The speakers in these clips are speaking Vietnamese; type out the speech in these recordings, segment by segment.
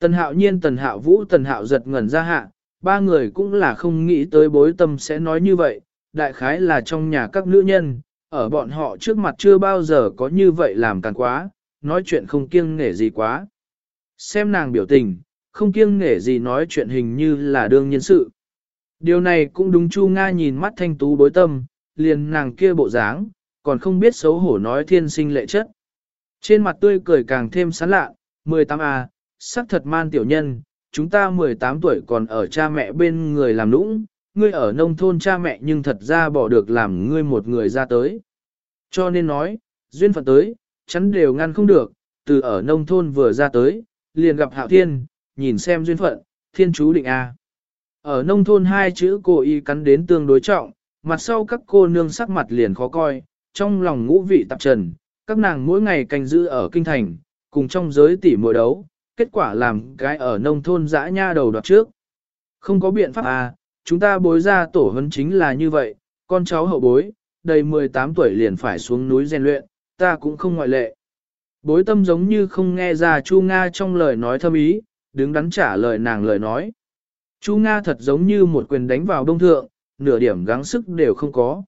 Tần hạo nhiên tần hạo vũ tần hạo giật ngẩn ra hạ, ba người cũng là không nghĩ tới bối tâm sẽ nói như vậy, đại khái là trong nhà các nữ nhân, ở bọn họ trước mặt chưa bao giờ có như vậy làm càng quá, nói chuyện không kiêng nể gì quá. Xem nàng biểu tình, không kiêng nể gì nói chuyện hình như là đương nhân sự. Điều này cũng đúng Chu Nga nhìn mắt thanh tú bối tâm, liền nàng kia bộ dáng, còn không biết xấu hổ nói thiên sinh lệ chất. Trên mặt tươi cười càng thêm sán lạ, 18A, sắc thật man tiểu nhân, chúng ta 18 tuổi còn ở cha mẹ bên người làm nũng, ngươi ở nông thôn cha mẹ nhưng thật ra bỏ được làm ngươi một người ra tới. Cho nên nói, duyên phận tới, chắn đều ngăn không được, từ ở nông thôn vừa ra tới, liền gặp hạo thiên, nhìn xem duyên phận, thiên chú định A. Ở nông thôn hai chữ cô y cắn đến tương đối trọng, mặt sau các cô nương sắc mặt liền khó coi, trong lòng ngũ vị tạp trần, các nàng mỗi ngày canh giữ ở kinh thành, cùng trong giới tỉ mùa đấu, kết quả làm cái ở nông thôn dã nha đầu đoạt trước. Không có biện pháp à, chúng ta bối ra tổ hấn chính là như vậy, con cháu hậu bối, đầy 18 tuổi liền phải xuống núi rèn luyện, ta cũng không ngoại lệ. Bối tâm giống như không nghe ra Chu Nga trong lời nói thâm ý, đứng đắn trả lời nàng lời nói. Chu Nga thật giống như một quyền đánh vào đông thượng, nửa điểm gắng sức đều không có.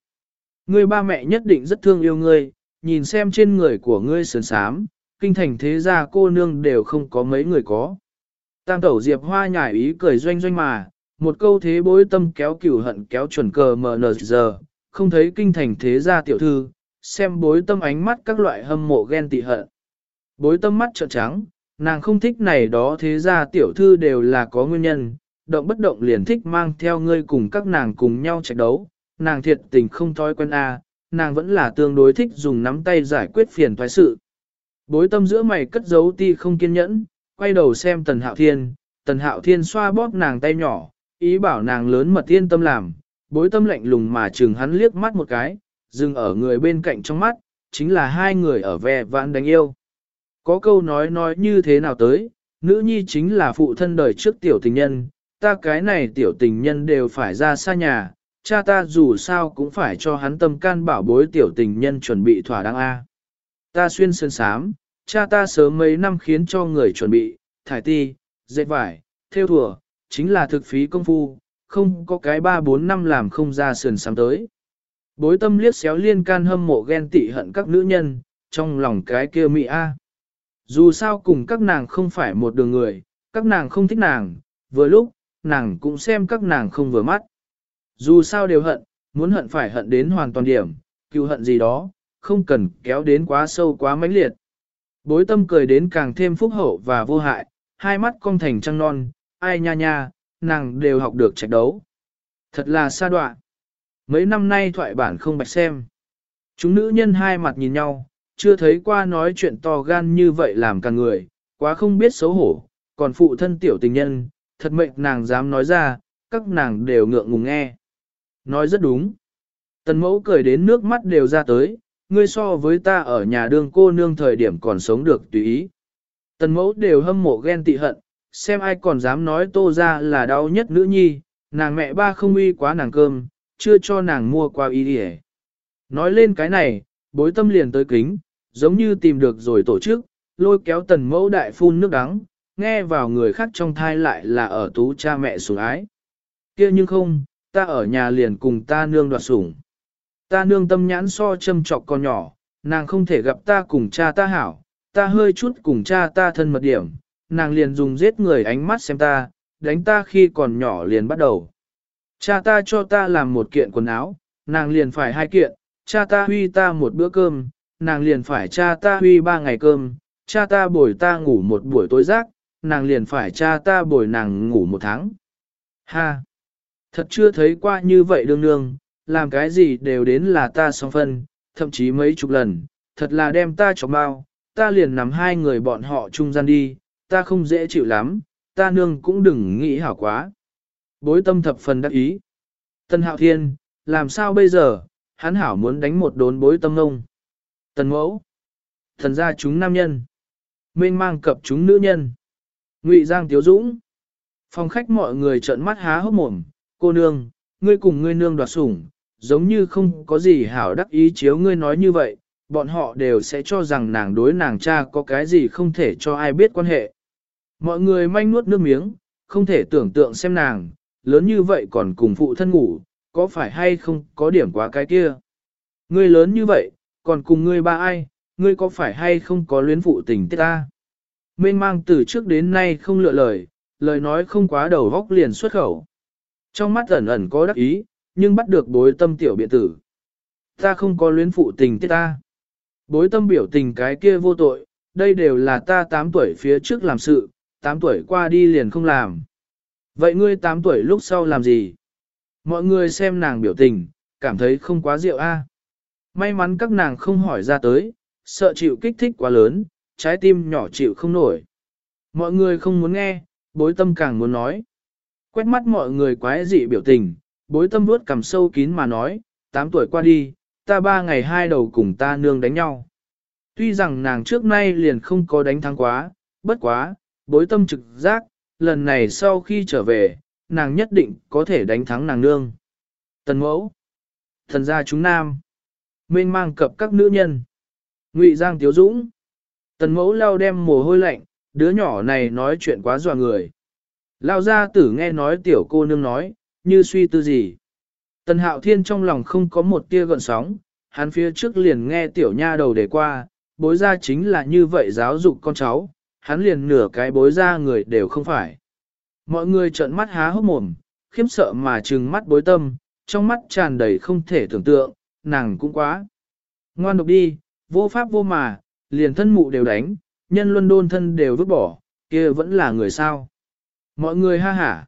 Ngươi ba mẹ nhất định rất thương yêu ngươi, nhìn xem trên người của ngươi sườn sám, kinh thành thế gia cô nương đều không có mấy người có. Tam tẩu Diệp Hoa nhải ý cười doanh doanh mà, một câu thế bối tâm kéo cửu hận kéo chuẩn cờ mờ giờ, không thấy kinh thành thế gia tiểu thư, xem bối tâm ánh mắt các loại hâm mộ ghen tị hận. Bối tâm mắt trợn trắng, nàng không thích này đó thế gia tiểu thư đều là có nguyên nhân, động bất động liền thích mang theo ngươi cùng các nàng cùng nhau chạy đấu, nàng thiệt tình không thói quen a, nàng vẫn là tương đối thích dùng nắm tay giải quyết phiền toái sự. Bối tâm giữa mày cất giấu ti không kiên nhẫn, quay đầu xem tần hạo thiên, tần hạo thiên xoa bóp nàng tay nhỏ, ý bảo nàng lớn mật yên tâm làm, bối tâm lạnh lùng mà chừng hắn liếc mắt một cái, dừng ở người bên cạnh trong mắt, chính là hai người ở ve vãn đánh yêu. Có câu nói nói như thế nào tới, nữ nhi chính là phụ thân đời trước tiểu tình nhân, ta cái này tiểu tình nhân đều phải ra xa nhà, cha ta dù sao cũng phải cho hắn tâm can bảo bối tiểu tình nhân chuẩn bị thỏa đáng A. Ta xuyên sơn sám, cha ta sớm mấy năm khiến cho người chuẩn bị, thải ti, dệt vải, theo thùa, chính là thực phí công phu, không có cái ba bốn năm làm không ra sườn sám tới. Bối tâm liếc xéo liên can hâm mộ ghen tị hận các nữ nhân, trong lòng cái kia mị A. Dù sao cùng các nàng không phải một đường người, các nàng không thích nàng, vừa lúc, nàng cũng xem các nàng không vừa mắt. Dù sao đều hận, muốn hận phải hận đến hoàn toàn điểm, cứu hận gì đó, không cần kéo đến quá sâu quá mãnh liệt. Bối tâm cười đến càng thêm phúc hậu và vô hại, hai mắt cong thành trăng non, ai nha nha, nàng đều học được trạch đấu. Thật là xa đoạn. Mấy năm nay thoại bản không bạch xem. Chúng nữ nhân hai mặt nhìn nhau, chưa thấy qua nói chuyện to gan như vậy làm cả người, quá không biết xấu hổ, còn phụ thân tiểu tình nhân, thật mệnh nàng dám nói ra, các nàng đều ngượng ngùng nghe. Nói rất đúng. Tần mẫu cười đến nước mắt đều ra tới, ngươi so với ta ở nhà đương cô nương thời điểm còn sống được tùy ý. Tần mẫu đều hâm mộ ghen tị hận, xem ai còn dám nói tô ra là đau nhất nữ nhi, nàng mẹ ba không uy quá nàng cơm, chưa cho nàng mua qua y đi Nói lên cái này, bối tâm liền tới kính, giống như tìm được rồi tổ chức, lôi kéo tần mẫu đại phun nước đắng, nghe vào người khác trong thai lại là ở tú cha mẹ sủng ái. kia nhưng không, ta ở nhà liền cùng ta nương đoạt sủng. Ta nương tâm nhãn so châm trọc con nhỏ, nàng không thể gặp ta cùng cha ta hảo, ta hơi chút cùng cha ta thân mật điểm, nàng liền dùng giết người ánh mắt xem ta, đánh ta khi còn nhỏ liền bắt đầu. Cha ta cho ta làm một kiện quần áo, nàng liền phải hai kiện, cha ta huy ta một bữa cơm, nàng liền phải cha ta huy ba ngày cơm, cha ta bồi ta ngủ một buổi tối rác, nàng liền phải cha ta bồi nàng ngủ một tháng. Ha! Thật chưa thấy qua như vậy đương nương, làm cái gì đều đến là ta song phân, thậm chí mấy chục lần, thật là đem ta cho bao, ta liền nằm hai người bọn họ trung gian đi, ta không dễ chịu lắm, ta nương cũng đừng nghĩ hảo quá. Bối tâm thập phần đắc ý. Tân hạo thiên, làm sao bây giờ, hắn hảo muốn đánh một đốn bối tâm ông. Tần mẫu, thần gia chúng nam nhân, mênh mang cập chúng nữ nhân. Ngụy Giang Tiếu Dũng. Phòng khách mọi người trợn mắt há hốc mồm, cô nương, ngươi cùng ngươi nương đoạt sủng, giống như không có gì hảo đắc ý chiếu ngươi nói như vậy, bọn họ đều sẽ cho rằng nàng đối nàng cha có cái gì không thể cho ai biết quan hệ. Mọi người manh nuốt nước miếng, không thể tưởng tượng xem nàng, lớn như vậy còn cùng phụ thân ngủ, có phải hay không có điểm quá cái kia. Ngươi lớn như vậy, còn cùng ngươi ba ai, ngươi có phải hay không có luyến phụ tình tiết ta. Mênh mang từ trước đến nay không lựa lời, lời nói không quá đầu góc liền xuất khẩu. Trong mắt ẩn ẩn có đắc ý, nhưng bắt được bối tâm tiểu biện tử. Ta không có luyến phụ tình tiết ta. Bối tâm biểu tình cái kia vô tội, đây đều là ta 8 tuổi phía trước làm sự, 8 tuổi qua đi liền không làm. Vậy ngươi 8 tuổi lúc sau làm gì? Mọi người xem nàng biểu tình, cảm thấy không quá rượu a. May mắn các nàng không hỏi ra tới, sợ chịu kích thích quá lớn, trái tim nhỏ chịu không nổi. Mọi người không muốn nghe, bối tâm càng muốn nói. Quét mắt mọi người quái dị biểu tình, bối tâm vuốt cầm sâu kín mà nói, 8 tuổi qua đi, ta ba ngày hai đầu cùng ta nương đánh nhau. Tuy rằng nàng trước nay liền không có đánh thắng quá, bất quá, bối tâm trực giác, lần này sau khi trở về, nàng nhất định có thể đánh thắng nàng nương. Tần mẫu, thần gia chúng nam, mênh mang cập các nữ nhân, ngụy giang tiếu dũng. Tần mẫu lao đem mồ hôi lạnh, đứa nhỏ này nói chuyện quá dọa người. Lao gia tử nghe nói tiểu cô nương nói, như suy tư gì. Tần hạo thiên trong lòng không có một tia gợn sóng, hắn phía trước liền nghe tiểu nha đầu để qua, bối ra chính là như vậy giáo dục con cháu, hắn liền nửa cái bối ra người đều không phải. Mọi người trợn mắt há hốc mồm, khiếp sợ mà trừng mắt bối tâm, trong mắt tràn đầy không thể tưởng tượng, nàng cũng quá. Ngoan độc đi, vô pháp vô mà, liền thân mụ đều đánh, nhân luân đôn thân đều vứt bỏ, kia vẫn là người sao. Mọi người ha hả.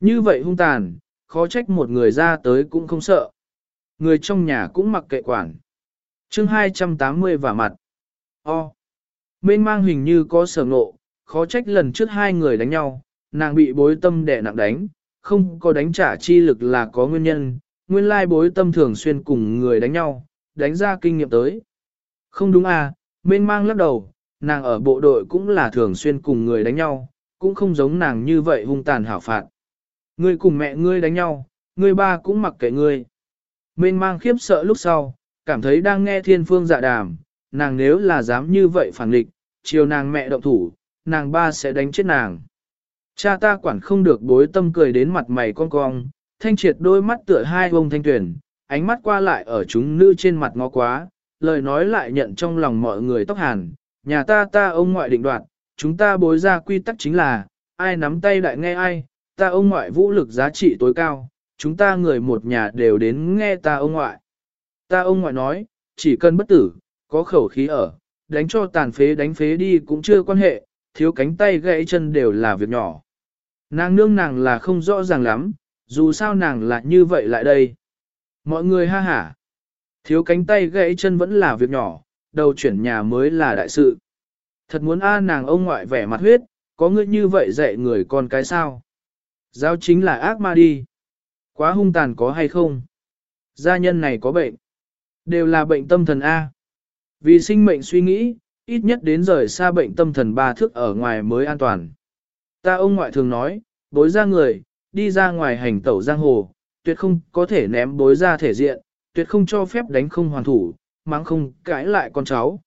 Như vậy hung tàn, khó trách một người ra tới cũng không sợ. Người trong nhà cũng mặc kệ quản. chương 280 và mặt. O. Mênh mang hình như có sở ngộ, khó trách lần trước hai người đánh nhau, nàng bị bối tâm đẻ nặng đánh, không có đánh trả chi lực là có nguyên nhân, nguyên lai bối tâm thường xuyên cùng người đánh nhau, đánh ra kinh nghiệm tới. Không đúng à, mênh mang lắc đầu, nàng ở bộ đội cũng là thường xuyên cùng người đánh nhau, cũng không giống nàng như vậy hung tàn hảo phạt. Ngươi cùng mẹ ngươi đánh nhau, ngươi ba cũng mặc kệ ngươi. Mênh mang khiếp sợ lúc sau, cảm thấy đang nghe thiên phương dạ đàm, nàng nếu là dám như vậy phản nghịch, chiều nàng mẹ động thủ, nàng ba sẽ đánh chết nàng. Cha ta quản không được bối tâm cười đến mặt mày con cong, thanh triệt đôi mắt tựa hai bông thanh tuyển, ánh mắt qua lại ở chúng nữ trên mặt ngó quá, lời nói lại nhận trong lòng mọi người tóc hàn, nhà ta ta ông ngoại định đoạt, chúng ta bối ra quy tắc chính là, ai nắm tay đại nghe ai, ta ông ngoại vũ lực giá trị tối cao, chúng ta người một nhà đều đến nghe ta ông ngoại. Ta ông ngoại nói, chỉ cần bất tử, có khẩu khí ở, đánh cho tàn phế đánh phế đi cũng chưa quan hệ, thiếu cánh tay gãy chân đều là việc nhỏ. Nàng nương nàng là không rõ ràng lắm, dù sao nàng là như vậy lại đây. Mọi người ha hả. Thiếu cánh tay gãy chân vẫn là việc nhỏ, đầu chuyển nhà mới là đại sự. Thật muốn a nàng ông ngoại vẻ mặt huyết, có ngươi như vậy dạy người con cái sao. Giáo chính là ác ma đi. Quá hung tàn có hay không? Gia nhân này có bệnh. Đều là bệnh tâm thần A. Vì sinh mệnh suy nghĩ, ít nhất đến rời xa bệnh tâm thần ba thước ở ngoài mới an toàn. Ta ông ngoại thường nói, bối ra người, đi ra ngoài hành tẩu giang hồ, tuyệt không có thể ném bối ra thể diện, tuyệt không cho phép đánh không hoàn thủ, mắng không cãi lại con cháu.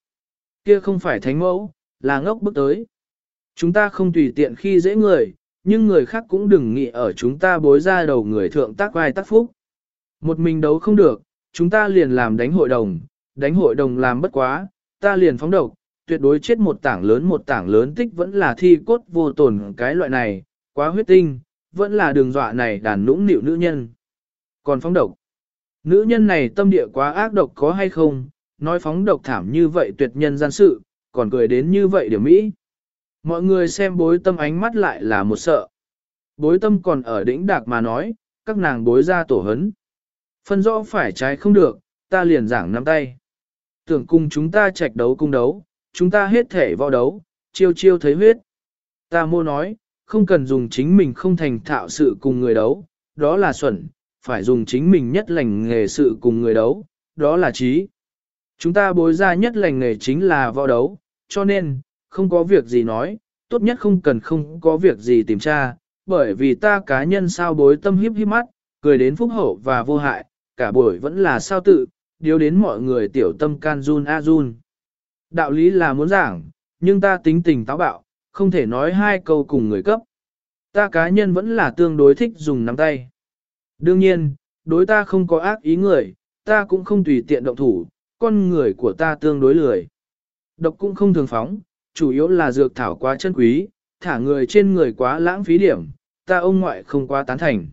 Kia không phải thánh mẫu, là ngốc bước tới. Chúng ta không tùy tiện khi dễ người, nhưng người khác cũng đừng nghĩ ở chúng ta bối ra đầu người thượng tác vai tác phúc. Một mình đấu không được, chúng ta liền làm đánh hội đồng, đánh hội đồng làm bất quá, ta liền phóng độc, tuyệt đối chết một tảng lớn một tảng lớn tích vẫn là thi cốt vô tổn cái loại này, quá huyết tinh, vẫn là đường dọa này đàn nũng nịu nữ nhân. Còn phóng độc, nữ nhân này tâm địa quá ác độc có hay không, nói phóng độc thảm như vậy tuyệt nhân gian sự, còn cười đến như vậy điều Mỹ. Mọi người xem bối tâm ánh mắt lại là một sợ. Bối tâm còn ở đỉnh đạc mà nói, các nàng bối ra tổ hấn. Phân rõ phải trái không được, ta liền giảng nắm tay. Tưởng cùng chúng ta trạch đấu cung đấu, chúng ta hết thể võ đấu, chiêu chiêu thấy huyết. Ta mô nói, không cần dùng chính mình không thành thạo sự cùng người đấu, đó là xuẩn, phải dùng chính mình nhất lành nghề sự cùng người đấu, đó là trí. Chúng ta bối ra nhất lành nghề chính là võ đấu, cho nên, không có việc gì nói, tốt nhất không cần không có việc gì tìm tra, bởi vì ta cá nhân sao bối tâm hiếp hiếp mắt, cười đến phúc hậu và vô hại, cả buổi vẫn là sao tự, điều đến mọi người tiểu tâm can run a run. Đạo lý là muốn giảng, nhưng ta tính tình táo bạo, không thể nói hai câu cùng người cấp. Ta cá nhân vẫn là tương đối thích dùng nắm tay. Đương nhiên, đối ta không có ác ý người, ta cũng không tùy tiện động thủ, con người của ta tương đối lười. Độc cũng không thường phóng, chủ yếu là dược thảo quá chân quý, thả người trên người quá lãng phí điểm, ta ông ngoại không quá tán thành.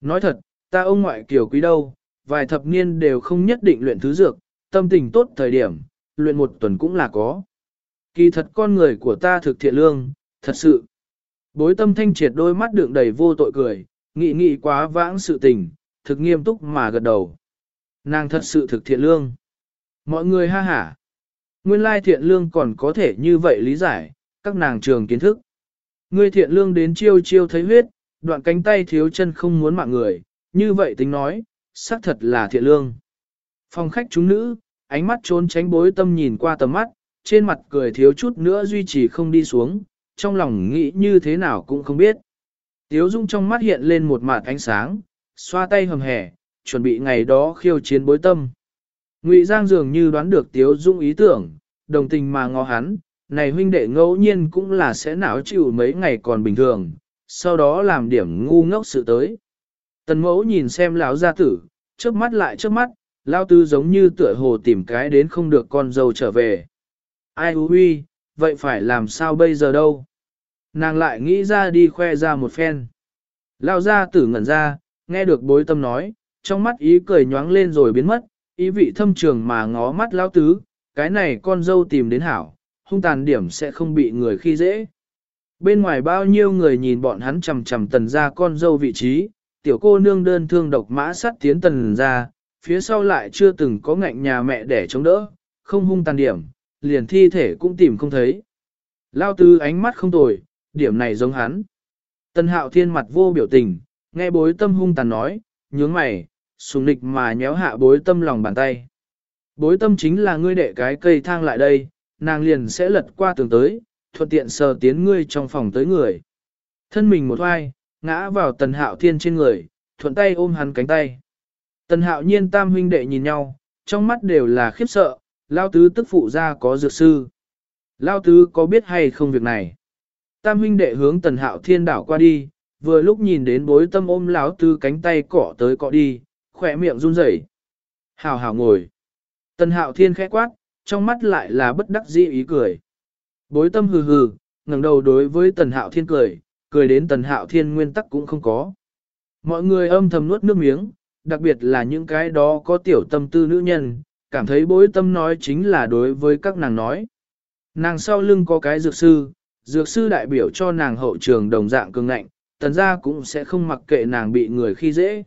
Nói thật, ta ông ngoại kiểu quý đâu, vài thập niên đều không nhất định luyện thứ dược, tâm tình tốt thời điểm, luyện một tuần cũng là có. Kỳ thật con người của ta thực thiện lương, thật sự. Bối tâm thanh triệt đôi mắt đựng đầy vô tội cười, nghị nghị quá vãng sự tình, thực nghiêm túc mà gật đầu. Nàng thật sự thực thiện lương. Mọi người ha hả. Nguyên lai thiện lương còn có thể như vậy lý giải, các nàng trường kiến thức. Ngươi thiện lương đến chiêu chiêu thấy huyết, đoạn cánh tay thiếu chân không muốn mạng người, như vậy tính nói, xác thật là thiện lương. Phòng khách chúng nữ, ánh mắt trốn tránh bối tâm nhìn qua tầm mắt, trên mặt cười thiếu chút nữa duy trì không đi xuống, trong lòng nghĩ như thế nào cũng không biết. Tiếu Dung trong mắt hiện lên một mặt ánh sáng, xoa tay hầm hẻ, chuẩn bị ngày đó khiêu chiến bối tâm. Ngụy Giang dường như đoán được Tiếu Dung ý tưởng, đồng tình mà ngó hắn, này huynh đệ ngẫu nhiên cũng là sẽ não chịu mấy ngày còn bình thường, sau đó làm điểm ngu ngốc sự tới. Tần mẫu nhìn xem lão gia tử, trước mắt lại trước mắt, lao tư giống như tựa hồ tìm cái đến không được con dâu trở về. Ai hú huy, vậy phải làm sao bây giờ đâu? Nàng lại nghĩ ra đi khoe ra một phen. Lao gia tử ngẩn ra, nghe được bối tâm nói, trong mắt ý cười nhoáng lên rồi biến mất, ý vị thâm trường mà ngó mắt Lão tứ, cái này con dâu tìm đến hảo, hung tàn điểm sẽ không bị người khi dễ. Bên ngoài bao nhiêu người nhìn bọn hắn chầm chầm tần ra con dâu vị trí, tiểu cô nương đơn thương độc mã sắt tiến tần ra, phía sau lại chưa từng có ngạnh nhà mẹ để chống đỡ, không hung tàn điểm, liền thi thể cũng tìm không thấy. Lao tư ánh mắt không tồi, điểm này giống hắn. Tần hạo thiên mặt vô biểu tình, nghe bối tâm hung tàn nói, nhướng mày, sùng nịch mà nhéo hạ bối tâm lòng bàn tay. Bối tâm chính là ngươi đệ cái cây thang lại đây, nàng liền sẽ lật qua tường tới, thuận tiện sờ tiến ngươi trong phòng tới người. Thân mình một hoai, ngã vào tần hạo thiên trên người, thuận tay ôm hắn cánh tay. Tần hạo nhiên tam huynh đệ nhìn nhau, trong mắt đều là khiếp sợ, lao tứ tức phụ ra có dược sư. Lao tứ có biết hay không việc này? Tam huynh đệ hướng tần hạo thiên đảo qua đi, vừa lúc nhìn đến bối tâm ôm lão tứ cánh tay cỏ tới cọ đi, khỏe miệng run rẩy. Hào hào ngồi. Tần hạo thiên khẽ quát, trong mắt lại là bất đắc dĩ ý cười. Bối tâm hừ hừ, ngẩng đầu đối với tần hạo thiên cười, cười đến tần hạo thiên nguyên tắc cũng không có. Mọi người âm thầm nuốt nước miếng, đặc biệt là những cái đó có tiểu tâm tư nữ nhân, cảm thấy bối tâm nói chính là đối với các nàng nói. Nàng sau lưng có cái dược sư, dược sư đại biểu cho nàng hậu trường đồng dạng cường ngạnh, tần ra cũng sẽ không mặc kệ nàng bị người khi dễ.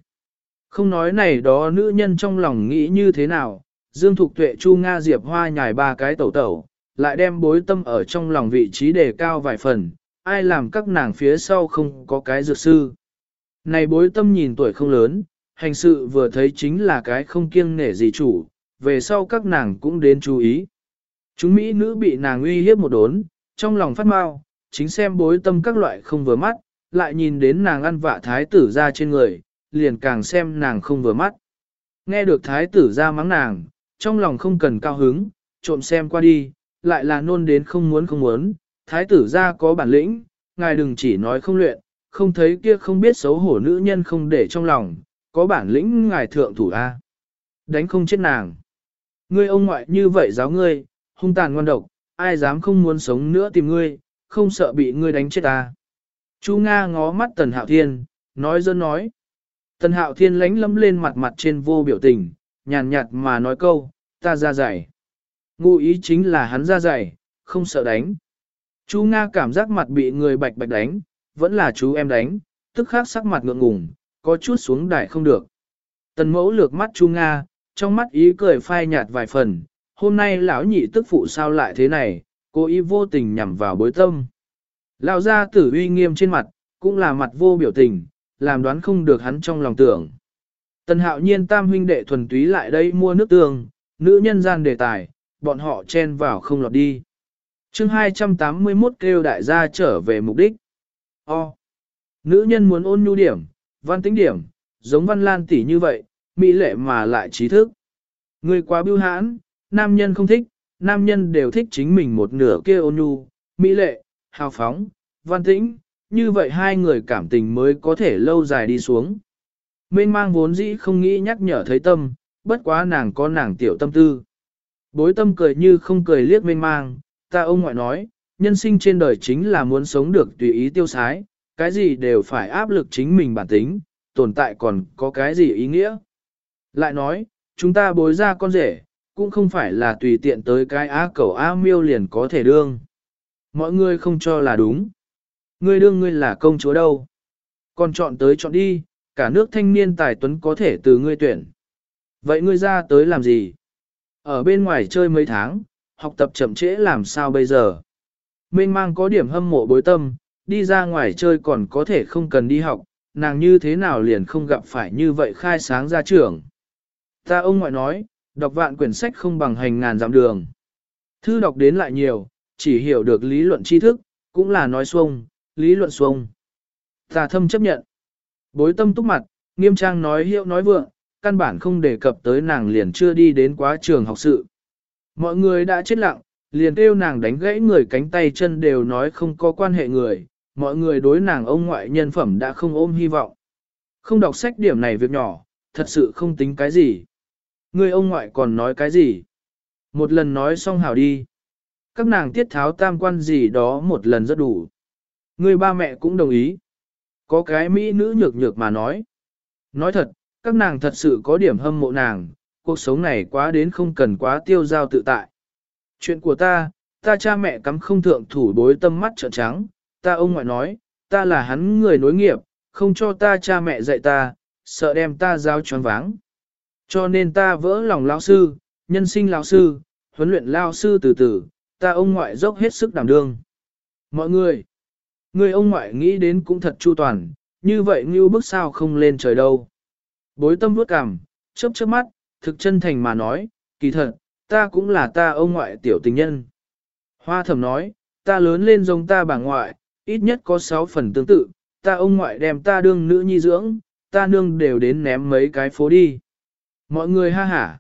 Không nói này đó nữ nhân trong lòng nghĩ như thế nào, Dương Thục Tuệ Chu Nga Diệp Hoa nhài ba cái tẩu tẩu, lại đem bối tâm ở trong lòng vị trí đề cao vài phần, ai làm các nàng phía sau không có cái dược sư. Này bối tâm nhìn tuổi không lớn, hành sự vừa thấy chính là cái không kiêng nể gì chủ, về sau các nàng cũng đến chú ý. Chúng Mỹ nữ bị nàng uy hiếp một đốn, trong lòng phát mau, chính xem bối tâm các loại không vừa mắt, lại nhìn đến nàng ăn vạ thái tử ra trên người, liền càng xem nàng không vừa mắt. Nghe được thái tử ra mắng nàng, trong lòng không cần cao hứng, trộm xem qua đi, lại là nôn đến không muốn không muốn, thái tử ra có bản lĩnh, ngài đừng chỉ nói không luyện, không thấy kia không biết xấu hổ nữ nhân không để trong lòng, có bản lĩnh ngài thượng thủ A. Đánh không chết nàng. Ngươi ông ngoại như vậy giáo ngươi, hung tàn ngoan độc, ai dám không muốn sống nữa tìm ngươi, không sợ bị ngươi đánh chết ta. Chu Nga ngó mắt Tần Hạo Thiên, nói dân nói. Tần Hạo Thiên lánh lấm lên mặt mặt trên vô biểu tình, nhàn nhạt mà nói câu, ta ra dạy. Ngụ ý chính là hắn ra dạy, không sợ đánh. Chu Nga cảm giác mặt bị người bạch bạch đánh, vẫn là chú em đánh, tức khắc sắc mặt ngượng ngùng, có chút xuống đại không được. Tần mẫu lược mắt Chu Nga, trong mắt ý cười phai nhạt vài phần, hôm nay lão nhị tức phụ sao lại thế này, cô ý vô tình nhằm vào bối tâm. Lão gia tử uy nghiêm trên mặt, cũng là mặt vô biểu tình, làm đoán không được hắn trong lòng tưởng. Tần hạo nhiên tam huynh đệ thuần túy lại đây mua nước tương, nữ nhân gian đề tài, bọn họ chen vào không lọt đi. chương 281 kêu đại gia trở về mục đích. O. Nữ nhân muốn ôn nhu điểm, văn tính điểm, giống văn lan tỷ như vậy, mỹ lệ mà lại trí thức. Người quá bưu hãn, nam nhân không thích, nam nhân đều thích chính mình một nửa kia ôn nhu, mỹ lệ, hào phóng, văn tĩnh, như vậy hai người cảm tình mới có thể lâu dài đi xuống. Mênh mang vốn dĩ không nghĩ nhắc nhở thấy tâm, bất quá nàng có nàng tiểu tâm tư. Bối tâm cười như không cười liếc mênh mang, ta ông ngoại nói, nhân sinh trên đời chính là muốn sống được tùy ý tiêu sái, cái gì đều phải áp lực chính mình bản tính, tồn tại còn có cái gì ý nghĩa. Lại nói, chúng ta bối ra con rể, cũng không phải là tùy tiện tới cái á cầu á miêu liền có thể đương. Mọi người không cho là đúng. Ngươi đương ngươi là công chúa đâu. Còn chọn tới chọn đi, cả nước thanh niên tài tuấn có thể từ ngươi tuyển. Vậy ngươi ra tới làm gì? Ở bên ngoài chơi mấy tháng, học tập chậm trễ làm sao bây giờ? Mênh mang có điểm hâm mộ bối tâm, đi ra ngoài chơi còn có thể không cần đi học, nàng như thế nào liền không gặp phải như vậy khai sáng ra trường. Ta ông ngoại nói, đọc vạn quyển sách không bằng hành ngàn dặm đường. Thư đọc đến lại nhiều, chỉ hiểu được lý luận tri thức, cũng là nói xuông, lý luận xuông. Tà thâm chấp nhận. Bối tâm túc mặt, nghiêm trang nói hiệu nói vượng, căn bản không đề cập tới nàng liền chưa đi đến quá trường học sự. Mọi người đã chết lặng, liền kêu nàng đánh gãy người cánh tay chân đều nói không có quan hệ người, mọi người đối nàng ông ngoại nhân phẩm đã không ôm hy vọng. Không đọc sách điểm này việc nhỏ, thật sự không tính cái gì. Người ông ngoại còn nói cái gì? Một lần nói xong hảo đi. Các nàng tiết tháo tam quan gì đó một lần rất đủ. Người ba mẹ cũng đồng ý. Có cái mỹ nữ nhược nhược mà nói. Nói thật, các nàng thật sự có điểm hâm mộ nàng, cuộc sống này quá đến không cần quá tiêu giao tự tại. Chuyện của ta, ta cha mẹ cắm không thượng thủ bối tâm mắt trợn trắng, ta ông ngoại nói, ta là hắn người nối nghiệp, không cho ta cha mẹ dạy ta, sợ đem ta giao choáng váng. Cho nên ta vỡ lòng lão sư, nhân sinh lão sư, huấn luyện lão sư từ từ, ta ông ngoại dốc hết sức đảm đương. Mọi người, người ông ngoại nghĩ đến cũng thật chu toàn, như vậy như bước sao không lên trời đâu. Bối tâm vuốt cằm, chớp chớp mắt, thực chân thành mà nói, kỳ thật, ta cũng là ta ông ngoại tiểu tình nhân. Hoa thẩm nói, ta lớn lên giống ta bà ngoại, ít nhất có 6 phần tương tự, ta ông ngoại đem ta đương nữ nhi dưỡng, ta nương đều đến ném mấy cái phố đi. Mọi người ha hả.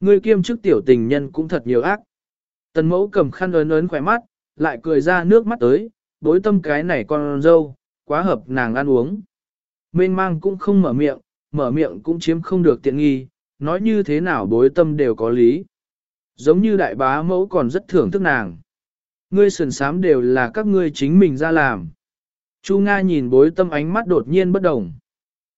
Người kiêm chức tiểu tình nhân cũng thật nhiều ác. Tần mẫu cầm khăn ớn ớn khỏe mắt, lại cười ra nước mắt tới, bối tâm cái này con dâu, quá hợp nàng ăn uống. Mênh mang cũng không mở miệng, mở miệng cũng chiếm không được tiện nghi, nói như thế nào bối tâm đều có lý. Giống như đại bá mẫu còn rất thưởng thức nàng. Ngươi sườn sám đều là các ngươi chính mình ra làm. Chu Nga nhìn bối tâm ánh mắt đột nhiên bất đồng.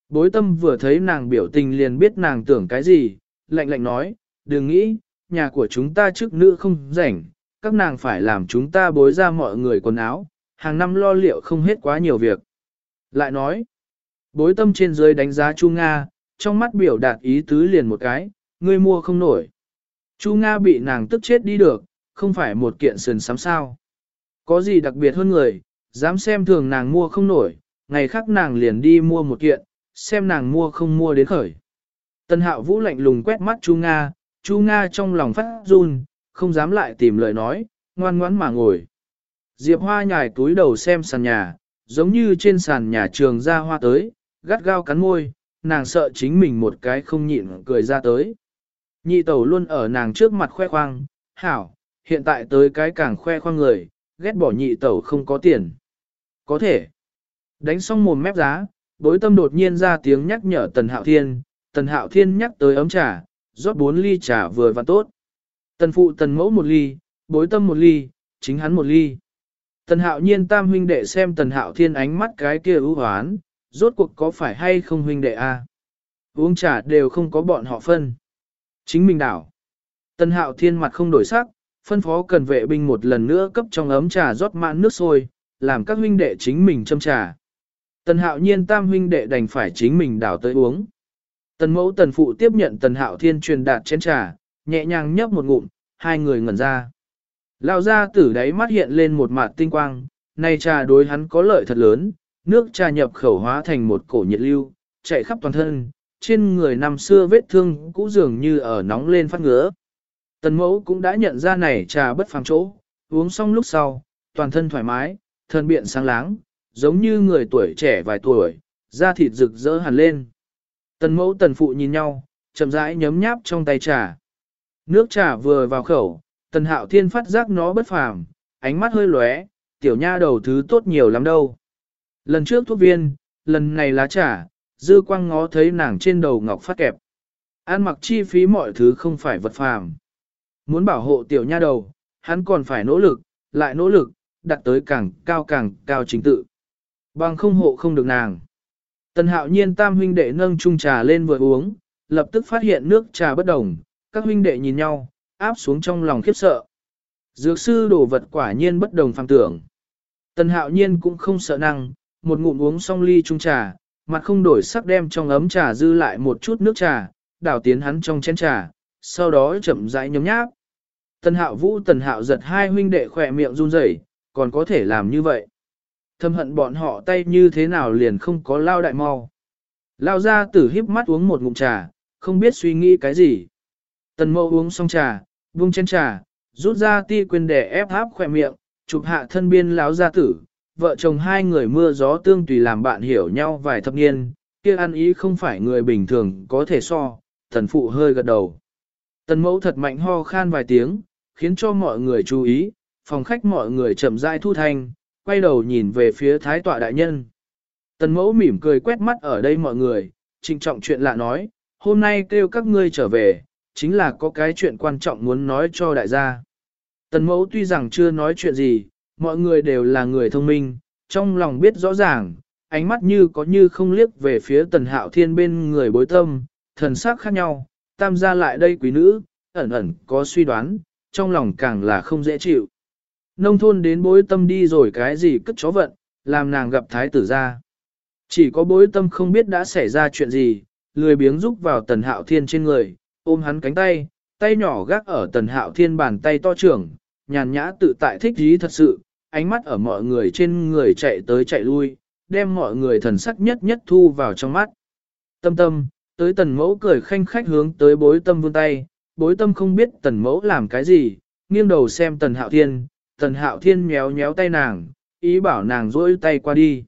Bối tâm vừa thấy nàng biểu tình liền biết nàng tưởng cái gì, lạnh lạnh nói, đừng nghĩ, nhà của chúng ta trước nữ không rảnh, các nàng phải làm chúng ta bối ra mọi người quần áo, hàng năm lo liệu không hết quá nhiều việc. Lại nói, bối tâm trên dưới đánh giá Chu Nga, trong mắt biểu đạt ý tứ liền một cái, ngươi mua không nổi. Chu Nga bị nàng tức chết đi được, không phải một kiện sườn sắm sao. Có gì đặc biệt hơn người, dám xem thường nàng mua không nổi, ngày khác nàng liền đi mua một kiện, xem nàng mua không mua đến khởi. Tân hạo vũ lạnh lùng quét mắt Chu Nga, Chu Nga trong lòng phát run, không dám lại tìm lời nói, ngoan ngoãn mà ngồi. Diệp Hoa nhài túi đầu xem sàn nhà, giống như trên sàn nhà trường ra hoa tới, gắt gao cắn môi, nàng sợ chính mình một cái không nhịn cười ra tới. Nhị tẩu luôn ở nàng trước mặt khoe khoang, hảo, hiện tại tới cái càng khoe khoang người, ghét bỏ nhị tẩu không có tiền. Có thể. Đánh xong mồm mép giá, bối tâm đột nhiên ra tiếng nhắc nhở Tần Hạo Thiên, Tần Hạo Thiên nhắc tới ấm trà, rót bốn ly trà vừa và tốt. Tần phụ tần mẫu một ly, bối tâm một ly, chính hắn một ly. Tần Hạo nhiên tam huynh đệ xem Tần Hạo Thiên ánh mắt cái kia ưu hoán, rốt cuộc có phải hay không huynh đệ a? Uống trà đều không có bọn họ phân. Chính mình đảo. Tần Hạo Thiên mặt không đổi sắc, phân phó cần vệ binh một lần nữa cấp trong ấm trà rót mãn nước sôi, làm các huynh đệ chính mình châm trà. Tần hạo nhiên tam huynh đệ đành phải chính mình đảo tới uống. Tần mẫu tần phụ tiếp nhận tần hạo thiên truyền đạt chén trà, nhẹ nhàng nhấp một ngụm, hai người ngẩn ra. Lao ra tử đáy mắt hiện lên một mặt tinh quang, nay trà đối hắn có lợi thật lớn, nước trà nhập khẩu hóa thành một cổ nhiệt lưu, chạy khắp toàn thân, trên người năm xưa vết thương cũ dường như ở nóng lên phát ngứa. Tần mẫu cũng đã nhận ra này trà bất phàm chỗ, uống xong lúc sau, toàn thân thoải mái, thân biện sáng láng, giống như người tuổi trẻ vài tuổi, da thịt rực rỡ hẳn lên. Tần mẫu tần phụ nhìn nhau, chậm rãi nhấm nháp trong tay trà. Nước trà vừa vào khẩu, tần hạo thiên phát giác nó bất phàm, ánh mắt hơi lóe, tiểu nha đầu thứ tốt nhiều lắm đâu. Lần trước thuốc viên, lần này lá trà, dư quang ngó thấy nàng trên đầu ngọc phát kẹp. Ăn mặc chi phí mọi thứ không phải vật phàm. Muốn bảo hộ tiểu nha đầu, hắn còn phải nỗ lực, lại nỗ lực, đặt tới càng cao càng cao trình tự. Bằng không hộ không được nàng. Tần hạo nhiên tam huynh đệ nâng chung trà lên vừa uống, lập tức phát hiện nước trà bất đồng, các huynh đệ nhìn nhau, áp xuống trong lòng khiếp sợ. Dược sư đồ vật quả nhiên bất đồng phàm tưởng. Tần hạo nhiên cũng không sợ năng, một ngụm uống xong ly chung trà, mặt không đổi sắc đem trong ấm trà dư lại một chút nước trà, đảo tiến hắn trong chén trà, sau đó chậm rãi nhấm nháp. Tần hạo vũ tần hạo giật hai huynh đệ khỏe miệng run rẩy, còn có thể làm như vậy. Thâm hận bọn họ tay như thế nào liền không có lao đại mau. Lao ra tử híp mắt uống một ngụm trà, không biết suy nghĩ cái gì. Tần Mẫu uống xong trà, vung chén trà, rút ra ti quyền để ép háp khỏe miệng, chụp hạ thân biên láo gia tử. Vợ chồng hai người mưa gió tương tùy làm bạn hiểu nhau vài thập niên, kia ăn ý không phải người bình thường có thể so, tần phụ hơi gật đầu. Tần mẫu thật mạnh ho khan vài tiếng, khiến cho mọi người chú ý, phòng khách mọi người chậm rãi thu thanh, quay đầu nhìn về phía thái tọa đại nhân. Tần mẫu mỉm cười quét mắt ở đây mọi người, trịnh trọng chuyện lạ nói, hôm nay kêu các ngươi trở về, chính là có cái chuyện quan trọng muốn nói cho đại gia. Tần mẫu tuy rằng chưa nói chuyện gì, mọi người đều là người thông minh, trong lòng biết rõ ràng, ánh mắt như có như không liếc về phía tần hạo thiên bên người bối tâm, thần sắc khác nhau, tam gia lại đây quý nữ, ẩn ẩn có suy đoán, trong lòng càng là không dễ chịu. Nông thôn đến bối tâm đi rồi cái gì cất chó vận, làm nàng gặp thái tử ra. Chỉ có bối tâm không biết đã xảy ra chuyện gì, lười biếng rúc vào tần hạo thiên trên người, ôm hắn cánh tay, tay nhỏ gác ở tần hạo thiên bàn tay to trưởng, nhàn nhã tự tại thích ý thật sự, ánh mắt ở mọi người trên người chạy tới chạy lui, đem mọi người thần sắc nhất nhất thu vào trong mắt. Tâm tâm, tới tần mẫu cười khanh khách hướng tới bối tâm vươn tay, bối tâm không biết tần mẫu làm cái gì, nghiêng đầu xem tần hạo thiên, tần hạo thiên nhéo nhéo tay nàng, ý bảo nàng rỗi tay qua đi.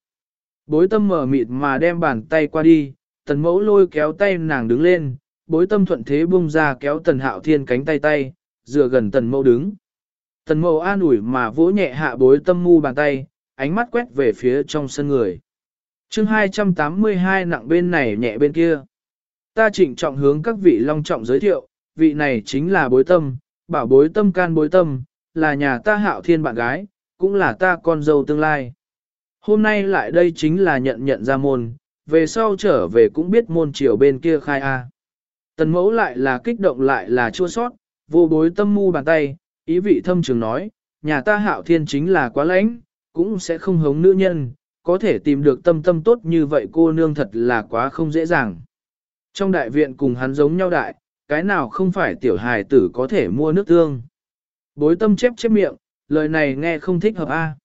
Bối tâm mở mịt mà đem bàn tay qua đi, tần mẫu lôi kéo tay nàng đứng lên, bối tâm thuận thế bung ra kéo tần hạo thiên cánh tay tay, dựa gần tần mẫu đứng. Tần mẫu an ủi mà vỗ nhẹ hạ bối tâm mu bàn tay, ánh mắt quét về phía trong sân người. chương 282 nặng bên này nhẹ bên kia. Ta trịnh trọng hướng các vị long trọng giới thiệu, vị này chính là bối tâm, bảo bối tâm can bối tâm, là nhà ta hạo thiên bạn gái, cũng là ta con dâu tương lai. Hôm nay lại đây chính là nhận nhận ra môn, về sau trở về cũng biết môn triều bên kia khai A. Tần mẫu lại là kích động lại là chua sót, vô bối tâm mu bàn tay, ý vị thâm trường nói, nhà ta hạo thiên chính là quá lãnh, cũng sẽ không hống nữ nhân, có thể tìm được tâm tâm tốt như vậy cô nương thật là quá không dễ dàng. Trong đại viện cùng hắn giống nhau đại, cái nào không phải tiểu hài tử có thể mua nước tương. Bối tâm chép chép miệng, lời này nghe không thích hợp a.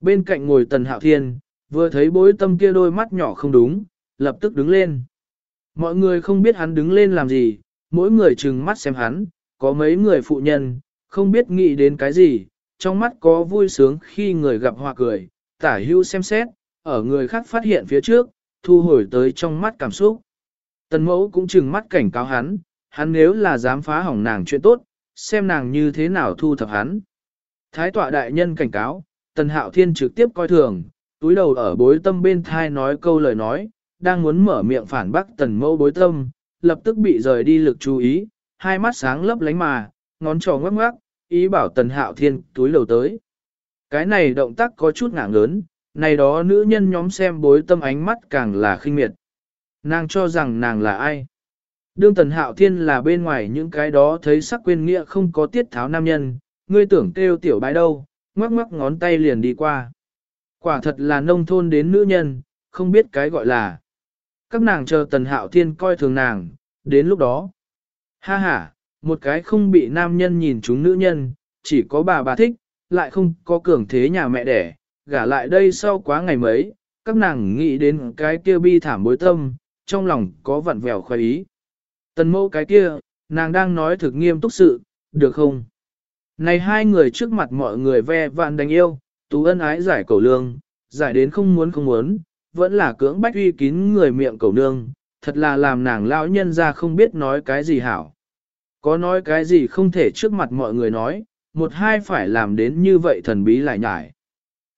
Bên cạnh ngồi tần hạo thiên, vừa thấy bối tâm kia đôi mắt nhỏ không đúng, lập tức đứng lên. Mọi người không biết hắn đứng lên làm gì, mỗi người trừng mắt xem hắn, có mấy người phụ nhân, không biết nghĩ đến cái gì, trong mắt có vui sướng khi người gặp hoa cười, tả hưu xem xét, ở người khác phát hiện phía trước, thu hồi tới trong mắt cảm xúc. Tần mẫu cũng trừng mắt cảnh cáo hắn, hắn nếu là dám phá hỏng nàng chuyện tốt, xem nàng như thế nào thu thập hắn. Thái tọa đại nhân cảnh cáo, tần hạo thiên trực tiếp coi thường, túi đầu ở bối tâm bên thai nói câu lời nói, đang muốn mở miệng phản bác tần mẫu bối tâm, lập tức bị rời đi lực chú ý, hai mắt sáng lấp lánh mà, ngón trò ngoắc ngoắc, ý bảo tần hạo thiên túi đầu tới. Cái này động tác có chút ngạng lớn, này đó nữ nhân nhóm xem bối tâm ánh mắt càng là khinh miệt. Nàng cho rằng nàng là ai? Đương tần hạo thiên là bên ngoài những cái đó thấy sắc quên nghĩa không có tiết tháo nam nhân, ngươi tưởng kêu tiểu bái đâu, ngoắc ngoắc ngón tay liền đi qua. Quả thật là nông thôn đến nữ nhân, không biết cái gọi là. Các nàng chờ tần hạo thiên coi thường nàng, đến lúc đó. Ha ha, một cái không bị nam nhân nhìn chúng nữ nhân, chỉ có bà bà thích, lại không có cường thế nhà mẹ đẻ, gả lại đây sau quá ngày mấy, các nàng nghĩ đến cái kia bi thảm bối tâm, trong lòng có vặn vẹo khoái ý. Tần mẫu cái kia, nàng đang nói thực nghiêm túc sự, được không? Này hai người trước mặt mọi người ve vạn đánh yêu, tú ân ái giải cầu lương, giải đến không muốn không muốn, vẫn là cưỡng bách uy kín người miệng cầu nương, thật là làm nàng lão nhân ra không biết nói cái gì hảo. Có nói cái gì không thể trước mặt mọi người nói, một hai phải làm đến như vậy thần bí lại nhải.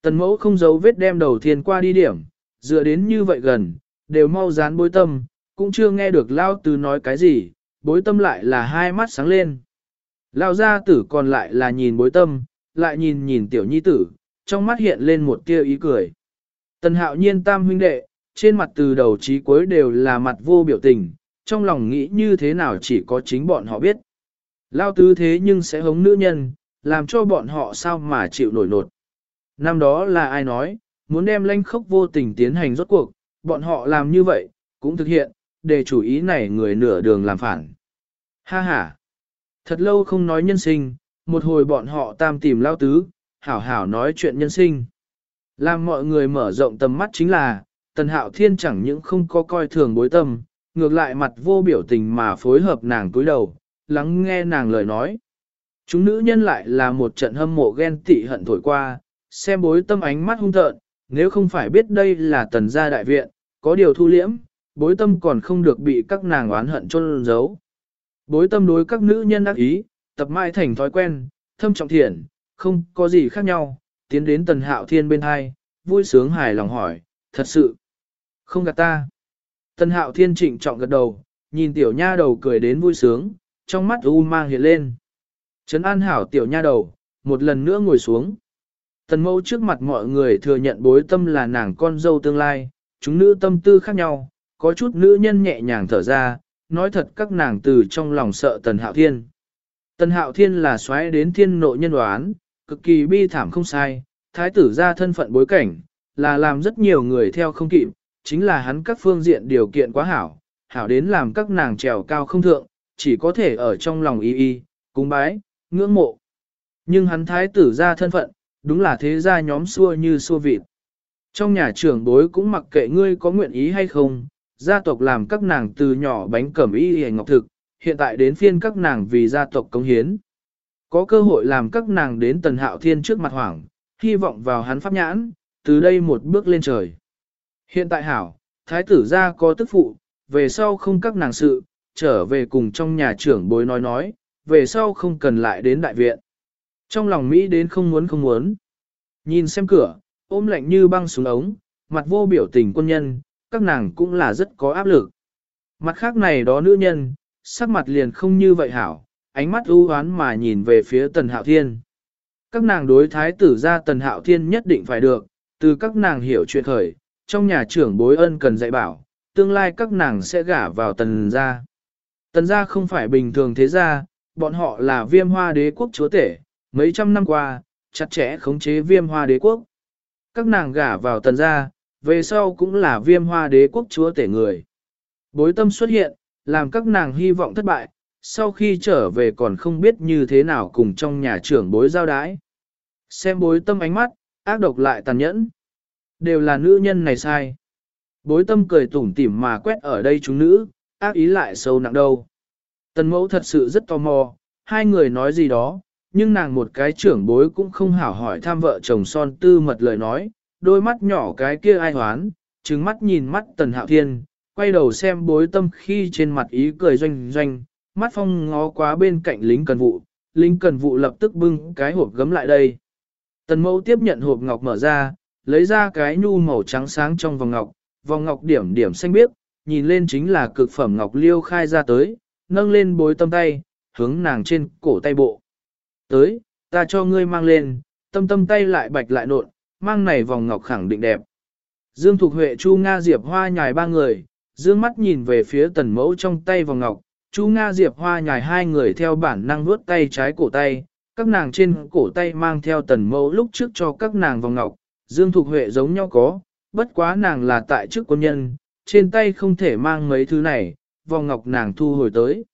Tần mẫu không giấu vết đem đầu thiên qua đi điểm, dựa đến như vậy gần, đều mau dán bối tâm, cũng chưa nghe được lao tứ nói cái gì, bối tâm lại là hai mắt sáng lên. Lao gia tử còn lại là nhìn bối tâm, lại nhìn nhìn tiểu nhi tử, trong mắt hiện lên một tia ý cười. Tần hạo nhiên tam huynh đệ, trên mặt từ đầu chí cuối đều là mặt vô biểu tình, trong lòng nghĩ như thế nào chỉ có chính bọn họ biết. Lao tứ thế nhưng sẽ hống nữ nhân, làm cho bọn họ sao mà chịu nổi nột. Năm đó là ai nói, muốn đem lanh khốc vô tình tiến hành rốt cuộc, bọn họ làm như vậy, cũng thực hiện, để chủ ý này người nửa đường làm phản. Ha ha! Thật lâu không nói nhân sinh, một hồi bọn họ tam tìm lao tứ, hảo hảo nói chuyện nhân sinh. Làm mọi người mở rộng tầm mắt chính là, tần hạo thiên chẳng những không có coi thường bối tâm, ngược lại mặt vô biểu tình mà phối hợp nàng cúi đầu, lắng nghe nàng lời nói. Chúng nữ nhân lại là một trận hâm mộ ghen tị hận thổi qua, xem bối tâm ánh mắt hung tợn, nếu không phải biết đây là tần gia đại viện, có điều thu liễm, bối tâm còn không được bị các nàng oán hận chôn giấu. Bối tâm đối các nữ nhân ác ý, tập mãi thành thói quen, thâm trọng thiện, không có gì khác nhau, tiến đến tần hạo thiên bên hai, vui sướng hài lòng hỏi, thật sự, không gạt ta. Tần hạo thiên trịnh trọng gật đầu, nhìn tiểu nha đầu cười đến vui sướng, trong mắt u mang hiện lên. Trấn an hảo tiểu nha đầu, một lần nữa ngồi xuống. Tần mẫu trước mặt mọi người thừa nhận bối tâm là nàng con dâu tương lai, chúng nữ tâm tư khác nhau, có chút nữ nhân nhẹ nhàng thở ra, nói thật các nàng từ trong lòng sợ tần hạo thiên. Tần hạo thiên là xoáy đến thiên nội nhân đoán, cực kỳ bi thảm không sai, thái tử ra thân phận bối cảnh, là làm rất nhiều người theo không kịp, chính là hắn các phương diện điều kiện quá hảo, hảo đến làm các nàng trèo cao không thượng, chỉ có thể ở trong lòng y y, cung bái, ngưỡng mộ. Nhưng hắn thái tử ra thân phận, đúng là thế gia nhóm xua như xua vịt. Trong nhà trưởng bối cũng mặc kệ ngươi có nguyện ý hay không, gia tộc làm các nàng từ nhỏ bánh cẩm y hề ngọc thực, hiện tại đến phiên các nàng vì gia tộc công hiến. Có cơ hội làm các nàng đến tần hạo thiên trước mặt hoảng, hy vọng vào hắn pháp nhãn, từ đây một bước lên trời. Hiện tại hảo, thái tử gia có tức phụ, về sau không các nàng sự, trở về cùng trong nhà trưởng bối nói nói, về sau không cần lại đến đại viện. Trong lòng Mỹ đến không muốn không muốn. Nhìn xem cửa, ôm lạnh như băng xuống ống, mặt vô biểu tình quân nhân, các nàng cũng là rất có áp lực. Mặt khác này đó nữ nhân, sắc mặt liền không như vậy hảo, ánh mắt ưu hoán mà nhìn về phía tần hạo thiên. Các nàng đối thái tử ra tần hạo thiên nhất định phải được, từ các nàng hiểu chuyện khởi, trong nhà trưởng bối ân cần dạy bảo, tương lai các nàng sẽ gả vào tần gia. Tần gia không phải bình thường thế gia, bọn họ là viêm hoa đế quốc chúa tể, mấy trăm năm qua, chặt chẽ khống chế viêm hoa đế quốc. Các nàng gả vào tần gia, về sau cũng là viêm hoa đế quốc chúa tể người. Bối tâm xuất hiện, làm các nàng hy vọng thất bại, sau khi trở về còn không biết như thế nào cùng trong nhà trưởng bối giao đái. Xem bối tâm ánh mắt, ác độc lại tàn nhẫn. Đều là nữ nhân này sai. Bối tâm cười tủm tỉm mà quét ở đây chúng nữ, ác ý lại sâu nặng đâu. Tần mẫu thật sự rất tò mò, hai người nói gì đó, nhưng nàng một cái trưởng bối cũng không hảo hỏi tham vợ chồng son tư mật lời nói, đôi mắt nhỏ cái kia ai hoán, trừng mắt nhìn mắt tần hạo thiên, quay đầu xem bối tâm khi trên mặt ý cười doanh doanh, mắt phong ngó quá bên cạnh lính cần vụ, lính cần vụ lập tức bưng cái hộp gấm lại đây. Tần mẫu tiếp nhận hộp ngọc mở ra, lấy ra cái nhu màu trắng sáng trong vòng ngọc, vòng ngọc điểm điểm xanh biếc, nhìn lên chính là cực phẩm ngọc liêu khai ra tới, nâng lên bối tâm tay, hướng nàng trên cổ tay bộ. Tới, ta cho ngươi mang lên, tâm tâm tay lại bạch lại nộn, mang này vòng ngọc khẳng định đẹp. Dương Thục Huệ Chu Nga Diệp Hoa nhài ba người, dương mắt nhìn về phía tần mẫu trong tay vòng ngọc, Chú Nga Diệp Hoa nhài hai người theo bản năng vuốt tay trái cổ tay, các nàng trên cổ tay mang theo tần mẫu lúc trước cho các nàng vòng ngọc, Dương Thục Huệ giống nhau có, bất quá nàng là tại chức quân nhân, trên tay không thể mang mấy thứ này, vòng ngọc nàng thu hồi tới.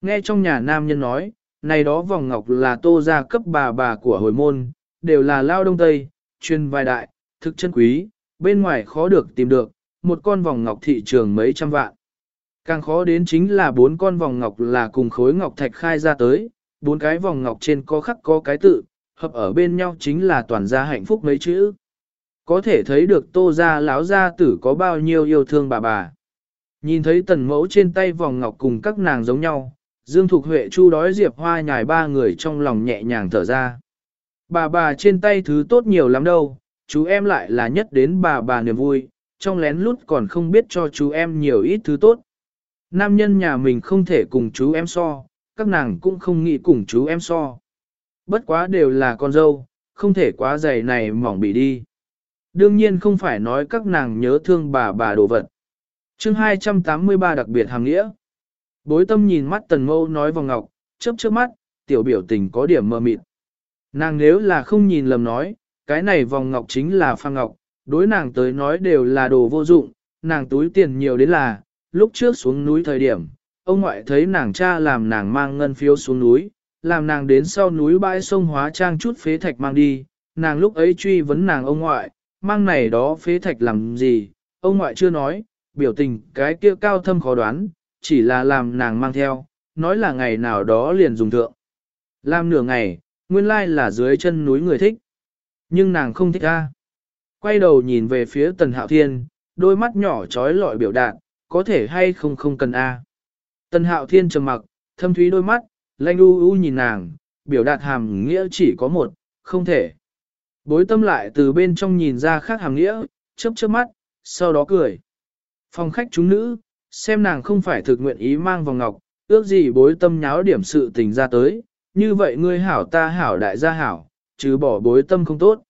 Nghe trong nhà nam nhân nói, này đó vòng ngọc là tô gia cấp bà bà của hồi môn, đều là lao đông tây, chuyên vai đại, thực chân quý, bên ngoài khó được tìm được, một con vòng ngọc thị trường mấy trăm vạn. Càng khó đến chính là bốn con vòng ngọc là cùng khối ngọc thạch khai ra tới, bốn cái vòng ngọc trên có khắc có cái tự, hợp ở bên nhau chính là toàn gia hạnh phúc mấy chữ. Có thể thấy được tô gia lão gia tử có bao nhiêu yêu thương bà bà. Nhìn thấy tần mẫu trên tay vòng ngọc cùng các nàng giống nhau, Dương Thục Huệ Chu đói Diệp Hoa nhài ba người trong lòng nhẹ nhàng thở ra. Bà bà trên tay thứ tốt nhiều lắm đâu, chú em lại là nhất đến bà bà niềm vui, trong lén lút còn không biết cho chú em nhiều ít thứ tốt. Nam nhân nhà mình không thể cùng chú em so, các nàng cũng không nghĩ cùng chú em so. Bất quá đều là con dâu, không thể quá dày này mỏng bị đi. Đương nhiên không phải nói các nàng nhớ thương bà bà đồ vật. chương 283 đặc biệt hàng nghĩa. Bối tâm nhìn mắt tần mâu nói vào ngọc, chớp chớp mắt, tiểu biểu tình có điểm mơ mịt. Nàng nếu là không nhìn lầm nói, cái này vòng ngọc chính là pha ngọc, đối nàng tới nói đều là đồ vô dụng, nàng túi tiền nhiều đến là, lúc trước xuống núi thời điểm, ông ngoại thấy nàng cha làm nàng mang ngân phiếu xuống núi, làm nàng đến sau núi bãi sông hóa trang chút phế thạch mang đi, nàng lúc ấy truy vấn nàng ông ngoại, mang này đó phế thạch làm gì, ông ngoại chưa nói, biểu tình cái kia cao thâm khó đoán, chỉ là làm nàng mang theo, nói là ngày nào đó liền dùng thượng. Làm nửa ngày, nguyên lai là dưới chân núi người thích. Nhưng nàng không thích ra. Quay đầu nhìn về phía tần hạo thiên, đôi mắt nhỏ trói lọi biểu đạt, có thể hay không không cần a. Tần hạo thiên trầm mặc, thâm thúy đôi mắt, lanh u u nhìn nàng, biểu đạt hàm nghĩa chỉ có một, không thể. Bối tâm lại từ bên trong nhìn ra khác hàm nghĩa, chớp chớp mắt, sau đó cười. Phòng khách chúng nữ, xem nàng không phải thực nguyện ý mang vòng ngọc, ước gì bối tâm nháo điểm sự tình ra tới, như vậy ngươi hảo ta hảo đại gia hảo, chứ bỏ bối tâm không tốt.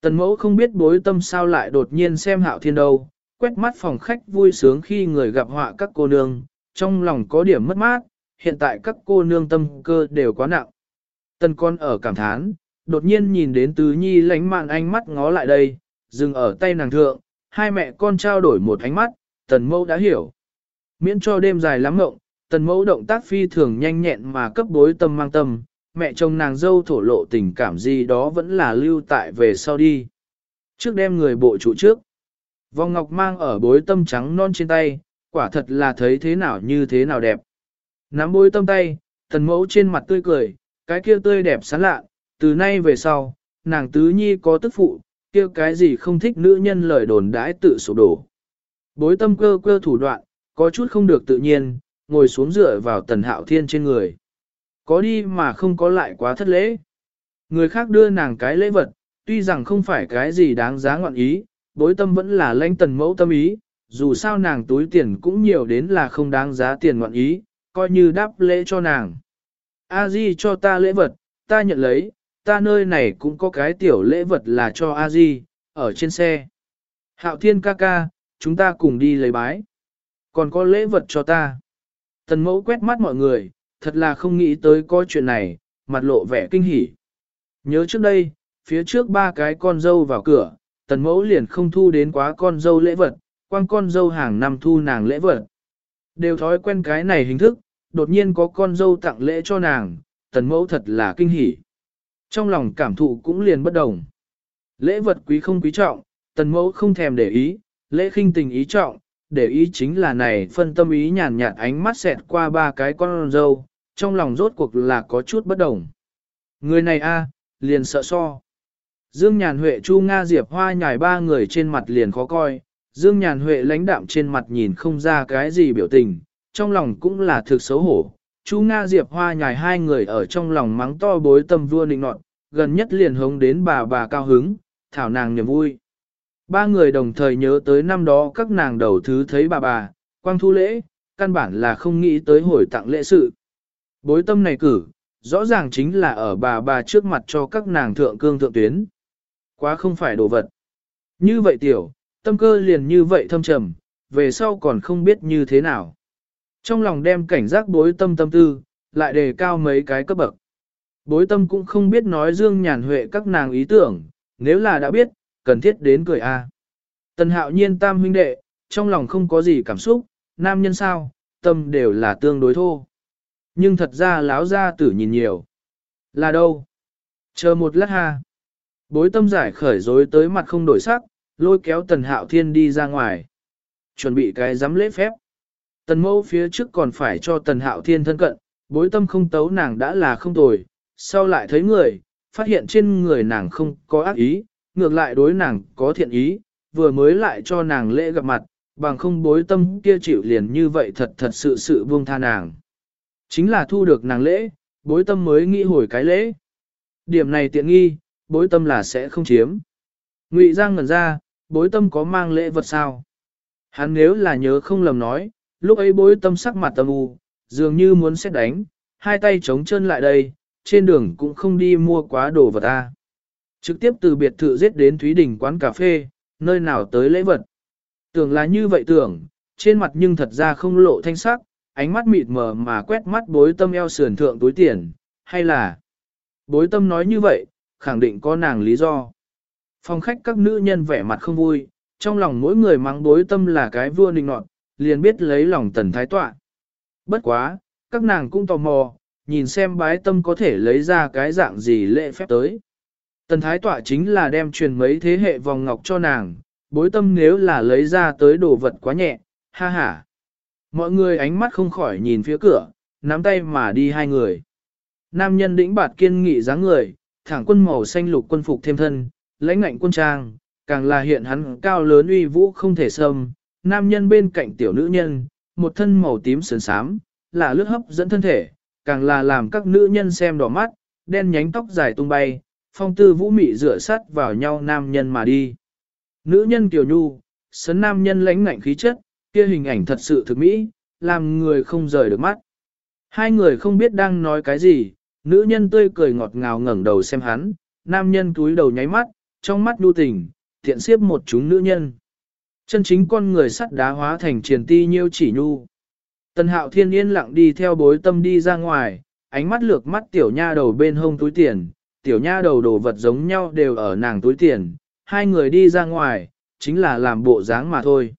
Tần mẫu không biết bối tâm sao lại đột nhiên xem hạo thiên đâu, quét mắt phòng khách vui sướng khi người gặp họa các cô nương, trong lòng có điểm mất mát, hiện tại các cô nương tâm cơ đều quá nặng. Tần con ở cảm thán, đột nhiên nhìn đến tứ nhi lánh mạn ánh mắt ngó lại đây, dừng ở tay nàng thượng, hai mẹ con trao đổi một ánh mắt, tần mẫu đã hiểu. Miễn cho đêm dài lắm ngộng, tần mẫu động tác phi thường nhanh nhẹn mà cấp bối tâm mang tâm, mẹ chồng nàng dâu thổ lộ tình cảm gì đó vẫn là lưu tại về sau đi. Trước đem người bộ trụ trước. Vòng ngọc mang ở bối tâm trắng non trên tay, quả thật là thấy thế nào như thế nào đẹp. Nắm bối tâm tay, tần mẫu trên mặt tươi cười, cái kia tươi đẹp sán lạ, từ nay về sau, nàng tứ nhi có tức phụ, kia cái gì không thích nữ nhân lời đồn đãi tự sụp đổ. Bối tâm cơ cơ thủ đoạn, có chút không được tự nhiên, ngồi xuống dựa vào tần hạo thiên trên người. Có đi mà không có lại quá thất lễ. Người khác đưa nàng cái lễ vật, tuy rằng không phải cái gì đáng giá ngoạn ý, bối tâm vẫn là lãnh tần mẫu tâm ý, dù sao nàng túi tiền cũng nhiều đến là không đáng giá tiền ngoạn ý, coi như đáp lễ cho nàng. A Di cho ta lễ vật, ta nhận lấy, ta nơi này cũng có cái tiểu lễ vật là cho A Di, ở trên xe. Hạo thiên ca ca, chúng ta cùng đi lấy bái. Còn có lễ vật cho ta. Tần mẫu quét mắt mọi người, thật là không nghĩ tới có chuyện này, mặt lộ vẻ kinh hỉ. Nhớ trước đây, phía trước ba cái con dâu vào cửa, tần mẫu liền không thu đến quá con dâu lễ vật, quan con dâu hàng năm thu nàng lễ vật. Đều thói quen cái này hình thức, đột nhiên có con dâu tặng lễ cho nàng, tần mẫu thật là kinh hỉ. Trong lòng cảm thụ cũng liền bất đồng. Lễ vật quý không quý trọng, tần mẫu không thèm để ý, lễ khinh tình ý trọng, để ý chính là này phân tâm ý nhàn nhạt ánh mắt xẹt qua ba cái con dâu, trong lòng rốt cuộc là có chút bất đồng. Người này a liền sợ so. Dương Nhàn Huệ Chu Nga Diệp Hoa nhảy ba người trên mặt liền khó coi, Dương Nhàn Huệ lãnh đạm trên mặt nhìn không ra cái gì biểu tình, trong lòng cũng là thực xấu hổ. Chu Nga Diệp Hoa nhảy hai người ở trong lòng mắng to bối tâm vua nịnh nọt, gần nhất liền hống đến bà bà cao hứng, thảo nàng niềm vui. Ba người đồng thời nhớ tới năm đó các nàng đầu thứ thấy bà bà, quang thu lễ, căn bản là không nghĩ tới hồi tặng lễ sự. Bối tâm này cử, rõ ràng chính là ở bà bà trước mặt cho các nàng thượng cương thượng tuyến. Quá không phải đồ vật. Như vậy tiểu, tâm cơ liền như vậy thâm trầm, về sau còn không biết như thế nào. Trong lòng đem cảnh giác bối tâm tâm tư, lại đề cao mấy cái cấp bậc. Bối tâm cũng không biết nói dương nhàn huệ các nàng ý tưởng, nếu là đã biết, cần thiết đến cười a. Tần hạo nhiên tam huynh đệ, trong lòng không có gì cảm xúc, nam nhân sao, tâm đều là tương đối thô. Nhưng thật ra láo ra tử nhìn nhiều. Là đâu? Chờ một lát ha. Bối tâm giải khởi dối tới mặt không đổi sắc, lôi kéo tần hạo thiên đi ra ngoài. Chuẩn bị cái giám lễ phép. Tần mâu phía trước còn phải cho tần hạo thiên thân cận, bối tâm không tấu nàng đã là không tồi. Sau lại thấy người, phát hiện trên người nàng không có ác ý, ngược lại đối nàng có thiện ý, vừa mới lại cho nàng lễ gặp mặt, bằng không bối tâm kia chịu liền như vậy thật thật sự sự buông tha nàng. Chính là thu được nàng lễ, bối tâm mới nghĩ hồi cái lễ. Điểm này tiện nghi, bối tâm là sẽ không chiếm. Ngụy Giang ngẩn ra, bối tâm có mang lễ vật sao? Hắn nếu là nhớ không lầm nói, lúc ấy bối tâm sắc mặt tâm u, dường như muốn xét đánh, hai tay chống chân lại đây, trên đường cũng không đi mua quá đồ vật ta. Trực tiếp từ biệt thự giết đến Thúy Đình quán cà phê, nơi nào tới lễ vật. Tưởng là như vậy tưởng, trên mặt nhưng thật ra không lộ thanh sắc, ánh mắt mịt mờ mà quét mắt bối tâm eo sườn thượng túi tiền, hay là bối tâm nói như vậy, khẳng định có nàng lý do. Phòng khách các nữ nhân vẻ mặt không vui, trong lòng mỗi người mắng bối tâm là cái vua nịnh nọt, liền biết lấy lòng tần thái tọa. Bất quá, các nàng cũng tò mò, nhìn xem bái tâm có thể lấy ra cái dạng gì lễ phép tới. Tần thái tọa chính là đem truyền mấy thế hệ vòng ngọc cho nàng, bối tâm nếu là lấy ra tới đồ vật quá nhẹ, ha ha. Mọi người ánh mắt không khỏi nhìn phía cửa, nắm tay mà đi hai người. Nam nhân đĩnh bạt kiên nghị dáng người, thẳng quân màu xanh lục quân phục thêm thân, lãnh ngạnh quân trang, càng là hiện hắn cao lớn uy vũ không thể xâm. Nam nhân bên cạnh tiểu nữ nhân, một thân màu tím sườn sám, là lướt hấp dẫn thân thể, càng là làm các nữ nhân xem đỏ mắt, đen nhánh tóc dài tung bay, phong tư vũ mị rửa sắt vào nhau nam nhân mà đi. Nữ nhân tiểu nhu, sấn nam nhân lãnh ngạnh khí chất, kia hình ảnh thật sự thực mỹ, làm người không rời được mắt. Hai người không biết đang nói cái gì, nữ nhân tươi cười ngọt ngào ngẩng đầu xem hắn, nam nhân túi đầu nháy mắt, trong mắt đu tình, tiện xiếp một chúng nữ nhân. Chân chính con người sắt đá hóa thành triền ti nhiêu chỉ nhu. Tần hạo thiên yên lặng đi theo bối tâm đi ra ngoài, ánh mắt lược mắt tiểu nha đầu bên hông túi tiền, tiểu nha đầu đồ vật giống nhau đều ở nàng túi tiền, hai người đi ra ngoài, chính là làm bộ dáng mà thôi.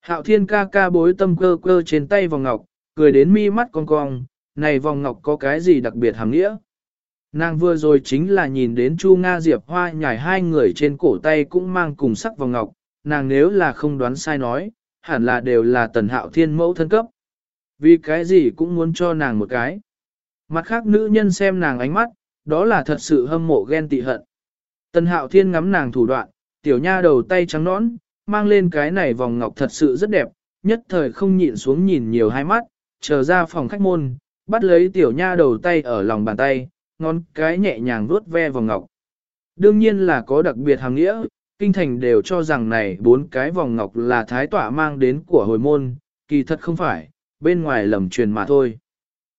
Hạo thiên ca ca bối tâm cơ cơ trên tay vòng ngọc, cười đến mi mắt cong cong, này vòng ngọc có cái gì đặc biệt hàm nghĩa? Nàng vừa rồi chính là nhìn đến Chu Nga Diệp Hoa nhảy hai người trên cổ tay cũng mang cùng sắc vòng ngọc, nàng nếu là không đoán sai nói, hẳn là đều là tần hạo thiên mẫu thân cấp. Vì cái gì cũng muốn cho nàng một cái. Mặt khác nữ nhân xem nàng ánh mắt, đó là thật sự hâm mộ ghen tị hận. Tần hạo thiên ngắm nàng thủ đoạn, tiểu nha đầu tay trắng nõn, mang lên cái này vòng ngọc thật sự rất đẹp, nhất thời không nhịn xuống nhìn nhiều hai mắt, chờ ra phòng khách môn, bắt lấy tiểu nha đầu tay ở lòng bàn tay, ngón cái nhẹ nhàng vuốt ve vòng ngọc. Đương nhiên là có đặc biệt hàng nghĩa, kinh thành đều cho rằng này bốn cái vòng ngọc là thái tỏa mang đến của hồi môn, kỳ thật không phải, bên ngoài lầm truyền mà thôi.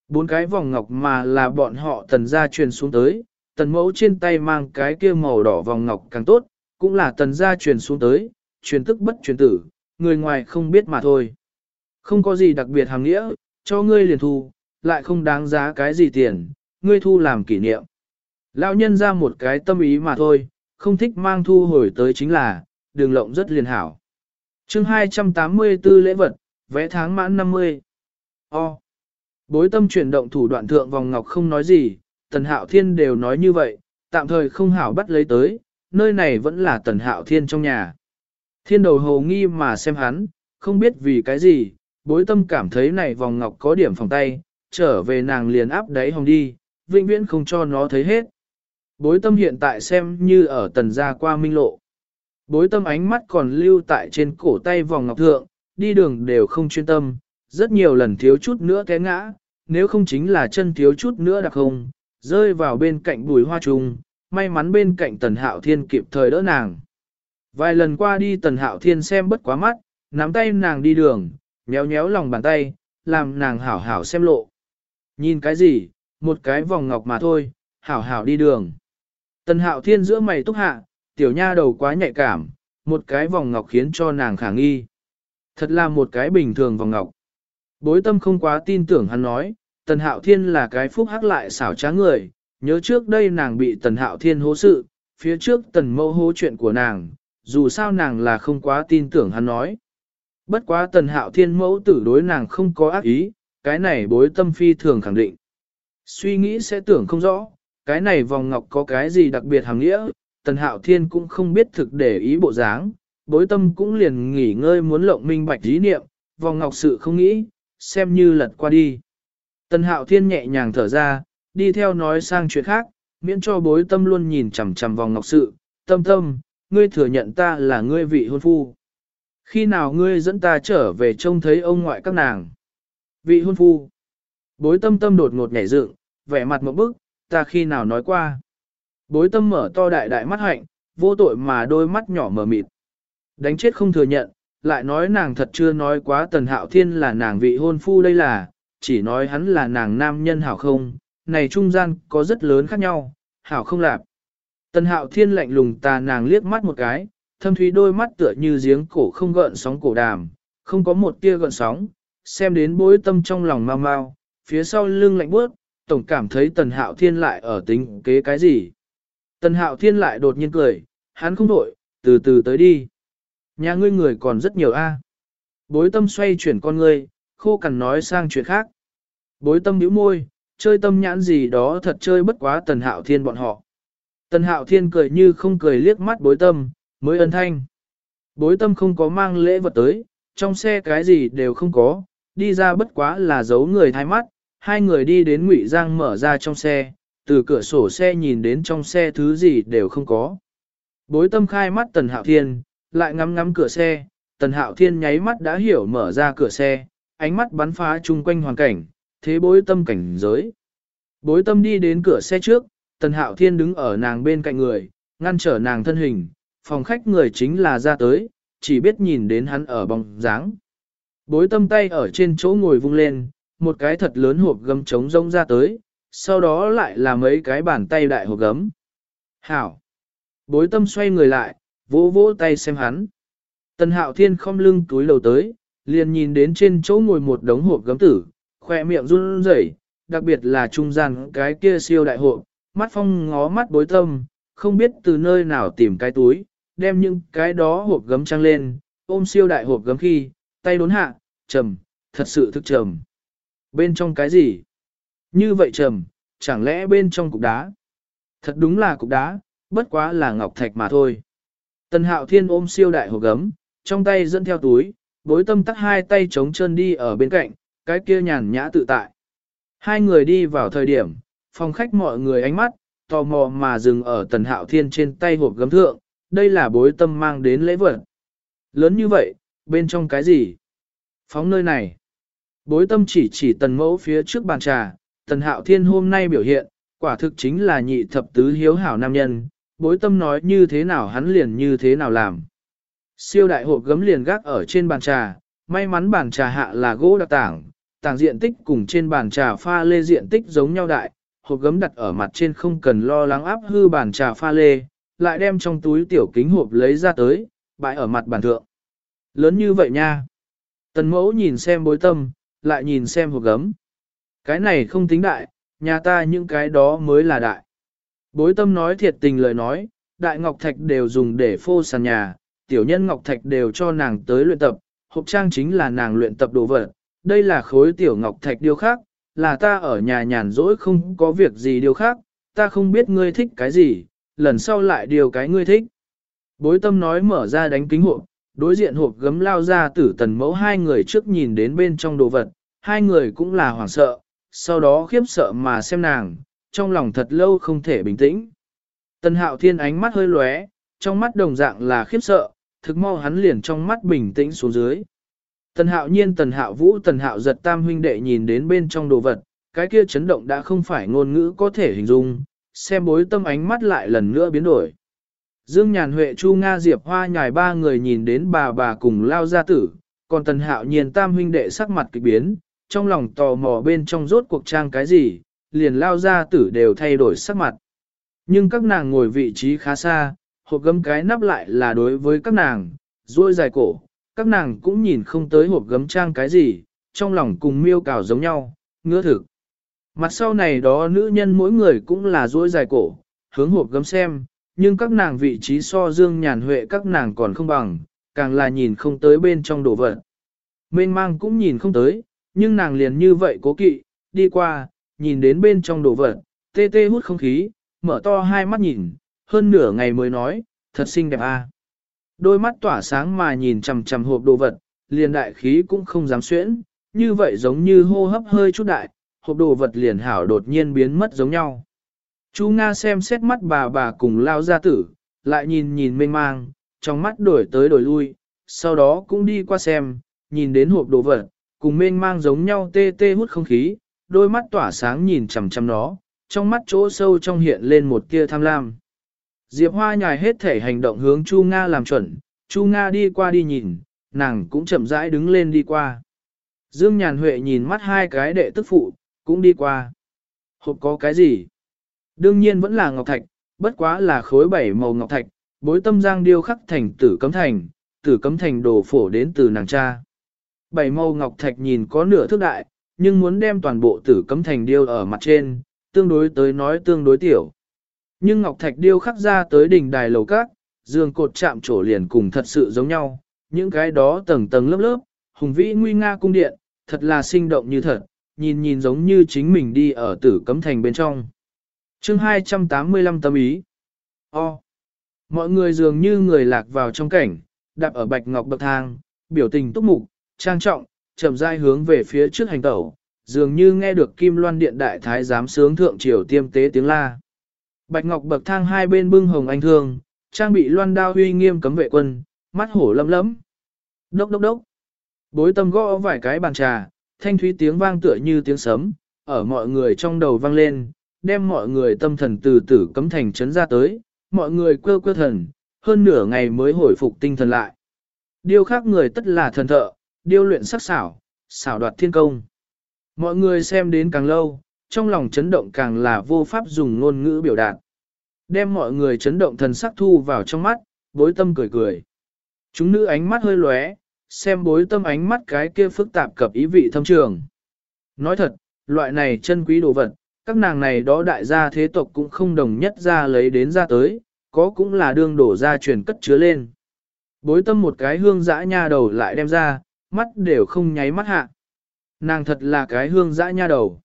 Bốn cái vòng ngọc mà là bọn họ tần gia truyền xuống tới, tần mẫu trên tay mang cái kia màu đỏ vòng ngọc càng tốt, cũng là tần gia truyền xuống tới, truyền tức bất truyền tử, người ngoài không biết mà thôi. Không có gì đặc biệt hàng nghĩa, cho ngươi liền thu, lại không đáng giá cái gì tiền, ngươi thu làm kỷ niệm. Lão nhân ra một cái tâm ý mà thôi, không thích mang thu hồi tới chính là, đường lộng rất liền hảo. chương 284 lễ vật, vẽ tháng mãn 50. O. Bối tâm chuyển động thủ đoạn thượng vòng ngọc không nói gì, tần hạo thiên đều nói như vậy, tạm thời không hảo bắt lấy tới, nơi này vẫn là tần hạo thiên trong nhà. Thiên đầu hồ nghi mà xem hắn, không biết vì cái gì, bối tâm cảm thấy này vòng ngọc có điểm phòng tay, trở về nàng liền áp đáy hồng đi, vĩnh viễn không cho nó thấy hết. Bối tâm hiện tại xem như ở tần gia qua minh lộ. Bối tâm ánh mắt còn lưu tại trên cổ tay vòng ngọc thượng, đi đường đều không chuyên tâm, rất nhiều lần thiếu chút nữa té ngã, nếu không chính là chân thiếu chút nữa đặc không, rơi vào bên cạnh bùi hoa trùng, may mắn bên cạnh tần hạo thiên kịp thời đỡ nàng. Vài lần qua đi tần hạo thiên xem bất quá mắt, nắm tay nàng đi đường, nhéo nhéo lòng bàn tay, làm nàng hảo hảo xem lộ. Nhìn cái gì, một cái vòng ngọc mà thôi, hảo hảo đi đường. Tần hạo thiên giữa mày túc hạ, tiểu nha đầu quá nhạy cảm, một cái vòng ngọc khiến cho nàng khả nghi. Thật là một cái bình thường vòng ngọc. Bối tâm không quá tin tưởng hắn nói, tần hạo thiên là cái phúc hắc lại xảo trá người, nhớ trước đây nàng bị tần hạo thiên hố sự, phía trước tần mâu hố chuyện của nàng, dù sao nàng là không quá tin tưởng hắn nói. Bất quá tần hạo thiên mẫu tử đối nàng không có ác ý, cái này bối tâm phi thường khẳng định. Suy nghĩ sẽ tưởng không rõ, cái này vòng ngọc có cái gì đặc biệt hàng nghĩa, tần hạo thiên cũng không biết thực để ý bộ dáng, bối tâm cũng liền nghỉ ngơi muốn lộng minh bạch ý niệm, vòng ngọc sự không nghĩ, xem như lật qua đi. Tần hạo thiên nhẹ nhàng thở ra, đi theo nói sang chuyện khác, miễn cho bối tâm luôn nhìn chằm chằm vòng ngọc sự, tâm tâm, ngươi thừa nhận ta là ngươi vị hôn phu. Khi nào ngươi dẫn ta trở về trông thấy ông ngoại các nàng? Vị hôn phu. Bối tâm tâm đột ngột nhảy dựng, vẻ mặt một bức, ta khi nào nói qua. Bối tâm mở to đại đại mắt hạnh, vô tội mà đôi mắt nhỏ mờ mịt. Đánh chết không thừa nhận, lại nói nàng thật chưa nói quá tần hạo thiên là nàng vị hôn phu đây là, chỉ nói hắn là nàng nam nhân hảo không, này trung gian có rất lớn khác nhau, hảo không lạp. Tần hạo thiên lạnh lùng tà nàng liếc mắt một cái, thâm thúy đôi mắt tựa như giếng cổ không gợn sóng cổ đàm, không có một tia gợn sóng, xem đến bối tâm trong lòng mau mau, phía sau lưng lạnh bước, tổng cảm thấy tần hạo thiên lại ở tính kế cái gì. Tần hạo thiên lại đột nhiên cười, hắn không đổi, từ từ tới đi. Nhà ngươi người còn rất nhiều a. Bối tâm xoay chuyển con ngươi, khô cằn nói sang chuyện khác. Bối tâm bĩu môi, chơi tâm nhãn gì đó thật chơi bất quá tần hạo thiên bọn họ. Tần hạo thiên cười như không cười liếc mắt bối tâm, mới ân thanh. Bối tâm không có mang lễ vật tới, trong xe cái gì đều không có, đi ra bất quá là giấu người thay mắt, hai người đi đến ngụy Giang mở ra trong xe, từ cửa sổ xe nhìn đến trong xe thứ gì đều không có. Bối tâm khai mắt tần hạo thiên, lại ngắm ngắm cửa xe, tần hạo thiên nháy mắt đã hiểu mở ra cửa xe, ánh mắt bắn phá chung quanh hoàn cảnh, thế bối tâm cảnh giới. Bối tâm đi đến cửa xe trước, tần hạo thiên đứng ở nàng bên cạnh người, ngăn trở nàng thân hình, phòng khách người chính là ra tới, chỉ biết nhìn đến hắn ở bóng dáng. Bối tâm tay ở trên chỗ ngồi vung lên, một cái thật lớn hộp gấm trống rông ra tới, sau đó lại là mấy cái bàn tay đại hộp gấm. Hảo! Bối tâm xoay người lại, vỗ vỗ tay xem hắn. Tần hạo thiên không lưng túi lầu tới, liền nhìn đến trên chỗ ngồi một đống hộp gấm tử, khỏe miệng run rẩy, đặc biệt là trung gian cái kia siêu đại hộp, mắt phong ngó mắt bối tâm, không biết từ nơi nào tìm cái túi, đem những cái đó hộp gấm trăng lên, ôm siêu đại hộp gấm khi, tay đốn hạ, trầm, thật sự thức trầm. Bên trong cái gì? Như vậy trầm, chẳng lẽ bên trong cục đá? Thật đúng là cục đá, bất quá là ngọc thạch mà thôi. Tần hạo thiên ôm siêu đại hộp gấm, trong tay dẫn theo túi, bối tâm tắt hai tay chống chân đi ở bên cạnh, cái kia nhàn nhã tự tại. Hai người đi vào thời điểm, phòng khách mọi người ánh mắt, tò mò mà dừng ở tần hạo thiên trên tay hộp gấm thượng, đây là bối tâm mang đến lễ vật. Lớn như vậy, bên trong cái gì? Phóng nơi này. Bối tâm chỉ chỉ tần mẫu phía trước bàn trà, tần hạo thiên hôm nay biểu hiện, quả thực chính là nhị thập tứ hiếu hảo nam nhân, bối tâm nói như thế nào hắn liền như thế nào làm. Siêu đại hộp gấm liền gác ở trên bàn trà, may mắn bàn trà hạ là gỗ đặc tảng, tảng diện tích cùng trên bàn trà pha lê diện tích giống nhau đại, hộp gấm đặt ở mặt trên không cần lo lắng áp hư bàn trà pha lê, lại đem trong túi tiểu kính hộp lấy ra tới, bãi ở mặt bàn thượng. Lớn như vậy nha. Tần mẫu nhìn xem bối tâm, lại nhìn xem hộp gấm. Cái này không tính đại, nhà ta những cái đó mới là đại. Bối tâm nói thiệt tình lời nói, đại ngọc thạch đều dùng để phô sàn nhà, tiểu nhân ngọc thạch đều cho nàng tới luyện tập, hộp trang chính là nàng luyện tập đồ vật. Đây là khối tiểu ngọc thạch điêu khác, là ta ở nhà nhàn rỗi không có việc gì điều khác, ta không biết ngươi thích cái gì, lần sau lại điều cái ngươi thích. Bối tâm nói mở ra đánh kính hộp, đối diện hộp gấm lao ra tử tần mẫu hai người trước nhìn đến bên trong đồ vật, hai người cũng là hoảng sợ, sau đó khiếp sợ mà xem nàng, trong lòng thật lâu không thể bình tĩnh. Tần hạo thiên ánh mắt hơi lóe, trong mắt đồng dạng là khiếp sợ, thực mau hắn liền trong mắt bình tĩnh xuống dưới. Tần hạo nhiên tần hạo vũ tần hạo giật tam huynh đệ nhìn đến bên trong đồ vật, cái kia chấn động đã không phải ngôn ngữ có thể hình dung, xem bối tâm ánh mắt lại lần nữa biến đổi. Dương Nhàn Huệ Chu Nga Diệp Hoa nhài ba người nhìn đến bà bà cùng lao gia tử, còn tần hạo nhiên tam huynh đệ sắc mặt kịch biến, trong lòng tò mò bên trong rốt cuộc trang cái gì, liền lao gia tử đều thay đổi sắc mặt. Nhưng các nàng ngồi vị trí khá xa, hộp gấm cái nắp lại là đối với các nàng, ruôi dài cổ, các nàng cũng nhìn không tới hộp gấm trang cái gì, trong lòng cùng miêu cào giống nhau, ngứa thực. Mặt sau này đó nữ nhân mỗi người cũng là duỗi dài cổ, hướng hộp gấm xem, nhưng các nàng vị trí so dương nhàn huệ các nàng còn không bằng, càng là nhìn không tới bên trong đồ vật. Mênh mang cũng nhìn không tới, nhưng nàng liền như vậy cố kỵ, đi qua, nhìn đến bên trong đồ vật, tê tê hút không khí, mở to hai mắt nhìn, hơn nửa ngày mới nói, thật xinh đẹp a. À. Đôi mắt tỏa sáng mà nhìn chằm chằm hộp đồ vật, liền đại khí cũng không dám xuyễn, như vậy giống như hô hấp hơi chút đại, hộp đồ vật liền hảo đột nhiên biến mất giống nhau. Chú Nga xem xét mắt bà bà cùng lao ra tử, lại nhìn nhìn mênh mang, trong mắt đổi tới đổi lui, sau đó cũng đi qua xem, nhìn đến hộp đồ vật, cùng mênh mang giống nhau tê tê hút không khí, đôi mắt tỏa sáng nhìn chằm chằm nó, trong mắt chỗ sâu trong hiện lên một tia tham lam. Diệp Hoa nhài hết thể hành động hướng Chu Nga làm chuẩn, Chu Nga đi qua đi nhìn, nàng cũng chậm rãi đứng lên đi qua. Dương Nhàn Huệ nhìn mắt hai cái đệ tức phụ, cũng đi qua. Hộp có cái gì? Đương nhiên vẫn là ngọc thạch, bất quá là khối bảy màu ngọc thạch, bối tâm giang điêu khắc thành tử cấm thành, tử cấm thành đồ phổ đến từ nàng cha. Bảy màu ngọc thạch nhìn có nửa thước đại, nhưng muốn đem toàn bộ tử cấm thành điêu ở mặt trên, tương đối tới nói tương đối tiểu. Nhưng ngọc thạch điêu khắc ra tới đỉnh đài lầu các, giường cột chạm trổ liền cùng thật sự giống nhau, những cái đó tầng tầng lớp lớp, hùng vĩ nguy nga cung điện, thật là sinh động như thật, nhìn nhìn giống như chính mình đi ở tử cấm thành bên trong chương 285 tâm ý. O. Mọi người dường như người lạc vào trong cảnh, đạp ở bạch ngọc bậc thang, biểu tình túc mục, trang trọng, chậm rãi hướng về phía trước hành tẩu, dường như nghe được kim loan điện đại thái giám sướng thượng triều tiêm tế tiếng la. Bạch ngọc bậc thang hai bên bưng hồng anh thương, trang bị loan đao huy nghiêm cấm vệ quân, mắt hổ lấm lấm. Đốc đốc đốc. Bối tâm gõ vài cái bàn trà, thanh thúy tiếng vang tựa như tiếng sấm, ở mọi người trong đầu vang lên, đem mọi người tâm thần từ tử cấm thành chấn ra tới, mọi người quơ quơ thần, hơn nửa ngày mới hồi phục tinh thần lại. Điêu khác người tất là thần thợ, điêu luyện sắc xảo, xảo đoạt thiên công. Mọi người xem đến càng lâu, trong lòng chấn động càng là vô pháp dùng ngôn ngữ biểu đạt. Đem mọi người chấn động thần sắc thu vào trong mắt, bối tâm cười cười. Chúng nữ ánh mắt hơi lóe, xem bối tâm ánh mắt cái kia phức tạp cập ý vị thâm trường. Nói thật, loại này chân quý đồ vật, các nàng này đó đại gia thế tộc cũng không đồng nhất ra lấy đến ra tới, có cũng là đương đổ ra truyền cất chứa lên. Bối tâm một cái hương dã nha đầu lại đem ra, mắt đều không nháy mắt hạ. Nàng thật là cái hương dã nha đầu.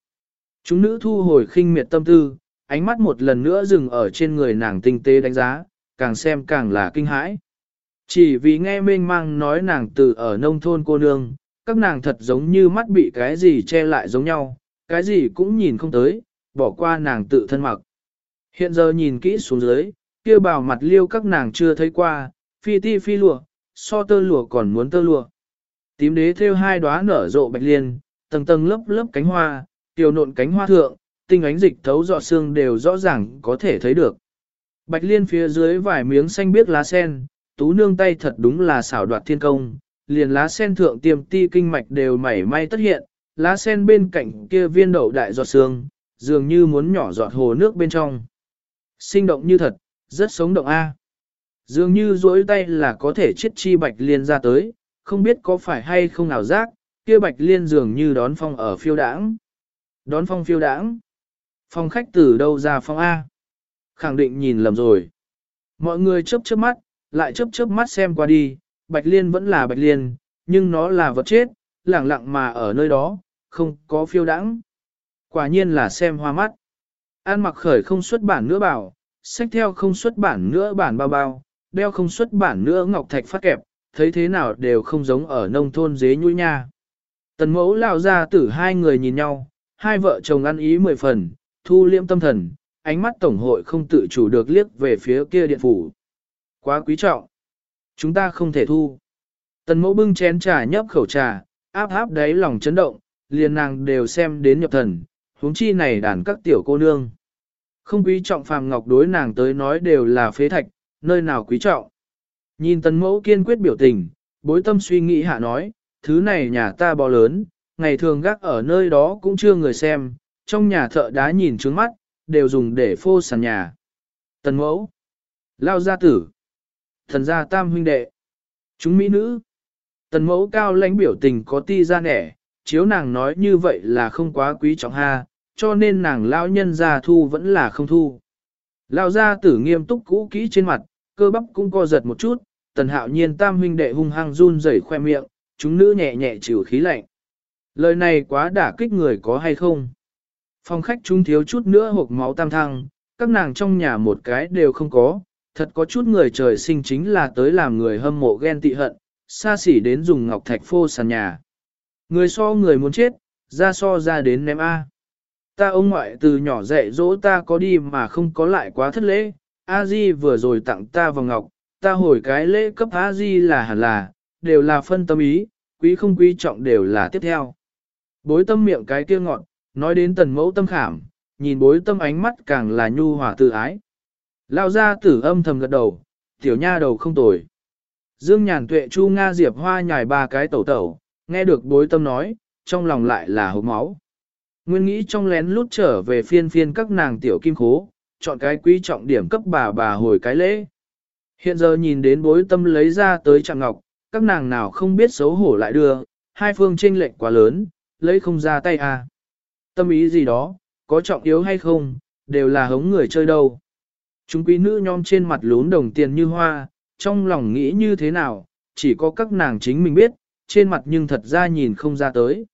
Chúng nữ thu hồi khinh miệt tâm tư, ánh mắt một lần nữa dừng ở trên người nàng tinh tế đánh giá, càng xem càng là kinh hãi. Chỉ vì nghe mênh mang nói nàng từ ở nông thôn cô nương, các nàng thật giống như mắt bị cái gì che lại giống nhau, cái gì cũng nhìn không tới, bỏ qua nàng tự thân mặc. Hiện giờ nhìn kỹ xuống dưới, kia bào mặt liêu các nàng chưa thấy qua, phi ti phi lụa, so tơ lụa còn muốn tơ lụa. Tím đế theo hai đóa nở rộ bạch liên, tầng tầng lớp lớp cánh hoa, tiểu nộn cánh hoa thượng, tinh ánh dịch thấu dọ xương đều rõ ràng có thể thấy được. Bạch liên phía dưới vài miếng xanh biếc lá sen, tú nương tay thật đúng là xảo đoạt thiên công, liền lá sen thượng tiềm ti kinh mạch đều mảy may tất hiện, lá sen bên cạnh kia viên đậu đại giọt xương, dường như muốn nhỏ giọt hồ nước bên trong. Sinh động như thật, rất sống động A. Dường như duỗi tay là có thể chiết chi bạch liên ra tới, không biết có phải hay không nào giác, kia bạch liên dường như đón phong ở phiêu đãng. Đón phong phiêu đãng. Phong khách từ đâu ra phong A? Khẳng định nhìn lầm rồi. Mọi người chớp chớp mắt, lại chớp chớp mắt xem qua đi, bạch liên vẫn là bạch liên, nhưng nó là vật chết, lẳng lặng mà ở nơi đó, không có phiêu đãng. Quả nhiên là xem hoa mắt. An mặc khởi không xuất bản nữa bảo, sách theo không xuất bản nữa bản bao bao, đeo không xuất bản nữa ngọc thạch phát kẹp, thấy thế nào đều không giống ở nông thôn dế nhui nha. Tần mẫu lao ra tử hai người nhìn nhau, hai vợ chồng ăn ý mười phần, thu liễm tâm thần, ánh mắt tổng hội không tự chủ được liếc về phía kia điện phủ. Quá quý trọng. Chúng ta không thể thu. Tần mẫu bưng chén trà nhấp khẩu trà, áp áp đáy lòng chấn động, liền nàng đều xem đến nhập thần, huống chi này đàn các tiểu cô nương. Không quý trọng phàm ngọc đối nàng tới nói đều là phế thạch, nơi nào quý trọng. Nhìn tần mẫu kiên quyết biểu tình, bối tâm suy nghĩ hạ nói, thứ này nhà ta bò lớn, ngày thường gác ở nơi đó cũng chưa người xem, trong nhà thợ đá nhìn trướng mắt, đều dùng để phô sàn nhà. Tần mẫu, lao gia tử, thần gia tam huynh đệ, chúng mỹ nữ. Tần mẫu cao lãnh biểu tình có ti ra nẻ, chiếu nàng nói như vậy là không quá quý trọng ha, cho nên nàng lão nhân gia thu vẫn là không thu. Lão gia tử nghiêm túc cũ kỹ trên mặt, cơ bắp cũng co giật một chút, tần hạo nhiên tam huynh đệ hung hăng run rẩy khoe miệng, chúng nữ nhẹ nhẹ chịu khí lạnh. Lời này quá đả kích người có hay không? Phòng khách chúng thiếu chút nữa hộp máu tam thăng, các nàng trong nhà một cái đều không có, thật có chút người trời sinh chính là tới làm người hâm mộ ghen tị hận, xa xỉ đến dùng ngọc thạch phô sàn nhà. Người so người muốn chết, ra so ra đến ném A. Ta ông ngoại từ nhỏ dạy dỗ ta có đi mà không có lại quá thất lễ, A Di vừa rồi tặng ta vào ngọc, ta hồi cái lễ cấp A Di là hẳn là, đều là phân tâm ý, quý không quý trọng đều là tiếp theo. Bối tâm miệng cái kia ngọn, nói đến tần mẫu tâm khảm, nhìn bối tâm ánh mắt càng là nhu hòa tự ái. Lao ra tử âm thầm gật đầu, tiểu nha đầu không tồi. Dương nhàn tuệ chu Nga Diệp Hoa nhài ba cái tẩu tẩu, nghe được bối tâm nói, trong lòng lại là hộp máu. Nguyên nghĩ trong lén lút trở về phiên phiên các nàng tiểu kim khố, chọn cái quý trọng điểm cấp bà bà hồi cái lễ. Hiện giờ nhìn đến bối tâm lấy ra tới chạm ngọc, các nàng nào không biết xấu hổ lại đưa, hai phương chênh lệnh quá lớn, lấy không ra tay à. Tâm ý gì đó, có trọng yếu hay không, đều là hống người chơi đâu. Chúng quý nữ nhom trên mặt lún đồng tiền như hoa, trong lòng nghĩ như thế nào, chỉ có các nàng chính mình biết, trên mặt nhưng thật ra nhìn không ra tới.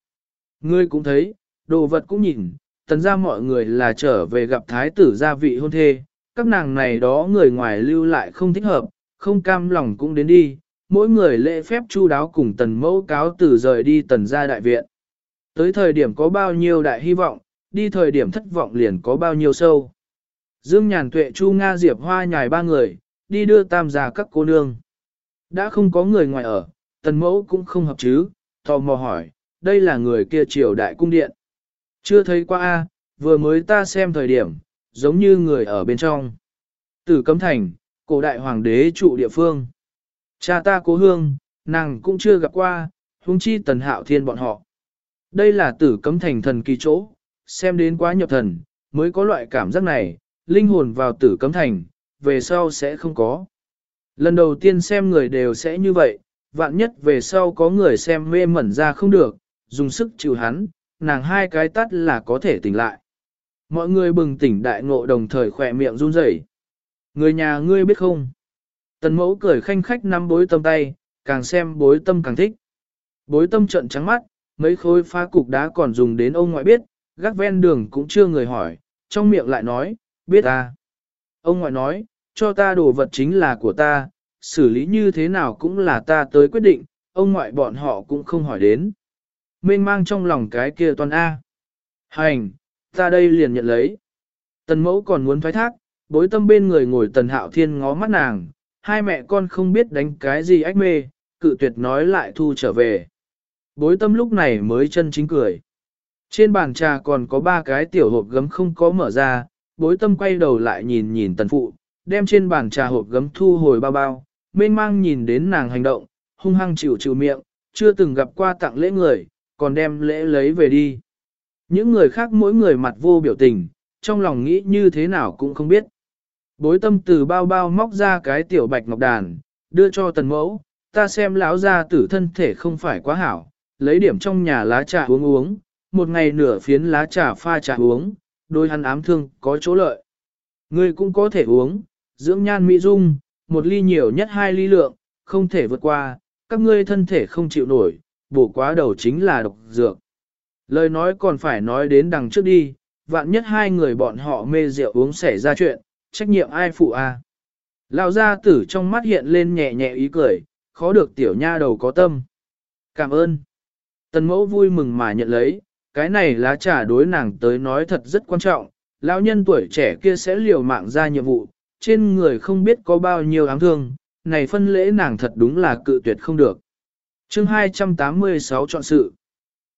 Ngươi cũng thấy, đồ vật cũng nhìn, tấn ra mọi người là trở về gặp thái tử gia vị hôn thê, các nàng này đó người ngoài lưu lại không thích hợp, không cam lòng cũng đến đi, mỗi người lễ phép chu đáo cùng tần mẫu cáo tử rời đi tần gia đại viện. Tới thời điểm có bao nhiêu đại hy vọng, đi thời điểm thất vọng liền có bao nhiêu sâu. Dương Nhàn Tuệ Chu Nga Diệp Hoa nhài ba người, đi đưa tam gia các cô nương. Đã không có người ngoài ở, tần mẫu cũng không hợp chứ, tò mò hỏi, đây là người kia triều đại cung điện. Chưa thấy qua a, vừa mới ta xem thời điểm, giống như người ở bên trong. Tử Cấm Thành, cổ đại hoàng đế trụ địa phương. Cha ta cố hương, nàng cũng chưa gặp qua, huống chi tần hạo thiên bọn họ. Đây là tử cấm thành thần kỳ chỗ, xem đến quá nhập thần, mới có loại cảm giác này, linh hồn vào tử cấm thành, về sau sẽ không có. Lần đầu tiên xem người đều sẽ như vậy, vạn nhất về sau có người xem mê mẩn ra không được, dùng sức chịu hắn, nàng hai cái tắt là có thể tỉnh lại. Mọi người bừng tỉnh đại ngộ đồng thời khỏe miệng run rẩy. Người nhà ngươi biết không? Tần mẫu cười khanh khách nắm bối tâm tay, càng xem bối tâm càng thích. Bối tâm trận trắng mắt, mấy khối phá cục đá còn dùng đến ông ngoại biết, gác ven đường cũng chưa người hỏi, trong miệng lại nói, biết à. Ông ngoại nói, cho ta đồ vật chính là của ta, xử lý như thế nào cũng là ta tới quyết định, ông ngoại bọn họ cũng không hỏi đến. Mênh mang trong lòng cái kia toàn A. Hành, ta đây liền nhận lấy. Tần mẫu còn muốn thoái thác, bối tâm bên người ngồi tần hạo thiên ngó mắt nàng, hai mẹ con không biết đánh cái gì ách mê, cự tuyệt nói lại thu trở về. Bối tâm lúc này mới chân chính cười. Trên bàn trà còn có ba cái tiểu hộp gấm không có mở ra, bối tâm quay đầu lại nhìn nhìn tần phụ, đem trên bàn trà hộp gấm thu hồi bao bao, mênh mang nhìn đến nàng hành động, hung hăng chịu chịu miệng, chưa từng gặp qua tặng lễ người, còn đem lễ lấy về đi. Những người khác mỗi người mặt vô biểu tình, trong lòng nghĩ như thế nào cũng không biết. Bối tâm từ bao bao móc ra cái tiểu bạch ngọc đàn, đưa cho tần mẫu, ta xem lão gia tử thân thể không phải quá hảo, lấy điểm trong nhà lá trà uống uống, một ngày nửa phiến lá trà pha trà uống, đôi hắn ám thương có chỗ lợi. Ngươi cũng có thể uống, dưỡng nhan mỹ dung, một ly nhiều nhất hai ly lượng, không thể vượt qua, các ngươi thân thể không chịu nổi, bổ quá đầu chính là độc dược. Lời nói còn phải nói đến đằng trước đi, vạn nhất hai người bọn họ mê rượu uống xảy ra chuyện, trách nhiệm ai phụ a? À? Lão gia tử trong mắt hiện lên nhẹ nhẹ ý cười, khó được tiểu nha đầu có tâm. Cảm ơn. Tần mẫu vui mừng mà nhận lấy, cái này lá trà đối nàng tới nói thật rất quan trọng, lão nhân tuổi trẻ kia sẽ liều mạng ra nhiệm vụ, trên người không biết có bao nhiêu ám thương, này phân lễ nàng thật đúng là cự tuyệt không được. chương 286 chọn sự.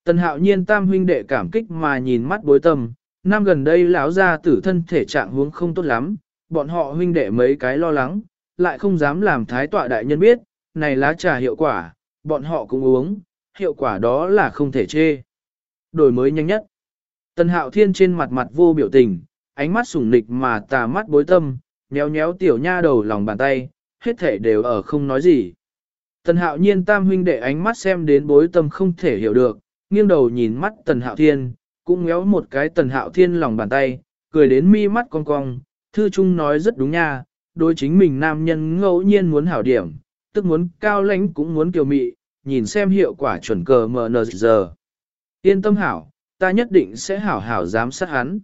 Tần hạo nhiên tam huynh đệ cảm kích mà nhìn mắt bối tâm, năm gần đây lão gia tử thân thể trạng huống không tốt lắm, bọn họ huynh đệ mấy cái lo lắng, lại không dám làm thái tọa đại nhân biết, này lá trà hiệu quả, bọn họ cũng uống, hiệu quả đó là không thể chê. Đổi mới nhanh nhất. Tần hạo thiên trên mặt mặt vô biểu tình, ánh mắt sủng nịch mà tà mắt bối tâm, nhéo nhéo tiểu nha đầu lòng bàn tay, hết thể đều ở không nói gì. Tần hạo nhiên tam huynh đệ ánh mắt xem đến bối tâm không thể hiểu được, nghiêng đầu nhìn mắt tần hạo thiên, cũng méo một cái tần hạo thiên lòng bàn tay, cười đến mi mắt cong cong, thư trung nói rất đúng nha, đối chính mình nam nhân ngẫu nhiên muốn hảo điểm, tức muốn cao lãnh cũng muốn kiều mị, nhìn xem hiệu quả chuẩn cờ mờ giờ. Yên tâm hảo, ta nhất định sẽ hảo hảo giám sát hắn.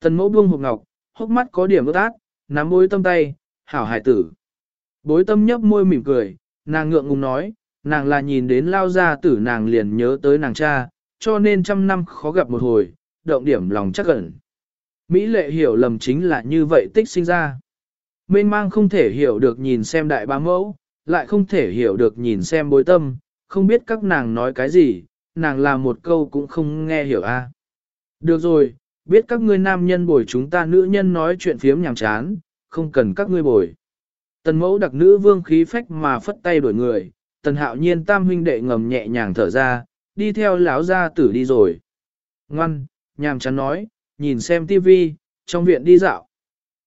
Tần mẫu buông hộp ngọc, hốc mắt có điểm ướt át, nắm bối tâm tay, hảo hải tử. Bối tâm nhấp môi mỉm cười, nàng ngượng ngùng nói, nàng là nhìn đến lao ra tử nàng liền nhớ tới nàng cha, cho nên trăm năm khó gặp một hồi, động điểm lòng chắc ẩn. Mỹ lệ hiểu lầm chính là như vậy tích sinh ra. Mênh mang không thể hiểu được nhìn xem đại bá mẫu, lại không thể hiểu được nhìn xem bối tâm, không biết các nàng nói cái gì, nàng làm một câu cũng không nghe hiểu a. Được rồi, biết các ngươi nam nhân bồi chúng ta nữ nhân nói chuyện phiếm nhàm chán, không cần các ngươi bồi. Tần mẫu đặc nữ vương khí phách mà phất tay đổi người, tần hạo nhiên tam huynh đệ ngầm nhẹ nhàng thở ra, đi theo lão gia tử đi rồi. Ngoan, nhàm chán nói, nhìn xem tivi, trong viện đi dạo.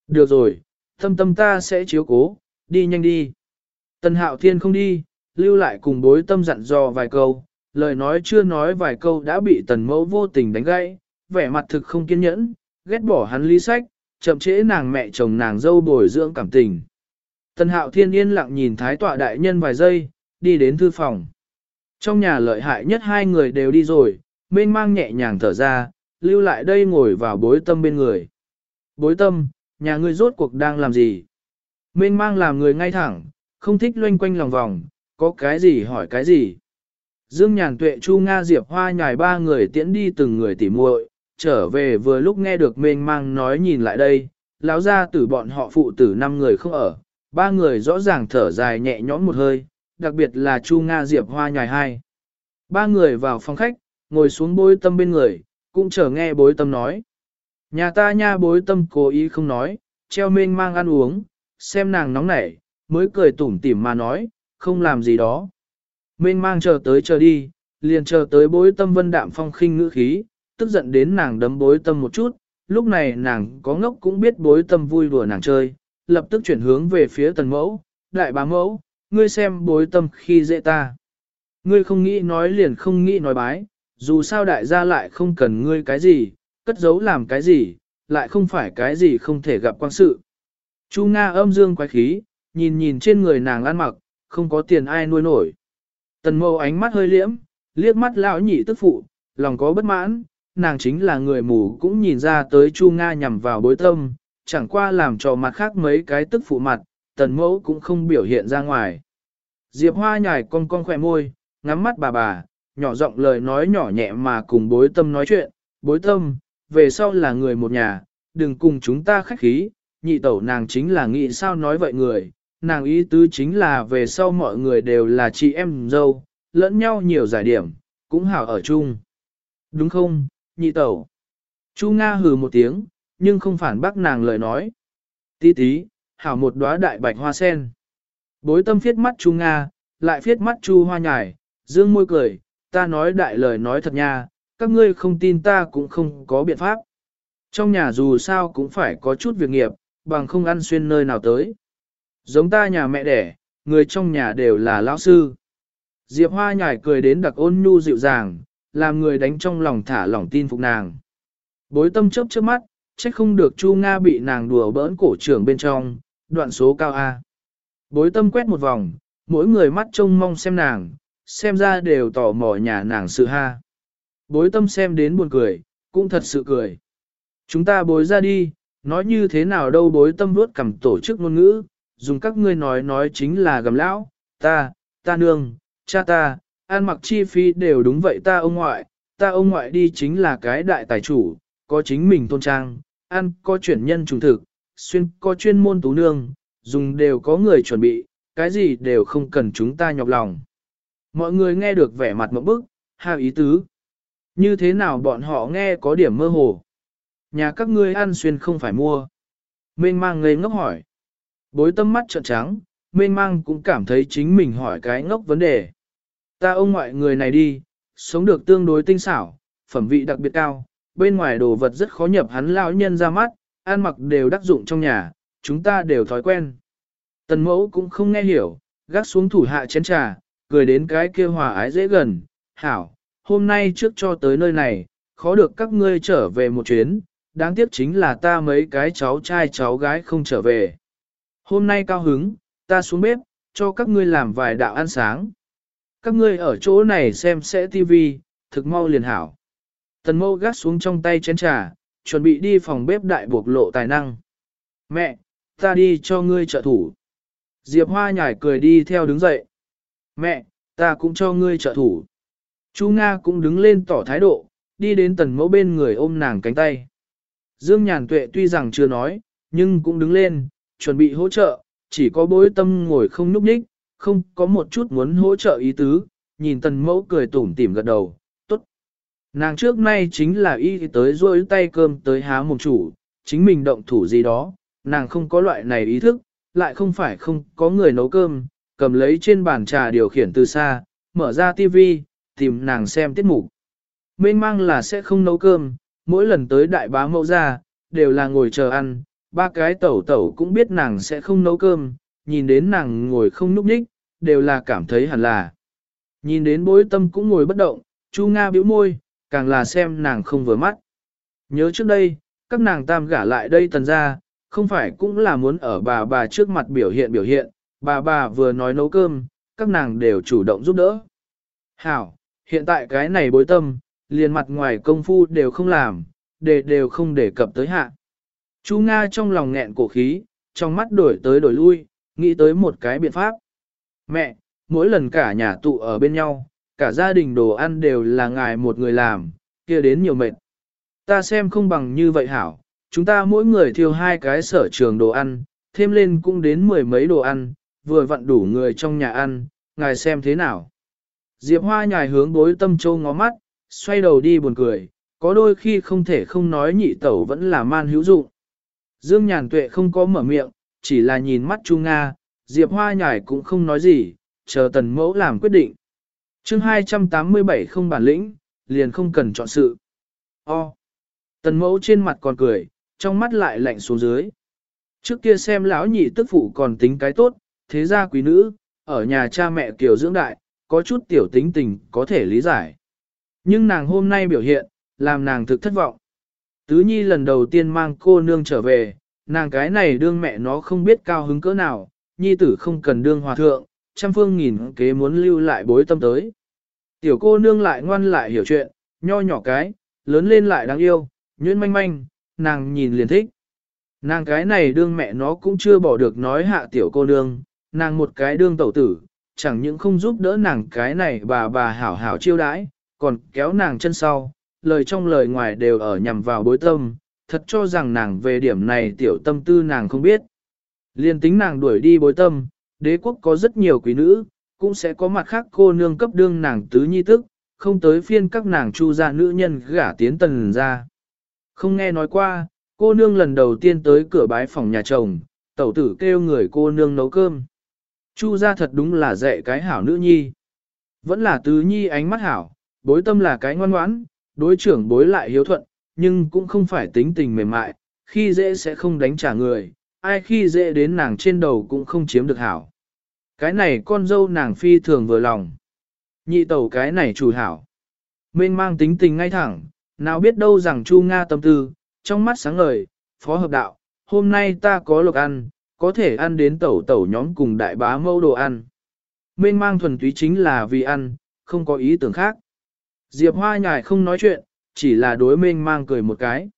Được rồi, tâm tâm ta sẽ chiếu cố, đi nhanh đi. Tần hạo thiên không đi, lưu lại cùng bối tâm dặn dò vài câu, lời nói chưa nói vài câu đã bị tần mẫu vô tình đánh gãy, vẻ mặt thực không kiên nhẫn, ghét bỏ hắn lý sách, chậm trễ nàng mẹ chồng nàng dâu bồi dưỡng cảm tình. Tần hạo thiên yên lặng nhìn thái tọa đại nhân vài giây, đi đến thư phòng. Trong nhà lợi hại nhất hai người đều đi rồi, mênh mang nhẹ nhàng thở ra, lưu lại đây ngồi vào bối tâm bên người. Bối tâm, nhà ngươi rốt cuộc đang làm gì? Mênh mang làm người ngay thẳng, không thích loanh quanh lòng vòng, có cái gì hỏi cái gì. Dương Nhàn Tuệ Chu Nga Diệp Hoa nhài ba người tiễn đi từng người tỉ muội, trở về vừa lúc nghe được mênh mang nói nhìn lại đây, lão ra tử bọn họ phụ tử năm người không ở, ba người rõ ràng thở dài nhẹ nhõm một hơi, đặc biệt là Chu Nga Diệp Hoa nhài hai. Ba người vào phòng khách, ngồi xuống bối tâm bên người, cũng chờ nghe bối tâm nói. Nhà ta nha bối tâm cố ý không nói, treo mênh mang ăn uống, xem nàng nóng nảy, mới cười tủm tỉm mà nói, không làm gì đó. Mênh mang chờ tới chờ đi, liền chờ tới bối tâm vân đạm phong khinh ngữ khí, tức giận đến nàng đấm bối tâm một chút, lúc này nàng có ngốc cũng biết bối tâm vui đùa nàng chơi, lập tức chuyển hướng về phía tần mẫu, đại bá mẫu, ngươi xem bối tâm khi dễ ta. Ngươi không nghĩ nói liền không nghĩ nói bái, dù sao đại gia lại không cần ngươi cái gì, cất giấu làm cái gì, lại không phải cái gì không thể gặp quan sự. Chu Nga âm dương quái khí, nhìn nhìn trên người nàng ăn mặc, không có tiền ai nuôi nổi. Tần mâu ánh mắt hơi liễm, liếc mắt lão nhị tức phụ, lòng có bất mãn, nàng chính là người mù cũng nhìn ra tới Chu Nga nhằm vào bối tâm, chẳng qua làm cho mặt khác mấy cái tức phụ mặt, tần mẫu cũng không biểu hiện ra ngoài. Diệp Hoa nhảy con con khỏe môi, ngắm mắt bà bà, nhỏ giọng lời nói nhỏ nhẹ mà cùng bối tâm nói chuyện, bối tâm, về sau là người một nhà, đừng cùng chúng ta khách khí, nhị tẩu nàng chính là nghĩ sao nói vậy người, nàng ý tứ chính là về sau mọi người đều là chị em dâu, lẫn nhau nhiều giải điểm, cũng hảo ở chung. Đúng không, nhị tẩu? Chu Nga hừ một tiếng, nhưng không phản bác nàng lời nói. Tí tí, hảo một đóa đại bạch hoa sen. Bối tâm phiết mắt Chu Nga, lại phiết mắt Chu Hoa Nhải, dương môi cười, ta nói đại lời nói thật nha, các ngươi không tin ta cũng không có biện pháp. Trong nhà dù sao cũng phải có chút việc nghiệp, bằng không ăn xuyên nơi nào tới. Giống ta nhà mẹ đẻ, người trong nhà đều là lão sư. Diệp Hoa nhải cười đến đặc ôn nhu dịu dàng, làm người đánh trong lòng thả lỏng tin phục nàng. Bối tâm chớp trước mắt, trách không được Chu Nga bị nàng đùa bỡn cổ trưởng bên trong, đoạn số cao A. Bối tâm quét một vòng, mỗi người mắt trông mong xem nàng, xem ra đều tỏ mò nhà nàng sự ha. Bối tâm xem đến buồn cười, cũng thật sự cười. Chúng ta bối ra đi, nói như thế nào đâu bối tâm vuốt cầm tổ chức ngôn ngữ, dùng các ngươi nói nói chính là gầm lão, ta, ta nương, cha ta, ăn mặc chi phí đều đúng vậy ta ông ngoại, ta ông ngoại đi chính là cái đại tài chủ, có chính mình tôn trang, ăn có chuyển nhân trùng thực, xuyên có chuyên môn tú nương, dùng đều có người chuẩn bị, cái gì đều không cần chúng ta nhọc lòng. Mọi người nghe được vẻ mặt một bức, hạ ý tứ. Như thế nào bọn họ nghe có điểm mơ hồ. Nhà các ngươi ăn xuyên không phải mua. Mênh mang ngây ngốc hỏi. Bối tâm mắt trợn trắng, mênh mang cũng cảm thấy chính mình hỏi cái ngốc vấn đề. Ta ông ngoại người này đi, sống được tương đối tinh xảo, phẩm vị đặc biệt cao, bên ngoài đồ vật rất khó nhập hắn lão nhân ra mắt, ăn mặc đều đắc dụng trong nhà, chúng ta đều thói quen. Tần mẫu cũng không nghe hiểu, gác xuống thủ hạ chén trà, cười đến cái kia hòa ái dễ gần, hảo, hôm nay trước cho tới nơi này, khó được các ngươi trở về một chuyến, đáng tiếc chính là ta mấy cái cháu trai cháu gái không trở về. Hôm nay cao hứng, ta xuống bếp, cho các ngươi làm vài đạo ăn sáng. Các ngươi ở chỗ này xem sẽ tivi, thực mau liền hảo. Tần mâu gắt xuống trong tay chén trà, chuẩn bị đi phòng bếp đại buộc lộ tài năng. Mẹ, ta đi cho ngươi trợ thủ. Diệp Hoa nhảy cười đi theo đứng dậy. Mẹ, ta cũng cho ngươi trợ thủ. chú Nga cũng đứng lên tỏ thái độ, đi đến tần mẫu bên người ôm nàng cánh tay. Dương Nhàn Tuệ tuy rằng chưa nói, nhưng cũng đứng lên, chuẩn bị hỗ trợ, chỉ có bối tâm ngồi không núp ních, không có một chút muốn hỗ trợ ý tứ, nhìn tần mẫu cười tủm tỉm gật đầu, tốt. Nàng trước nay chính là y tới rôi tay cơm tới há mồm chủ, chính mình động thủ gì đó, nàng không có loại này ý thức, lại không phải không có người nấu cơm, cầm lấy trên bàn trà điều khiển từ xa, mở ra tivi, tìm nàng xem tiết mục. Mênh mang là sẽ không nấu cơm, mỗi lần tới đại bá mẫu ra, đều là ngồi chờ ăn, ba cái tẩu tẩu cũng biết nàng sẽ không nấu cơm, nhìn đến nàng ngồi không núp nhích, đều là cảm thấy hẳn là. Nhìn đến bối tâm cũng ngồi bất động, Chu Nga bĩu môi, càng là xem nàng không vừa mắt. Nhớ trước đây, các nàng tam gả lại đây tần ra, không phải cũng là muốn ở bà bà trước mặt biểu hiện biểu hiện, bà bà vừa nói nấu cơm, các nàng đều chủ động giúp đỡ. Hảo, hiện tại cái này bối tâm, liền mặt ngoài công phu đều không làm, để đều không đề cập tới hạ. Chu Nga trong lòng nghẹn cổ khí, trong mắt đổi tới đổi lui, nghĩ tới một cái biện pháp. Mẹ, mỗi lần cả nhà tụ ở bên nhau, cả gia đình đồ ăn đều là ngài một người làm, kia đến nhiều mệt. Ta xem không bằng như vậy hảo, chúng ta mỗi người thiêu hai cái sở trường đồ ăn, thêm lên cũng đến mười mấy đồ ăn, vừa vặn đủ người trong nhà ăn, ngài xem thế nào. Diệp Hoa nhài hướng bối tâm châu ngó mắt, xoay đầu đi buồn cười, có đôi khi không thể không nói nhị tẩu vẫn là man hữu dụng. Dương Nhàn Tuệ không có mở miệng, chỉ là nhìn mắt Chu Nga, Diệp Hoa nhải cũng không nói gì, chờ tần mẫu làm quyết định. chương 287 không bản lĩnh, liền không cần chọn sự. O. Tần mẫu trên mặt còn cười, trong mắt lại lạnh xuống dưới. Trước kia xem lão nhị tức phụ còn tính cái tốt, thế ra quý nữ, ở nhà cha mẹ kiều dưỡng đại, có chút tiểu tính tình có thể lý giải. Nhưng nàng hôm nay biểu hiện, làm nàng thực thất vọng. Tứ nhi lần đầu tiên mang cô nương trở về, nàng cái này đương mẹ nó không biết cao hứng cỡ nào, nhi tử không cần đương hòa thượng, trăm phương nghìn kế muốn lưu lại bối tâm tới. Tiểu cô nương lại ngoan lại hiểu chuyện, nho nhỏ cái, lớn lên lại đáng yêu, nhuyễn manh manh, nàng nhìn liền thích. Nàng cái này đương mẹ nó cũng chưa bỏ được nói hạ tiểu cô nương, nàng một cái đương tẩu tử, chẳng những không giúp đỡ nàng cái này bà bà hảo hảo chiêu đãi, còn kéo nàng chân sau, lời trong lời ngoài đều ở nhằm vào bối tâm, thật cho rằng nàng về điểm này tiểu tâm tư nàng không biết. Liên tính nàng đuổi đi bối tâm, đế quốc có rất nhiều quý nữ, cũng sẽ có mặt khác cô nương cấp đương nàng tứ nhi tức, không tới phiên các nàng chu gia nữ nhân gả tiến tần ra. Không nghe nói qua, cô nương lần đầu tiên tới cửa bái phòng nhà chồng, tẩu tử kêu người cô nương nấu cơm. Chu gia thật đúng là dạy cái hảo nữ nhi. Vẫn là tứ nhi ánh mắt hảo, bối tâm là cái ngoan ngoãn, đối trưởng bối lại hiếu thuận, nhưng cũng không phải tính tình mềm mại, khi dễ sẽ không đánh trả người, ai khi dễ đến nàng trên đầu cũng không chiếm được hảo. Cái này con dâu nàng phi thường vừa lòng. Nhị tẩu cái này chủ hảo. Mênh mang tính tình ngay thẳng, nào biết đâu rằng Chu Nga tâm tư, trong mắt sáng ngời, phó hợp đạo, hôm nay ta có lộc ăn, có thể ăn đến tẩu tẩu nhóm cùng đại bá mâu đồ ăn. Mênh mang thuần túy chính là vì ăn, không có ý tưởng khác. Diệp Hoa nhài không nói chuyện, chỉ là đối mênh mang cười một cái.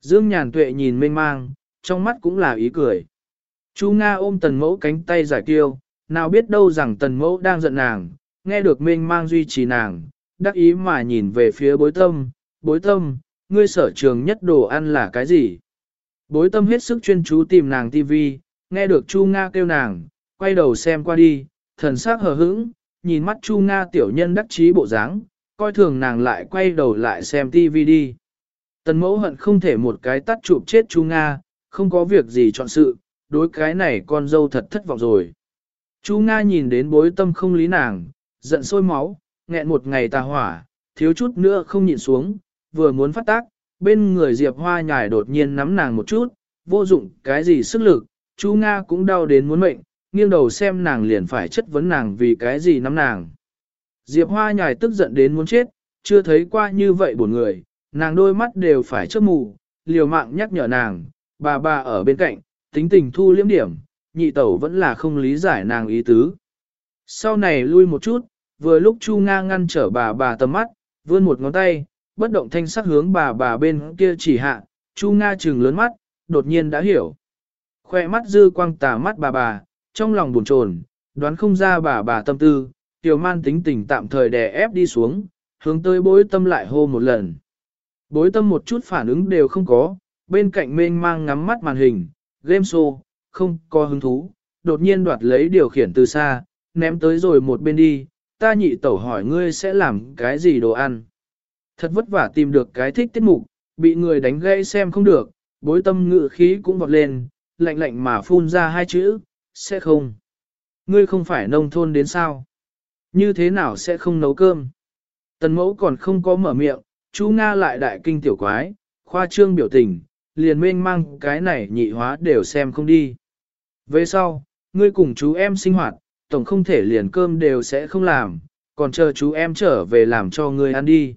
Dương Nhàn Tuệ nhìn mênh mang, trong mắt cũng là ý cười. Chu Nga ôm tần mẫu cánh tay giải tiêu, nào biết đâu rằng tần mẫu đang giận nàng, nghe được mênh mang duy trì nàng, đắc ý mà nhìn về phía bối tâm, bối tâm, ngươi sở trường nhất đồ ăn là cái gì? Bối tâm hết sức chuyên chú tìm nàng tivi, nghe được Chu Nga kêu nàng, quay đầu xem qua đi, thần sắc hờ hững, nhìn mắt Chu Nga tiểu nhân đắc chí bộ dáng, coi thường nàng lại quay đầu lại xem tivi đi. Tần mẫu hận không thể một cái tắt chụp chết chú Nga, không có việc gì chọn sự, đối cái này con dâu thật thất vọng rồi. Chú Nga nhìn đến bối tâm không lý nàng, giận sôi máu, nghẹn một ngày tà hỏa, thiếu chút nữa không nhịn xuống, vừa muốn phát tác, bên người Diệp Hoa nhài đột nhiên nắm nàng một chút, vô dụng cái gì sức lực, chú Nga cũng đau đến muốn mệnh, nghiêng đầu xem nàng liền phải chất vấn nàng vì cái gì nắm nàng. Diệp Hoa nhài tức giận đến muốn chết, chưa thấy qua như vậy buồn người, nàng đôi mắt đều phải chớp mù, liều mạng nhắc nhở nàng, bà bà ở bên cạnh, tính tình thu liếm điểm, nhị tẩu vẫn là không lý giải nàng ý tứ. Sau này lui một chút, vừa lúc Chu Nga ngăn trở bà bà tầm mắt, vươn một ngón tay, bất động thanh sắc hướng bà bà bên kia chỉ hạ, Chu Nga trừng lớn mắt, đột nhiên đã hiểu. Khoe mắt dư quang tà mắt bà bà, trong lòng buồn chồn, đoán không ra bà bà tâm tư, tiểu man tính tình tạm thời đè ép đi xuống, hướng tới bối tâm lại hô một lần. Bối tâm một chút phản ứng đều không có, bên cạnh mênh mang ngắm mắt màn hình, game show, không có hứng thú, đột nhiên đoạt lấy điều khiển từ xa, ném tới rồi một bên đi, ta nhị tẩu hỏi ngươi sẽ làm cái gì đồ ăn. Thật vất vả tìm được cái thích tiết mục, bị người đánh gãy xem không được, bối tâm ngự khí cũng vọt lên, lạnh lạnh mà phun ra hai chữ, sẽ không. Ngươi không phải nông thôn đến sao? Như thế nào sẽ không nấu cơm? Tần mẫu còn không có mở miệng, chú Nga lại đại kinh tiểu quái, khoa trương biểu tình, liền mênh mang cái này nhị hóa đều xem không đi. Về sau, ngươi cùng chú em sinh hoạt, tổng không thể liền cơm đều sẽ không làm, còn chờ chú em trở về làm cho ngươi ăn đi.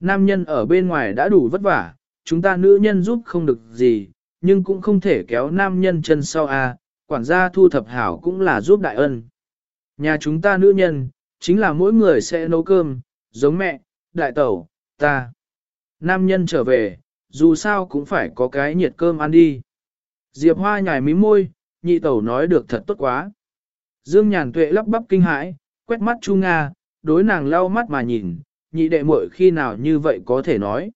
Nam nhân ở bên ngoài đã đủ vất vả, chúng ta nữ nhân giúp không được gì, nhưng cũng không thể kéo nam nhân chân sau a. quản gia thu thập hảo cũng là giúp đại ân. Nhà chúng ta nữ nhân, chính là mỗi người sẽ nấu cơm, giống mẹ, đại tẩu, ta. Nam nhân trở về, dù sao cũng phải có cái nhiệt cơm ăn đi. Diệp Hoa nhảy mí môi, nhị tẩu nói được thật tốt quá. Dương Nhàn Tuệ lắp bắp kinh hãi, quét mắt Chu Nga, đối nàng lau mắt mà nhìn, nhị đệ muội khi nào như vậy có thể nói.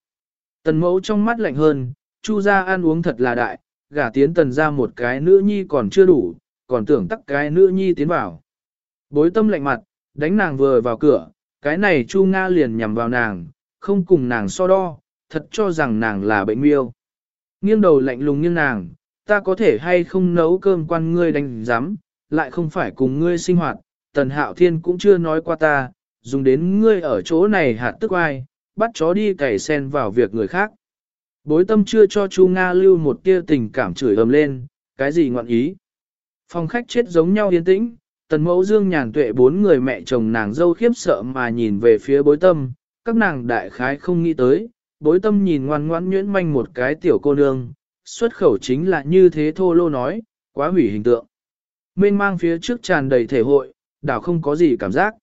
Tần mẫu trong mắt lạnh hơn, Chu Gia ăn uống thật là đại, gả tiến tần ra một cái nữ nhi còn chưa đủ, còn tưởng tắc cái nữ nhi tiến vào. Bối tâm lạnh mặt, đánh nàng vừa vào cửa, cái này Chu Nga liền nhằm vào nàng, không cùng nàng so đo, thật cho rằng nàng là bệnh miêu. Nghiêng đầu lạnh lùng như nàng, ta có thể hay không nấu cơm quan ngươi đánh giám, lại không phải cùng ngươi sinh hoạt, tần hạo thiên cũng chưa nói qua ta, dùng đến ngươi ở chỗ này hạt tức ai, bắt chó đi cày sen vào việc người khác. Bối tâm chưa cho Chu Nga lưu một tia tình cảm chửi ầm lên, cái gì ngọn ý. Phòng khách chết giống nhau yên tĩnh, tần mẫu dương nhàn tuệ bốn người mẹ chồng nàng dâu khiếp sợ mà nhìn về phía bối tâm, các nàng đại khái không nghĩ tới, bối tâm nhìn ngoan ngoãn nhuyễn manh một cái tiểu cô nương, xuất khẩu chính là như thế thô lô nói, quá hủy hình tượng. Mênh mang phía trước tràn đầy thể hội, đảo không có gì cảm giác.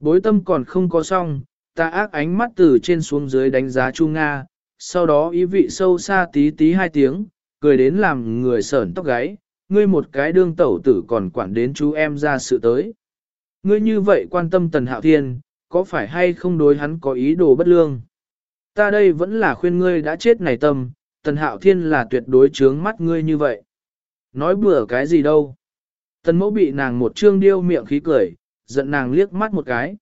Bối tâm còn không có xong, ta ác ánh mắt từ trên xuống dưới đánh giá Chu Nga, sau đó ý vị sâu xa tí tí hai tiếng, cười đến làm người sởn tóc gáy, ngươi một cái đương tẩu tử còn quản đến chú em ra sự tới. Ngươi như vậy quan tâm Tần Hạo Thiên, có phải hay không đối hắn có ý đồ bất lương? Ta đây vẫn là khuyên ngươi đã chết này tâm, Tần Hạo Thiên là tuyệt đối trướng mắt ngươi như vậy. Nói bừa cái gì đâu. Tần mẫu bị nàng một trương điêu miệng khí cười, giận nàng liếc mắt một cái.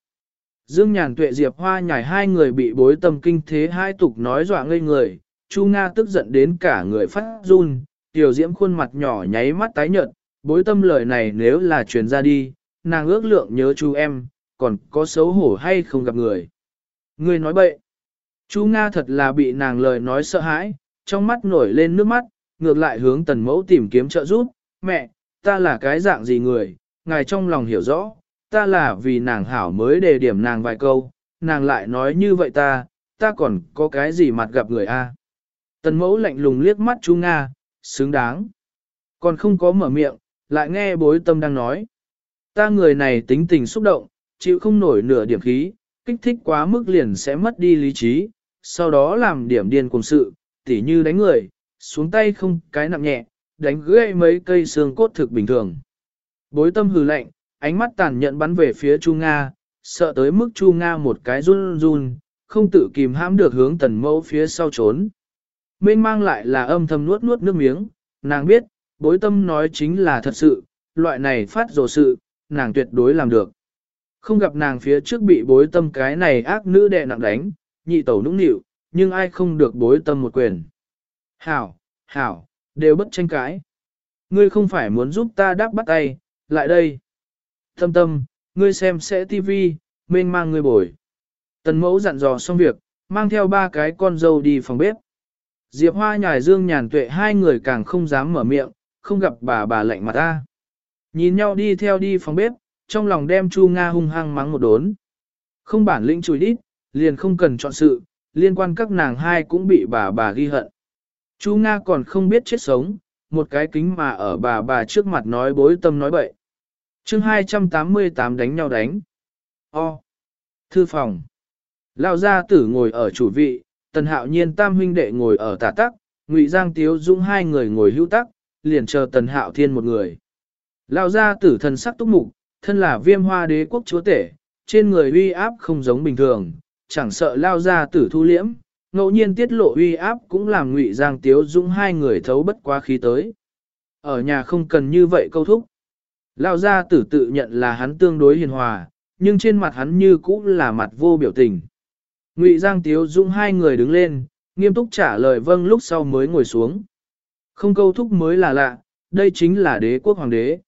Dương Nhàn Tuệ Diệp Hoa nhảy hai người bị bối tâm kinh thế hai tục nói dọa ngây người, Chu Nga tức giận đến cả người phát run, tiểu diễm khuôn mặt nhỏ nháy mắt tái nhợt, bối tâm lời này nếu là truyền ra đi, nàng ước lượng nhớ chú em, còn có xấu hổ hay không gặp người. Người nói bậy. chú Nga thật là bị nàng lời nói sợ hãi, trong mắt nổi lên nước mắt, ngược lại hướng tần mẫu tìm kiếm trợ giúp, mẹ, ta là cái dạng gì người, ngài trong lòng hiểu rõ, ta là vì nàng hảo mới đề điểm nàng vài câu, nàng lại nói như vậy ta, ta còn có cái gì mặt gặp người a? Tần mẫu lạnh lùng liếc mắt chú Nga, xứng đáng. Còn không có mở miệng, lại nghe bối tâm đang nói. Ta người này tính tình xúc động, chịu không nổi nửa điểm khí, kích thích quá mức liền sẽ mất đi lý trí, sau đó làm điểm điên cùng sự, tỉ như đánh người, xuống tay không cái nặng nhẹ, đánh gãy mấy cây xương cốt thực bình thường. Bối tâm hừ lạnh, ánh mắt tàn nhẫn bắn về phía Chu Nga, sợ tới mức Chu Nga một cái run run, không tự kìm hãm được hướng tần mẫu phía sau trốn. Mênh mang lại là âm thầm nuốt nuốt nước miếng, nàng biết, bối tâm nói chính là thật sự, loại này phát rồ sự, nàng tuyệt đối làm được. Không gặp nàng phía trước bị bối tâm cái này ác nữ đè nặng đánh, nhị tẩu nũng nịu, nhưng ai không được bối tâm một quyền. Hảo, hảo, đều bất tranh cãi. Ngươi không phải muốn giúp ta đáp bắt tay, lại đây. Tâm tâm, ngươi xem sẽ tivi, mênh mang ngươi bồi. Tần mẫu dặn dò xong việc, mang theo ba cái con dâu đi phòng bếp. Diệp Hoa nhài dương nhàn tuệ hai người càng không dám mở miệng, không gặp bà bà lạnh mặt ta. Nhìn nhau đi theo đi phòng bếp, trong lòng đem Chu Nga hung hăng mắng một đốn. Không bản lĩnh chùi đít, liền không cần chọn sự, liên quan các nàng hai cũng bị bà bà ghi hận. Chu Nga còn không biết chết sống, một cái kính mà ở bà bà trước mặt nói bối tâm nói bậy. chương 288 đánh nhau đánh. O. Thư phòng. Lao gia tử ngồi ở chủ vị, tần hạo nhiên tam huynh đệ ngồi ở tả tắc, ngụy giang tiếu dũng hai người ngồi hữu tắc, liền chờ tần hạo thiên một người. Lao gia tử thần sắc túc mục, thân là viêm hoa đế quốc chúa tể, trên người uy áp không giống bình thường, chẳng sợ lao gia tử thu liễm, ngẫu nhiên tiết lộ uy áp cũng làm ngụy giang tiếu dũng hai người thấu bất quá khí tới. Ở nhà không cần như vậy câu thúc. Lao gia tử tự nhận là hắn tương đối hiền hòa, nhưng trên mặt hắn như cũng là mặt vô biểu tình. Ngụy Giang Tiếu Dung hai người đứng lên, nghiêm túc trả lời vâng lúc sau mới ngồi xuống. Không câu thúc mới là lạ, đây chính là đế quốc hoàng đế.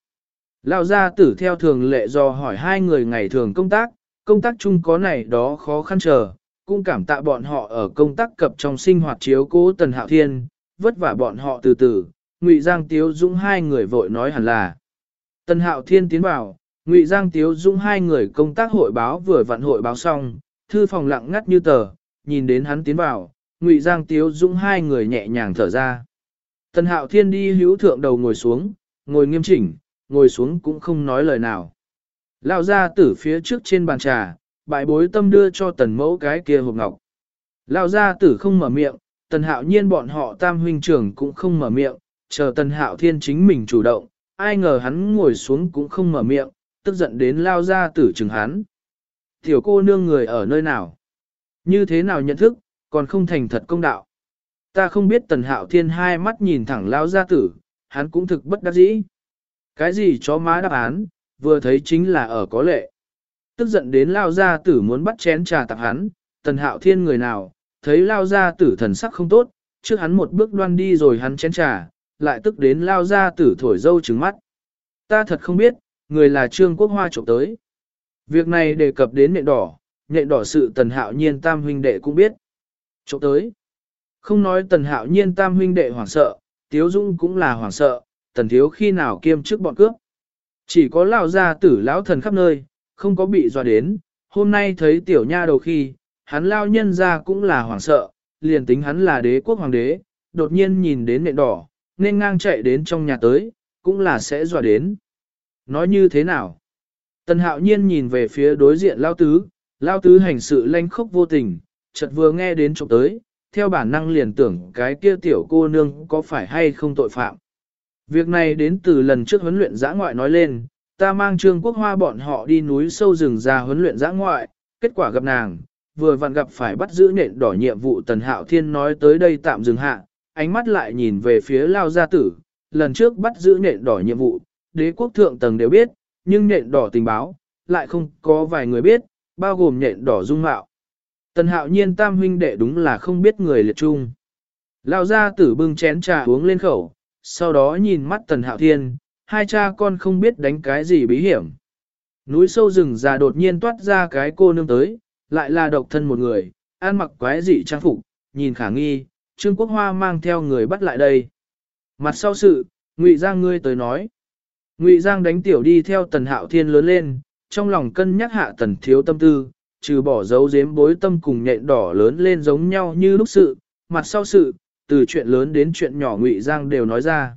Lão gia tử theo thường lệ do hỏi hai người ngày thường công tác, công tác chung có này đó khó khăn chờ, cũng cảm tạ bọn họ ở công tác cập trong sinh hoạt chiếu cố Tần Hạo Thiên, vất vả bọn họ từ từ, Ngụy Giang Tiếu Dũng hai người vội nói hẳn là. Tần Hạo Thiên tiến vào, Ngụy Giang Tiếu Dũng hai người công tác hội báo vừa vặn hội báo xong, thư phòng lặng ngắt như tờ, nhìn đến hắn tiến vào, Ngụy Giang Tiếu Dũng hai người nhẹ nhàng thở ra. Tần Hạo Thiên đi hữu thượng đầu ngồi xuống, ngồi nghiêm chỉnh, ngồi xuống cũng không nói lời nào. Lao ra tử phía trước trên bàn trà, bại bối tâm đưa cho tần mẫu cái kia hộp ngọc. Lao ra tử không mở miệng, tần hạo nhiên bọn họ tam huynh trưởng cũng không mở miệng, chờ tần hạo thiên chính mình chủ động, ai ngờ hắn ngồi xuống cũng không mở miệng, tức giận đến lao ra tử chừng hắn. Tiểu cô nương người ở nơi nào? Như thế nào nhận thức, còn không thành thật công đạo. Ta không biết tần hạo thiên hai mắt nhìn thẳng lao gia tử, hắn cũng thực bất đắc dĩ. Cái gì chó má đáp án, vừa thấy chính là ở có lệ. Tức giận đến lao gia tử muốn bắt chén trà tặng hắn, tần hạo thiên người nào, thấy lao gia tử thần sắc không tốt, trước hắn một bước đoan đi rồi hắn chén trà, lại tức đến lao gia tử thổi dâu trứng mắt. Ta thật không biết, người là trương quốc hoa trộm tới. Việc này đề cập đến nệ đỏ, nệ đỏ sự tần hạo nhiên tam huynh đệ cũng biết. Trộm tới. Không nói tần hạo nhiên tam huynh đệ hoảng sợ, tiếu dung cũng là hoảng sợ, tần thiếu khi nào kiêm trước bọn cướp. Chỉ có lão gia tử lão thần khắp nơi, không có bị dọa đến, hôm nay thấy tiểu nha đầu khi, hắn lao nhân ra cũng là hoảng sợ, liền tính hắn là đế quốc hoàng đế, đột nhiên nhìn đến nện đỏ, nên ngang chạy đến trong nhà tới, cũng là sẽ dọa đến. Nói như thế nào? Tần hạo nhiên nhìn về phía đối diện lao tứ, lao tứ hành sự lanh khốc vô tình, chợt vừa nghe đến trộm tới, theo bản năng liền tưởng cái kia tiểu cô nương có phải hay không tội phạm. Việc này đến từ lần trước huấn luyện giã ngoại nói lên, ta mang Trương Quốc Hoa bọn họ đi núi sâu rừng ra huấn luyện giã ngoại, kết quả gặp nàng, vừa vặn gặp phải bắt giữ nện đỏ nhiệm vụ Tần Hạo Thiên nói tới đây tạm dừng hạ, ánh mắt lại nhìn về phía Lao Gia Tử, lần trước bắt giữ nện đỏ nhiệm vụ, đế quốc thượng tầng đều biết, nhưng nện đỏ tình báo, lại không có vài người biết, bao gồm nện đỏ dung mạo. Tần Hạo Nhiên tam huynh đệ đúng là không biết người liệt trung. Lao ra Tử bưng chén trà uống lên khẩu, sau đó nhìn mắt Tần Hạo Thiên, hai cha con không biết đánh cái gì bí hiểm. Núi sâu rừng già đột nhiên toát ra cái cô nương tới, lại là độc thân một người, ăn mặc quái dị trang phục, nhìn khả nghi, Trương Quốc Hoa mang theo người bắt lại đây. Mặt sau sự, Ngụy ra ngươi tới nói. Ngụy Giang đánh tiểu đi theo Tần Hạo Thiên lớn lên, trong lòng cân nhắc hạ Tần thiếu tâm tư, trừ bỏ dấu giếm bối tâm cùng nhện đỏ lớn lên giống nhau như lúc sự, mặt sau sự, từ chuyện lớn đến chuyện nhỏ Ngụy Giang đều nói ra.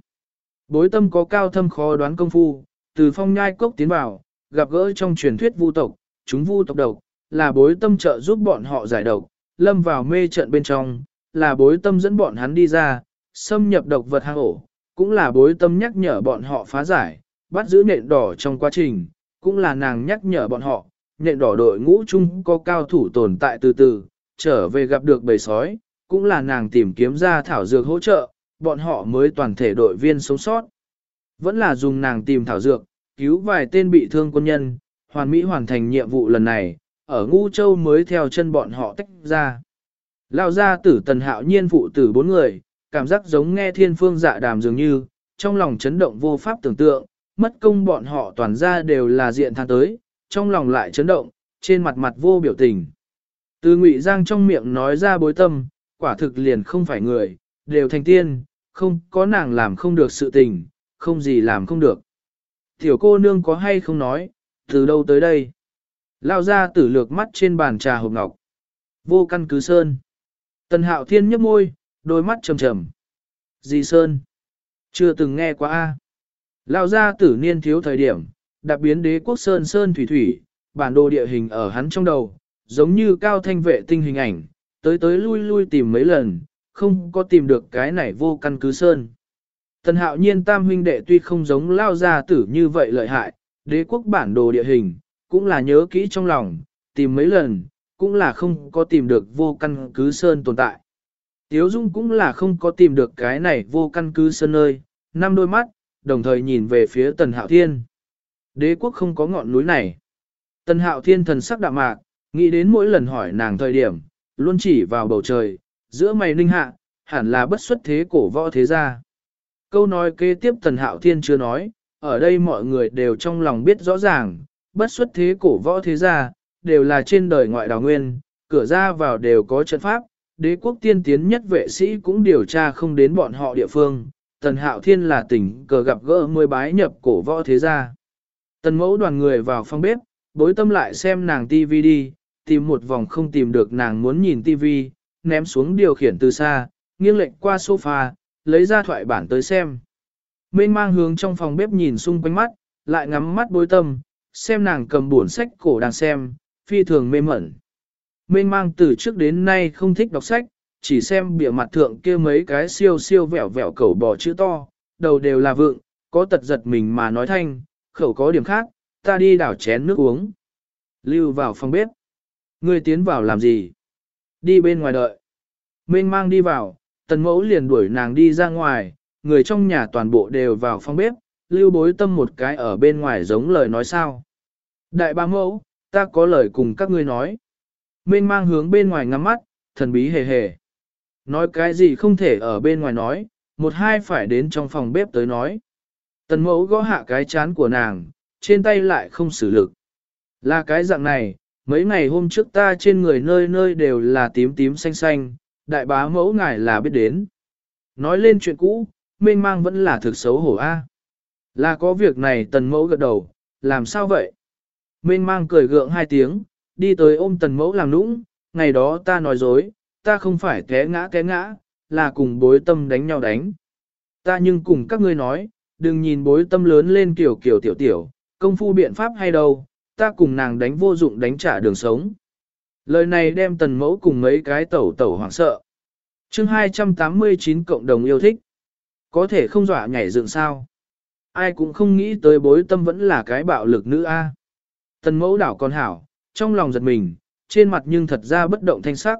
Bối tâm có cao thâm khó đoán công phu, từ phong nhai cốc tiến vào, gặp gỡ trong truyền thuyết vu tộc, chúng vu tộc độc, là bối tâm trợ giúp bọn họ giải độc, lâm vào mê trận bên trong, là bối tâm dẫn bọn hắn đi ra, xâm nhập độc vật hang ổ, cũng là bối tâm nhắc nhở bọn họ phá giải, bắt giữ nện đỏ trong quá trình, cũng là nàng nhắc nhở bọn họ, nện đỏ đội ngũ chung có cao thủ tồn tại từ từ, trở về gặp được bầy sói, cũng là nàng tìm kiếm ra thảo dược hỗ trợ, bọn họ mới toàn thể đội viên sống sót. Vẫn là dùng nàng tìm thảo dược, cứu vài tên bị thương quân nhân, hoàn mỹ hoàn thành nhiệm vụ lần này, ở ngũ Châu mới theo chân bọn họ tách ra. Lao ra tử tần hạo nhiên phụ tử bốn người, cảm giác giống nghe thiên phương dạ đàm dường như, trong lòng chấn động vô pháp tưởng tượng, mất công bọn họ toàn ra đều là diện than tới, trong lòng lại chấn động, trên mặt mặt vô biểu tình. Từ ngụy giang trong miệng nói ra bối tâm, quả thực liền không phải người, đều thành tiên, không có nàng làm không được sự tình, không gì làm không được. Tiểu cô nương có hay không nói, từ đâu tới đây? Lao ra tử lược mắt trên bàn trà hộp ngọc. Vô căn cứ sơn. Tần hạo thiên nhấp môi, đôi mắt trầm trầm. Dì sơn? Chưa từng nghe qua a. Lao ra tử niên thiếu thời điểm, đặc biến đế quốc sơn sơn thủy thủy, bản đồ địa hình ở hắn trong đầu, giống như cao thanh vệ tinh hình ảnh, tới tới lui lui tìm mấy lần, không có tìm được cái này vô căn cứ sơn. Tần hạo nhiên tam huynh đệ tuy không giống lao gia tử như vậy lợi hại, đế quốc bản đồ địa hình, cũng là nhớ kỹ trong lòng, tìm mấy lần, cũng là không có tìm được vô căn cứ sơn tồn tại. Tiếu Dung cũng là không có tìm được cái này vô căn cứ sơn nơi, năm đôi mắt, đồng thời nhìn về phía Tần Hạo Thiên. Đế quốc không có ngọn núi này. Tần Hạo Thiên thần sắc đạm mạc, nghĩ đến mỗi lần hỏi nàng thời điểm, luôn chỉ vào bầu trời, giữa mày ninh hạ, hẳn là bất xuất thế cổ võ thế gia. Câu nói kế tiếp Tần Hạo Thiên chưa nói, ở đây mọi người đều trong lòng biết rõ ràng, bất xuất thế cổ võ thế gia, đều là trên đời ngoại đào nguyên, cửa ra vào đều có trận pháp, đế quốc tiên tiến nhất vệ sĩ cũng điều tra không đến bọn họ địa phương. Tần Hạo Thiên là tỉnh cờ gặp gỡ mười bái nhập cổ võ thế gia. Tần mẫu đoàn người vào phòng bếp, bối tâm lại xem nàng TV đi, tìm một vòng không tìm được nàng muốn nhìn TV, ném xuống điều khiển từ xa, nghiêng lệnh qua sofa, lấy ra thoại bản tới xem. Mênh mang hướng trong phòng bếp nhìn xung quanh mắt, lại ngắm mắt bối tâm, xem nàng cầm buồn sách cổ đang xem, phi thường mê mẩn. Mênh mang từ trước đến nay không thích đọc sách, chỉ xem bìa mặt thượng kia mấy cái siêu siêu vẹo vẹo cẩu bò chữ to, đầu đều là vượng, có tật giật mình mà nói thanh, khẩu có điểm khác, ta đi đảo chén nước uống. Lưu vào phòng bếp. Ngươi tiến vào làm gì? Đi bên ngoài đợi. Mênh mang đi vào, tần mẫu liền đuổi nàng đi ra ngoài, người trong nhà toàn bộ đều vào phòng bếp, lưu bối tâm một cái ở bên ngoài giống lời nói sao. Đại ba mẫu, ta có lời cùng các ngươi nói. Mênh mang hướng bên ngoài ngắm mắt, thần bí hề hề. Nói cái gì không thể ở bên ngoài nói, một hai phải đến trong phòng bếp tới nói. Tần mẫu gõ hạ cái chán của nàng, trên tay lại không xử lực. Là cái dạng này, mấy ngày hôm trước ta trên người nơi nơi đều là tím tím xanh xanh, đại bá mẫu ngài là biết đến. Nói lên chuyện cũ, mênh mang vẫn là thực xấu hổ a. Là có việc này tần mẫu gật đầu, làm sao vậy? Mênh mang cười gượng hai tiếng, đi tới ôm tần mẫu làm nũng, ngày đó ta nói dối, ta không phải té ngã té ngã, là cùng bối tâm đánh nhau đánh. Ta nhưng cùng các ngươi nói, đừng nhìn bối tâm lớn lên kiểu kiểu tiểu tiểu, công phu biện pháp hay đâu, ta cùng nàng đánh vô dụng đánh trả đường sống. Lời này đem tần mẫu cùng mấy cái tẩu tẩu hoảng sợ. chương 289 cộng đồng yêu thích. Có thể không dọa nhảy dựng sao. Ai cũng không nghĩ tới bối tâm vẫn là cái bạo lực nữ A. Tần mẫu đảo con hảo, trong lòng giật mình, trên mặt nhưng thật ra bất động thanh sắc.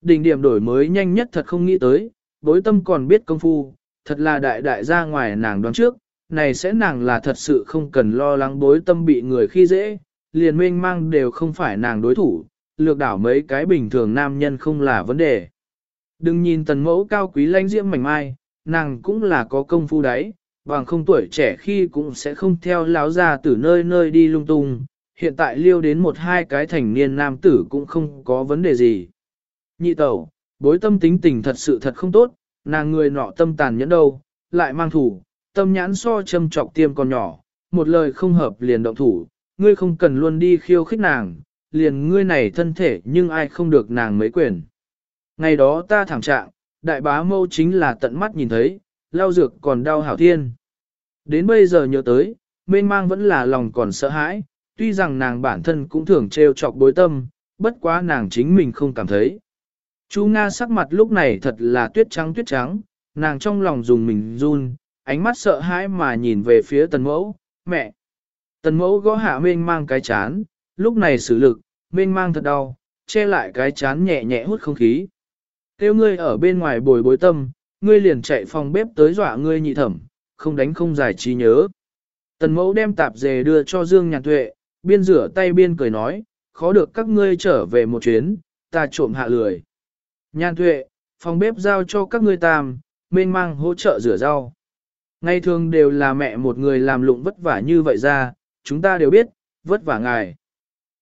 Đỉnh điểm đổi mới nhanh nhất thật không nghĩ tới, bối tâm còn biết công phu, thật là đại đại ra ngoài nàng đoán trước, này sẽ nàng là thật sự không cần lo lắng bối tâm bị người khi dễ, liền mênh mang đều không phải nàng đối thủ, lược đảo mấy cái bình thường nam nhân không là vấn đề. Đừng nhìn tần mẫu cao quý lanh diễm mảnh mai, nàng cũng là có công phu đấy, bằng không tuổi trẻ khi cũng sẽ không theo láo ra từ nơi nơi đi lung tung, hiện tại liêu đến một hai cái thành niên nam tử cũng không có vấn đề gì. Nhị tẩu, bối tâm tính tình thật sự thật không tốt, nàng người nọ tâm tàn nhẫn đâu, lại mang thủ, tâm nhãn so châm trọc tiêm còn nhỏ, một lời không hợp liền động thủ, ngươi không cần luôn đi khiêu khích nàng, liền ngươi này thân thể nhưng ai không được nàng mấy quyền. Ngày đó ta thảm trạng, đại bá mâu chính là tận mắt nhìn thấy, lao dược còn đau hảo thiên. Đến bây giờ nhớ tới, mênh mang vẫn là lòng còn sợ hãi, tuy rằng nàng bản thân cũng thường trêu chọc bối tâm, bất quá nàng chính mình không cảm thấy. Chú Nga sắc mặt lúc này thật là tuyết trắng tuyết trắng, nàng trong lòng dùng mình run, ánh mắt sợ hãi mà nhìn về phía tần mẫu, mẹ. Tần mẫu gõ hạ mênh mang cái chán, lúc này xử lực, mênh mang thật đau, che lại cái chán nhẹ nhẹ hút không khí. Kêu ngươi ở bên ngoài bồi bối tâm, ngươi liền chạy phòng bếp tới dọa ngươi nhị thẩm, không đánh không giải trí nhớ. Tần mẫu đem tạp dề đưa cho Dương Nhàn Tuệ, biên rửa tay biên cười nói, khó được các ngươi trở về một chuyến, ta trộm hạ lười. Nhan Tuệ, phòng bếp giao cho các ngươi tam, mênh mang hỗ trợ rửa rau. Ngày thường đều là mẹ một người làm lụng vất vả như vậy ra, chúng ta đều biết, vất vả ngài.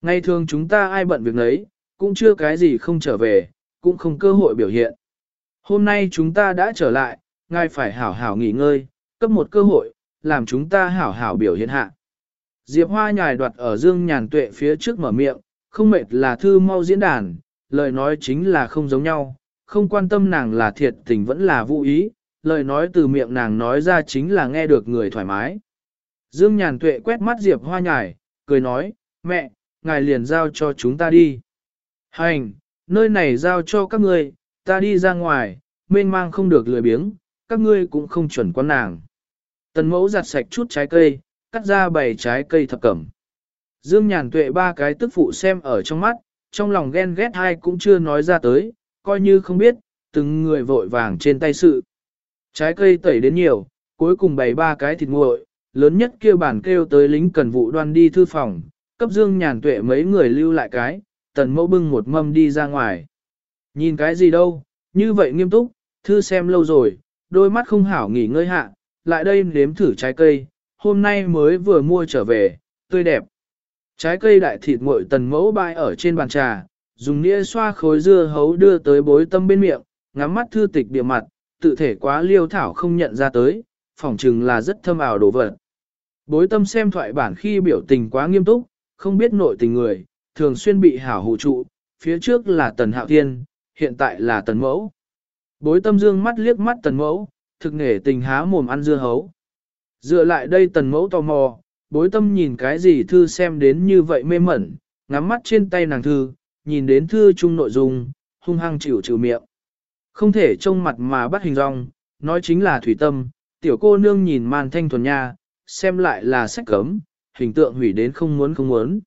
Ngày thường chúng ta ai bận việc nấy, cũng chưa cái gì không trở về, cũng không cơ hội biểu hiện. Hôm nay chúng ta đã trở lại, ngài phải hảo hảo nghỉ ngơi, cấp một cơ hội, làm chúng ta hảo hảo biểu hiện hạ. Diệp Hoa nhài đoạt ở dương nhàn tuệ phía trước mở miệng, không mệt là thư mau diễn đàn, lời nói chính là không giống nhau, không quan tâm nàng là thiệt tình vẫn là vũ ý, lời nói từ miệng nàng nói ra chính là nghe được người thoải mái. Dương Nhàn Tuệ quét mắt Diệp Hoa Nhải, cười nói, mẹ, ngài liền giao cho chúng ta đi. Hành, nơi này giao cho các ngươi, ta đi ra ngoài, mênh mang không được lười biếng, các ngươi cũng không chuẩn quan nàng. Tần mẫu giặt sạch chút trái cây, cắt ra bảy trái cây thập cẩm. Dương Nhàn Tuệ ba cái tức phụ xem ở trong mắt, trong lòng ghen ghét hai cũng chưa nói ra tới, coi như không biết, từng người vội vàng trên tay sự. Trái cây tẩy đến nhiều, cuối cùng bày ba cái thịt nguội, lớn nhất kêu bản kêu tới lính cần vụ đoan đi thư phòng, cấp dương nhàn tuệ mấy người lưu lại cái, tần mẫu bưng một mâm đi ra ngoài. Nhìn cái gì đâu, như vậy nghiêm túc, thư xem lâu rồi, đôi mắt không hảo nghỉ ngơi hạ, lại đây nếm thử trái cây, hôm nay mới vừa mua trở về, tươi đẹp. Trái cây đại thịt nguội tần mẫu bày ở trên bàn trà, dùng nĩa xoa khối dưa hấu đưa tới bối tâm bên miệng, ngắm mắt thư tịch địa mặt, tự thể quá liêu thảo không nhận ra tới, phỏng chừng là rất thâm ảo đồ vật. Bối tâm xem thoại bản khi biểu tình quá nghiêm túc, không biết nội tình người, thường xuyên bị hảo hụ trụ, phía trước là tần hạo thiên, hiện tại là tần mẫu. Bối tâm dương mắt liếc mắt tần mẫu, thực nghề tình há mồm ăn dưa hấu. Dựa lại đây tần mẫu tò mò, bối tâm nhìn cái gì thư xem đến như vậy mê mẩn, ngắm mắt trên tay nàng thư, nhìn đến thư chung nội dung, hung hăng chịu chịu miệng. Không thể trông mặt mà bắt hình rong, nói chính là thủy tâm, tiểu cô nương nhìn màn thanh thuần nha, xem lại là sách cấm, hình tượng hủy đến không muốn không muốn.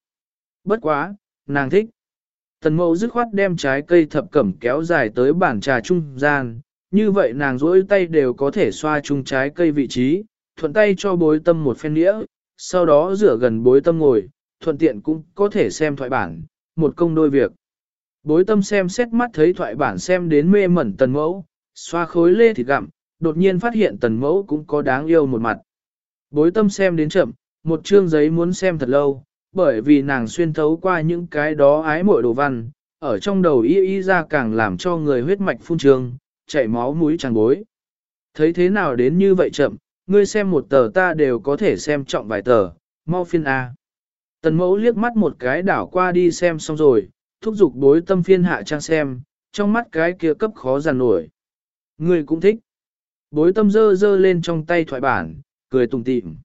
Bất quá, nàng thích. Tần mẫu dứt khoát đem trái cây thập cẩm kéo dài tới bản trà trung gian, như vậy nàng rỗi tay đều có thể xoa chung trái cây vị trí, thuận tay cho bối tâm một phen đĩa, sau đó rửa gần bối tâm ngồi, thuận tiện cũng có thể xem thoại bản, một công đôi việc. Bối tâm xem xét mắt thấy thoại bản xem đến mê mẩn tần mẫu, xoa khối lê thịt gặm, đột nhiên phát hiện tần mẫu cũng có đáng yêu một mặt. Bối tâm xem đến chậm, một chương giấy muốn xem thật lâu, bởi vì nàng xuyên thấu qua những cái đó ái mội đồ văn, ở trong đầu y y ra càng làm cho người huyết mạch phun trương, chảy máu mũi tràn bối. Thấy thế nào đến như vậy chậm, ngươi xem một tờ ta đều có thể xem trọng vài tờ, mau phiên A. Tần mẫu liếc mắt một cái đảo qua đi xem xong rồi, thúc giục bối tâm phiên hạ trang xem, trong mắt cái kia cấp khó giàn nổi. Ngươi cũng thích. Bối tâm dơ dơ lên trong tay thoại bản, cười tùng tịm.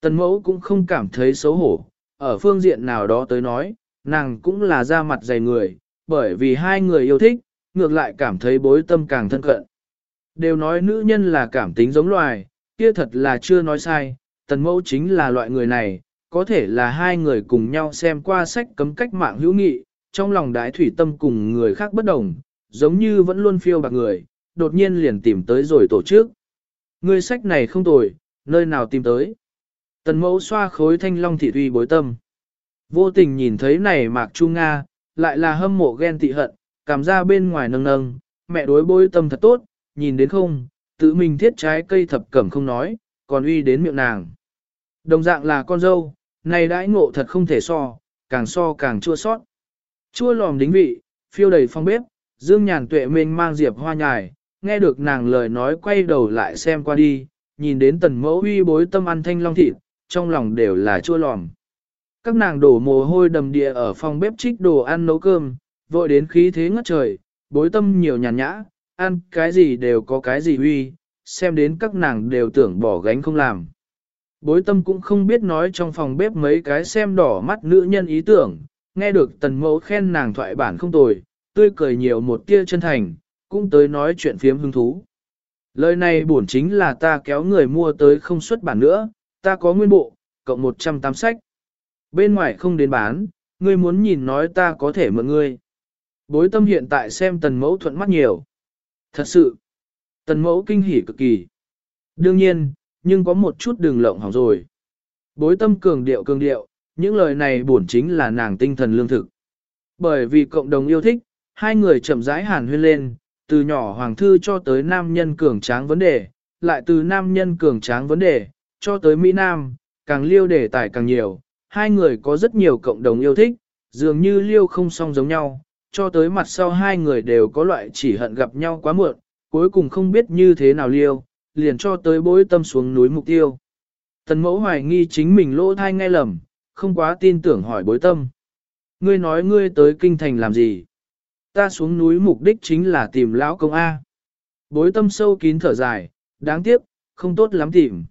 Tần mẫu cũng không cảm thấy xấu hổ, ở phương diện nào đó tới nói, nàng cũng là da mặt dày người, bởi vì hai người yêu thích, ngược lại cảm thấy bối tâm càng thân cận. Đều nói nữ nhân là cảm tính giống loài, kia thật là chưa nói sai, tần mẫu chính là loại người này, có thể là hai người cùng nhau xem qua sách cấm cách mạng hữu nghị, trong lòng đái thủy tâm cùng người khác bất đồng, giống như vẫn luôn phiêu bạc người, đột nhiên liền tìm tới rồi tổ chức. Người sách này không tồi, nơi nào tìm tới. Tần mẫu xoa khối thanh long thị uy bối tâm. Vô tình nhìn thấy này mạc trung Nga, lại là hâm mộ ghen tị hận, cảm ra bên ngoài nâng nâng, mẹ đối bối tâm thật tốt, nhìn đến không, tự mình thiết trái cây thập cẩm không nói, còn uy đến miệng nàng. Đồng dạng là con dâu, này đãi ngộ thật không thể so, càng so càng chua sót. Chua lòm đính vị, phiêu đầy phong bếp, dương nhàn tuệ mênh mang diệp hoa nhài, nghe được nàng lời nói quay đầu lại xem qua đi, nhìn đến tần mẫu uy bối tâm ăn thanh long thịt, trong lòng đều là chua lòm. Các nàng đổ mồ hôi đầm địa ở phòng bếp trích đồ ăn nấu cơm, vội đến khí thế ngất trời, bối tâm nhiều nhàn nhã, ăn cái gì đều có cái gì huy, xem đến các nàng đều tưởng bỏ gánh không làm. Bối tâm cũng không biết nói trong phòng bếp mấy cái xem đỏ mắt nữ nhân ý tưởng, nghe được tần mẫu khen nàng thoại bản không tồi, tươi cười nhiều một tia chân thành, cũng tới nói chuyện phiếm hứng thú. Lời này bổn chính là ta kéo người mua tới không xuất bản nữa, ta có nguyên bộ, cộng 108 sách. Bên ngoài không đến bán, ngươi muốn nhìn nói ta có thể mượn ngươi. Bối tâm hiện tại xem tần mẫu thuận mắt nhiều. Thật sự, tần mẫu kinh hỉ cực kỳ. Đương nhiên, nhưng có một chút đường lộng hỏng rồi. Bối tâm cường điệu cường điệu, những lời này bổn chính là nàng tinh thần lương thực. Bởi vì cộng đồng yêu thích, hai người chậm rãi hàn huyên lên, từ nhỏ hoàng thư cho tới nam nhân cường tráng vấn đề, lại từ nam nhân cường tráng vấn đề, cho tới Mỹ Nam, càng liêu đề tài càng nhiều, hai người có rất nhiều cộng đồng yêu thích, dường như liêu không song giống nhau, cho tới mặt sau hai người đều có loại chỉ hận gặp nhau quá muộn, cuối cùng không biết như thế nào liêu, liền cho tới bối tâm xuống núi mục tiêu. Tần mẫu hoài nghi chính mình lỗ thai nghe lầm, không quá tin tưởng hỏi bối tâm. Ngươi nói ngươi tới kinh thành làm gì? Ta xuống núi mục đích chính là tìm lão công A. Bối tâm sâu kín thở dài, đáng tiếc, không tốt lắm tìm.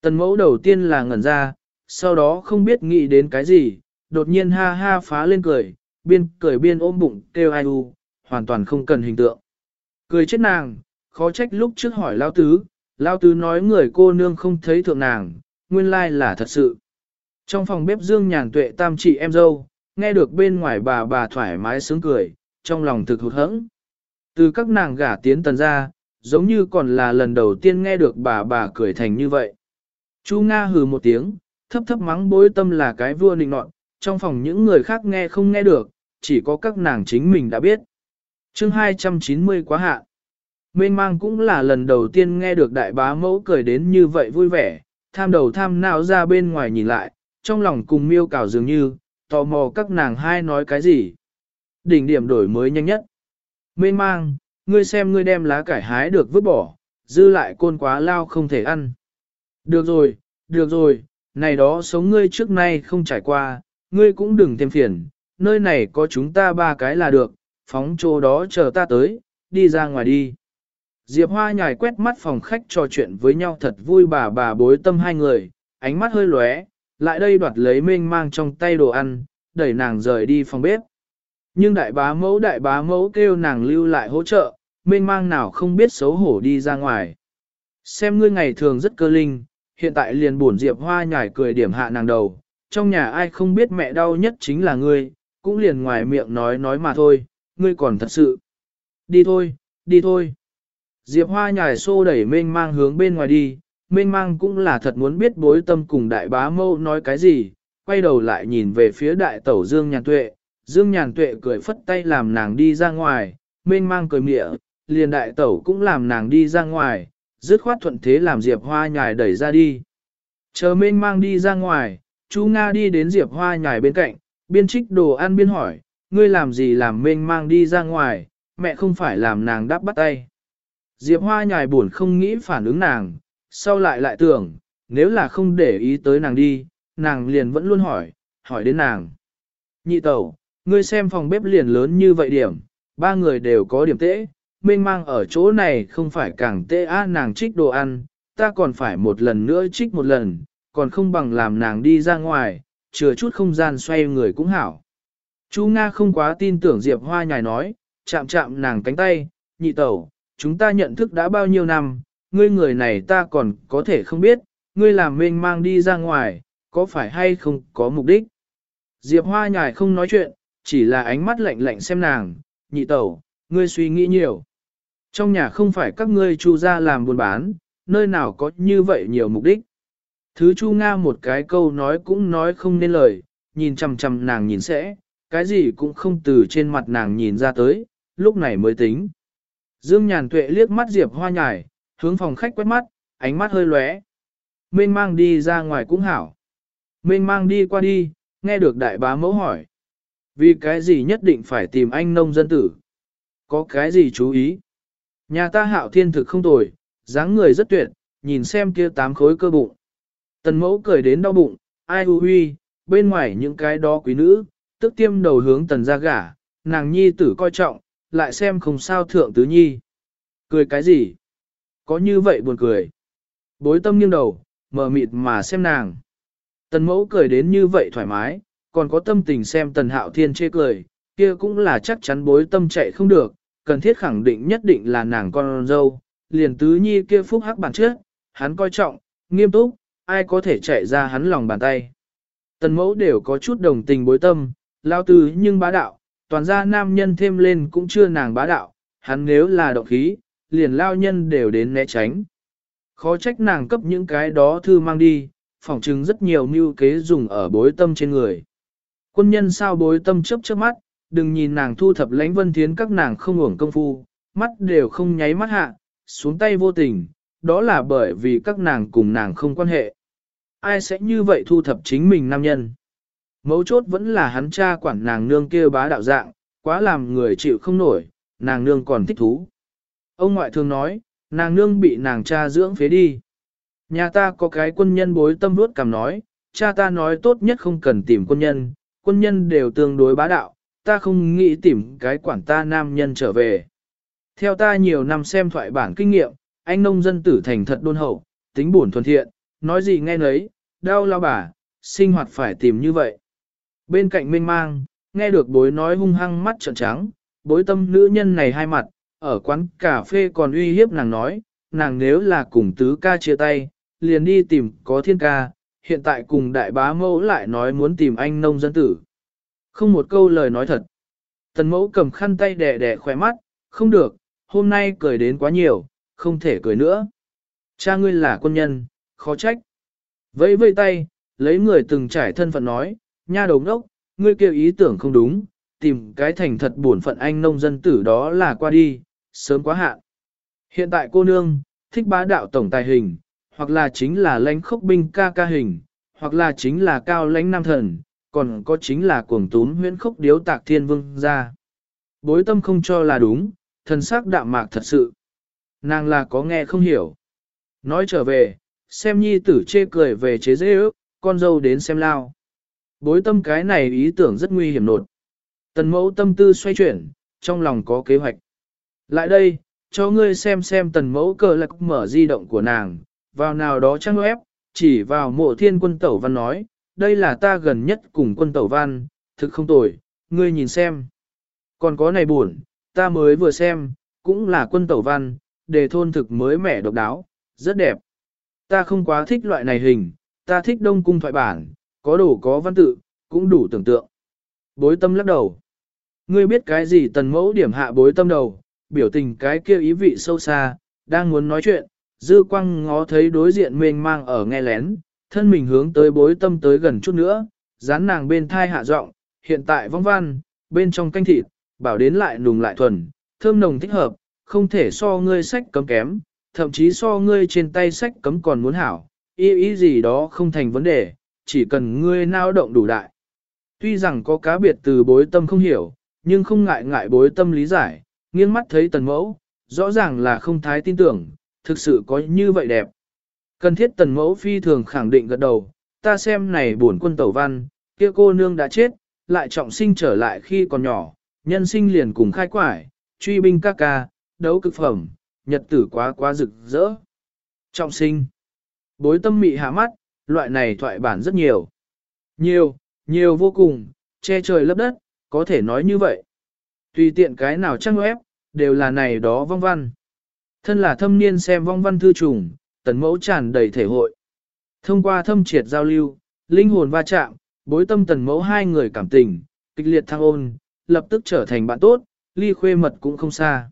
Tần mẫu đầu tiên là ngẩn ra, sau đó không biết nghĩ đến cái gì, đột nhiên ha ha phá lên cười, biên cười biên ôm bụng kêu ai u, hoàn toàn không cần hình tượng. Cười chết nàng, khó trách lúc trước hỏi Lao Tứ, Lao Tứ nói người cô nương không thấy thượng nàng, nguyên lai là thật sự. Trong phòng bếp dương nhàn tuệ tam chị em dâu, nghe được bên ngoài bà bà thoải mái sướng cười, trong lòng thực hụt hẫng. Từ các nàng gả tiến tần ra, giống như còn là lần đầu tiên nghe được bà bà cười thành như vậy. Chu Nga hừ một tiếng, thấp thấp mắng bối tâm là cái vua nịnh nọt, trong phòng những người khác nghe không nghe được, chỉ có các nàng chính mình đã biết. chương 290 quá hạ. Mênh mang cũng là lần đầu tiên nghe được đại bá mẫu cười đến như vậy vui vẻ, tham đầu tham não ra bên ngoài nhìn lại, trong lòng cùng miêu cào dường như, tò mò các nàng hai nói cái gì. Đỉnh điểm đổi mới nhanh nhất. Mênh mang, ngươi xem ngươi đem lá cải hái được vứt bỏ, dư lại côn quá lao không thể ăn. Được rồi, được rồi, này đó sống ngươi trước nay không trải qua, ngươi cũng đừng thêm phiền, nơi này có chúng ta ba cái là được, phóng chỗ đó chờ ta tới, đi ra ngoài đi. Diệp Hoa nhài quét mắt phòng khách trò chuyện với nhau thật vui bà bà bối tâm hai người, ánh mắt hơi lóe, lại đây đoạt lấy mênh mang trong tay đồ ăn, đẩy nàng rời đi phòng bếp. Nhưng đại bá mẫu đại bá mẫu kêu nàng lưu lại hỗ trợ, mênh mang nào không biết xấu hổ đi ra ngoài. Xem ngươi ngày thường rất cơ linh, hiện tại liền buồn Diệp Hoa nhài cười điểm hạ nàng đầu, trong nhà ai không biết mẹ đau nhất chính là ngươi, cũng liền ngoài miệng nói nói mà thôi, ngươi còn thật sự. Đi thôi, đi thôi. Diệp Hoa nhài xô đẩy mênh mang hướng bên ngoài đi, mênh mang cũng là thật muốn biết bối tâm cùng đại bá mâu nói cái gì, quay đầu lại nhìn về phía đại tẩu Dương Nhàn Tuệ, Dương Nhàn Tuệ cười phất tay làm nàng đi ra ngoài, mênh mang cười mịa, liền đại tẩu cũng làm nàng đi ra ngoài, dứt khoát thuận thế làm Diệp Hoa nhài đẩy ra đi. Chờ mênh mang đi ra ngoài, chú Nga đi đến Diệp Hoa nhài bên cạnh, biên trích đồ ăn biên hỏi, ngươi làm gì làm mênh mang đi ra ngoài, mẹ không phải làm nàng đáp bắt tay. Diệp Hoa nhài buồn không nghĩ phản ứng nàng, sau lại lại tưởng, nếu là không để ý tới nàng đi, nàng liền vẫn luôn hỏi, hỏi đến nàng. Nhị tẩu, ngươi xem phòng bếp liền lớn như vậy điểm, ba người đều có điểm tễ, mênh mang ở chỗ này không phải càng tệ á nàng trích đồ ăn, ta còn phải một lần nữa trích một lần, còn không bằng làm nàng đi ra ngoài, chừa chút không gian xoay người cũng hảo. Chú Nga không quá tin tưởng Diệp Hoa nhài nói, chạm chạm nàng cánh tay, nhị tẩu, chúng ta nhận thức đã bao nhiêu năm, ngươi người này ta còn có thể không biết, ngươi làm mênh mang đi ra ngoài, có phải hay không có mục đích. Diệp Hoa nhài không nói chuyện, chỉ là ánh mắt lạnh lạnh xem nàng, nhị tẩu, ngươi suy nghĩ nhiều. Trong nhà không phải các ngươi chu ra làm buôn bán, nơi nào có như vậy nhiều mục đích. Thứ chu Nga một cái câu nói cũng nói không nên lời, nhìn chằm chằm nàng nhìn sẽ, cái gì cũng không từ trên mặt nàng nhìn ra tới, lúc này mới tính. Dương Nhàn Tuệ liếc mắt Diệp Hoa nhài, hướng phòng khách quét mắt, ánh mắt hơi lóe. Mênh mang đi ra ngoài cũng hảo. Mênh mang đi qua đi, nghe được đại bá mẫu hỏi. Vì cái gì nhất định phải tìm anh nông dân tử? Có cái gì chú ý? Nhà ta hạo thiên thực không tồi, dáng người rất tuyệt, nhìn xem kia tám khối cơ bụng. Tần mẫu cười đến đau bụng, ai hư huy, bên ngoài những cái đó quý nữ, tức tiêm đầu hướng tần ra gả, nàng nhi tử coi trọng, lại xem không sao thượng tứ nhi. Cười cái gì? Có như vậy buồn cười. Bối tâm nghiêng đầu, mờ mịt mà xem nàng. Tần mẫu cười đến như vậy thoải mái, còn có tâm tình xem tần hạo thiên chê cười, kia cũng là chắc chắn bối tâm chạy không được, cần thiết khẳng định nhất định là nàng con dâu, liền tứ nhi kia phúc hắc bản trước, hắn coi trọng, nghiêm túc, ai có thể chạy ra hắn lòng bàn tay. Tần mẫu đều có chút đồng tình bối tâm, lao tư nhưng bá đạo, toàn gia nam nhân thêm lên cũng chưa nàng bá đạo, hắn nếu là động khí, liền lao nhân đều đến né tránh. Khó trách nàng cấp những cái đó thư mang đi, phỏng chứng rất nhiều mưu kế dùng ở bối tâm trên người. Quân nhân sao bối tâm chấp trước mắt, đừng nhìn nàng thu thập lãnh vân thiến các nàng không hưởng công phu, mắt đều không nháy mắt hạ, xuống tay vô tình, đó là bởi vì các nàng cùng nàng không quan hệ. Ai sẽ như vậy thu thập chính mình nam nhân? Mấu chốt vẫn là hắn cha quản nàng nương kia bá đạo dạng, quá làm người chịu không nổi, nàng nương còn thích thú. Ông ngoại thường nói, nàng nương bị nàng cha dưỡng phế đi. Nhà ta có cái quân nhân bối tâm vuốt cảm nói, cha ta nói tốt nhất không cần tìm quân nhân, quân nhân đều tương đối bá đạo, ta không nghĩ tìm cái quản ta nam nhân trở về. Theo ta nhiều năm xem thoại bản kinh nghiệm, anh nông dân tử thành thật đôn hậu, tính buồn thuần thiện, nói gì nghe nấy, đau lao bà, sinh hoạt phải tìm như vậy. Bên cạnh mênh mang, nghe được bối nói hung hăng mắt trợn trắng, bối tâm nữ nhân này hai mặt, ở quán cà phê còn uy hiếp nàng nói, nàng nếu là cùng tứ ca chia tay, liền đi tìm có thiên ca, hiện tại cùng đại bá mẫu lại nói muốn tìm anh nông dân tử. Không một câu lời nói thật. Tần mẫu cầm khăn tay đẻ đẻ khỏe mắt, không được, hôm nay cười đến quá nhiều, không thể cười nữa. Cha ngươi là quân nhân, khó trách. Vẫy vây tay, lấy người từng trải thân phận nói, nha đầu ngốc, ngươi kêu ý tưởng không đúng, tìm cái thành thật buồn phận anh nông dân tử đó là qua đi, sớm quá hạn. Hiện tại cô nương, thích bá đạo tổng tài hình, hoặc là chính là lãnh khốc binh ca ca hình, hoặc là chính là cao lãnh nam thần, còn có chính là cuồng túm huyễn khốc điếu tạc thiên vương ra. Bối tâm không cho là đúng, thần sắc đạm mạc thật sự. Nàng là có nghe không hiểu. Nói trở về, xem nhi tử chê cười về chế dễ ước, con dâu đến xem lao. Bối tâm cái này ý tưởng rất nguy hiểm nột. Tần mẫu tâm tư xoay chuyển, trong lòng có kế hoạch. Lại đây, cho ngươi xem xem tần mẫu cờ lạc mở di động của nàng, vào nào đó trang web, chỉ vào mộ thiên quân tẩu văn nói, đây là ta gần nhất cùng quân tẩu văn, thực không tồi, ngươi nhìn xem. Còn có này buồn, ta mới vừa xem, cũng là quân tẩu văn, đề thôn thực mới mẻ độc đáo, rất đẹp. Ta không quá thích loại này hình, ta thích đông cung thoại bản, có đồ có văn tự, cũng đủ tưởng tượng. Bối tâm lắc đầu. Ngươi biết cái gì tần mẫu điểm hạ bối tâm đầu, biểu tình cái kia ý vị sâu xa, đang muốn nói chuyện, dư quang ngó thấy đối diện mênh mang ở nghe lén, thân mình hướng tới bối tâm tới gần chút nữa, dán nàng bên thai hạ giọng, hiện tại vong văn, bên trong canh thịt, bảo đến lại nùng lại thuần, thơm nồng thích hợp, không thể so ngươi sách cấm kém, thậm chí so ngươi trên tay sách cấm còn muốn hảo, ý ý gì đó không thành vấn đề, chỉ cần ngươi nao động đủ đại. Tuy rằng có cá biệt từ bối tâm không hiểu, nhưng không ngại ngại bối tâm lý giải, nghiêng mắt thấy tần mẫu, rõ ràng là không thái tin tưởng, thực sự có như vậy đẹp. Cần thiết tần mẫu phi thường khẳng định gật đầu, ta xem này buồn quân tẩu văn, kia cô nương đã chết, lại trọng sinh trở lại khi còn nhỏ, nhân sinh liền cùng khai quải, truy binh ca ca, đấu cực phẩm, nhật tử quá quá rực rỡ. Trọng sinh. Bối tâm mị hạ mắt, loại này thoại bản rất nhiều. Nhiều, nhiều vô cùng, che trời lấp đất, có thể nói như vậy. Tùy tiện cái nào trang web, đều là này đó vong văn. Thân là thâm niên xem vong văn thư trùng, tần mẫu tràn đầy thể hội. Thông qua thâm triệt giao lưu, linh hồn va chạm, bối tâm tần mẫu hai người cảm tình, kịch liệt thăng ôn, lập tức trở thành bạn tốt, ly khuê mật cũng không xa.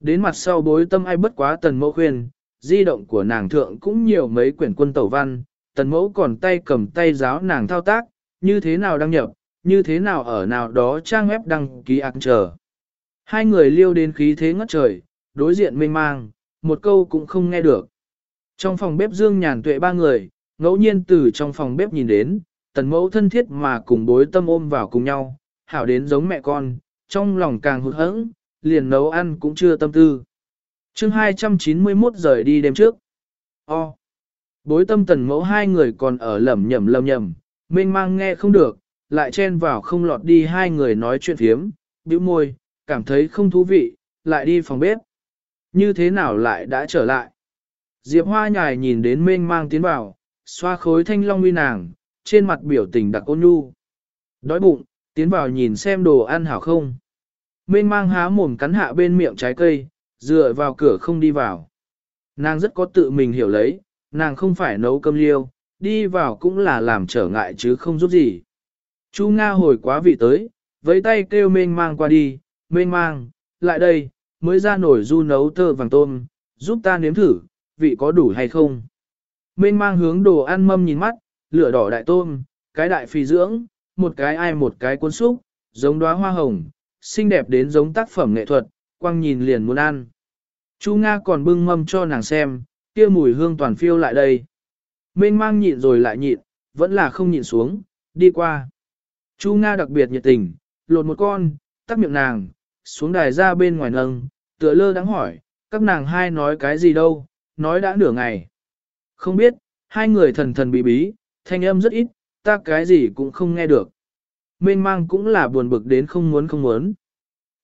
Đến mặt sau bối tâm ai bất quá tần mẫu khuyên, di động của nàng thượng cũng nhiều mấy quyển quân tẩu văn, tần mẫu còn tay cầm tay giáo nàng thao tác, như thế nào đăng nhập, như thế nào ở nào đó trang web đăng ký ạc chờ. Hai người liêu đến khí thế ngất trời, đối diện mênh mang, một câu cũng không nghe được. Trong phòng bếp dương nhàn tuệ ba người, ngẫu nhiên từ trong phòng bếp nhìn đến, tần mẫu thân thiết mà cùng bối tâm ôm vào cùng nhau, hảo đến giống mẹ con, trong lòng càng hụt hẫng, liền nấu ăn cũng chưa tâm tư. chương 291 rời đi đêm trước. O. Bối tâm tần mẫu hai người còn ở lẩm nhẩm lầm nhầm, mênh mang nghe không được, lại chen vào không lọt đi hai người nói chuyện phiếm, bĩu môi, cảm thấy không thú vị, lại đi phòng bếp. Như thế nào lại đã trở lại? Diệp Hoa nhài nhìn đến mênh mang tiến vào, xoa khối thanh long uy nàng, trên mặt biểu tình đặc ôn nhu. Đói bụng, tiến vào nhìn xem đồ ăn hảo không. Mênh mang há mồm cắn hạ bên miệng trái cây, dựa vào cửa không đi vào. Nàng rất có tự mình hiểu lấy, nàng không phải nấu cơm liêu, đi vào cũng là làm trở ngại chứ không giúp gì. Chu Nga hồi quá vị tới, với tay kêu mênh mang qua đi, mênh mang, lại đây, mới ra nổi du nấu tơ vàng tôm, giúp ta nếm thử, vị có đủ hay không. Mênh mang hướng đồ ăn mâm nhìn mắt, lửa đỏ đại tôm, cái đại phi dưỡng, một cái ai một cái cuốn xúc, giống đóa hoa hồng, xinh đẹp đến giống tác phẩm nghệ thuật, quang nhìn liền muốn ăn. Chu Nga còn bưng mâm cho nàng xem, kia mùi hương toàn phiêu lại đây. Mênh mang nhịn rồi lại nhịn, vẫn là không nhịn xuống, đi qua. Chu Nga đặc biệt nhiệt tình, lột một con, tắt miệng nàng, xuống đài ra bên ngoài nâng, tựa lơ đáng hỏi, các nàng hai nói cái gì đâu, nói đã nửa ngày. Không biết, hai người thần thần bí bí, thanh âm rất ít, ta cái gì cũng không nghe được. Mênh mang cũng là buồn bực đến không muốn không muốn.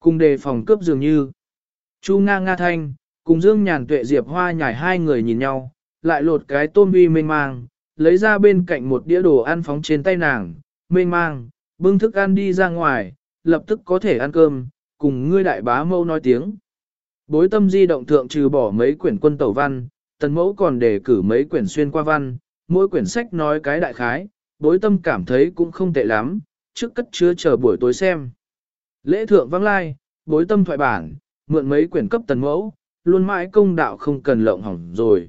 Cùng đề phòng cướp dường như. Chu Nga Nga Thanh, cùng Dương Nhàn Tuệ Diệp Hoa nhảy hai người nhìn nhau, lại lột cái tôm uy mênh mang, lấy ra bên cạnh một đĩa đồ ăn phóng trên tay nàng, mênh mang, bưng thức ăn đi ra ngoài, lập tức có thể ăn cơm, cùng ngươi đại bá mâu nói tiếng. Bối tâm di động thượng trừ bỏ mấy quyển quân tẩu văn, tần mẫu còn đề cử mấy quyển xuyên qua văn, mỗi quyển sách nói cái đại khái, bối tâm cảm thấy cũng không tệ lắm, trước cất chứa chờ buổi tối xem. Lễ thượng vắng lai, bối tâm thoại bản, mượn mấy quyển cấp tần mẫu, luôn mãi công đạo không cần lộng hỏng rồi.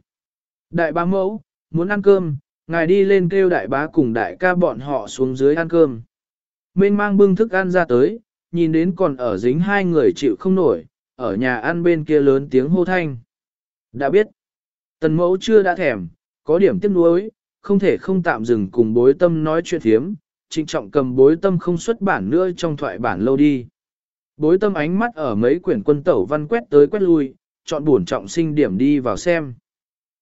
Đại bá mẫu, muốn ăn cơm, ngài đi lên kêu đại bá cùng đại ca bọn họ xuống dưới ăn cơm. Mênh mang bưng thức ăn ra tới, nhìn đến còn ở dính hai người chịu không nổi, ở nhà ăn bên kia lớn tiếng hô thanh. Đã biết, tần mẫu chưa đã thèm, có điểm tiếc nuối, không thể không tạm dừng cùng bối tâm nói chuyện thiếm, trịnh trọng cầm bối tâm không xuất bản nữa trong thoại bản lâu đi. Bối tâm ánh mắt ở mấy quyển quân tẩu văn quét tới quét lui, chọn buồn trọng sinh điểm đi vào xem.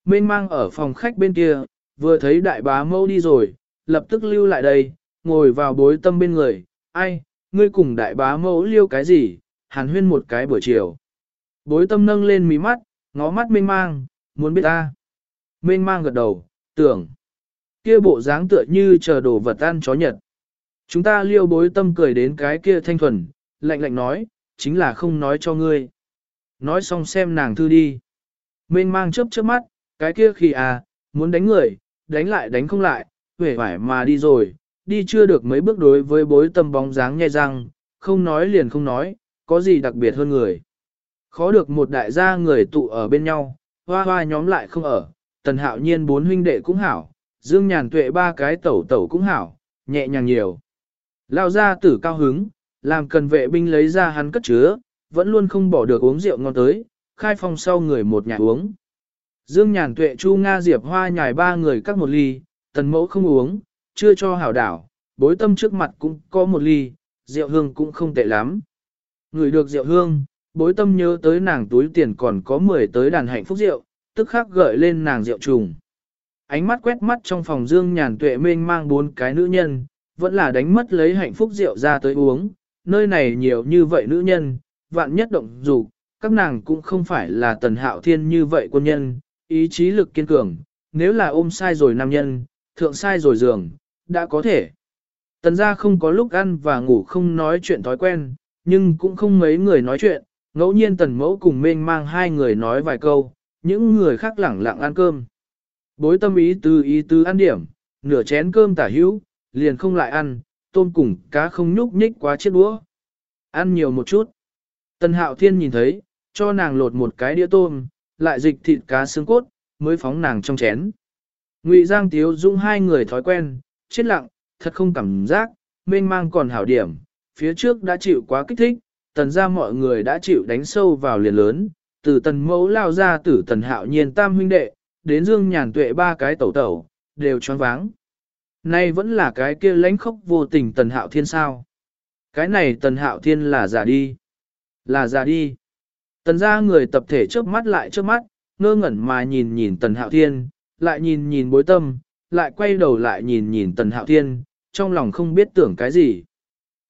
Mênh mang ở phòng khách bên kia, vừa thấy đại bá mâu đi rồi, lập tức lưu lại đây, ngồi vào bối tâm bên người, ai, ngươi cùng đại bá mẫu liêu cái gì, hàn huyên một cái buổi chiều. Bối tâm nâng lên mí mắt, ngó mắt mênh mang, muốn biết ta. Mênh mang gật đầu, tưởng. Kia bộ dáng tựa như chờ đồ vật ăn chó nhật. Chúng ta liêu bối tâm cười đến cái kia thanh thuần, lạnh lạnh nói, chính là không nói cho ngươi. Nói xong xem nàng thư đi. Mênh mang chớp chớp mắt, cái kia khi à, muốn đánh người, đánh lại đánh không lại, vẻ vải mà đi rồi, đi chưa được mấy bước đối với bối tâm bóng dáng nhai răng, không nói liền không nói, có gì đặc biệt hơn người. Khó được một đại gia người tụ ở bên nhau, hoa hoa nhóm lại không ở, tần hạo nhiên bốn huynh đệ cũng hảo, dương nhàn tuệ ba cái tẩu tẩu cũng hảo, nhẹ nhàng nhiều. Lao ra tử cao hứng, làm cần vệ binh lấy ra hắn cất chứa, vẫn luôn không bỏ được uống rượu ngon tới, khai phòng sau người một nhà uống. Dương nhàn tuệ chu Nga Diệp Hoa nhài ba người các một ly, tần mẫu không uống, chưa cho hảo đảo, bối tâm trước mặt cũng có một ly, rượu hương cũng không tệ lắm. Người được rượu hương, bối tâm nhớ tới nàng túi tiền còn có 10 tới đàn hạnh phúc rượu, tức khắc gợi lên nàng rượu trùng. Ánh mắt quét mắt trong phòng dương nhàn tuệ mênh mang bốn cái nữ nhân, vẫn là đánh mất lấy hạnh phúc rượu ra tới uống, nơi này nhiều như vậy nữ nhân, vạn nhất động dù, các nàng cũng không phải là tần hạo thiên như vậy quân nhân, ý chí lực kiên cường, nếu là ôm sai rồi nam nhân, thượng sai rồi giường, đã có thể. Tần gia không có lúc ăn và ngủ không nói chuyện thói quen, nhưng cũng không mấy người nói chuyện, ngẫu nhiên tần mẫu cùng mênh mang hai người nói vài câu, những người khác lẳng lặng ăn cơm. Bối tâm ý tư ý tư ăn điểm, nửa chén cơm tả hữu, liền không lại ăn, tôm cùng cá không nhúc nhích quá chiếc đũa. Ăn nhiều một chút. Tần hạo thiên nhìn thấy, cho nàng lột một cái đĩa tôm, lại dịch thịt cá xương cốt, mới phóng nàng trong chén. Ngụy Giang Tiếu Dung hai người thói quen, chết lặng, thật không cảm giác, mênh mang còn hảo điểm, phía trước đã chịu quá kích thích, tần ra mọi người đã chịu đánh sâu vào liền lớn, từ tần mẫu lao ra tử tần hạo nhiên tam huynh đệ, đến dương nhàn tuệ ba cái tẩu tẩu, đều choáng váng. Nay vẫn là cái kia lãnh khốc vô tình tần hạo thiên sao. Cái này tần hạo thiên là giả đi. Là giả đi. Tần ra người tập thể trước mắt lại trước mắt, ngơ ngẩn mà nhìn nhìn tần hạo thiên, lại nhìn nhìn bối tâm, lại quay đầu lại nhìn nhìn tần hạo thiên, trong lòng không biết tưởng cái gì.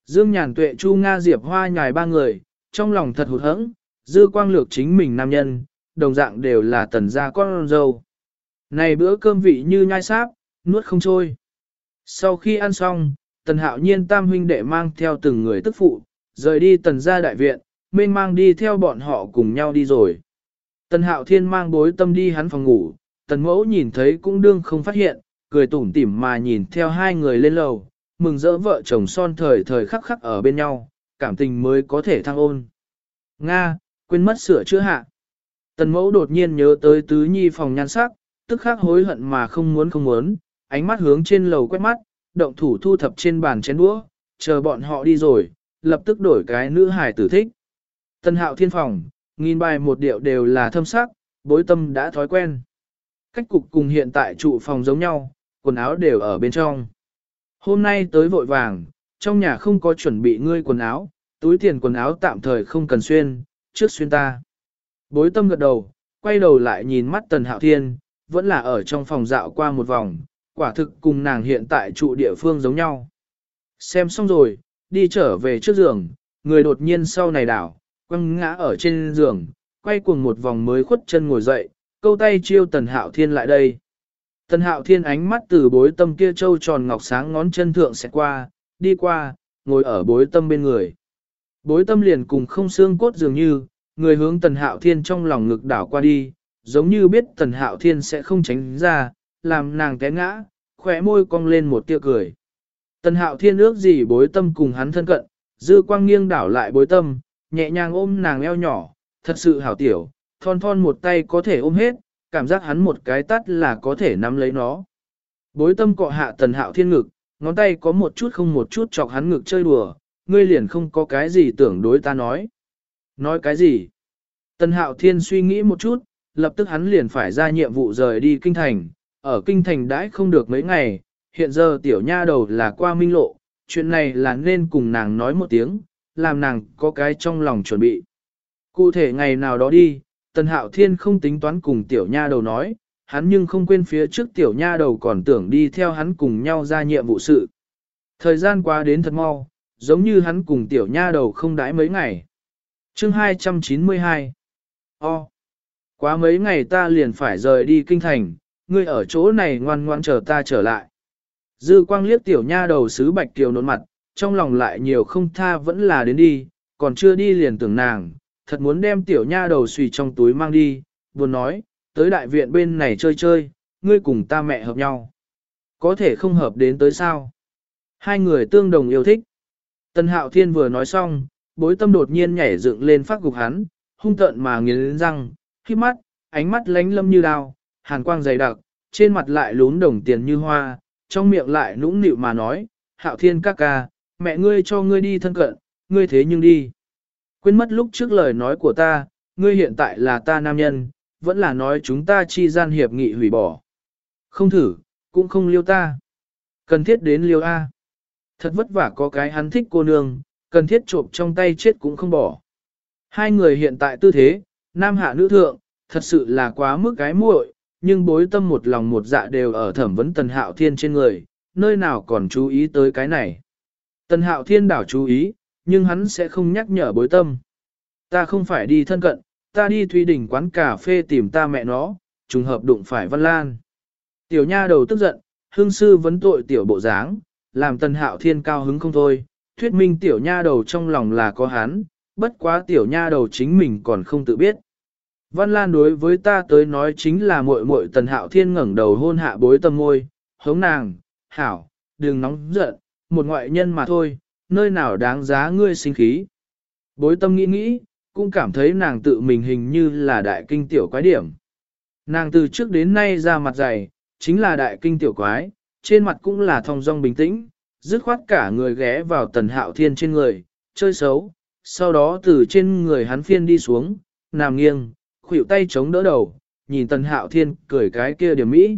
Dương Nhàn Tuệ Chu Nga Diệp Hoa nhài ba người, trong lòng thật hụt hẫng, dư quang lược chính mình nam nhân, đồng dạng đều là tần gia con dâu. Này bữa cơm vị như nhai sáp, nuốt không trôi. Sau khi ăn xong, tần hạo nhiên tam huynh đệ mang theo từng người tức phụ, rời đi tần gia đại viện, mênh mang đi theo bọn họ cùng nhau đi rồi. Tần hạo thiên mang bối tâm đi hắn phòng ngủ, tần mẫu nhìn thấy cũng đương không phát hiện, cười tủm tỉm mà nhìn theo hai người lên lầu, mừng rỡ vợ chồng son thời thời khắc khắc ở bên nhau, cảm tình mới có thể thăng ôn. Nga, quên mất sửa chữa hạ. Tần mẫu đột nhiên nhớ tới tứ nhi phòng nhan sắc, tức khắc hối hận mà không muốn không muốn, ánh mắt hướng trên lầu quét mắt, động thủ thu thập trên bàn chén đũa, chờ bọn họ đi rồi, lập tức đổi cái nữ hài tử thích. Tần hạo thiên phòng, nghìn bài một điệu đều là thâm sắc, bối tâm đã thói quen. Cách cục cùng hiện tại trụ phòng giống nhau, quần áo đều ở bên trong. Hôm nay tới vội vàng, trong nhà không có chuẩn bị ngươi quần áo, túi tiền quần áo tạm thời không cần xuyên, trước xuyên ta. Bối tâm gật đầu, quay đầu lại nhìn mắt tần hạo thiên, vẫn là ở trong phòng dạo qua một vòng, quả thực cùng nàng hiện tại trụ địa phương giống nhau. Xem xong rồi, đi trở về trước giường, người đột nhiên sau này đảo, quăng ngã ở trên giường, quay cuồng một vòng mới khuất chân ngồi dậy, câu tay chiêu tần hạo thiên lại đây. Tần hạo thiên ánh mắt từ bối tâm kia trâu tròn ngọc sáng ngón chân thượng sẽ qua, đi qua, ngồi ở bối tâm bên người. Bối tâm liền cùng không xương cốt dường như, người hướng tần hạo thiên trong lòng ngực đảo qua đi, giống như biết tần hạo thiên sẽ không tránh ra, làm nàng té ngã, khỏe môi cong lên một tia cười. Tần hạo thiên ước gì bối tâm cùng hắn thân cận, dư quang nghiêng đảo lại bối tâm, nhẹ nhàng ôm nàng eo nhỏ, thật sự hảo tiểu, thon thon một tay có thể ôm hết, cảm giác hắn một cái tắt là có thể nắm lấy nó. Bối tâm cọ hạ tần hạo thiên ngực, ngón tay có một chút không một chút chọc hắn ngực chơi đùa, ngươi liền không có cái gì tưởng đối ta nói. Nói cái gì? Tần hạo thiên suy nghĩ một chút, lập tức hắn liền phải ra nhiệm vụ rời đi kinh thành, ở kinh thành đãi không được mấy ngày, hiện giờ tiểu nha đầu là qua minh lộ, chuyện này là nên cùng nàng nói một tiếng, làm nàng có cái trong lòng chuẩn bị. Cụ thể ngày nào đó đi, Tần Hạo Thiên không tính toán cùng tiểu nha đầu nói, hắn nhưng không quên phía trước tiểu nha đầu còn tưởng đi theo hắn cùng nhau ra nhiệm vụ sự. Thời gian qua đến thật mau, giống như hắn cùng tiểu nha đầu không đãi mấy ngày. chương 292 O. Quá mấy ngày ta liền phải rời đi kinh thành, ngươi ở chỗ này ngoan ngoan chờ ta trở lại. Dư quang liếc tiểu nha đầu sứ bạch tiểu nôn mặt, trong lòng lại nhiều không tha vẫn là đến đi, còn chưa đi liền tưởng nàng, thật muốn đem tiểu nha đầu xùy trong túi mang đi, buồn nói, tới đại viện bên này chơi chơi, ngươi cùng ta mẹ hợp nhau. Có thể không hợp đến tới sao? Hai người tương đồng yêu thích. Tân hạo thiên vừa nói xong, bối tâm đột nhiên nhảy dựng lên phát gục hắn, hung tợn mà nghiến răng, khi mắt, ánh mắt lánh lâm như đao, hàn quang dày đặc, trên mặt lại lún đồng tiền như hoa, trong miệng lại nũng nịu mà nói, hạo thiên ca ca, mẹ ngươi cho ngươi đi thân cận, ngươi thế nhưng đi. Quên mất lúc trước lời nói của ta, ngươi hiện tại là ta nam nhân, vẫn là nói chúng ta chi gian hiệp nghị hủy bỏ. Không thử, cũng không liêu ta. Cần thiết đến liêu A. Thật vất vả có cái hắn thích cô nương, cần thiết trộm trong tay chết cũng không bỏ. Hai người hiện tại tư thế, nam hạ nữ thượng, thật sự là quá mức cái muội, nhưng bối tâm một lòng một dạ đều ở thẩm vấn tần hạo thiên trên người, nơi nào còn chú ý tới cái này. Tần hạo thiên đảo chú ý, nhưng hắn sẽ không nhắc nhở bối tâm. Ta không phải đi thân cận, ta đi Thúy Đỉnh quán cà phê tìm ta mẹ nó, trùng hợp đụng phải Văn Lan. Tiểu nha đầu tức giận, hương sư vấn tội tiểu bộ dáng, làm tần hạo thiên cao hứng không thôi, thuyết minh tiểu nha đầu trong lòng là có hắn, bất quá tiểu nha đầu chính mình còn không tự biết. Văn Lan đối với ta tới nói chính là muội muội tần hạo thiên ngẩng đầu hôn hạ bối tâm môi, hống nàng, hảo, đừng nóng giận, một ngoại nhân mà thôi, nơi nào đáng giá ngươi sinh khí. Bối tâm nghĩ nghĩ, cũng cảm thấy nàng tự mình hình như là đại kinh tiểu quái điểm. Nàng từ trước đến nay ra mặt dày, chính là đại kinh tiểu quái, trên mặt cũng là thong dong bình tĩnh, dứt khoát cả người ghé vào tần hạo thiên trên người, chơi xấu, sau đó từ trên người hắn phiên đi xuống, nằm nghiêng, khuỷu tay chống đỡ đầu, nhìn tần hạo thiên cười cái kia điểm mỹ.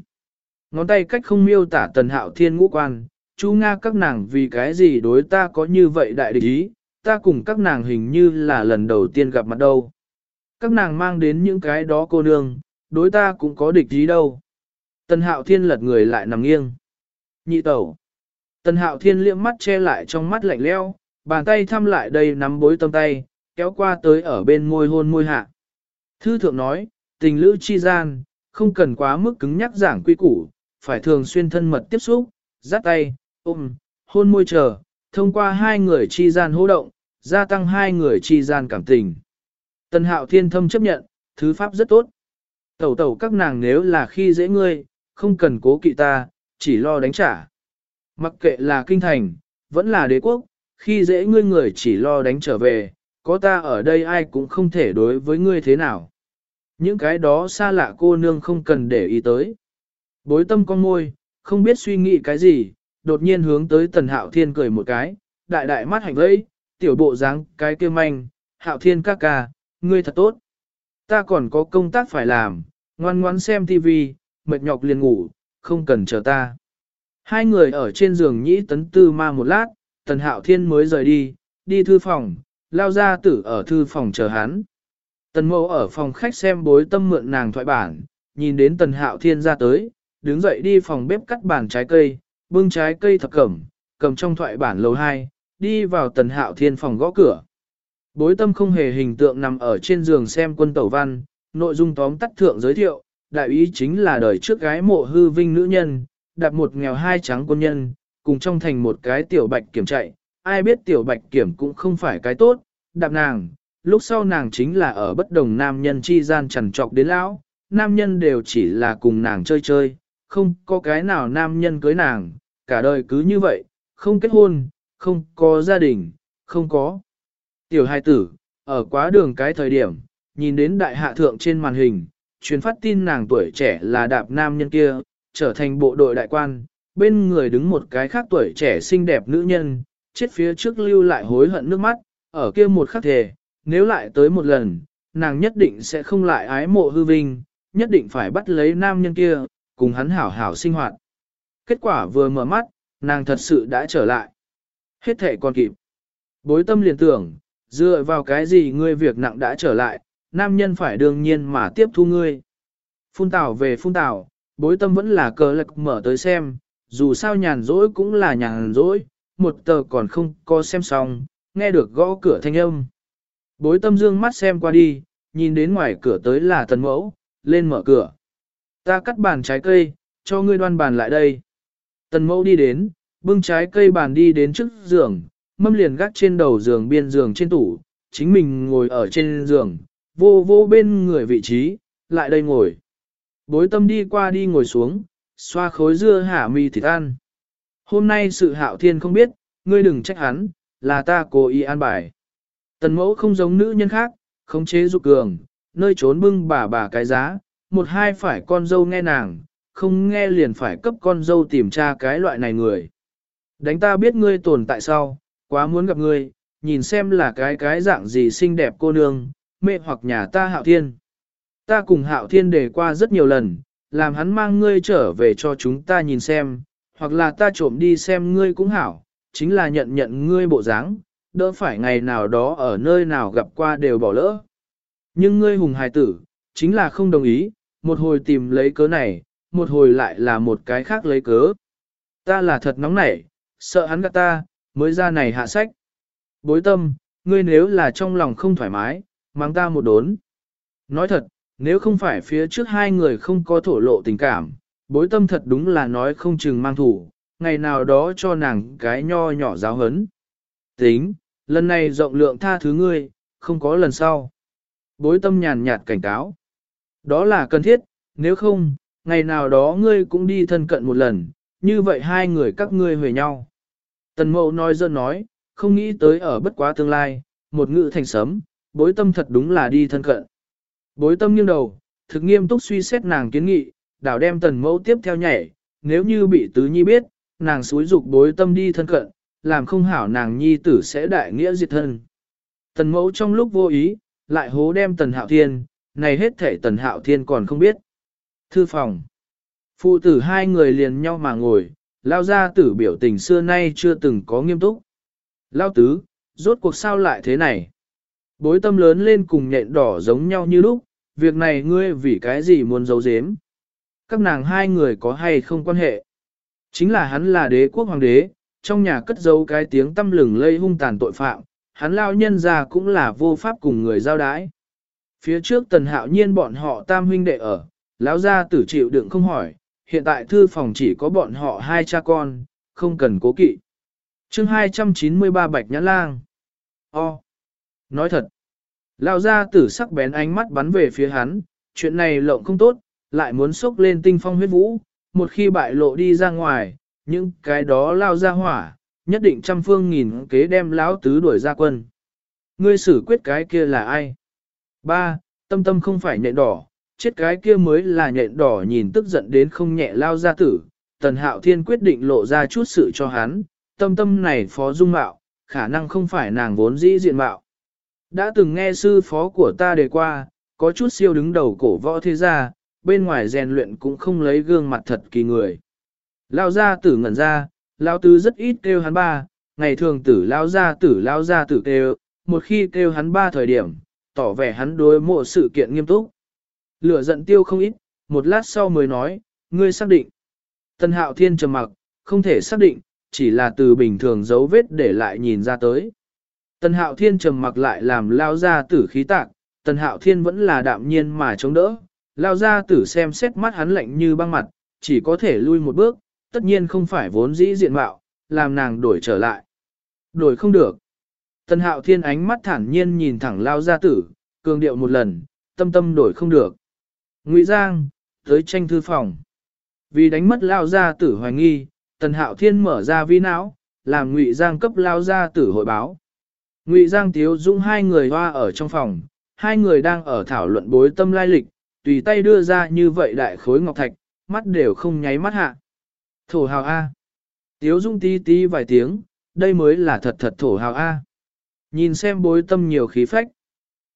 Ngón tay cách không miêu tả tần hạo thiên ngũ quan, chú Nga các nàng vì cái gì đối ta có như vậy đại địch ý, ta cùng các nàng hình như là lần đầu tiên gặp mặt đâu. Các nàng mang đến những cái đó cô nương, đối ta cũng có địch ý đâu. Tần hạo thiên lật người lại nằm nghiêng. Nhị tẩu. Tần hạo thiên liễm mắt che lại trong mắt lạnh leo, bàn tay thăm lại đây nắm bối tâm tay, kéo qua tới ở bên môi hôn môi hạ. Thư thượng nói, tình lữ chi gian, không cần quá mức cứng nhắc giảng quy củ, phải thường xuyên thân mật tiếp xúc, dắt tay, ôm, hôn môi chờ, thông qua hai người chi gian hô động, gia tăng hai người chi gian cảm tình. Tần hạo thiên thâm chấp nhận, thứ pháp rất tốt. Tẩu tẩu các nàng nếu là khi dễ ngươi, không cần cố kỵ ta, chỉ lo đánh trả. Mặc kệ là kinh thành, vẫn là đế quốc, khi dễ ngươi người chỉ lo đánh trở về, có ta ở đây ai cũng không thể đối với ngươi thế nào. Những cái đó xa lạ cô nương không cần để ý tới. Bối tâm con môi, không biết suy nghĩ cái gì, đột nhiên hướng tới tần hạo thiên cười một cái, đại đại mắt hành vẫy, tiểu bộ dáng cái kia manh, hạo thiên ca ca, ngươi thật tốt. Ta còn có công tác phải làm, ngoan ngoan xem tivi, mệt nhọc liền ngủ, không cần chờ ta. Hai người ở trên giường nhĩ tấn tư ma một lát, tần hạo thiên mới rời đi, đi thư phòng, lao ra tử ở thư phòng chờ hắn. Tần mẫu ở phòng khách xem bối tâm mượn nàng thoại bản, nhìn đến tần hạo thiên ra tới, đứng dậy đi phòng bếp cắt bản trái cây, bưng trái cây thập cẩm, cầm trong thoại bản lầu 2, đi vào tần hạo thiên phòng gõ cửa. Bối tâm không hề hình tượng nằm ở trên giường xem quân tẩu văn, nội dung tóm tắt thượng giới thiệu, đại ý chính là đời trước gái mộ hư vinh nữ nhân, đặt một nghèo hai trắng quân nhân, cùng trong thành một cái tiểu bạch kiểm chạy, ai biết tiểu bạch kiểm cũng không phải cái tốt, đạp nàng, lúc sau nàng chính là ở bất đồng nam nhân chi gian trằn trọc đến lão, nam nhân đều chỉ là cùng nàng chơi chơi, không có cái nào nam nhân cưới nàng, cả đời cứ như vậy, không kết hôn, không có gia đình, không có. Tiểu hai tử, ở quá đường cái thời điểm, nhìn đến đại hạ thượng trên màn hình, truyền phát tin nàng tuổi trẻ là đạp nam nhân kia, trở thành bộ đội đại quan, bên người đứng một cái khác tuổi trẻ xinh đẹp nữ nhân, chết phía trước lưu lại hối hận nước mắt, ở kia một khắc thề, nếu lại tới một lần, nàng nhất định sẽ không lại ái mộ hư vinh, nhất định phải bắt lấy nam nhân kia, cùng hắn hảo hảo sinh hoạt. Kết quả vừa mở mắt, nàng thật sự đã trở lại. Hết thể còn kịp. Bối tâm liền tưởng, dựa vào cái gì ngươi việc nặng đã trở lại, nam nhân phải đương nhiên mà tiếp thu ngươi. Phun tảo về phun tảo, bối tâm vẫn là cờ lạc mở tới xem, dù sao nhàn rỗi cũng là nhàn rỗi, một tờ còn không có xem xong, nghe được gõ cửa thanh âm. Bối tâm dương mắt xem qua đi, nhìn đến ngoài cửa tới là tần mẫu, lên mở cửa. Ta cắt bàn trái cây, cho ngươi đoan bàn lại đây. Tần mẫu đi đến, bưng trái cây bàn đi đến trước giường, mâm liền gác trên đầu giường biên giường trên tủ, chính mình ngồi ở trên giường, vô vô bên người vị trí, lại đây ngồi. Bối tâm đi qua đi ngồi xuống, xoa khối dưa hả mì thịt ăn. Hôm nay sự hạo thiên không biết, ngươi đừng trách hắn, là ta cố ý an bài. Tần mẫu không giống nữ nhân khác, không chế dục cường, nơi trốn bưng bà bà cái giá, một hai phải con dâu nghe nàng, không nghe liền phải cấp con dâu tìm tra cái loại này người. Đánh ta biết ngươi tồn tại sao, quá muốn gặp ngươi, nhìn xem là cái cái dạng gì xinh đẹp cô nương, mẹ hoặc nhà ta hạo thiên. Ta cùng hạo thiên đề qua rất nhiều lần, làm hắn mang ngươi trở về cho chúng ta nhìn xem, hoặc là ta trộm đi xem ngươi cũng hảo, chính là nhận nhận ngươi bộ dáng, đỡ phải ngày nào đó ở nơi nào gặp qua đều bỏ lỡ. Nhưng ngươi hùng hài tử, chính là không đồng ý, một hồi tìm lấy cớ này, một hồi lại là một cái khác lấy cớ. Ta là thật nóng nảy, sợ hắn gắt ta, mới ra này hạ sách. Bối tâm, ngươi nếu là trong lòng không thoải mái, mang ta một đốn. Nói thật, nếu không phải phía trước hai người không có thổ lộ tình cảm, bối tâm thật đúng là nói không chừng mang thủ, ngày nào đó cho nàng cái nho nhỏ giáo hấn. Tính, lần này rộng lượng tha thứ ngươi, không có lần sau. Bối tâm nhàn nhạt cảnh cáo. Đó là cần thiết, nếu không, ngày nào đó ngươi cũng đi thân cận một lần, như vậy hai người các ngươi về nhau. Tần mậu nói dơ nói, không nghĩ tới ở bất quá tương lai, một ngự thành sấm, bối tâm thật đúng là đi thân cận. Bối tâm nghiêng đầu, thực nghiêm túc suy xét nàng kiến nghị, đảo đem tần mẫu tiếp theo nhảy, nếu như bị tứ nhi biết, nàng xúi dục bối tâm đi thân cận, làm không hảo nàng nhi tử sẽ đại nghĩa diệt thân. Tần mẫu trong lúc vô ý, lại hố đem tần hạo thiên, này hết thể tần hạo thiên còn không biết. Thư phòng. Phụ tử hai người liền nhau mà ngồi, lao ra tử biểu tình xưa nay chưa từng có nghiêm túc. Lao tứ, rốt cuộc sao lại thế này? Bối tâm lớn lên cùng nhện đỏ giống nhau như lúc, việc này ngươi vì cái gì muốn giấu giếm? Các nàng hai người có hay không quan hệ? Chính là hắn là đế quốc hoàng đế, trong nhà cất giấu cái tiếng tâm lừng lây hung tàn tội phạm, hắn lao nhân ra cũng là vô pháp cùng người giao đái. Phía trước tần hạo nhiên bọn họ tam huynh đệ ở, lão gia tử chịu đựng không hỏi, hiện tại thư phòng chỉ có bọn họ hai cha con, không cần cố kỵ. chương 293 Bạch Nhã Lang O. Nói thật, lão gia tử sắc bén ánh mắt bắn về phía hắn, chuyện này lộng không tốt, lại muốn xúc lên tinh phong huyết vũ, một khi bại lộ đi ra ngoài, những cái đó lao ra hỏa, nhất định trăm phương nghìn kế đem lão tứ đuổi ra quân. Ngươi xử quyết cái kia là ai? Ba, tâm tâm không phải nhện đỏ, chết cái kia mới là nhện đỏ nhìn tức giận đến không nhẹ lao ra tử. Tần hạo thiên quyết định lộ ra chút sự cho hắn, tâm tâm này phó dung mạo, khả năng không phải nàng vốn dĩ diện mạo. Đã từng nghe sư phó của ta đề qua, có chút siêu đứng đầu cổ võ thế gia, bên ngoài rèn luyện cũng không lấy gương mặt thật kỳ người. Lao gia tử ngẩn ra, lao tứ rất ít kêu hắn ba, ngày thường tử lao gia tử lao gia tử kêu, một khi kêu hắn ba thời điểm, tỏ vẻ hắn đối mộ sự kiện nghiêm túc. Lửa giận tiêu không ít, một lát sau mới nói, ngươi xác định. Tân hạo thiên trầm mặc, không thể xác định, chỉ là từ bình thường dấu vết để lại nhìn ra tới. Tân hạo thiên trầm mặc lại làm lao gia tử khí tạc, tân hạo thiên vẫn là đạm nhiên mà chống đỡ, lao gia tử xem xét mắt hắn lạnh như băng mặt, chỉ có thể lui một bước, tất nhiên không phải vốn dĩ diện mạo, làm nàng đổi trở lại. Đổi không được. Tần hạo thiên ánh mắt thản nhiên nhìn thẳng lao gia tử, cường điệu một lần, tâm tâm đổi không được. Ngụy Giang, tới tranh thư phòng. Vì đánh mất lao gia tử hoài nghi, tần hạo thiên mở ra vi não, làm Ngụy Giang cấp lao gia tử hội báo. Ngụy Giang Tiếu Dung hai người hoa ở trong phòng, hai người đang ở thảo luận bối tâm lai lịch, tùy tay đưa ra như vậy đại khối ngọc thạch, mắt đều không nháy mắt hạ. Thổ hào A. Tiếu dung tí tí vài tiếng, đây mới là thật thật thổ hào A. Nhìn xem bối tâm nhiều khí phách.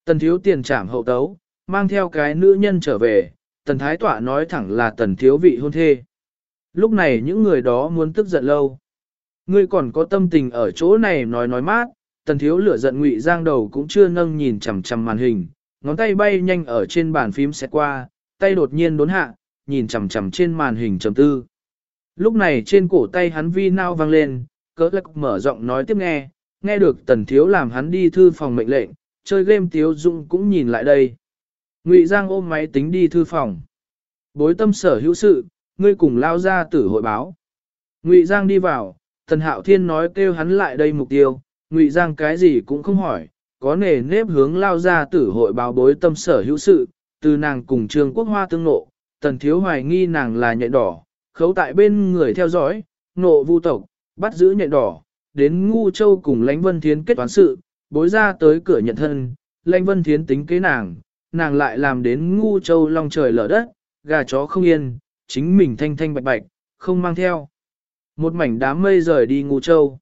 Tần thiếu tiền trảm hậu tấu, mang theo cái nữ nhân trở về, tần thái tọa nói thẳng là tần thiếu vị hôn thê. Lúc này những người đó muốn tức giận lâu. Ngươi còn có tâm tình ở chỗ này nói nói mát, tần thiếu lửa giận ngụy giang đầu cũng chưa nâng nhìn chằm chằm màn hình, ngón tay bay nhanh ở trên bàn phím xét qua, tay đột nhiên đốn hạ, nhìn chằm chằm trên màn hình trầm tư. Lúc này trên cổ tay hắn vi nao vang lên, cỡ lắc mở giọng nói tiếp nghe, nghe được tần thiếu làm hắn đi thư phòng mệnh lệnh, chơi game thiếu dụng cũng nhìn lại đây. Ngụy Giang ôm máy tính đi thư phòng. Bối tâm sở hữu sự, ngươi cùng lao ra tử hội báo. Ngụy Giang đi vào, Tần Hạo Thiên nói kêu hắn lại đây mục tiêu, Ngụy Giang cái gì cũng không hỏi, có nề nếp hướng lao ra tử hội báo bối tâm sở hữu sự, từ nàng cùng Trương Quốc Hoa tương nộ, Tần Thiếu hoài nghi nàng là nhện đỏ, khấu tại bên người theo dõi, nộ vu tộc, bắt giữ nhện đỏ, đến Ngu Châu cùng Lãnh Vân Thiến kết toán sự, bối ra tới cửa nhận thân, Lãnh Vân Thiến tính kế nàng, nàng lại làm đến Ngu Châu long trời lở đất, gà chó không yên, chính mình thanh thanh bạch bạch, không mang theo. Một mảnh đám mây rời đi Ngu Châu.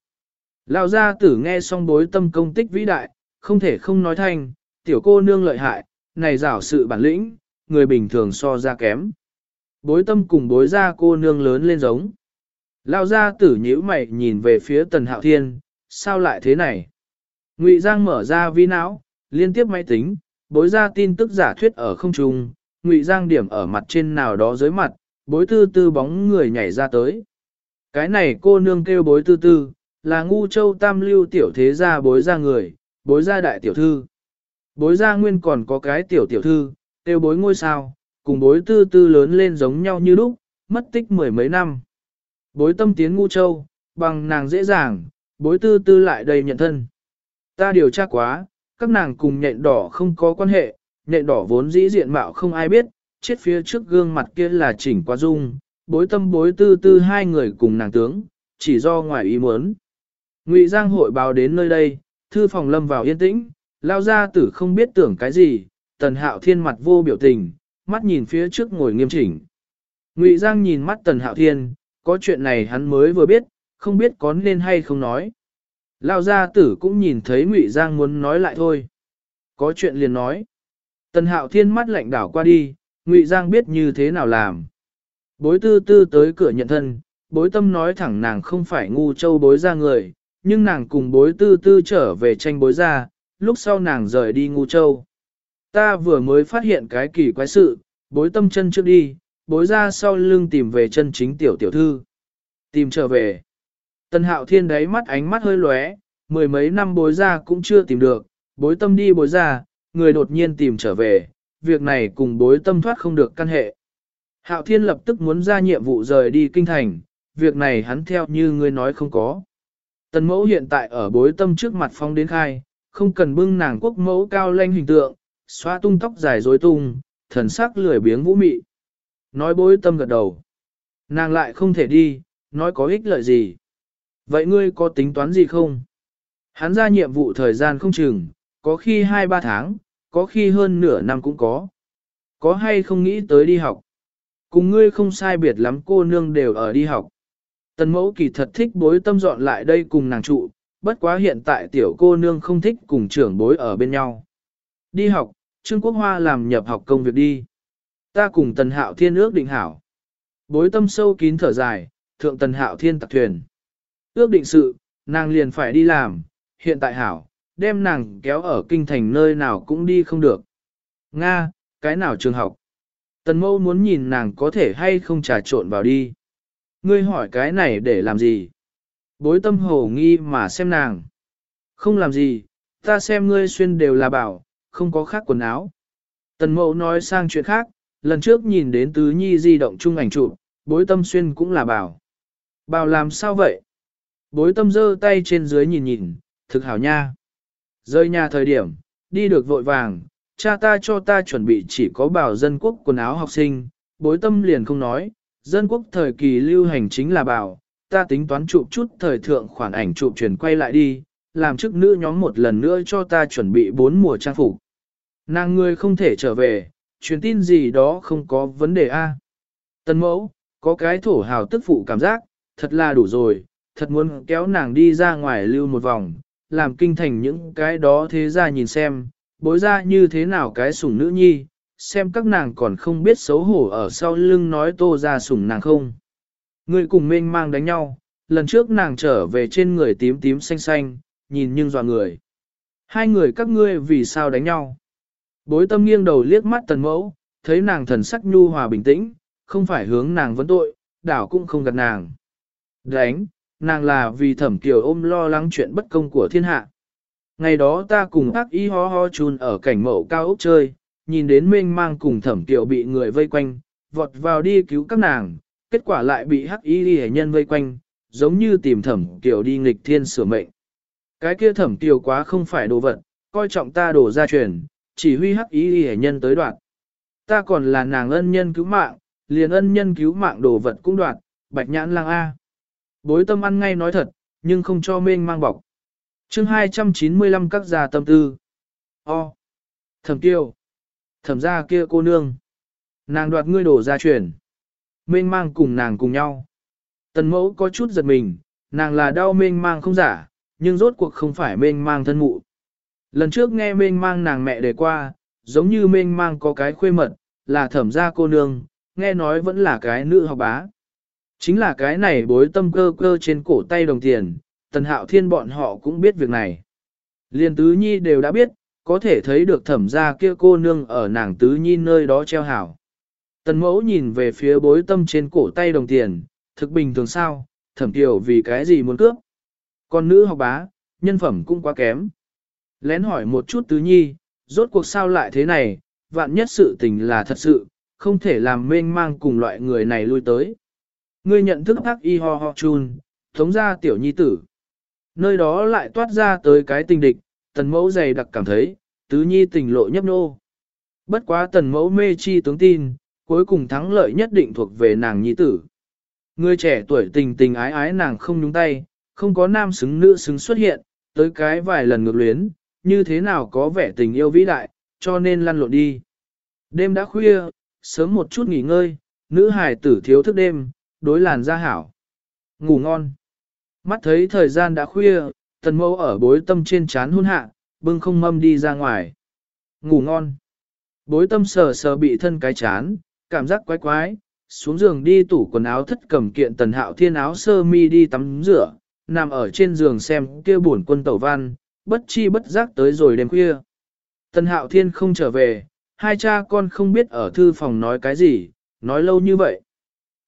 Lão gia tử nghe xong bối tâm công tích vĩ đại, không thể không nói thanh, tiểu cô nương lợi hại, này rảo sự bản lĩnh, người bình thường so ra kém. Bối tâm cùng bối ra cô nương lớn lên giống. Lao ra tử nhíu mày nhìn về phía tần hạo thiên, sao lại thế này? Ngụy Giang mở ra vi não, liên tiếp máy tính, bối ra tin tức giả thuyết ở không trung, Ngụy Giang điểm ở mặt trên nào đó dưới mặt, bối tư tư bóng người nhảy ra tới. Cái này cô nương kêu bối tư tư, là ngu châu tam lưu tiểu thế gia bối ra người, bối gia đại tiểu thư. Bối gia nguyên còn có cái tiểu tiểu thư, tiêu bối ngôi sao, cùng bối tư tư lớn lên giống nhau như lúc, mất tích mười mấy năm. Bối tâm tiến ngu châu, bằng nàng dễ dàng, bối tư tư lại đầy nhận thân. Ta điều tra quá, các nàng cùng nhện đỏ không có quan hệ, nhện đỏ vốn dĩ diện mạo không ai biết, chết phía trước gương mặt kia là chỉnh quá dung, bối tâm bối tư tư hai người cùng nàng tướng, chỉ do ngoài ý muốn. Ngụy Giang hội báo đến nơi đây, thư phòng lâm vào yên tĩnh, lao ra tử không biết tưởng cái gì, tần hạo thiên mặt vô biểu tình, mắt nhìn phía trước ngồi nghiêm chỉnh. Ngụy Giang nhìn mắt tần hạo thiên, có chuyện này hắn mới vừa biết, không biết có nên hay không nói. Lao gia tử cũng nhìn thấy Ngụy Giang muốn nói lại thôi. Có chuyện liền nói. Tần hạo thiên mắt lạnh đảo qua đi, Ngụy Giang biết như thế nào làm. Bối tư tư tới cửa nhận thân, bối tâm nói thẳng nàng không phải ngu châu bối ra người, nhưng nàng cùng bối tư tư trở về tranh bối ra, lúc sau nàng rời đi ngu châu. Ta vừa mới phát hiện cái kỳ quái sự, bối tâm chân trước đi, bối ra sau lưng tìm về chân chính tiểu tiểu thư. Tìm trở về. tân hạo thiên đáy mắt ánh mắt hơi lóe, mười mấy năm bối ra cũng chưa tìm được, bối tâm đi bối ra, người đột nhiên tìm trở về, việc này cùng bối tâm thoát không được căn hệ. Hạo thiên lập tức muốn ra nhiệm vụ rời đi kinh thành, việc này hắn theo như ngươi nói không có. Tần mẫu hiện tại ở bối tâm trước mặt phong đến khai, không cần bưng nàng quốc mẫu cao lanh hình tượng, xóa tung tóc dài rối tung, thần sắc lười biếng vũ mị. Nói bối tâm gật đầu. Nàng lại không thể đi, nói có ích lợi gì. Vậy ngươi có tính toán gì không? Hắn ra nhiệm vụ thời gian không chừng, có khi 2-3 tháng, có khi hơn nửa năm cũng có. Có hay không nghĩ tới đi học? Cùng ngươi không sai biệt lắm cô nương đều ở đi học. Tần mẫu kỳ thật thích bối tâm dọn lại đây cùng nàng trụ, bất quá hiện tại tiểu cô nương không thích cùng trưởng bối ở bên nhau. Đi học, Trương Quốc Hoa làm nhập học công việc đi. Ta cùng Tần Hạo Thiên ước định hảo. Bối tâm sâu kín thở dài, thượng Tần Hạo Thiên tặc thuyền. Ước định sự, nàng liền phải đi làm, hiện tại hảo, đem nàng kéo ở kinh thành nơi nào cũng đi không được. Nga, cái nào trường học? Tần mâu muốn nhìn nàng có thể hay không trà trộn vào đi. Ngươi hỏi cái này để làm gì? Bối tâm hồ nghi mà xem nàng. Không làm gì, ta xem ngươi xuyên đều là bảo, không có khác quần áo. Tần mẫu nói sang chuyện khác, lần trước nhìn đến tứ nhi di động chung ảnh chụp, bối tâm xuyên cũng là bảo. Bảo làm sao vậy? Bối tâm giơ tay trên dưới nhìn nhìn, thực hảo nha. Rơi nhà thời điểm, đi được vội vàng, cha ta cho ta chuẩn bị chỉ có bảo dân quốc quần áo học sinh, bối tâm liền không nói, dân quốc thời kỳ lưu hành chính là bảo, ta tính toán chụp chút thời thượng khoản ảnh chụp truyền quay lại đi, làm chức nữ nhóm một lần nữa cho ta chuẩn bị bốn mùa trang phục. Nàng ngươi không thể trở về, truyền tin gì đó không có vấn đề a. Tân mẫu, có cái thổ hào tức phụ cảm giác, thật là đủ rồi, thật muốn kéo nàng đi ra ngoài lưu một vòng, làm kinh thành những cái đó thế ra nhìn xem, bối ra như thế nào cái sủng nữ nhi, xem các nàng còn không biết xấu hổ ở sau lưng nói tô ra sủng nàng không. Người cùng mênh mang đánh nhau, lần trước nàng trở về trên người tím tím xanh xanh, nhìn nhưng dọa người. Hai người các ngươi vì sao đánh nhau? Bối tâm nghiêng đầu liếc mắt tần mẫu, thấy nàng thần sắc nhu hòa bình tĩnh, không phải hướng nàng vấn tội, đảo cũng không gạt nàng. Đánh, nàng là vì thẩm kiều ôm lo lắng chuyện bất công của thiên hạ. Ngày đó ta cùng ác y ho ho chun ở cảnh mẫu cao ốc chơi, nhìn đến mênh mang cùng thẩm tiểu bị người vây quanh, vọt vào đi cứu các nàng, kết quả lại bị hắc y hệ nhân vây quanh, giống như tìm thẩm tiểu đi nghịch thiên sửa mệnh. Cái kia thẩm tiểu quá không phải đồ vật, coi trọng ta đổ ra truyền, chỉ huy hắc y hệ nhân tới đoạn. Ta còn là nàng ân nhân cứu mạng, liền ân nhân cứu mạng đồ vật cũng đoạt, bạch nhãn lang A. Bối tâm ăn ngay nói thật, nhưng không cho mênh mang bọc. chương 295 các gia tâm tư. O. Thẩm tiêu. Thẩm ra kia cô nương. Nàng đoạt ngươi đổ ra truyền. Mênh mang cùng nàng cùng nhau. Tần mẫu có chút giật mình, nàng là đau mênh mang không giả, nhưng rốt cuộc không phải mênh mang thân mụ. Lần trước nghe mênh mang nàng mẹ đề qua, giống như mênh mang có cái khuê mật, là thẩm gia cô nương, nghe nói vẫn là cái nữ học bá. Chính là cái này bối tâm cơ cơ trên cổ tay đồng tiền, tần hạo thiên bọn họ cũng biết việc này. Liên tứ nhi đều đã biết, có thể thấy được thẩm gia kia cô nương ở nàng tứ nhi nơi đó treo hảo. Tần mẫu nhìn về phía bối tâm trên cổ tay đồng tiền, thực bình thường sao, thẩm tiểu vì cái gì muốn cướp. Còn nữ học bá, nhân phẩm cũng quá kém. Lén hỏi một chút tứ nhi, rốt cuộc sao lại thế này, vạn nhất sự tình là thật sự, không thể làm mênh mang cùng loại người này lui tới. Ngươi nhận thức hắc y ho ho chun, thống ra tiểu nhi tử. Nơi đó lại toát ra tới cái tình địch, tần mẫu dày đặc cảm thấy, tứ nhi tình lộ nhấp nô. Bất quá tần mẫu mê chi tướng tin, cuối cùng thắng lợi nhất định thuộc về nàng nhi tử. Người trẻ tuổi tình tình ái ái nàng không nhúng tay, không có nam xứng nữ xứng xuất hiện, tới cái vài lần ngược luyến, như thế nào có vẻ tình yêu vĩ đại, cho nên lăn lộn đi. Đêm đã khuya, sớm một chút nghỉ ngơi, nữ hài tử thiếu thức đêm, đối làn da hảo. Ngủ ngon. Mắt thấy thời gian đã khuya, tần mẫu ở bối tâm trên chán hôn hạ, bưng không mâm đi ra ngoài. Ngủ ngon. Bối tâm sờ sờ bị thân cái chán, cảm giác quái quái, xuống giường đi tủ quần áo thất cầm kiện tần hạo thiên áo sơ mi đi tắm rửa, nằm ở trên giường xem kia buồn quân tẩu văn, bất chi bất giác tới rồi đêm khuya. Tần hạo thiên không trở về, hai cha con không biết ở thư phòng nói cái gì, nói lâu như vậy.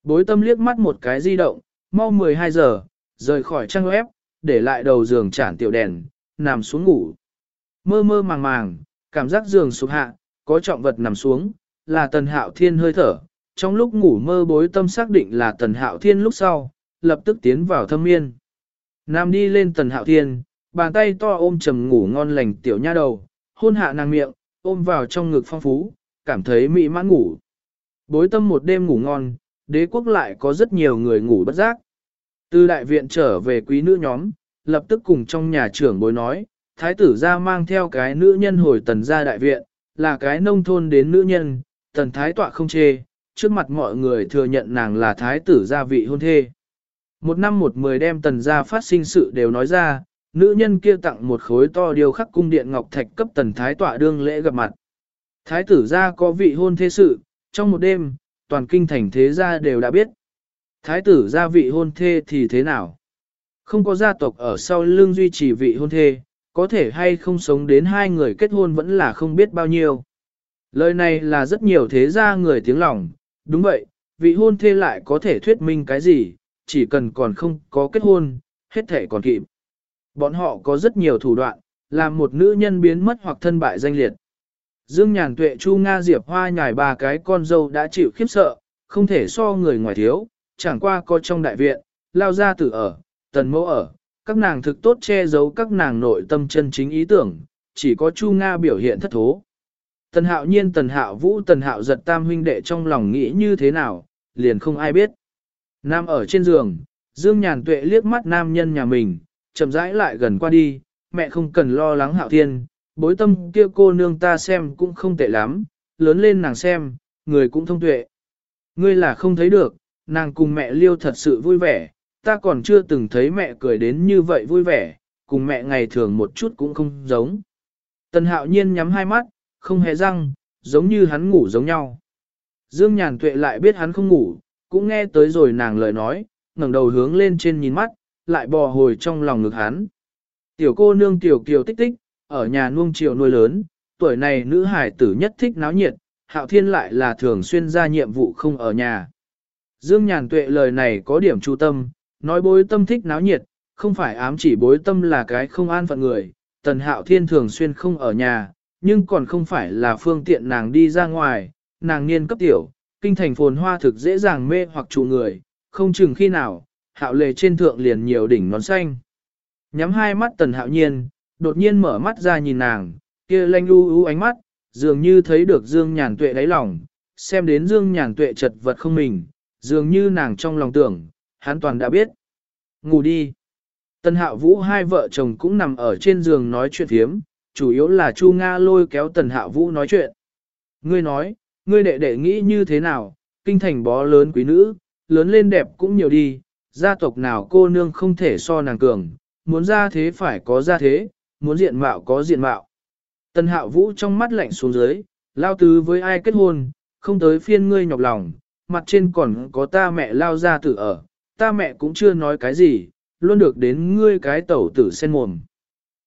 Bối tâm liếc mắt một cái di động, mau 12 giờ, rời khỏi trang web, để lại đầu giường chản tiểu đèn, nằm xuống ngủ. Mơ mơ màng màng, cảm giác giường sụp hạ, có trọng vật nằm xuống, là tần hạo thiên hơi thở. Trong lúc ngủ mơ bối tâm xác định là tần hạo thiên lúc sau, lập tức tiến vào thâm miên. Nam đi lên tần hạo thiên, bàn tay to ôm trầm ngủ ngon lành tiểu nha đầu, hôn hạ nàng miệng, ôm vào trong ngực phong phú, cảm thấy mỹ mãn ngủ. Bối tâm một đêm ngủ ngon, đế quốc lại có rất nhiều người ngủ bất giác. Từ đại viện trở về quý nữ nhóm, lập tức cùng trong nhà trưởng bối nói, thái tử ra mang theo cái nữ nhân hồi tần ra đại viện, là cái nông thôn đến nữ nhân, tần thái tọa không chê, trước mặt mọi người thừa nhận nàng là thái tử gia vị hôn thê. Một năm một mười đem tần gia phát sinh sự đều nói ra, nữ nhân kia tặng một khối to điều khắc cung điện ngọc thạch cấp tần thái tọa đương lễ gặp mặt. Thái tử gia có vị hôn thê sự, trong một đêm, toàn kinh thành thế gia đều đã biết. Thái tử gia vị hôn thê thì thế nào? Không có gia tộc ở sau lưng duy trì vị hôn thê, có thể hay không sống đến hai người kết hôn vẫn là không biết bao nhiêu. Lời này là rất nhiều thế gia người tiếng lòng, đúng vậy, vị hôn thê lại có thể thuyết minh cái gì, chỉ cần còn không có kết hôn, hết thể còn kịp. Bọn họ có rất nhiều thủ đoạn, làm một nữ nhân biến mất hoặc thân bại danh liệt. Dương Nhàn Tuệ Chu Nga Diệp Hoa nhài ba cái con dâu đã chịu khiếp sợ, không thể so người ngoài thiếu, chẳng qua có trong đại viện, lao ra tử ở, tần mẫu ở, các nàng thực tốt che giấu các nàng nội tâm chân chính ý tưởng, chỉ có Chu Nga biểu hiện thất thố. Tần hạo nhiên tần hạo vũ tần hạo giật tam huynh đệ trong lòng nghĩ như thế nào, liền không ai biết. Nam ở trên giường, Dương Nhàn Tuệ liếc mắt nam nhân nhà mình, chậm rãi lại gần qua đi, mẹ không cần lo lắng hạo thiên, bối tâm kia cô nương ta xem cũng không tệ lắm, lớn lên nàng xem, người cũng thông tuệ. Ngươi là không thấy được, nàng cùng mẹ liêu thật sự vui vẻ, ta còn chưa từng thấy mẹ cười đến như vậy vui vẻ, cùng mẹ ngày thường một chút cũng không giống. Tần hạo nhiên nhắm hai mắt, không hề răng, giống như hắn ngủ giống nhau. Dương Nhàn Tuệ lại biết hắn không ngủ, cũng nghe tới rồi nàng lời nói, ngẩng đầu hướng lên trên nhìn mắt, lại bò hồi trong lòng ngực hắn. Tiểu cô nương tiểu kiều tích tích, ở nhà nuông chiều nuôi lớn, tuổi này nữ hải tử nhất thích náo nhiệt, hạo thiên lại là thường xuyên ra nhiệm vụ không ở nhà. Dương Nhàn Tuệ lời này có điểm chu tâm, nói bối tâm thích náo nhiệt, không phải ám chỉ bối tâm là cái không an phận người, tần hạo thiên thường xuyên không ở nhà, nhưng còn không phải là phương tiện nàng đi ra ngoài, nàng niên cấp tiểu, kinh thành phồn hoa thực dễ dàng mê hoặc chủ người, không chừng khi nào, hạo lề trên thượng liền nhiều đỉnh nón xanh. Nhắm hai mắt tần hạo nhiên, đột nhiên mở mắt ra nhìn nàng, kia lanh u u ánh mắt, dường như thấy được Dương Nhàn Tuệ đáy lòng, xem đến Dương Nhàn Tuệ chật vật không mình, dường như nàng trong lòng tưởng, hắn toàn đã biết. Ngủ đi. Tần Hạo Vũ hai vợ chồng cũng nằm ở trên giường nói chuyện thiếm, chủ yếu là Chu Nga lôi kéo Tần Hạo Vũ nói chuyện. Ngươi nói, ngươi đệ đệ nghĩ như thế nào, kinh thành bó lớn quý nữ, lớn lên đẹp cũng nhiều đi, gia tộc nào cô nương không thể so nàng cường, muốn ra thế phải có ra thế, muốn diện mạo có diện mạo. Tần Hạo Vũ trong mắt lạnh xuống dưới, lao tứ với ai kết hôn, không tới phiên ngươi nhọc lòng, mặt trên còn có ta mẹ lao ra tử ở, ta mẹ cũng chưa nói cái gì, luôn được đến ngươi cái tẩu tử sen mồm.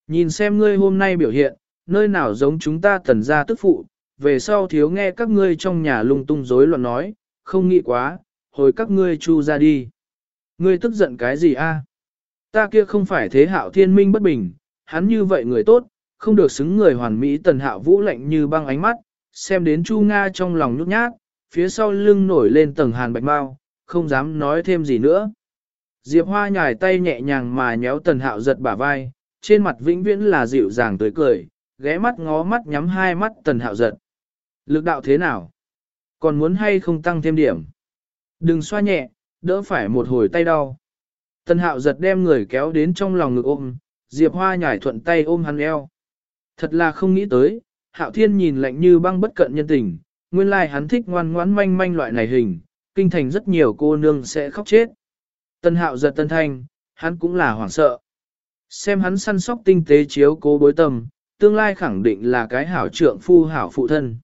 Nhìn xem ngươi hôm nay biểu hiện, nơi nào giống chúng ta tần gia tức phụ, về sau thiếu nghe các ngươi trong nhà lung tung rối loạn nói, không nghĩ quá, hồi các ngươi chu ra đi. Ngươi tức giận cái gì a? Ta kia không phải thế hạo thiên minh bất bình, hắn như vậy người tốt, không được xứng người hoàn mỹ tần hạo vũ lạnh như băng ánh mắt, xem đến chu Nga trong lòng nhút nhát, phía sau lưng nổi lên tầng hàn bạch mau, không dám nói thêm gì nữa. Diệp Hoa nhài tay nhẹ nhàng mà nhéo tần hạo giật bả vai, trên mặt vĩnh viễn là dịu dàng tươi cười, ghé mắt ngó mắt nhắm hai mắt tần hạo giật. Lực đạo thế nào? Còn muốn hay không tăng thêm điểm? Đừng xoa nhẹ, đỡ phải một hồi tay đau. Tần hạo giật đem người kéo đến trong lòng ngực ôm, Diệp Hoa nhảy thuận tay ôm hắn eo. Thật là không nghĩ tới, hạo thiên nhìn lạnh như băng bất cận nhân tình, nguyên lai hắn thích ngoan ngoãn manh manh loại này hình, kinh thành rất nhiều cô nương sẽ khóc chết. Tân hạo giật tân thanh, hắn cũng là hoảng sợ. Xem hắn săn sóc tinh tế chiếu cố bối tâm, tương lai khẳng định là cái hảo trượng phu hảo phụ thân.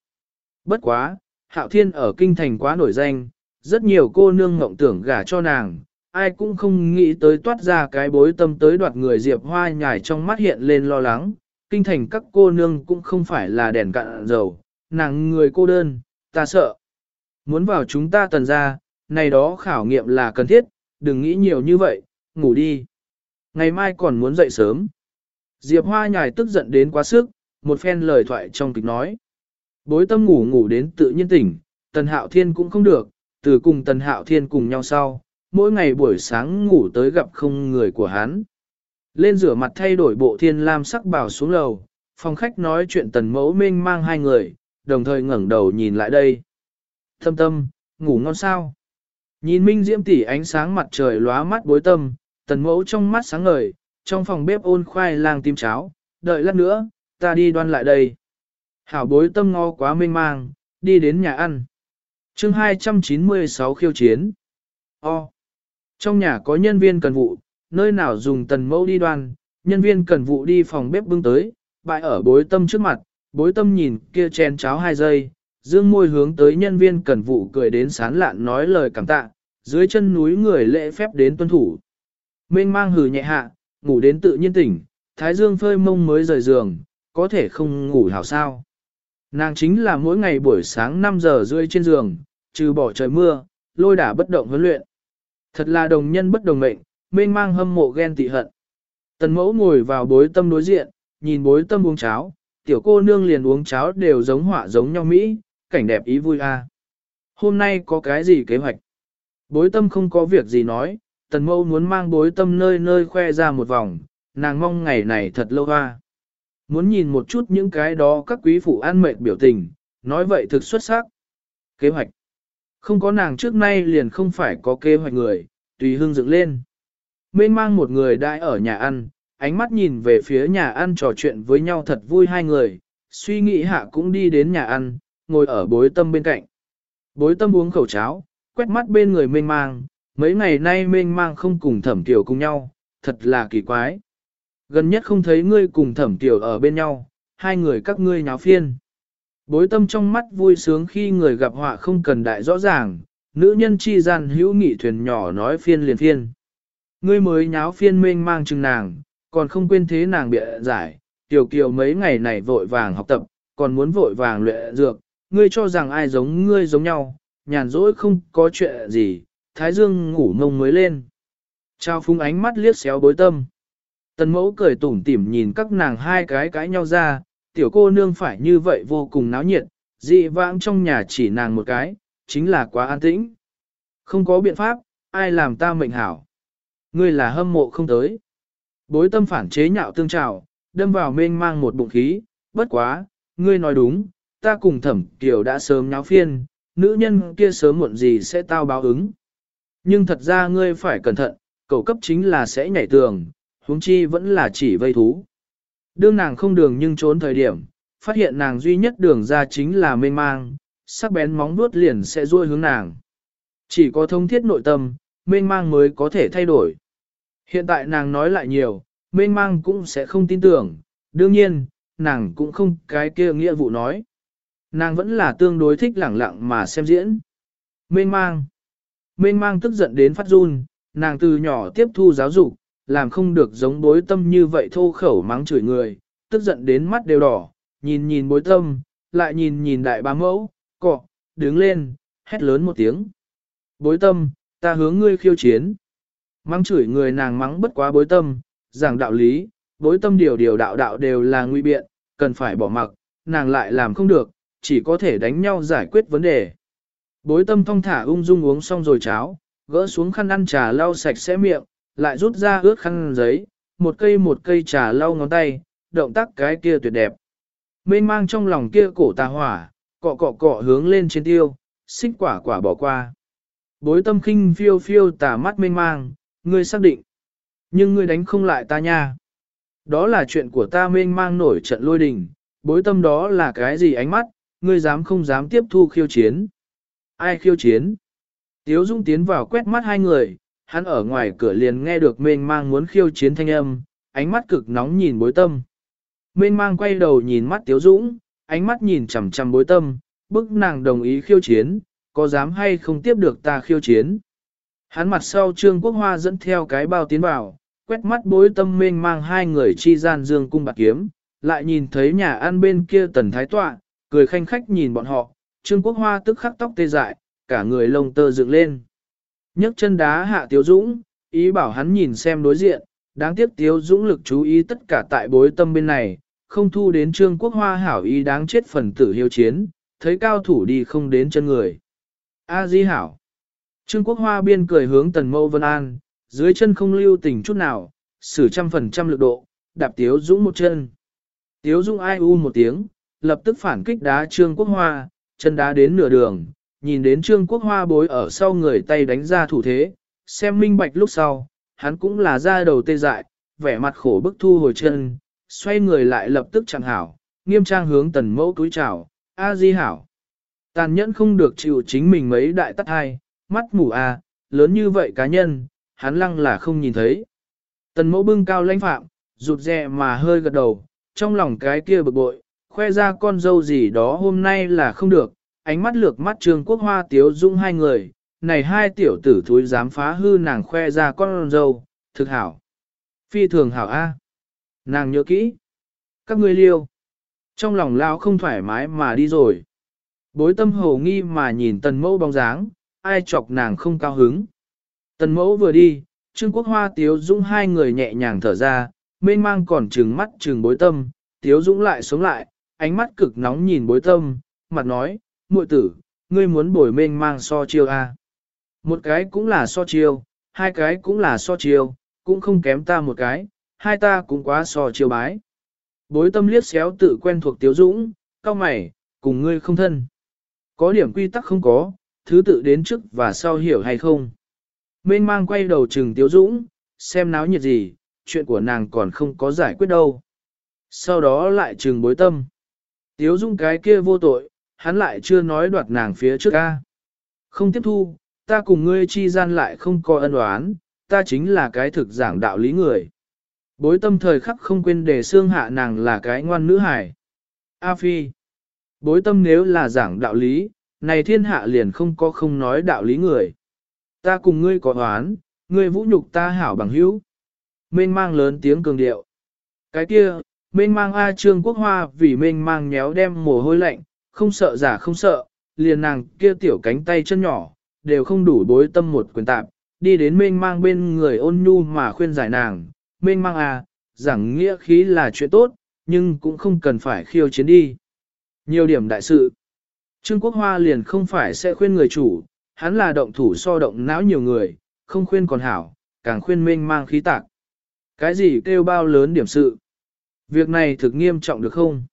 Bất quá, hạo thiên ở kinh thành quá nổi danh, rất nhiều cô nương ngộng tưởng gả cho nàng, ai cũng không nghĩ tới toát ra cái bối tâm tới đoạt người diệp hoa nhài trong mắt hiện lên lo lắng, kinh thành các cô nương cũng không phải là đèn cạn dầu, nàng người cô đơn, ta sợ. Muốn vào chúng ta tần ra, này đó khảo nghiệm là cần thiết, đừng nghĩ nhiều như vậy, ngủ đi. Ngày mai còn muốn dậy sớm. Diệp Hoa nhài tức giận đến quá sức, một phen lời thoại trong kịch nói. Bối tâm ngủ ngủ đến tự nhiên tỉnh, Tần Hạo Thiên cũng không được, từ cùng Tần Hạo Thiên cùng nhau sau, mỗi ngày buổi sáng ngủ tới gặp không người của hắn. Lên rửa mặt thay đổi bộ thiên lam sắc bảo xuống lầu, phòng khách nói chuyện Tần Mẫu mênh mang hai người, đồng thời ngẩng đầu nhìn lại đây. Thâm tâm, ngủ ngon sao? Nhìn Minh Diễm tỷ ánh sáng mặt trời lóa mắt bối tâm, tần mẫu trong mắt sáng ngời, trong phòng bếp ôn khoai lang tim cháo, đợi lát nữa, ta đi đoan lại đây. Hảo bối tâm ngo quá mênh mang, đi đến nhà ăn. chương 296 khiêu chiến. O. Trong nhà có nhân viên cần vụ, nơi nào dùng tần mẫu đi đoan, nhân viên cần vụ đi phòng bếp bưng tới, bại ở bối tâm trước mặt, bối tâm nhìn kia chén cháo hai giây, dương môi hướng tới nhân viên cần vụ cười đến sán lạn nói lời cảm tạ, dưới chân núi người lễ phép đến tuân thủ. Mênh mang hừ nhẹ hạ, ngủ đến tự nhiên tỉnh, thái dương phơi mông mới rời giường, có thể không ngủ hảo sao. Nàng chính là mỗi ngày buổi sáng 5 giờ rưỡi trên giường, trừ bỏ trời mưa, lôi đả bất động huấn luyện. Thật là đồng nhân bất đồng mệnh, mênh mang hâm mộ ghen tị hận. Tần mẫu ngồi vào bối tâm đối diện, nhìn bối tâm uống cháo, tiểu cô nương liền uống cháo đều giống họa giống nhau Mỹ, cảnh đẹp ý vui a. Hôm nay có cái gì kế hoạch? Bối tâm không có việc gì nói, tần mâu muốn mang bối tâm nơi nơi khoe ra một vòng, nàng mong ngày này thật lâu hoa. Muốn nhìn một chút những cái đó các quý phụ an mệt biểu tình, nói vậy thực xuất sắc. Kế hoạch. Không có nàng trước nay liền không phải có kế hoạch người, tùy hương dựng lên. Mênh mang một người đại ở nhà ăn, ánh mắt nhìn về phía nhà ăn trò chuyện với nhau thật vui hai người, suy nghĩ hạ cũng đi đến nhà ăn, ngồi ở bối tâm bên cạnh. Bối tâm uống khẩu cháo, quét mắt bên người mênh mang, mấy ngày nay mênh mang không cùng thẩm tiểu cùng nhau, thật là kỳ quái. Gần nhất không thấy ngươi cùng thẩm tiểu ở bên nhau, hai người các ngươi nháo phiên. Bối tâm trong mắt vui sướng khi người gặp họa không cần đại rõ ràng, nữ nhân chi gian hữu nghị thuyền nhỏ nói phiên liền phiên. Ngươi mới nháo phiên mênh mang chừng nàng, còn không quên thế nàng bịa giải, tiểu kiều mấy ngày này vội vàng học tập, còn muốn vội vàng luyện dược, ngươi cho rằng ai giống ngươi giống nhau, nhàn rỗi không có chuyện gì, thái dương ngủ ngông mới lên. Trao phúng ánh mắt liếc xéo bối tâm. Tần mẫu cười tủm tỉm nhìn các nàng hai cái cãi nhau ra, tiểu cô nương phải như vậy vô cùng náo nhiệt, dị vãng trong nhà chỉ nàng một cái, chính là quá an tĩnh. Không có biện pháp, ai làm ta mệnh hảo. Ngươi là hâm mộ không tới. Bối tâm phản chế nhạo tương trào, đâm vào mênh mang một bụng khí, bất quá, ngươi nói đúng, ta cùng thẩm kiều đã sớm nháo phiên, nữ nhân kia sớm muộn gì sẽ tao báo ứng. Nhưng thật ra ngươi phải cẩn thận, cầu cấp chính là sẽ nhảy tường, huống chi vẫn là chỉ vây thú. Đương nàng không đường nhưng trốn thời điểm, phát hiện nàng duy nhất đường ra chính là mênh mang, sắc bén móng vuốt liền sẽ ruôi hướng nàng. Chỉ có thông thiết nội tâm, mênh mang mới có thể thay đổi. Hiện tại nàng nói lại nhiều, mênh mang cũng sẽ không tin tưởng, đương nhiên, nàng cũng không cái kia nghĩa vụ nói. Nàng vẫn là tương đối thích lẳng lặng mà xem diễn. Mênh mang. Mênh mang tức giận đến phát run, nàng từ nhỏ tiếp thu giáo dục, làm không được giống bối tâm như vậy thô khẩu mắng chửi người, tức giận đến mắt đều đỏ, nhìn nhìn bối tâm, lại nhìn nhìn đại bá mẫu, cọ, đứng lên, hét lớn một tiếng. Bối tâm, ta hướng ngươi khiêu chiến. Mắng chửi người nàng mắng bất quá bối tâm, giảng đạo lý, bối tâm điều điều đạo đạo đều là nguy biện, cần phải bỏ mặc, nàng lại làm không được, chỉ có thể đánh nhau giải quyết vấn đề. Bối tâm thong thả ung dung uống xong rồi cháo, gỡ xuống khăn ăn trà lau sạch sẽ miệng, lại rút ra ướt khăn giấy, một cây một cây trà lau ngón tay, động tác cái kia tuyệt đẹp. Mênh mang trong lòng kia cổ tà hỏa, cọ cọ cọ hướng lên trên tiêu, xích quả quả bỏ qua. Bối tâm khinh phiêu phiêu tà mắt mênh mang, ngươi xác định. Nhưng ngươi đánh không lại ta nha. Đó là chuyện của ta mênh mang nổi trận lôi đình, bối tâm đó là cái gì ánh mắt, ngươi dám không dám tiếp thu khiêu chiến. Ai khiêu chiến? Tiếu Dung tiến vào quét mắt hai người, hắn ở ngoài cửa liền nghe được mênh mang muốn khiêu chiến thanh âm, ánh mắt cực nóng nhìn bối tâm. Mênh mang quay đầu nhìn mắt Tiếu Dũng, ánh mắt nhìn chằm chằm bối tâm, bức nàng đồng ý khiêu chiến, có dám hay không tiếp được ta khiêu chiến. Hắn mặt sau Trương Quốc Hoa dẫn theo cái bao tiến vào, quét mắt bối tâm mênh mang hai người chi gian dương cung bạc kiếm, lại nhìn thấy nhà ăn bên kia tần thái tọa, cười khanh khách nhìn bọn họ, Trương Quốc Hoa tức khắc tóc tê dại, cả người lông tơ dựng lên. nhấc chân đá hạ Tiếu Dũng, ý bảo hắn nhìn xem đối diện, đáng tiếc Tiếu Dũng lực chú ý tất cả tại bối tâm bên này, không thu đến Trương Quốc Hoa hảo ý đáng chết phần tử hiếu chiến, thấy cao thủ đi không đến chân người. A Di hảo. Trương Quốc Hoa biên cười hướng Tần Mâu Vân An, dưới chân không lưu tình chút nào, sử trăm phần trăm lực độ, đạp Tiếu Dũng một chân. Tiếu Dũng ai u một tiếng, lập tức phản kích đá Trương Quốc Hoa, chân đá đến nửa đường, nhìn đến Trương Quốc Hoa bối ở sau người tay đánh ra thủ thế, xem minh bạch lúc sau, hắn cũng là ra đầu tê dại, vẻ mặt khổ bức thu hồi chân, xoay người lại lập tức chẳng hảo, nghiêm trang hướng tần mẫu túi chào, A Di hảo. Tàn nhẫn không được chịu chính mình mấy đại tắt hai, mắt mù à, lớn như vậy cá nhân, hắn lăng là không nhìn thấy. Tần mẫu bưng cao lãnh phạm, rụt rè mà hơi gật đầu, trong lòng cái kia bực bội, khoe ra con dâu gì đó hôm nay là không được, ánh mắt lược mắt Trương Quốc Hoa Tiếu Dung hai người, này hai tiểu tử thúi dám phá hư nàng khoe ra con dâu, thực hảo. Phi thường hảo A. Nàng nhớ kỹ. Các ngươi liêu. Trong lòng lao không thoải mái mà đi rồi. Bối tâm hồ nghi mà nhìn tần mẫu bóng dáng, ai chọc nàng không cao hứng. Tần mẫu vừa đi, Trương Quốc Hoa Tiếu Dũng hai người nhẹ nhàng thở ra, mênh mang còn trừng mắt trừng bối tâm, Tiếu Dũng lại sống lại, ánh mắt cực nóng nhìn bối tâm, mặt nói, muội tử, ngươi muốn bồi mênh mang so chiêu a? À? Một cái cũng là so chiêu, hai cái cũng là so chiêu, cũng không kém ta một cái, hai ta cũng quá so chiêu bái. Bối tâm liếc xéo tự quen thuộc Tiếu Dũng, cao mày, cùng ngươi không thân. Có điểm quy tắc không có, thứ tự đến trước và sau hiểu hay không. Mênh mang quay đầu trừng Tiếu Dũng, xem náo nhiệt gì, chuyện của nàng còn không có giải quyết đâu. Sau đó lại trừng bối tâm. Tiếu Dũng cái kia vô tội, hắn lại chưa nói đoạt nàng phía trước ca. Không tiếp thu, ta cùng ngươi chi gian lại không có ân oán, ta chính là cái thực giảng đạo lý người. Bối tâm thời khắc không quên đề xương hạ nàng là cái ngoan nữ hài. A Phi. Bối tâm nếu là giảng đạo lý, này thiên hạ liền không có không nói đạo lý người. Ta cùng ngươi có oán, ngươi vũ nhục ta hảo bằng hữu. Mênh mang lớn tiếng cường điệu. Cái kia, mênh mang A Trương Quốc Hoa vì mênh mang nhéo đem mồ hôi lạnh, không sợ giả không sợ, liền nàng kia tiểu cánh tay chân nhỏ, đều không đủ bối tâm một quyền tạp, đi đến mênh mang bên người ôn nhu mà khuyên giải nàng, mênh mang A, giảng nghĩa khí là chuyện tốt, nhưng cũng không cần phải khiêu chiến đi. Nhiều điểm đại sự. Trương Quốc Hoa liền không phải sẽ khuyên người chủ, hắn là động thủ so động não nhiều người, không khuyên còn hảo, càng khuyên mênh mang khí tạc. Cái gì kêu bao lớn điểm sự? Việc này thực nghiêm trọng được không?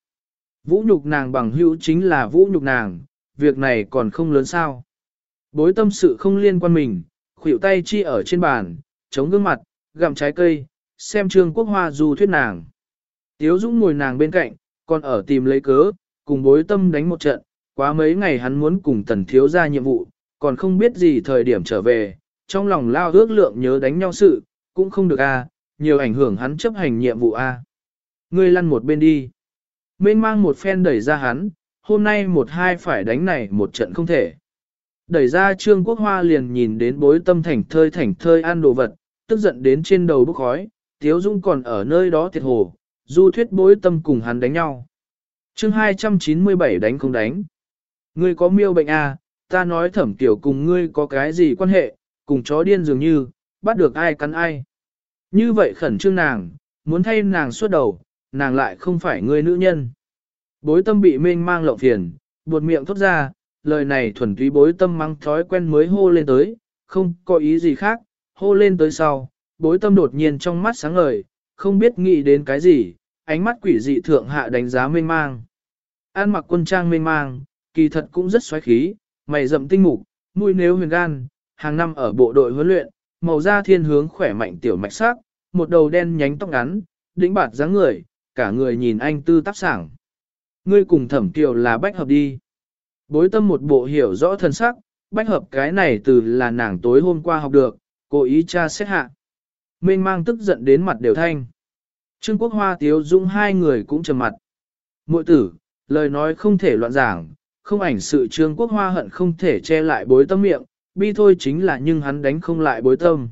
Vũ nhục nàng bằng hữu chính là vũ nhục nàng, việc này còn không lớn sao. Bối tâm sự không liên quan mình, khuỷu tay chi ở trên bàn, chống gương mặt, gặm trái cây, xem trương quốc hoa du thuyết nàng. Tiếu Dũng ngồi nàng bên cạnh, còn ở tìm lấy cớ, cùng bối tâm đánh một trận, quá mấy ngày hắn muốn cùng tần thiếu ra nhiệm vụ, còn không biết gì thời điểm trở về, trong lòng lao ước lượng nhớ đánh nhau sự, cũng không được a, nhiều ảnh hưởng hắn chấp hành nhiệm vụ a. Ngươi lăn một bên đi. Mênh mang một phen đẩy ra hắn, hôm nay một hai phải đánh này một trận không thể. Đẩy ra Trương Quốc Hoa liền nhìn đến bối tâm thành thơi thành thơi ăn đồ vật, tức giận đến trên đầu bốc khói, Tiếu Dung còn ở nơi đó thiệt hồ, du thuyết bối tâm cùng hắn đánh nhau. chương 297 đánh không đánh. Ngươi có miêu bệnh à, ta nói thẩm tiểu cùng ngươi có cái gì quan hệ, cùng chó điên dường như, bắt được ai cắn ai. Như vậy khẩn trương nàng, muốn thay nàng suốt đầu, nàng lại không phải ngươi nữ nhân. Bối tâm bị mênh mang lộng phiền, buột miệng thốt ra, lời này thuần túy bối tâm mang thói quen mới hô lên tới, không có ý gì khác, hô lên tới sau, bối tâm đột nhiên trong mắt sáng ngời, không biết nghĩ đến cái gì, ánh mắt quỷ dị thượng hạ đánh giá mênh mang. An mặc quân trang mênh mang, kỳ thật cũng rất xoáy khí, mày rậm tinh mục, mũi nếu huyền gan, hàng năm ở bộ đội huấn luyện, màu da thiên hướng khỏe mạnh tiểu mạch sắc, một đầu đen nhánh tóc ngắn, đĩnh bạt dáng người, cả người nhìn anh tư tác sảng. Ngươi cùng thẩm kiều là bách hợp đi. Bối tâm một bộ hiểu rõ thân sắc, bách hợp cái này từ là nàng tối hôm qua học được, cố ý tra xét hạ. Mênh mang tức giận đến mặt đều thanh. Trương Quốc Hoa Tiếu dung hai người cũng trầm mặt. Mội tử, lời nói không thể loạn giảng, không ảnh sự Trương Quốc Hoa hận không thể che lại bối tâm miệng, bi thôi chính là nhưng hắn đánh không lại bối tâm.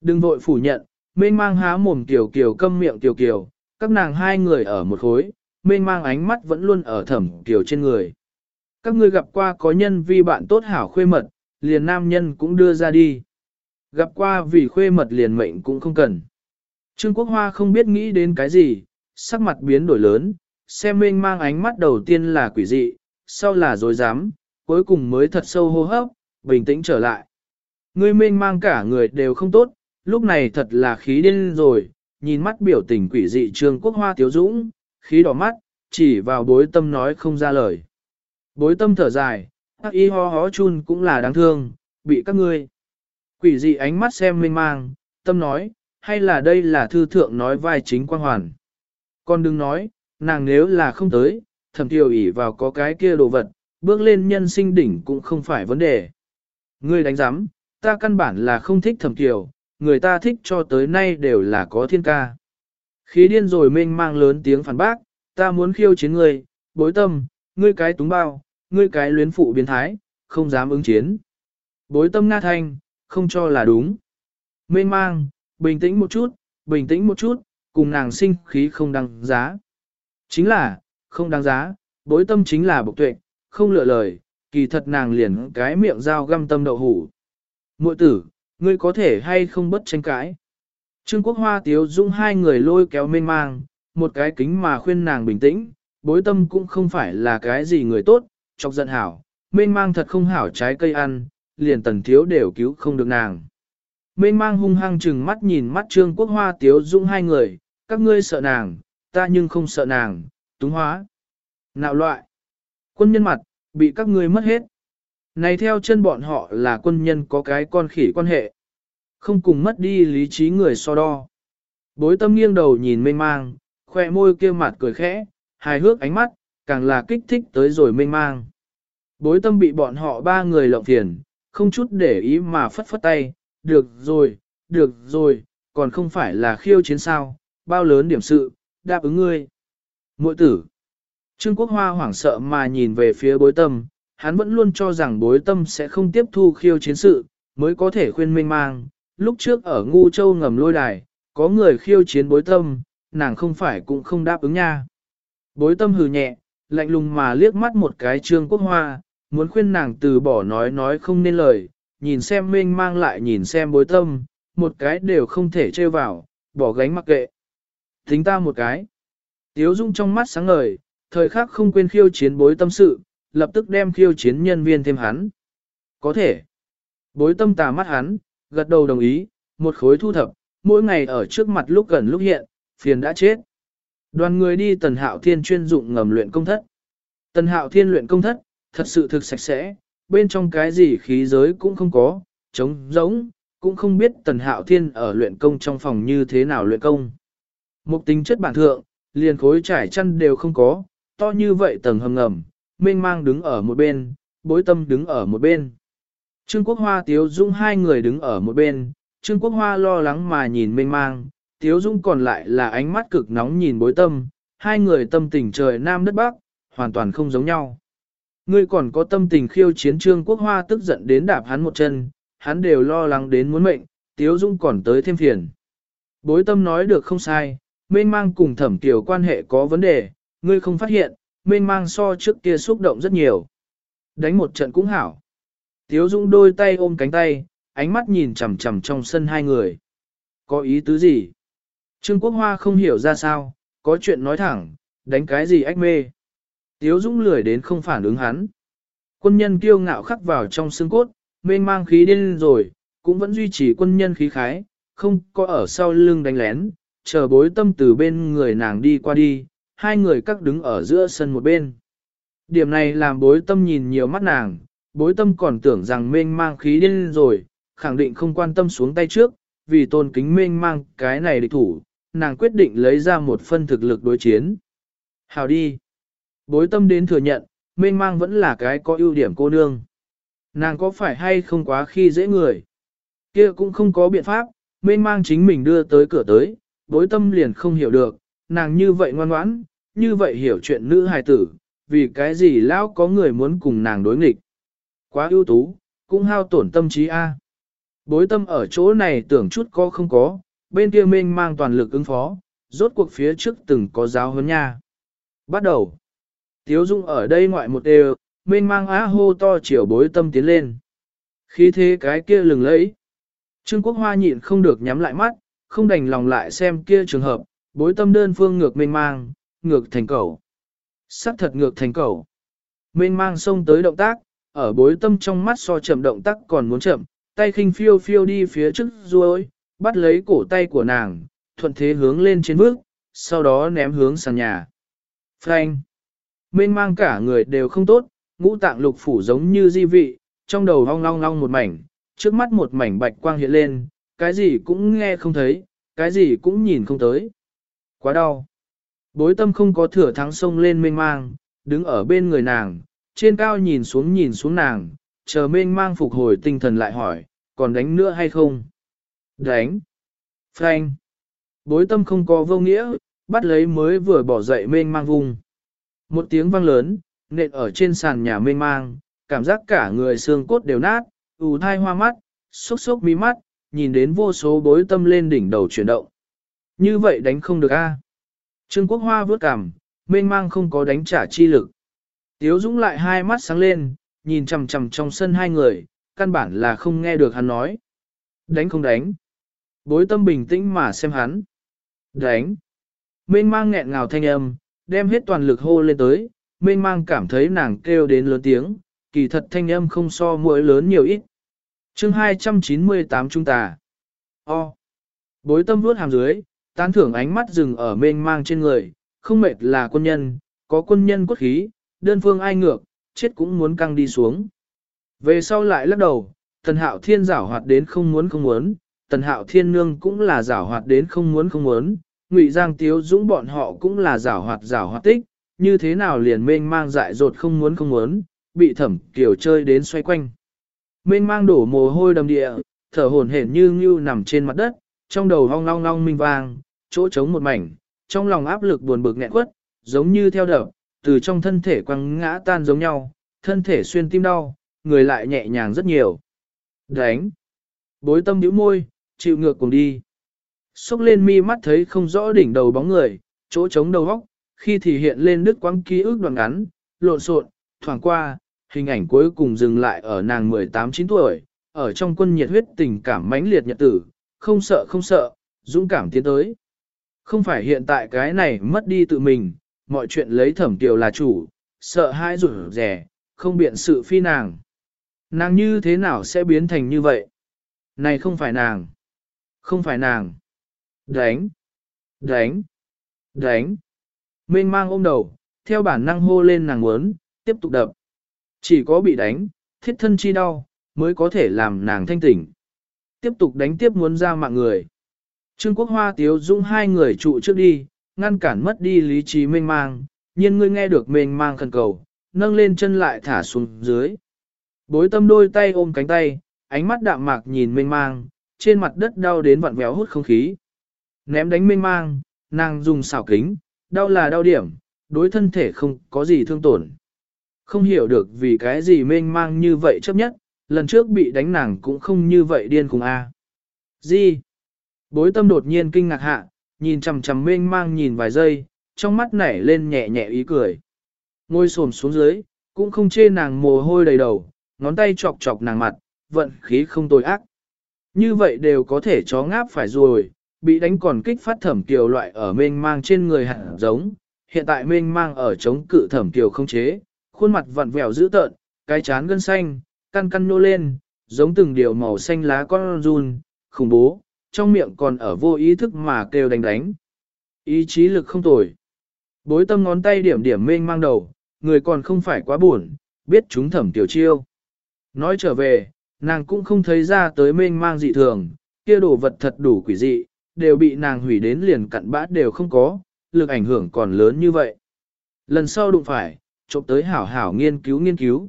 Đừng vội phủ nhận, mênh mang há mồm tiểu kiều câm miệng tiểu kiều, các nàng hai người ở một khối, mênh mang ánh mắt vẫn luôn ở thẩm kiều trên người. Các ngươi gặp qua có nhân vi bạn tốt hảo khuê mật, liền nam nhân cũng đưa ra đi. Gặp qua vì khuê mật liền mệnh cũng không cần. Trương Quốc Hoa không biết nghĩ đến cái gì, sắc mặt biến đổi lớn, xem mênh mang ánh mắt đầu tiên là quỷ dị, sau là dối dám, cuối cùng mới thật sâu hô hấp, bình tĩnh trở lại. Ngươi mênh mang cả người đều không tốt, lúc này thật là khí điên rồi, nhìn mắt biểu tình quỷ dị Trương Quốc Hoa tiếu dũng, khí đỏ mắt, chỉ vào bối tâm nói không ra lời. Bối tâm thở dài, các y ho hó chun cũng là đáng thương, bị các ngươi. Quỷ dị ánh mắt xem mênh mang, tâm nói, hay là đây là thư thượng nói vai chính quang hoàn. Con đừng nói, nàng nếu là không tới, thẩm tiểu ỉ vào có cái kia đồ vật, bước lên nhân sinh đỉnh cũng không phải vấn đề. Ngươi đánh giám, ta căn bản là không thích thẩm tiểu, người ta thích cho tới nay đều là có thiên ca. Khí điên rồi mênh mang lớn tiếng phản bác, ta muốn khiêu chiến ngươi, bối tâm, ngươi cái túng bao, ngươi cái luyến phụ biến thái, không dám ứng chiến. Bối tâm nga thanh, không cho là đúng. Mênh mang, bình tĩnh một chút, bình tĩnh một chút, cùng nàng sinh khí không đăng giá. Chính là, không đáng giá, bối tâm chính là bộc tuệ, không lựa lời, kỳ thật nàng liền cái miệng dao găm tâm đậu hủ. Muội tử, ngươi có thể hay không bất tranh cãi. Trương Quốc Hoa Tiếu Dung hai người lôi kéo mênh mang, một cái kính mà khuyên nàng bình tĩnh, bối tâm cũng không phải là cái gì người tốt, chọc giận hảo, mênh mang thật không hảo trái cây ăn, liền tần thiếu đều cứu không được nàng. Mênh mang hung hăng chừng mắt nhìn mắt Trương Quốc Hoa Tiếu Dung hai người, các ngươi sợ nàng, ta nhưng không sợ nàng, túng hóa. Nạo loại. Quân nhân mặt, bị các ngươi mất hết. Này theo chân bọn họ là quân nhân có cái con khỉ quan hệ. Không cùng mất đi lý trí người so đo. Bối tâm nghiêng đầu nhìn mênh mang, khoe môi kia mặt cười khẽ, hài hước ánh mắt, càng là kích thích tới rồi mênh mang. Bối tâm bị bọn họ ba người lộng thiền, không chút để ý mà phất phất tay, được rồi, được rồi, còn không phải là khiêu chiến sao, bao lớn điểm sự, đáp ứng ngươi. Muội tử, Trương Quốc Hoa hoảng sợ mà nhìn về phía bối tâm, hắn vẫn luôn cho rằng bối tâm sẽ không tiếp thu khiêu chiến sự, mới có thể khuyên minh mang. Lúc trước ở Ngu Châu ngầm lôi đài, có người khiêu chiến bối tâm, nàng không phải cũng không đáp ứng nha. Bối tâm hừ nhẹ, lạnh lùng mà liếc mắt một cái Trương Quốc Hoa, muốn khuyên nàng từ bỏ nói nói không nên lời, nhìn xem minh mang lại nhìn xem bối tâm, một cái đều không thể trêu vào, bỏ gánh mặc kệ. Tính ta một cái. Tiếu Dung trong mắt sáng ngời, thời khắc không quên khiêu chiến bối tâm sự, lập tức đem khiêu chiến nhân viên thêm hắn. Có thể. Bối tâm tà mắt hắn, gật đầu đồng ý, một khối thu thập, mỗi ngày ở trước mặt lúc gần lúc hiện, phiền đã chết. Đoàn người đi tần hạo thiên chuyên dụng ngầm luyện công thất. Tần hạo thiên luyện công thất, thật sự thực sạch sẽ, bên trong cái gì khí giới cũng không có, trống giống cũng không biết tần hạo thiên ở luyện công trong phòng như thế nào luyện công. Một tính chất bản thượng, liền khối trải chăn đều không có, to như vậy tầng hầm ngầm, mênh mang đứng ở một bên, bối tâm đứng ở một bên. Trương Quốc Hoa Tiếu Dung hai người đứng ở một bên, Trương Quốc Hoa lo lắng mà nhìn mênh mang, Tiếu Dung còn lại là ánh mắt cực nóng nhìn bối tâm, hai người tâm tình trời nam đất bắc, hoàn toàn không giống nhau. Ngươi còn có tâm tình khiêu chiến Trương Quốc Hoa tức giận đến đạp hắn một chân, hắn đều lo lắng đến muốn mệnh, Tiếu Dung còn tới thêm phiền. Bối tâm nói được không sai, mênh mang cùng thẩm tiểu quan hệ có vấn đề, ngươi không phát hiện, mênh mang so trước kia xúc động rất nhiều. Đánh một trận cũng hảo. Tiếu Dung đôi tay ôm cánh tay, ánh mắt nhìn chằm chằm trong sân hai người. Có ý tứ gì? Trương Quốc Hoa không hiểu ra sao, có chuyện nói thẳng, đánh cái gì ách mê. Tiếu Dung lười đến không phản ứng hắn. Quân nhân kiêu ngạo khắc vào trong xương cốt, mênh mang khí điên rồi, cũng vẫn duy trì quân nhân khí khái, không có ở sau lưng đánh lén, chờ bối tâm từ bên người nàng đi qua đi, hai người các đứng ở giữa sân một bên. Điểm này làm bối tâm nhìn nhiều mắt nàng, bối tâm còn tưởng rằng mênh mang khí điên rồi, khẳng định không quan tâm xuống tay trước, vì tôn kính mênh mang cái này địch thủ, nàng quyết định lấy ra một phân thực lực đối chiến. Hào đi! Bối tâm đến thừa nhận, mênh mang vẫn là cái có ưu điểm cô nương. Nàng có phải hay không quá khi dễ người? kia cũng không có biện pháp, mênh mang chính mình đưa tới cửa tới, bối tâm liền không hiểu được, nàng như vậy ngoan ngoãn, như vậy hiểu chuyện nữ hài tử, vì cái gì lão có người muốn cùng nàng đối nghịch. Quá ưu tú, cũng hao tổn tâm trí a. Bối tâm ở chỗ này tưởng chút có không có, bên kia mênh mang toàn lực ứng phó, rốt cuộc phía trước từng có giáo hơn nha. Bắt đầu. Tiếu Dung ở đây ngoại một đều, mênh mang á hô to chiều bối tâm tiến lên. Khi thế cái kia lừng lẫy. Trương Quốc Hoa nhịn không được nhắm lại mắt, không đành lòng lại xem kia trường hợp, bối tâm đơn phương ngược mênh mang, ngược thành cầu. Sắc thật ngược thành cầu. Mênh mang xông tới động tác, ở bối tâm trong mắt so chậm động tác còn muốn chậm, tay khinh phiêu phiêu đi phía trước ruôi, bắt lấy cổ tay của nàng, thuận thế hướng lên trên bước, sau đó ném hướng sàn nhà. Frank! Mênh mang cả người đều không tốt, ngũ tạng lục phủ giống như di vị, trong đầu hong long long một mảnh, trước mắt một mảnh bạch quang hiện lên, cái gì cũng nghe không thấy, cái gì cũng nhìn không tới. Quá đau. Bối tâm không có thừa thắng sông lên mênh mang, đứng ở bên người nàng, trên cao nhìn xuống nhìn xuống nàng, chờ mênh mang phục hồi tinh thần lại hỏi, còn đánh nữa hay không? Đánh. Frank. Bối tâm không có vô nghĩa, bắt lấy mới vừa bỏ dậy mênh mang vùng. Một tiếng vang lớn, nện ở trên sàn nhà mênh mang, cảm giác cả người xương cốt đều nát, ù thai hoa mắt, sốc sốc mi mắt, nhìn đến vô số bối tâm lên đỉnh đầu chuyển động. Như vậy đánh không được a. Trương Quốc Hoa vớt cằm, mênh mang không có đánh trả chi lực. Tiếu Dũng lại hai mắt sáng lên, nhìn chằm chằm trong sân hai người, căn bản là không nghe được hắn nói. Đánh không đánh. Bối tâm bình tĩnh mà xem hắn. Đánh. Mênh mang nghẹn ngào thanh âm, đem hết toàn lực hô lên tới, mênh mang cảm thấy nàng kêu đến lớn tiếng, kỳ thật thanh âm không so mũi lớn nhiều ít chương 298 chúng ta. O. Bối tâm vuốt hàm dưới, tán thưởng ánh mắt dừng ở mênh mang trên người, không mệt là quân nhân, có quân nhân cốt khí, đơn phương ai ngược, chết cũng muốn căng đi xuống. Về sau lại lắc đầu, tần hạo thiên giảo hoạt đến không muốn không muốn, tần hạo thiên nương cũng là giảo hoạt đến không muốn không muốn, ngụy giang tiếu dũng bọn họ cũng là giảo hoạt giảo hoạt tích, như thế nào liền mênh mang dại dột không muốn không muốn, bị thẩm kiểu chơi đến xoay quanh. Mênh mang đổ mồ hôi đầm địa, thở hổn hển như ngưu nằm trên mặt đất, trong đầu hong long long minh vang, chỗ trống một mảnh, trong lòng áp lực buồn bực nghẹn quất, giống như theo đập, từ trong thân thể quăng ngã tan giống nhau, thân thể xuyên tim đau, người lại nhẹ nhàng rất nhiều. Đánh! Bối tâm nhíu môi, chịu ngược cùng đi. Xúc lên mi mắt thấy không rõ đỉnh đầu bóng người, chỗ trống đầu góc, khi thì hiện lên đứt quãng ký ức đoạn ngắn, lộn xộn, thoảng qua, hình ảnh cuối cùng dừng lại ở nàng 18-9 tuổi, ở trong quân nhiệt huyết tình cảm mãnh liệt nhật tử, không sợ không sợ, dũng cảm tiến tới. Không phải hiện tại cái này mất đi tự mình, mọi chuyện lấy thẩm tiểu là chủ, sợ hai rủi rẻ, không biện sự phi nàng. Nàng như thế nào sẽ biến thành như vậy? Này không phải nàng. Không phải nàng. Đánh. Đánh. Đánh. Mênh mang ôm đầu, theo bản năng hô lên nàng muốn, tiếp tục đập. Chỉ có bị đánh, thiết thân chi đau, mới có thể làm nàng thanh tỉnh. Tiếp tục đánh tiếp muốn ra mạng người. Trương Quốc Hoa Tiếu Dung hai người trụ trước đi, ngăn cản mất đi lý trí mênh mang, nhiên ngươi nghe được mênh mang khẩn cầu, nâng lên chân lại thả xuống dưới. Bối tâm đôi tay ôm cánh tay, ánh mắt đạm mạc nhìn mênh mang, trên mặt đất đau đến vặn véo hút không khí. Ném đánh mênh mang, nàng dùng xảo kính, đau là đau điểm, đối thân thể không có gì thương tổn. Không hiểu được vì cái gì mênh mang như vậy chấp nhất, lần trước bị đánh nàng cũng không như vậy điên cùng a. À. Gì? Bối tâm đột nhiên kinh ngạc hạ, nhìn chằm chằm mênh mang nhìn vài giây, trong mắt nảy lên nhẹ nhẹ ý cười. Ngôi xổm xuống dưới, cũng không chê nàng mồ hôi đầy đầu, ngón tay chọc chọc nàng mặt, vận khí không tồi ác. Như vậy đều có thể chó ngáp phải rồi, bị đánh còn kích phát thẩm kiều loại ở mênh mang trên người hẳn giống, hiện tại mênh mang ở chống cự thẩm kiều không chế, khuôn mặt vặn vẹo dữ tợn, cái chán gân xanh, căn căn nô lên, giống từng điều màu xanh lá con run, khủng bố, trong miệng còn ở vô ý thức mà kêu đánh đánh. Ý chí lực không tồi. Bối tâm ngón tay điểm điểm mênh mang đầu, người còn không phải quá buồn, biết chúng thẩm tiểu chiêu. Nói trở về, nàng cũng không thấy ra tới mênh mang dị thường, kia đồ vật thật đủ quỷ dị, đều bị nàng hủy đến liền cặn bát đều không có, lực ảnh hưởng còn lớn như vậy. Lần sau đụng phải, trộm tới hảo hảo nghiên cứu nghiên cứu.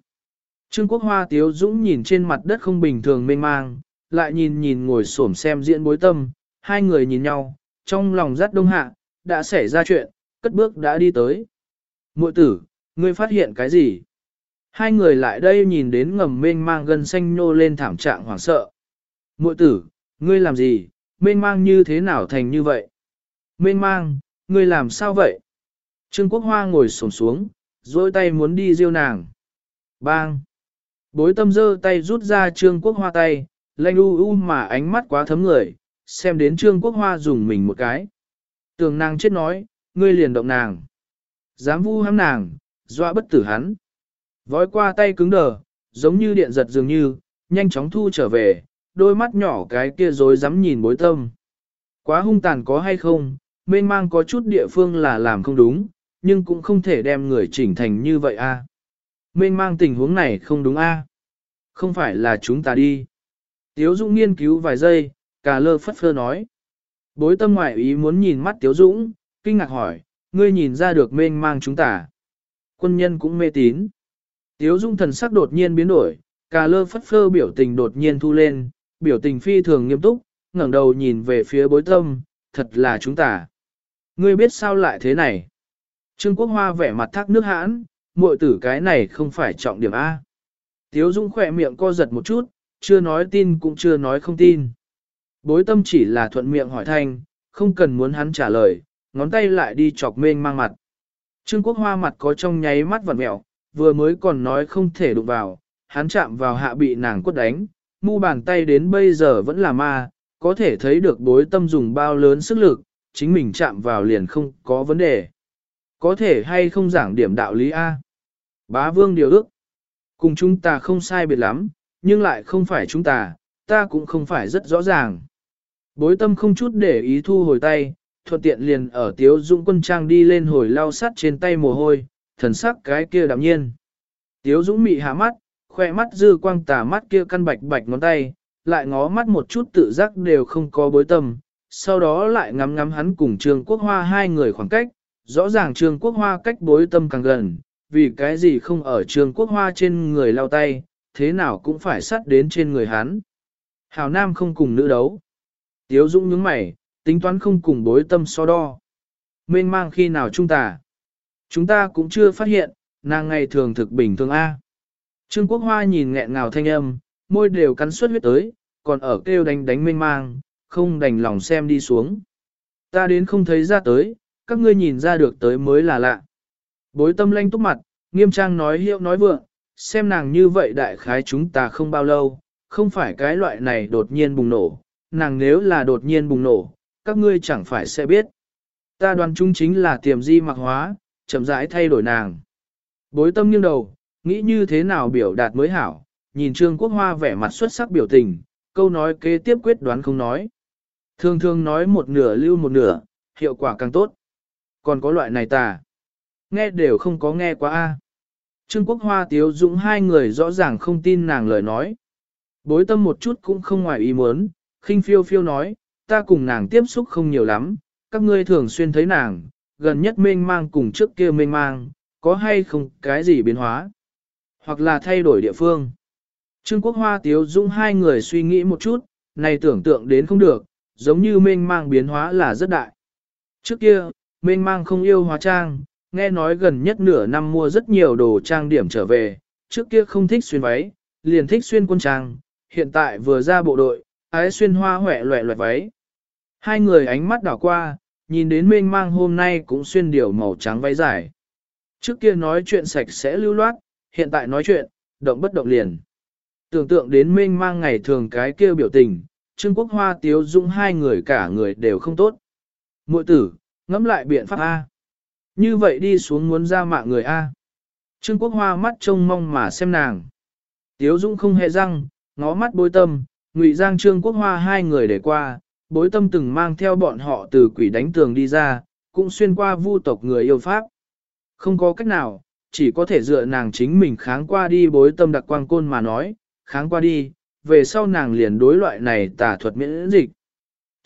Trương Quốc Hoa Tiếu Dũng nhìn trên mặt đất không bình thường mênh mang, lại nhìn nhìn ngồi xổm xem diễn bối tâm, hai người nhìn nhau, trong lòng rất đông hạ, đã xảy ra chuyện, cất bước đã đi tới. Muội tử, ngươi phát hiện cái gì? Hai người lại đây nhìn đến ngầm mênh mang gần xanh nô lên thảm trạng hoảng sợ. Muội tử, ngươi làm gì, mênh mang như thế nào thành như vậy? Mênh mang, ngươi làm sao vậy? Trương Quốc Hoa ngồi xổm xuống, dôi tay muốn đi diêu nàng. Bang! Bối tâm giơ tay rút ra Trương Quốc Hoa tay, lanh u u mà ánh mắt quá thấm người, xem đến Trương Quốc Hoa dùng mình một cái. Tường nàng chết nói, ngươi liền động nàng. Dám vu hám nàng, dọa bất tử hắn. Vói qua tay cứng đờ, giống như điện giật dường như, nhanh chóng thu trở về, đôi mắt nhỏ cái kia rồi dám nhìn bối tâm. Quá hung tàn có hay không, mênh mang có chút địa phương là làm không đúng, nhưng cũng không thể đem người chỉnh thành như vậy a. À. Mênh mang tình huống này không đúng a. Không phải là chúng ta đi. Tiếu Dũng nghiên cứu vài giây, cà lơ phất phơ nói. Bối tâm ngoại ý muốn nhìn mắt Tiếu Dũng, kinh ngạc hỏi, ngươi nhìn ra được mênh mang chúng ta. Quân nhân cũng mê tín. Tiếu Dũng thần sắc đột nhiên biến đổi, cà lơ phất phơ biểu tình đột nhiên thu lên, biểu tình phi thường nghiêm túc, ngẩng đầu nhìn về phía bối tâm, thật là chúng ta. Ngươi biết sao lại thế này? Trương Quốc Hoa vẻ mặt thác nước hãn, muội tử cái này không phải trọng điểm A. Tiếu Dung khỏe miệng co giật một chút, chưa nói tin cũng chưa nói không tin. Bối tâm chỉ là thuận miệng hỏi thanh, không cần muốn hắn trả lời, ngón tay lại đi chọc mênh mang mặt. Trương Quốc Hoa mặt có trong nháy mắt vặn mẹo, vừa mới còn nói không thể đụng vào, hắn chạm vào hạ bị nàng quất đánh, mu bàn tay đến bây giờ vẫn là ma, có thể thấy được bối tâm dùng bao lớn sức lực, chính mình chạm vào liền không có vấn đề. Có thể hay không giảng điểm đạo lý A. Bá vương điều ước. Cùng chúng ta không sai biệt lắm, nhưng lại không phải chúng ta, ta cũng không phải rất rõ ràng. Bối tâm không chút để ý thu hồi tay, thuận tiện liền ở tiếu dũng quân trang đi lên hồi lao sắt trên tay mồ hôi, thần sắc cái kia đạm nhiên. Tiếu dũng mị hạ mắt, khoe mắt dư quang tà mắt kia căn bạch bạch ngón tay, lại ngó mắt một chút tự giác đều không có bối tâm, sau đó lại ngắm ngắm hắn cùng Trương Quốc Hoa hai người khoảng cách, rõ ràng Trương Quốc Hoa cách bối tâm càng gần, vì cái gì không ở Trương Quốc Hoa trên người lao tay, thế nào cũng phải sát đến trên người hắn. Hào Nam không cùng nữ đấu. Tiếu Dũng nhướng mày, tính toán không cùng bối tâm so đo. Mênh mang khi nào trung ta? Chúng ta cũng chưa phát hiện, nàng ngày thường thực bình thường A. Trương Quốc Hoa nhìn nghẹn ngào thanh âm, môi đều cắn suốt huyết tới, còn ở kêu đánh đánh mênh mang, không đành lòng xem đi xuống. Ta đến không thấy ra tới, các ngươi nhìn ra được tới mới là lạ. Bối tâm lanh túc mặt, nghiêm trang nói hiệu nói vượng, xem nàng như vậy đại khái chúng ta không bao lâu, không phải cái loại này đột nhiên bùng nổ, nàng nếu là đột nhiên bùng nổ, các ngươi chẳng phải sẽ biết. Ta đoán chúng chính là tiềm di mặc hóa, chậm rãi thay đổi nàng. Bối tâm nghiêng đầu, nghĩ như thế nào biểu đạt mới hảo, nhìn Trương Quốc Hoa vẻ mặt xuất sắc biểu tình, câu nói kế tiếp quyết đoán không nói. Thường thường nói một nửa lưu một nửa, hiệu quả càng tốt. Còn có loại này tà nghe đều không có nghe quá a. Trương Quốc Hoa Tiếu Dũng hai người rõ ràng không tin nàng lời nói. Bối tâm một chút cũng không ngoài ý muốn, khinh phiêu phiêu nói, ta cùng nàng tiếp xúc không nhiều lắm, các ngươi thường xuyên thấy nàng, gần nhất mênh mang cùng trước kia mênh mang, có hay không cái gì biến hóa, hoặc là thay đổi địa phương. Trương Quốc Hoa Tiếu Dũng hai người suy nghĩ một chút, này tưởng tượng đến không được, giống như mênh mang biến hóa là rất đại. Trước kia, mênh mang không yêu hóa trang, nghe nói gần nhất nửa năm mua rất nhiều đồ trang điểm trở về, trước kia không thích xuyên váy, liền thích xuyên quân trang, hiện tại vừa ra bộ đội, ái xuyên hoa hỏe loẹ loẹt váy. Hai người ánh mắt đảo qua, nhìn đến mênh mang hôm nay cũng xuyên điều màu trắng váy dài. Trước kia nói chuyện sạch sẽ lưu loát, hiện tại nói chuyện, động bất động liền. Tưởng tượng đến mênh mang ngày thường cái kia biểu tình, Trương Quốc Hoa Tiếu dung hai người cả người đều không tốt. Mội tử, ngẫm lại biện pháp A. Như vậy đi xuống muốn ra mạng người A. Trương Quốc Hoa mắt trông mong mà xem nàng. Tiếu Dũng không hề răng, ngó mắt bối tâm, Ngụy Giang Trương Quốc Hoa hai người để qua, bối tâm từng mang theo bọn họ từ quỷ đánh tường đi ra, cũng xuyên qua vu tộc người yêu Pháp. Không có cách nào, chỉ có thể dựa nàng chính mình kháng qua đi bối tâm đặc quang côn mà nói, kháng qua đi, về sau nàng liền đối loại này tà thuật miễn dịch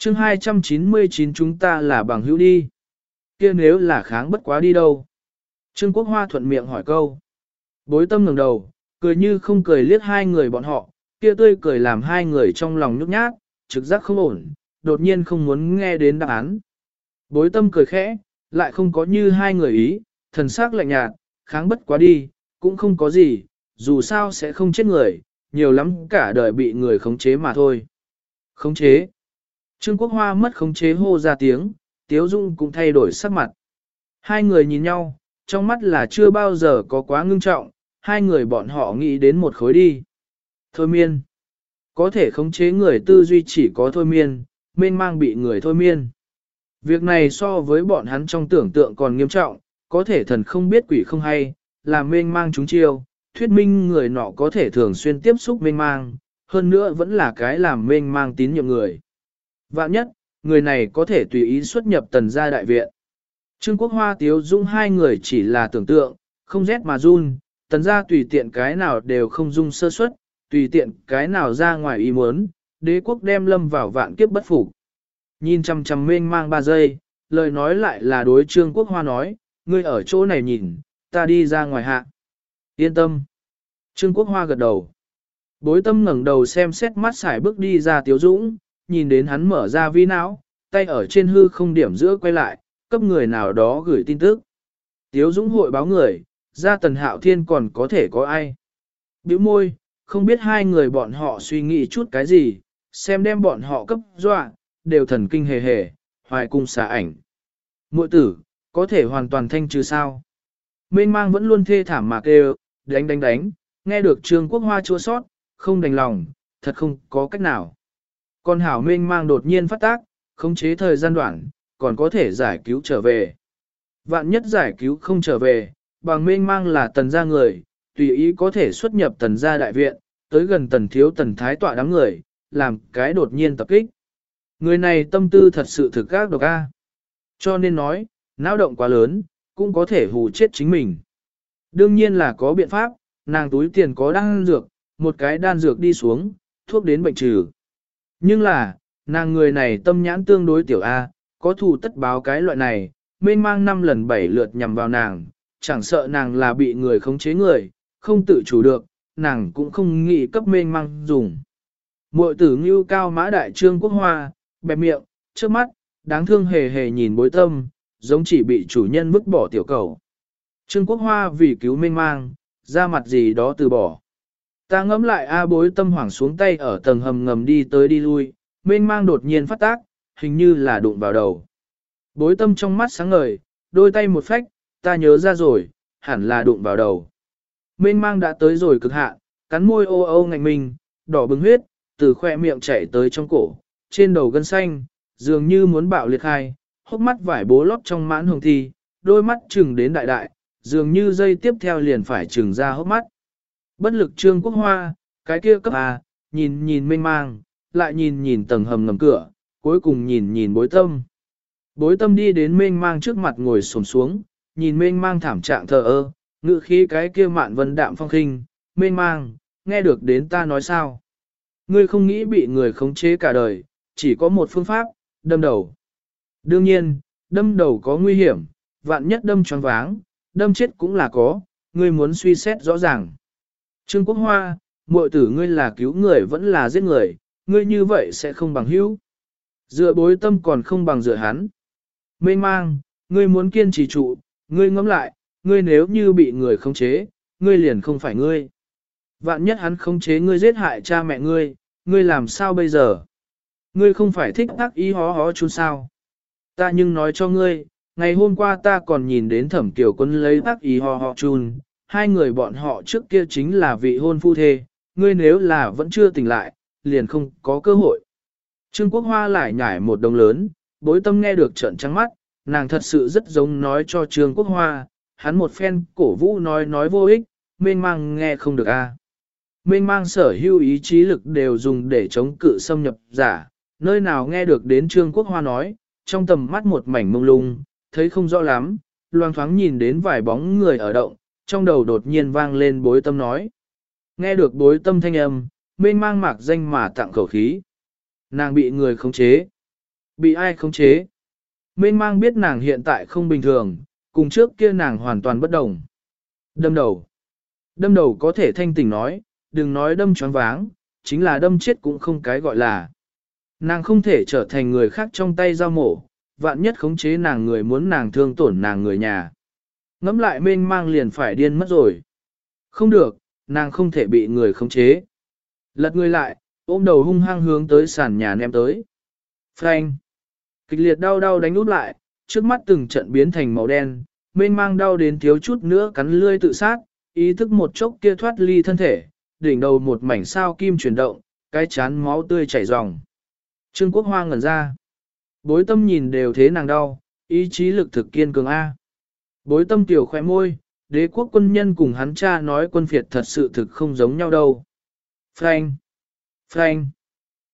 chương 299 chúng ta là bằng hữu đi. kia nếu là kháng bất quá đi đâu? Trương Quốc Hoa thuận miệng hỏi câu. Bối tâm ngẩng đầu, cười như không cười liếc hai người bọn họ, kia tươi cười làm hai người trong lòng nhút nhát, trực giác không ổn, đột nhiên không muốn nghe đến đáp án. Bối tâm cười khẽ, lại không có như hai người ý, thần sắc lạnh nhạt, kháng bất quá đi, cũng không có gì, dù sao sẽ không chết người, nhiều lắm cả đời bị người khống chế mà thôi. Khống chế. Trương Quốc Hoa mất khống chế hô ra tiếng, Tiếu Dung cũng thay đổi sắc mặt. Hai người nhìn nhau, trong mắt là chưa bao giờ có quá ngưng trọng, hai người bọn họ nghĩ đến một khối đi. Thôi miên. Có thể khống chế người tư duy chỉ có thôi miên, mênh mang bị người thôi miên. Việc này so với bọn hắn trong tưởng tượng còn nghiêm trọng, có thể thần không biết quỷ không hay, làm mênh mang chúng chiêu, thuyết minh người nọ có thể thường xuyên tiếp xúc mênh mang, hơn nữa vẫn là cái làm mênh mang tín nhiệm người. Vạn nhất, người này có thể tùy ý xuất nhập tần gia đại viện. Trương Quốc Hoa Tiếu Dung hai người chỉ là tưởng tượng, không rét mà run, tần gia tùy tiện cái nào đều không dung sơ suất, tùy tiện cái nào ra ngoài ý muốn, đế quốc đem lâm vào vạn kiếp bất phục. Nhìn chăm chăm mênh mang ba giây, lời nói lại là đối Trương Quốc Hoa nói, ngươi ở chỗ này nhìn, ta đi ra ngoài hạ. Yên tâm. Trương Quốc Hoa gật đầu. Bối tâm ngẩng đầu xem xét mắt xài bước đi ra Tiếu Dũng, nhìn đến hắn mở ra vi não, tay ở trên hư không điểm giữa quay lại, cấp người nào đó gửi tin tức. Tiếu Dũng hội báo người, ra tần hạo thiên còn có thể có ai. Biểu môi, không biết hai người bọn họ suy nghĩ chút cái gì, xem đem bọn họ cấp dọa, đều thần kinh hề hề, hoài cung xả ảnh. Mội tử, có thể hoàn toàn thanh trừ sao? Mênh mang vẫn luôn thê thảm mà kêu, đánh đánh đánh, nghe được trương quốc hoa chua sót, không đành lòng, thật không có cách nào. Con hảo mênh mang đột nhiên phát tác, khống chế thời gian đoạn, còn có thể giải cứu trở về. Vạn nhất giải cứu không trở về, bằng mênh mang là tần gia người, tùy ý có thể xuất nhập tần gia đại viện, tới gần tần thiếu tần thái tọa đám người, làm cái đột nhiên tập kích. Người này tâm tư thật sự thực các độc a. Cho nên nói, não động quá lớn, cũng có thể hù chết chính mình. Đương nhiên là có biện pháp, nàng túi tiền có đan dược, một cái đan dược đi xuống, thuốc đến bệnh trừ. Nhưng là, nàng người này tâm nhãn tương đối tiểu A, có thù tất báo cái loại này, mênh mang năm lần bảy lượt nhằm vào nàng, chẳng sợ nàng là bị người khống chế người, không tự chủ được, nàng cũng không nghĩ cấp mênh mang dùng. Mội tử ngưu cao mã đại trương quốc hoa, bẹp miệng, trước mắt, đáng thương hề hề nhìn bối tâm, giống chỉ bị chủ nhân vứt bỏ tiểu cầu. Trương Quốc Hoa vì cứu mênh mang, ra mặt gì đó từ bỏ. Ta ngẫm lại A bối tâm hoảng xuống tay ở tầng hầm ngầm đi tới đi lui, mênh mang đột nhiên phát tác, hình như là đụng vào đầu. Bối tâm trong mắt sáng ngời, đôi tay một phách, ta nhớ ra rồi, hẳn là đụng vào đầu. Mênh mang đã tới rồi cực hạn, cắn môi ô ô ngạnh mình, đỏ bừng huyết, từ khoe miệng chảy tới trong cổ, trên đầu gân xanh, dường như muốn bạo liệt khai, hốc mắt vải bố lót trong mãn hồng thi, đôi mắt chừng đến đại đại, dường như dây tiếp theo liền phải chừng ra hốc mắt. Bất lực trương quốc hoa, cái kia cấp à, nhìn nhìn mênh mang, lại nhìn nhìn tầng hầm ngầm cửa, cuối cùng nhìn nhìn bối tâm. Bối tâm đi đến mênh mang trước mặt ngồi xổm xuống, nhìn mênh mang thảm trạng thờ ơ, ngự khí cái kia mạn vân đạm phong khinh, mênh mang, nghe được đến ta nói sao. Ngươi không nghĩ bị người khống chế cả đời, chỉ có một phương pháp, đâm đầu. Đương nhiên, đâm đầu có nguy hiểm, vạn nhất đâm choáng váng, đâm chết cũng là có, ngươi muốn suy xét rõ ràng. Trương Quốc Hoa, muội tử ngươi là cứu người vẫn là giết người, ngươi như vậy sẽ không bằng hữu. Dựa bối tâm còn không bằng dựa hắn. Mênh mang, ngươi muốn kiên trì trụ, ngươi ngẫm lại, ngươi nếu như bị người khống chế, ngươi liền không phải ngươi. Vạn nhất hắn khống chế ngươi giết hại cha mẹ ngươi, ngươi làm sao bây giờ? Ngươi không phải thích ác ý hó hó chun sao? Ta nhưng nói cho ngươi, ngày hôm qua ta còn nhìn đến thẩm kiểu quân lấy ác ý hó hó chun, hai người bọn họ trước kia chính là vị hôn phu thê, ngươi nếu là vẫn chưa tỉnh lại, liền không có cơ hội. Trương Quốc Hoa lại nhảy một đồng lớn, bối tâm nghe được trận trắng mắt, nàng thật sự rất giống nói cho Trương Quốc Hoa, hắn một phen cổ vũ nói nói vô ích, mênh mang nghe không được a. À. Mênh mang sở hữu ý chí lực đều dùng để chống cự xâm nhập giả, nơi nào nghe được đến Trương Quốc Hoa nói, trong tầm mắt một mảnh mông lung, thấy không rõ lắm, loang thoáng nhìn đến vài bóng người ở động, trong đầu đột nhiên vang lên bối tâm nói. Nghe được bối tâm thanh âm, mênh mang mạc danh mà tặng khẩu khí. Nàng bị người khống chế. Bị ai khống chế? Mênh mang biết nàng hiện tại không bình thường, cùng trước kia nàng hoàn toàn bất đồng. Đâm đầu. Đâm đầu có thể thanh tỉnh nói, đừng nói đâm choáng váng, chính là đâm chết cũng không cái gọi là. Nàng không thể trở thành người khác trong tay giao mổ, vạn nhất khống chế nàng người muốn nàng thương tổn nàng người nhà. Ngắm lại mênh mang liền phải điên mất rồi. Không được, nàng không thể bị người khống chế. Lật người lại, ôm đầu hung hăng hướng tới sàn nhà ném tới. Phanh. Kịch liệt đau đau đánh út lại, trước mắt từng trận biến thành màu đen, mênh mang đau đến thiếu chút nữa cắn lươi tự sát, ý thức một chốc kia thoát ly thân thể, đỉnh đầu một mảnh sao kim chuyển động, cái chán máu tươi chảy ròng. Trương Quốc Hoa ngẩn ra. Bối tâm nhìn đều thế nàng đau, ý chí lực thực kiên cường A. Bối tâm tiểu khoe môi, đế quốc quân nhân cùng hắn cha nói quân phiệt thật sự thực không giống nhau đâu. Frank! Frank!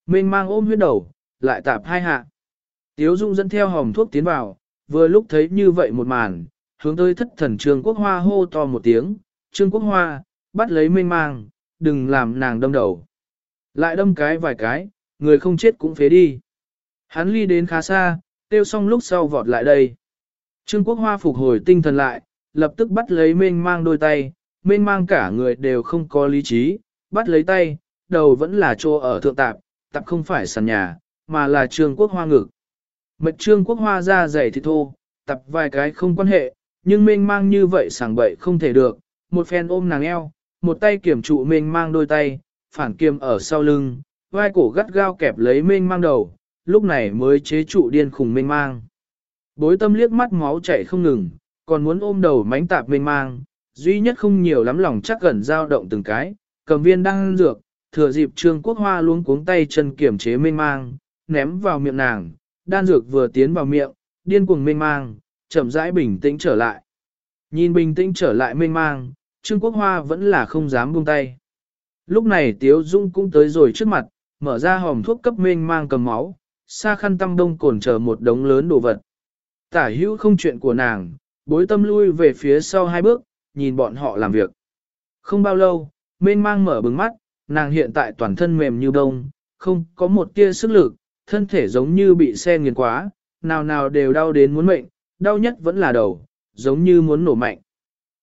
Mênh mang ôm huyết đầu, lại tạp hai hạ. Tiếu Dung dẫn theo hòm thuốc tiến vào, vừa lúc thấy như vậy một màn, hướng tới thất thần Trương Quốc Hoa hô to một tiếng, Trương Quốc Hoa, bắt lấy mênh mang, đừng làm nàng đâm đầu. Lại đâm cái vài cái, người không chết cũng phế đi. Hắn ly đến khá xa, tiêu xong lúc sau vọt lại đây. Trương Quốc Hoa phục hồi tinh thần lại, lập tức bắt lấy mênh mang đôi tay, mênh mang cả người đều không có lý trí, bắt lấy tay, đầu vẫn là chỗ ở thượng tạp, tạp không phải sàn nhà, mà là Trương Quốc Hoa ngực. Mật Trương Quốc Hoa ra dày thì thô, tập vài cái không quan hệ, nhưng mênh mang như vậy sảng bậy không thể được, một phen ôm nàng eo, một tay kiểm trụ mênh mang đôi tay, phản kiềm ở sau lưng, vai cổ gắt gao kẹp lấy mênh mang đầu, lúc này mới chế trụ điên khùng mênh mang. Bối tâm liếc mắt máu chảy không ngừng, còn muốn ôm đầu mánh tạp mênh mang, duy nhất không nhiều lắm lòng chắc gần dao động từng cái, cầm viên đang dược, thừa dịp trương quốc hoa luống cuống tay chân kiểm chế mênh mang, ném vào miệng nàng, đan dược vừa tiến vào miệng, điên cuồng mênh mang, chậm rãi bình tĩnh trở lại. Nhìn bình tĩnh trở lại mênh mang, Trương Quốc Hoa vẫn là không dám buông tay. Lúc này Tiếu Dung cũng tới rồi trước mặt, mở ra hòm thuốc cấp mênh mang cầm máu, xa khăn tăm đông cồn chờ một đống lớn đồ vật. Tả hữu không chuyện của nàng, bối tâm lui về phía sau hai bước, nhìn bọn họ làm việc. Không bao lâu, mênh mang mở bừng mắt, nàng hiện tại toàn thân mềm như bông, không có một tia sức lực, thân thể giống như bị xe nghiền quá, nào nào đều đau đến muốn mệnh, đau nhất vẫn là đầu, giống như muốn nổ mạnh.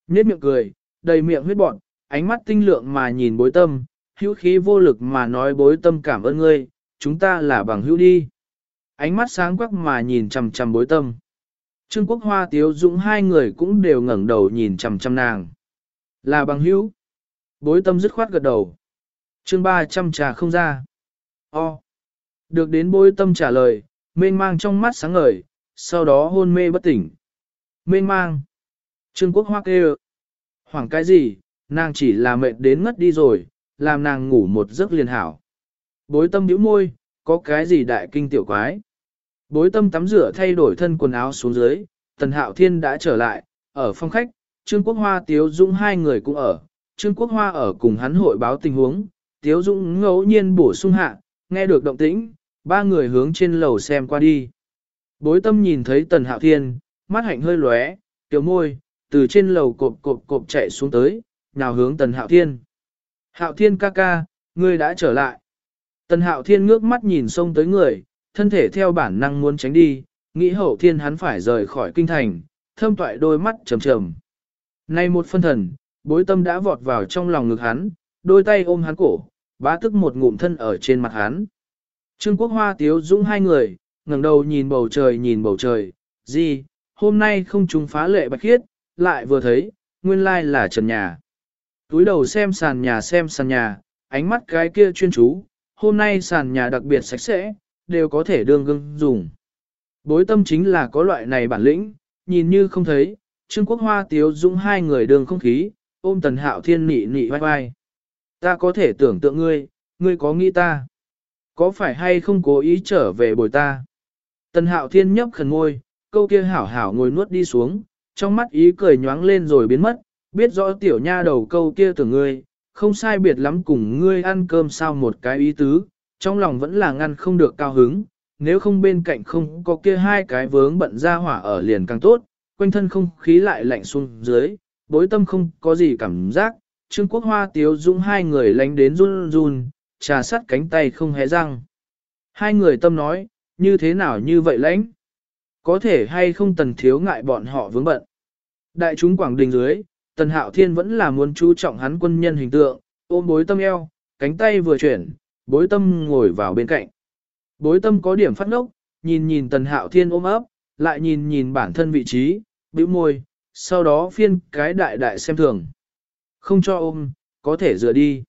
Nét miệng cười, đầy miệng huyết bọn, ánh mắt tinh lượng mà nhìn bối tâm, hữu khí vô lực mà nói bối tâm cảm ơn ngươi, chúng ta là bằng hữu đi. Ánh mắt sáng quắc mà nhìn chầm chầm bối tâm. Trương Quốc Hoa Tiếu Dũng hai người cũng đều ngẩng đầu nhìn chằm chằm nàng. Là bằng hữu. Bối tâm dứt khoát gật đầu. chương 300 trà không ra. O. Được đến bối tâm trả lời, mênh mang trong mắt sáng ngời, sau đó hôn mê bất tỉnh. Mênh mang. Trương Quốc Hoa kêu. Hoảng cái gì, nàng chỉ là mệt đến ngất đi rồi, làm nàng ngủ một giấc liền hảo. Bối tâm nhíu môi, có cái gì đại kinh tiểu quái. Bối tâm tắm rửa thay đổi thân quần áo xuống dưới, Tần Hạo Thiên đã trở lại, ở phòng khách, Trương Quốc Hoa Tiếu Dũng hai người cũng ở. Trương Quốc Hoa ở cùng hắn hội báo tình huống, Tiếu Dũng ngẫu nhiên bổ sung hạ, nghe được động tĩnh, ba người hướng trên lầu xem qua đi. Bối tâm nhìn thấy Tần Hạo Thiên, mắt hạnh hơi lóe, tiểu môi, từ trên lầu cộp cộp cộp chạy xuống tới, nào hướng Tần Hạo Thiên. Hạo Thiên ca ca, ngươi đã trở lại. Tần Hạo Thiên ngước mắt nhìn xông tới người, thân thể theo bản năng muốn tránh đi, nghĩ hậu thiên hắn phải rời khỏi kinh thành, thâm toại đôi mắt trầm trầm. Nay một phân thần, bối tâm đã vọt vào trong lòng ngực hắn, đôi tay ôm hắn cổ, bá tức một ngụm thân ở trên mặt hắn. Trương Quốc Hoa tiếu dũng hai người, ngẩng đầu nhìn bầu trời nhìn bầu trời, gì, hôm nay không trùng phá lệ bạch khiết, lại vừa thấy, nguyên lai là trần nhà. Túi đầu xem sàn nhà xem sàn nhà, ánh mắt cái kia chuyên chú, hôm nay sàn nhà đặc biệt sạch sẽ, đều có thể đương gương dùng. Bối tâm chính là có loại này bản lĩnh, nhìn như không thấy, Trương Quốc Hoa tiếu dũng hai người đường không khí, ôm tần hạo thiên nị nị vai vai. Ta có thể tưởng tượng ngươi, ngươi có nghĩ ta. Có phải hay không cố ý trở về bồi ta? Tần hạo thiên nhấp khẩn ngôi, câu kia hảo hảo ngồi nuốt đi xuống, trong mắt ý cười nhoáng lên rồi biến mất, biết rõ tiểu nha đầu câu kia tưởng ngươi, không sai biệt lắm cùng ngươi ăn cơm sao một cái ý tứ, trong lòng vẫn là ngăn không được cao hứng, nếu không bên cạnh không có kia hai cái vướng bận ra hỏa ở liền càng tốt, quanh thân không khí lại lạnh xuống dưới, bối tâm không có gì cảm giác, Trương Quốc Hoa Tiếu Dũng hai người lánh đến run run, trà sắt cánh tay không hé răng. Hai người tâm nói, như thế nào như vậy lãnh? Có thể hay không tần thiếu ngại bọn họ vướng bận. Đại chúng Quảng Đình dưới, tần hạo thiên vẫn là muốn chú trọng hắn quân nhân hình tượng, ôm bối tâm eo, cánh tay vừa chuyển, bối tâm ngồi vào bên cạnh. Bối tâm có điểm phát ngốc, nhìn nhìn tần hạo thiên ôm ấp, lại nhìn nhìn bản thân vị trí, bĩu môi, sau đó phiên cái đại đại xem thường. Không cho ôm, có thể dựa đi.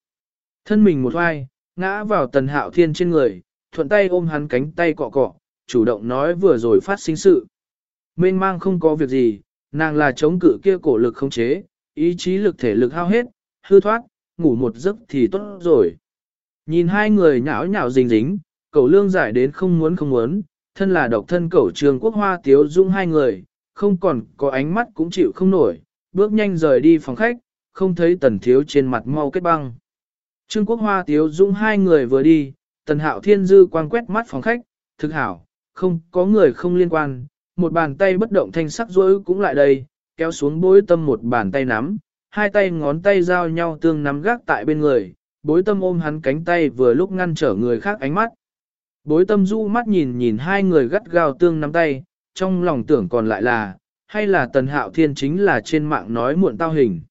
Thân mình một hoai, ngã vào tần hạo thiên trên người, thuận tay ôm hắn cánh tay cọ cọ, chủ động nói vừa rồi phát sinh sự. Mênh mang không có việc gì, nàng là chống cự kia cổ lực không chế, ý chí lực thể lực hao hết, hư thoát, ngủ một giấc thì tốt rồi. Nhìn hai người nhão nhão dính dính, cậu lương giải đến không muốn không muốn, thân là độc thân cậu trường quốc hoa tiếu dung hai người, không còn có ánh mắt cũng chịu không nổi, bước nhanh rời đi phòng khách, không thấy tần thiếu trên mặt mau kết băng. Trương quốc hoa tiếu dung hai người vừa đi, tần hạo thiên dư quang quét mắt phòng khách, thực hảo, không có người không liên quan, một bàn tay bất động thanh sắc rối cũng lại đây, kéo xuống bối tâm một bàn tay nắm, hai tay ngón tay giao nhau tương nắm gác tại bên người, bối tâm ôm hắn cánh tay vừa lúc ngăn trở người khác ánh mắt. Bối tâm du mắt nhìn nhìn hai người gắt gao tương nắm tay, trong lòng tưởng còn lại là, hay là tần hạo thiên chính là trên mạng nói muộn tao hình.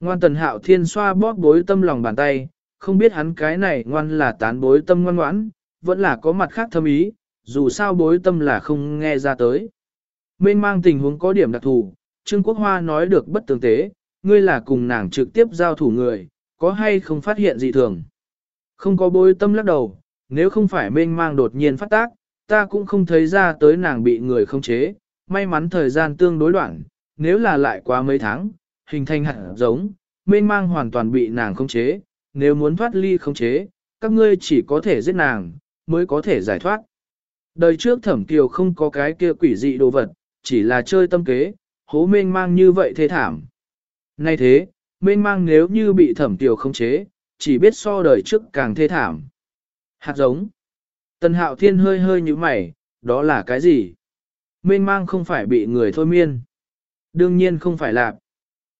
Ngoan tần hạo thiên xoa bóp bối tâm lòng bàn tay, không biết hắn cái này ngoan là tán bối tâm ngoan ngoãn, vẫn là có mặt khác thâm ý, dù sao bối tâm là không nghe ra tới. Mênh mang tình huống có điểm đặc thù, Trương Quốc Hoa nói được bất tường tế, ngươi là cùng nàng trực tiếp giao thủ người, có hay không phát hiện gì thường. Không có bối tâm lắc đầu, nếu không phải mênh mang đột nhiên phát tác, ta cũng không thấy ra tới nàng bị người không chế, may mắn thời gian tương đối đoạn, nếu là lại quá mấy tháng, hình thành hạt giống, mênh mang hoàn toàn bị nàng không chế, nếu muốn thoát ly không chế, các ngươi chỉ có thể giết nàng, mới có thể giải thoát. Đời trước thẩm kiều không có cái kia quỷ dị đồ vật, chỉ là chơi tâm kế, hố mênh mang như vậy thế thảm. Nay thế, mênh mang nếu như bị thẩm tiểu không chế, chỉ biết so đời trước càng thê thảm. Hạt giống. Tần hạo thiên hơi hơi như mày, đó là cái gì? Mênh mang không phải bị người thôi miên. Đương nhiên không phải là.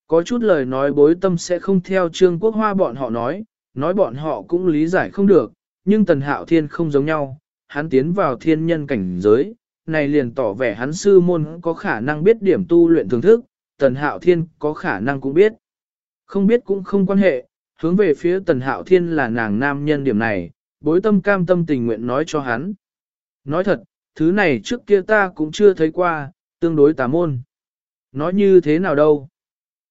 Có chút lời nói bối tâm sẽ không theo trương quốc hoa bọn họ nói, nói bọn họ cũng lý giải không được, nhưng tần hạo thiên không giống nhau, hắn tiến vào thiên nhân cảnh giới, này liền tỏ vẻ hắn sư môn có khả năng biết điểm tu luyện thưởng thức, tần hạo thiên có khả năng cũng biết. Không biết cũng không quan hệ, hướng về phía tần hạo thiên là nàng nam nhân điểm này, bối tâm cam tâm tình nguyện nói cho hắn. Nói thật, thứ này trước kia ta cũng chưa thấy qua, Tương đối tà môn. Nói như thế nào đâu?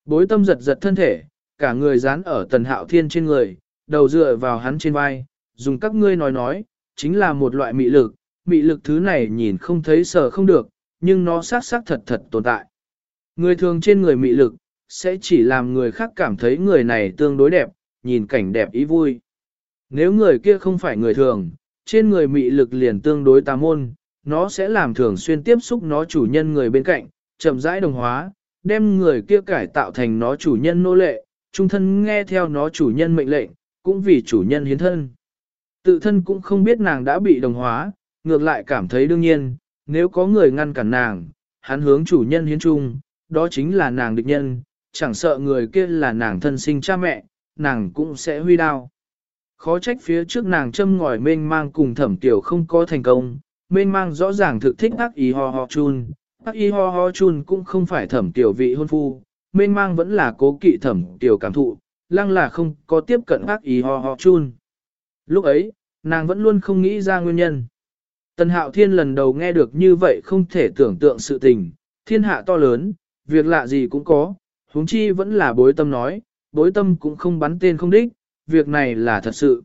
Bối tâm giật giật thân thể, cả người dán ở tần hạo thiên trên người, đầu dựa vào hắn trên vai, dùng các ngươi nói nói, chính là một loại mị lực, mị lực thứ này nhìn không thấy sờ không được, nhưng nó xác xác thật thật tồn tại. Người thường trên người mị lực, sẽ chỉ làm người khác cảm thấy người này tương đối đẹp, nhìn cảnh đẹp ý vui. Nếu người kia không phải người thường, trên người mị lực liền tương đối tà môn, nó sẽ làm thường xuyên tiếp xúc nó chủ nhân người bên cạnh, chậm rãi đồng hóa, đem người kia cải tạo thành nó chủ nhân nô lệ, trung thân nghe theo nó chủ nhân mệnh lệnh, cũng vì chủ nhân hiến thân. Tự thân cũng không biết nàng đã bị đồng hóa, ngược lại cảm thấy đương nhiên, nếu có người ngăn cản nàng, hắn hướng chủ nhân hiến trung, đó chính là nàng địch nhân, chẳng sợ người kia là nàng thân sinh cha mẹ, nàng cũng sẽ huy đao. Khó trách phía trước nàng châm ngòi mênh mang cùng thẩm tiểu không có thành công, mênh mang rõ ràng thực thích ác ý ho ho chun, ác ý ho ho chun cũng không phải thẩm tiểu vị hôn phu, mênh mang vẫn là cố kỵ thẩm tiểu cảm thụ, lăng là không có tiếp cận ác ý ho ho chun. Lúc ấy, nàng vẫn luôn không nghĩ ra nguyên nhân. Tần hạo thiên lần đầu nghe được như vậy không thể tưởng tượng sự tình, thiên hạ to lớn, việc lạ gì cũng có, huống chi vẫn là bối tâm nói, bối tâm cũng không bắn tên không đích, việc này là thật sự.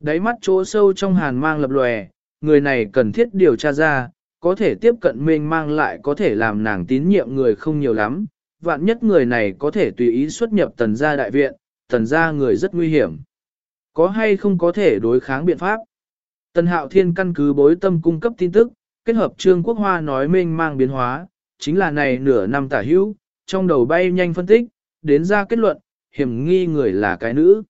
Đáy mắt chỗ sâu trong hàn mang lập lòe, người này cần thiết điều tra ra, có thể tiếp cận mênh mang lại có thể làm nàng tín nhiệm người không nhiều lắm, vạn nhất người này có thể tùy ý xuất nhập tần gia đại viện, tần gia người rất nguy hiểm. Có hay không có thể đối kháng biện pháp? Tần hạo thiên căn cứ bối tâm cung cấp tin tức, kết hợp trương quốc hoa nói mênh mang biến hóa, chính là này nửa năm tả hữu, trong đầu bay nhanh phân tích, đến ra kết luận, hiểm nghi người là cái nữ.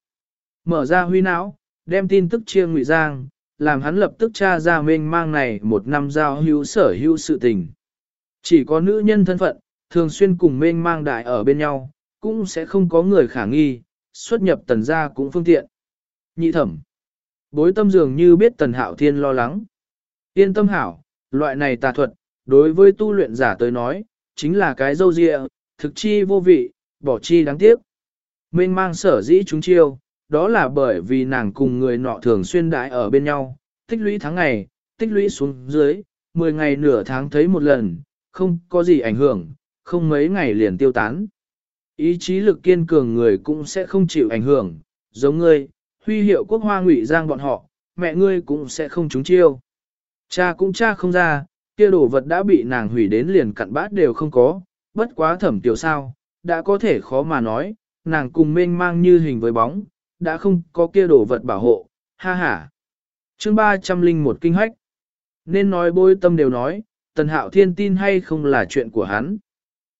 Mở ra huy não, đem tin tức chia ngụy giang, làm hắn lập tức tra ra mênh mang này một năm giao hữu sở hữu sự tình. Chỉ có nữ nhân thân phận, thường xuyên cùng mênh mang đại ở bên nhau, cũng sẽ không có người khả nghi, xuất nhập tần gia cũng phương tiện. Nhị thẩm. Bối tâm dường như biết tần hạo thiên lo lắng. Yên tâm hảo, loại này tà thuật, đối với tu luyện giả tới nói, chính là cái dâu dịa, thực chi vô vị, bỏ chi đáng tiếc. Mênh mang sở dĩ chúng chiêu, đó là bởi vì nàng cùng người nọ thường xuyên đại ở bên nhau, tích lũy tháng ngày, tích lũy xuống dưới, 10 ngày nửa tháng thấy một lần, không có gì ảnh hưởng, không mấy ngày liền tiêu tán. Ý chí lực kiên cường người cũng sẽ không chịu ảnh hưởng, giống ngươi, huy hiệu quốc hoa ngụy giang bọn họ, mẹ ngươi cũng sẽ không trúng chiêu. Cha cũng cha không ra, kia đồ vật đã bị nàng hủy đến liền cặn bát đều không có, bất quá thẩm tiểu sao, đã có thể khó mà nói, nàng cùng mênh mang như hình với bóng, đã không có kia đồ vật bảo hộ, ha ha. chương 301 kinh hách. Nên nói bôi tâm đều nói, tần hạo thiên tin hay không là chuyện của hắn.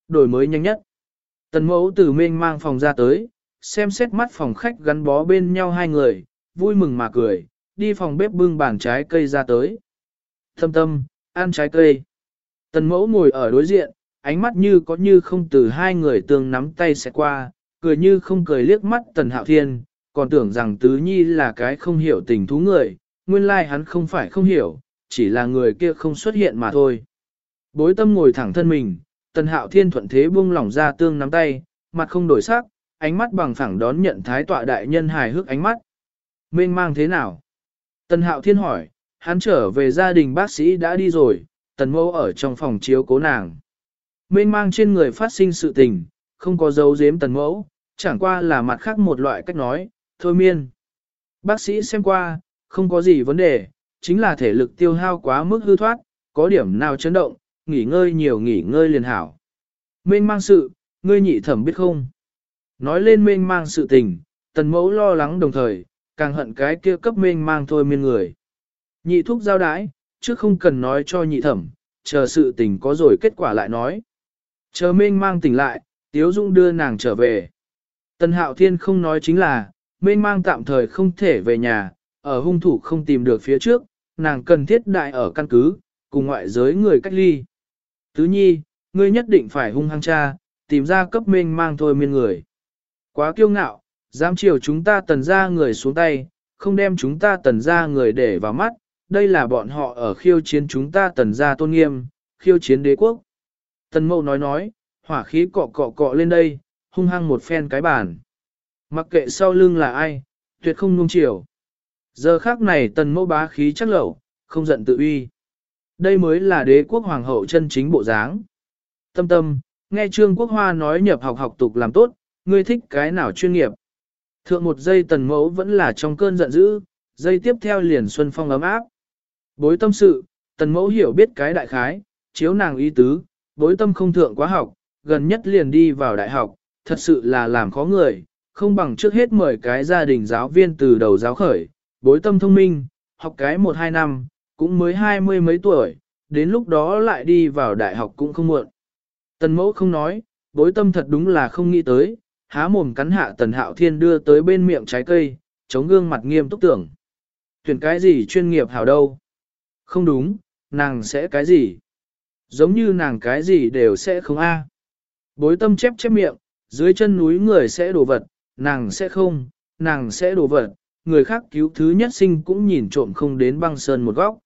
Đổi mới nhanh nhất. Tần mẫu từ mênh mang phòng ra tới, xem xét mắt phòng khách gắn bó bên nhau hai người, vui mừng mà cười, đi phòng bếp bưng bàn trái cây ra tới. Thâm tâm, ăn trái cây. Tần mẫu ngồi ở đối diện, ánh mắt như có như không từ hai người tương nắm tay sẽ qua, cười như không cười liếc mắt tần hạo thiên, còn tưởng rằng tứ nhi là cái không hiểu tình thú người, nguyên lai hắn không phải không hiểu, chỉ là người kia không xuất hiện mà thôi. Bối tâm ngồi thẳng thân mình, tần hạo thiên thuận thế buông lỏng ra tương nắm tay, mặt không đổi sắc, ánh mắt bằng phẳng đón nhận thái tọa đại nhân hài hước ánh mắt. Mênh mang thế nào? Tần hạo thiên hỏi, hắn trở về gia đình bác sĩ đã đi rồi, tần mâu ở trong phòng chiếu cố nàng. Mênh mang trên người phát sinh sự tình, không có dấu giếm tần mẫu, chẳng qua là mặt khác một loại cách nói, thôi miên. Bác sĩ xem qua, không có gì vấn đề, chính là thể lực tiêu hao quá mức hư thoát, có điểm nào chấn động, nghỉ ngơi nhiều nghỉ ngơi liền hảo. Mênh mang sự, ngươi nhị thẩm biết không? Nói lên mênh mang sự tình, tần mẫu lo lắng đồng thời, càng hận cái kia cấp mênh mang thôi miên người. Nhị thúc giao đái, chứ không cần nói cho nhị thẩm, chờ sự tình có rồi kết quả lại nói. Chờ mênh mang tỉnh lại, Tiếu Dung đưa nàng trở về. Tần Hạo Thiên không nói chính là, mênh mang tạm thời không thể về nhà, ở hung thủ không tìm được phía trước, nàng cần thiết đại ở căn cứ, cùng ngoại giới người cách ly. Tứ nhi, ngươi nhất định phải hung hăng cha, tìm ra cấp mênh mang thôi miên người. Quá kiêu ngạo, dám chiều chúng ta tần ra người xuống tay, không đem chúng ta tần ra người để vào mắt, đây là bọn họ ở khiêu chiến chúng ta tần ra tôn nghiêm, khiêu chiến đế quốc. Tần mâu nói nói, hỏa khí cọ cọ cọ lên đây, hung hăng một phen cái bàn. Mặc kệ sau lưng là ai, tuyệt không nung chiều. Giờ khác này tần mẫu bá khí chắc lẩu, không giận tự uy. Đây mới là đế quốc hoàng hậu chân chính bộ dáng. Tâm tâm, nghe Trương Quốc Hoa nói nhập học học tục làm tốt, ngươi thích cái nào chuyên nghiệp. Thượng một giây tần mẫu vẫn là trong cơn giận dữ, giây tiếp theo liền xuân phong ấm áp. Bối tâm sự, tần mẫu hiểu biết cái đại khái, chiếu nàng ý tứ, bối tâm không thượng quá học, gần nhất liền đi vào đại học, thật sự là làm khó người, không bằng trước hết mời cái gia đình giáo viên từ đầu giáo khởi, bối tâm thông minh, học cái một hai năm, cũng mới hai mươi mấy tuổi, đến lúc đó lại đi vào đại học cũng không muộn. Tần mẫu không nói, bối tâm thật đúng là không nghĩ tới, há mồm cắn hạ tần hạo thiên đưa tới bên miệng trái cây, chống gương mặt nghiêm túc tưởng. Tuyển cái gì chuyên nghiệp hảo đâu? Không đúng, nàng sẽ cái gì? Giống như nàng cái gì đều sẽ không a. Bối tâm chép chép miệng, dưới chân núi người sẽ đổ vật, nàng sẽ không, nàng sẽ đổ vật, người khác cứu thứ nhất sinh cũng nhìn trộm không đến băng sơn một góc.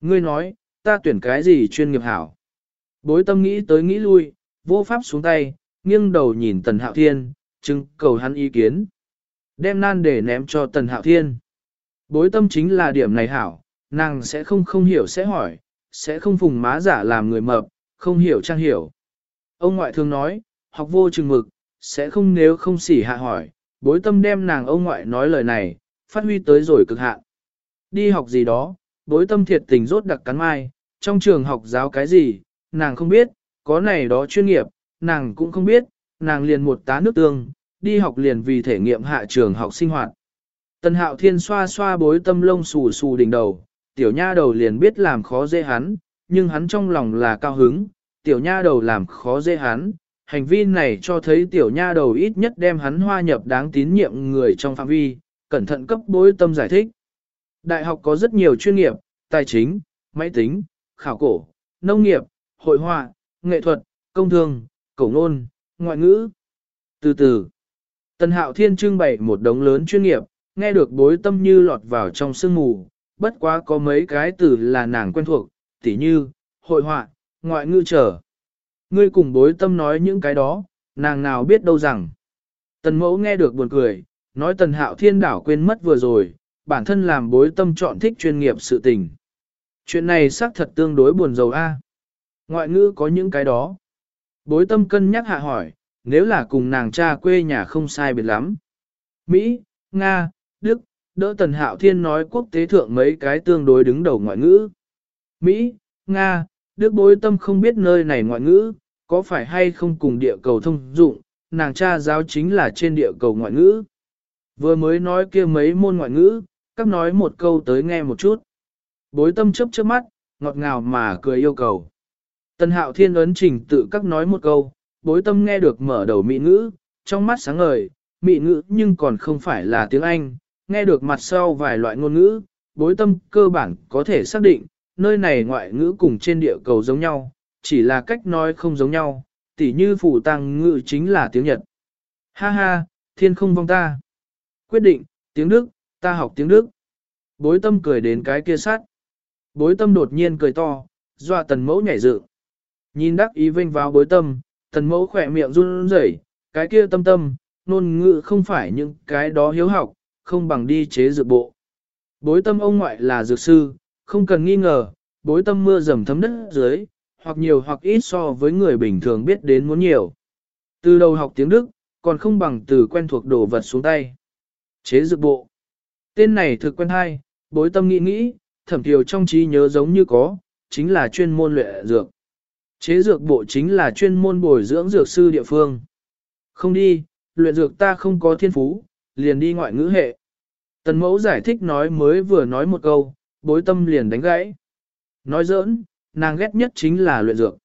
Ngươi nói, ta tuyển cái gì chuyên nghiệp hảo? Bối tâm nghĩ tới nghĩ lui, vô pháp xuống tay, nghiêng đầu nhìn Tần Hạo Thiên, chứng cầu hắn ý kiến. Đem nan để ném cho Tần Hạo Thiên. Bối tâm chính là điểm này hảo, nàng sẽ không không hiểu sẽ hỏi, sẽ không phùng má giả làm người mập, không hiểu trang hiểu. Ông ngoại thường nói, học vô chừng mực, sẽ không nếu không xỉ hạ hỏi, bối tâm đem nàng ông ngoại nói lời này, phát huy tới rồi cực hạn. Đi học gì đó, bối tâm thiệt tình rốt đặc cắn mai, trong trường học giáo cái gì, nàng không biết, có này đó chuyên nghiệp, nàng cũng không biết, nàng liền một tá nước tương, đi học liền vì thể nghiệm hạ trường học sinh hoạt. Tần hạo thiên xoa xoa bối tâm lông xù xù đỉnh đầu, tiểu nha đầu liền biết làm khó dễ hắn, nhưng hắn trong lòng là cao hứng, tiểu nha đầu làm khó dễ hắn. Hành vi này cho thấy tiểu nha đầu ít nhất đem hắn hoa nhập đáng tín nhiệm người trong phạm vi, cẩn thận cấp bối tâm giải thích. Đại học có rất nhiều chuyên nghiệp, tài chính, máy tính, khảo cổ, nông nghiệp, hội họa, nghệ thuật, công thương, cổ ngôn, ngoại ngữ. Từ từ, Tần Hạo Thiên trưng bày một đống lớn chuyên nghiệp, nghe được bối tâm như lọt vào trong sương mù, bất quá có mấy cái từ là nàng quen thuộc, tỉ như, hội họa, ngoại ngữ trở. Ngươi cùng bối tâm nói những cái đó, nàng nào biết đâu rằng. Tần mẫu nghe được buồn cười, nói tần hạo thiên đảo quên mất vừa rồi, bản thân làm bối tâm chọn thích chuyên nghiệp sự tình. Chuyện này xác thật tương đối buồn rầu a. Ngoại ngữ có những cái đó. Bối tâm cân nhắc hạ hỏi, nếu là cùng nàng cha quê nhà không sai biệt lắm. Mỹ, Nga, đỡ Tần Hạo Thiên nói quốc tế thượng mấy cái tương đối đứng đầu ngoại ngữ. Mỹ, Nga, Đức bối tâm không biết nơi này ngoại ngữ, có phải hay không cùng địa cầu thông dụng, nàng cha giáo chính là trên địa cầu ngoại ngữ. Vừa mới nói kia mấy môn ngoại ngữ, các nói một câu tới nghe một chút. Bối tâm chấp trước mắt, ngọt ngào mà cười yêu cầu. Tần hạo thiên ấn trình tự các nói một câu, bối tâm nghe được mở đầu mỹ ngữ, trong mắt sáng ngời, mỹ ngữ nhưng còn không phải là tiếng Anh, nghe được mặt sau vài loại ngôn ngữ, bối tâm cơ bản có thể xác định, nơi này ngoại ngữ cùng trên địa cầu giống nhau, chỉ là cách nói không giống nhau, tỉ như phủ tăng ngữ chính là tiếng Nhật. Ha ha, thiên không vong ta. Quyết định, tiếng Đức, ta học tiếng Đức. Bối tâm cười đến cái kia sát. Bối tâm đột nhiên cười to, dọa tần mẫu nhảy dựng. Nhìn đắc ý vinh vào bối tâm, tần mẫu khỏe miệng run rẩy, cái kia tâm tâm, nôn ngữ không phải những cái đó hiếu học, không bằng đi chế dược bộ. Bối tâm ông ngoại là dược sư, không cần nghi ngờ, bối tâm mưa dầm thấm đất dưới, hoặc nhiều hoặc ít so với người bình thường biết đến muốn nhiều. Từ đầu học tiếng Đức, còn không bằng từ quen thuộc đồ vật xuống tay. Chế dược bộ. Tên này thực quen hay, bối tâm nghĩ nghĩ, thẩm thiều trong trí nhớ giống như có, chính là chuyên môn luyện dược. Chế dược bộ chính là chuyên môn bồi dưỡng dược sư địa phương. Không đi, luyện dược ta không có thiên phú, liền đi ngoại ngữ hệ. Tần mẫu giải thích nói mới vừa nói một câu, bối tâm liền đánh gãy. Nói giỡn, nàng ghét nhất chính là luyện dược.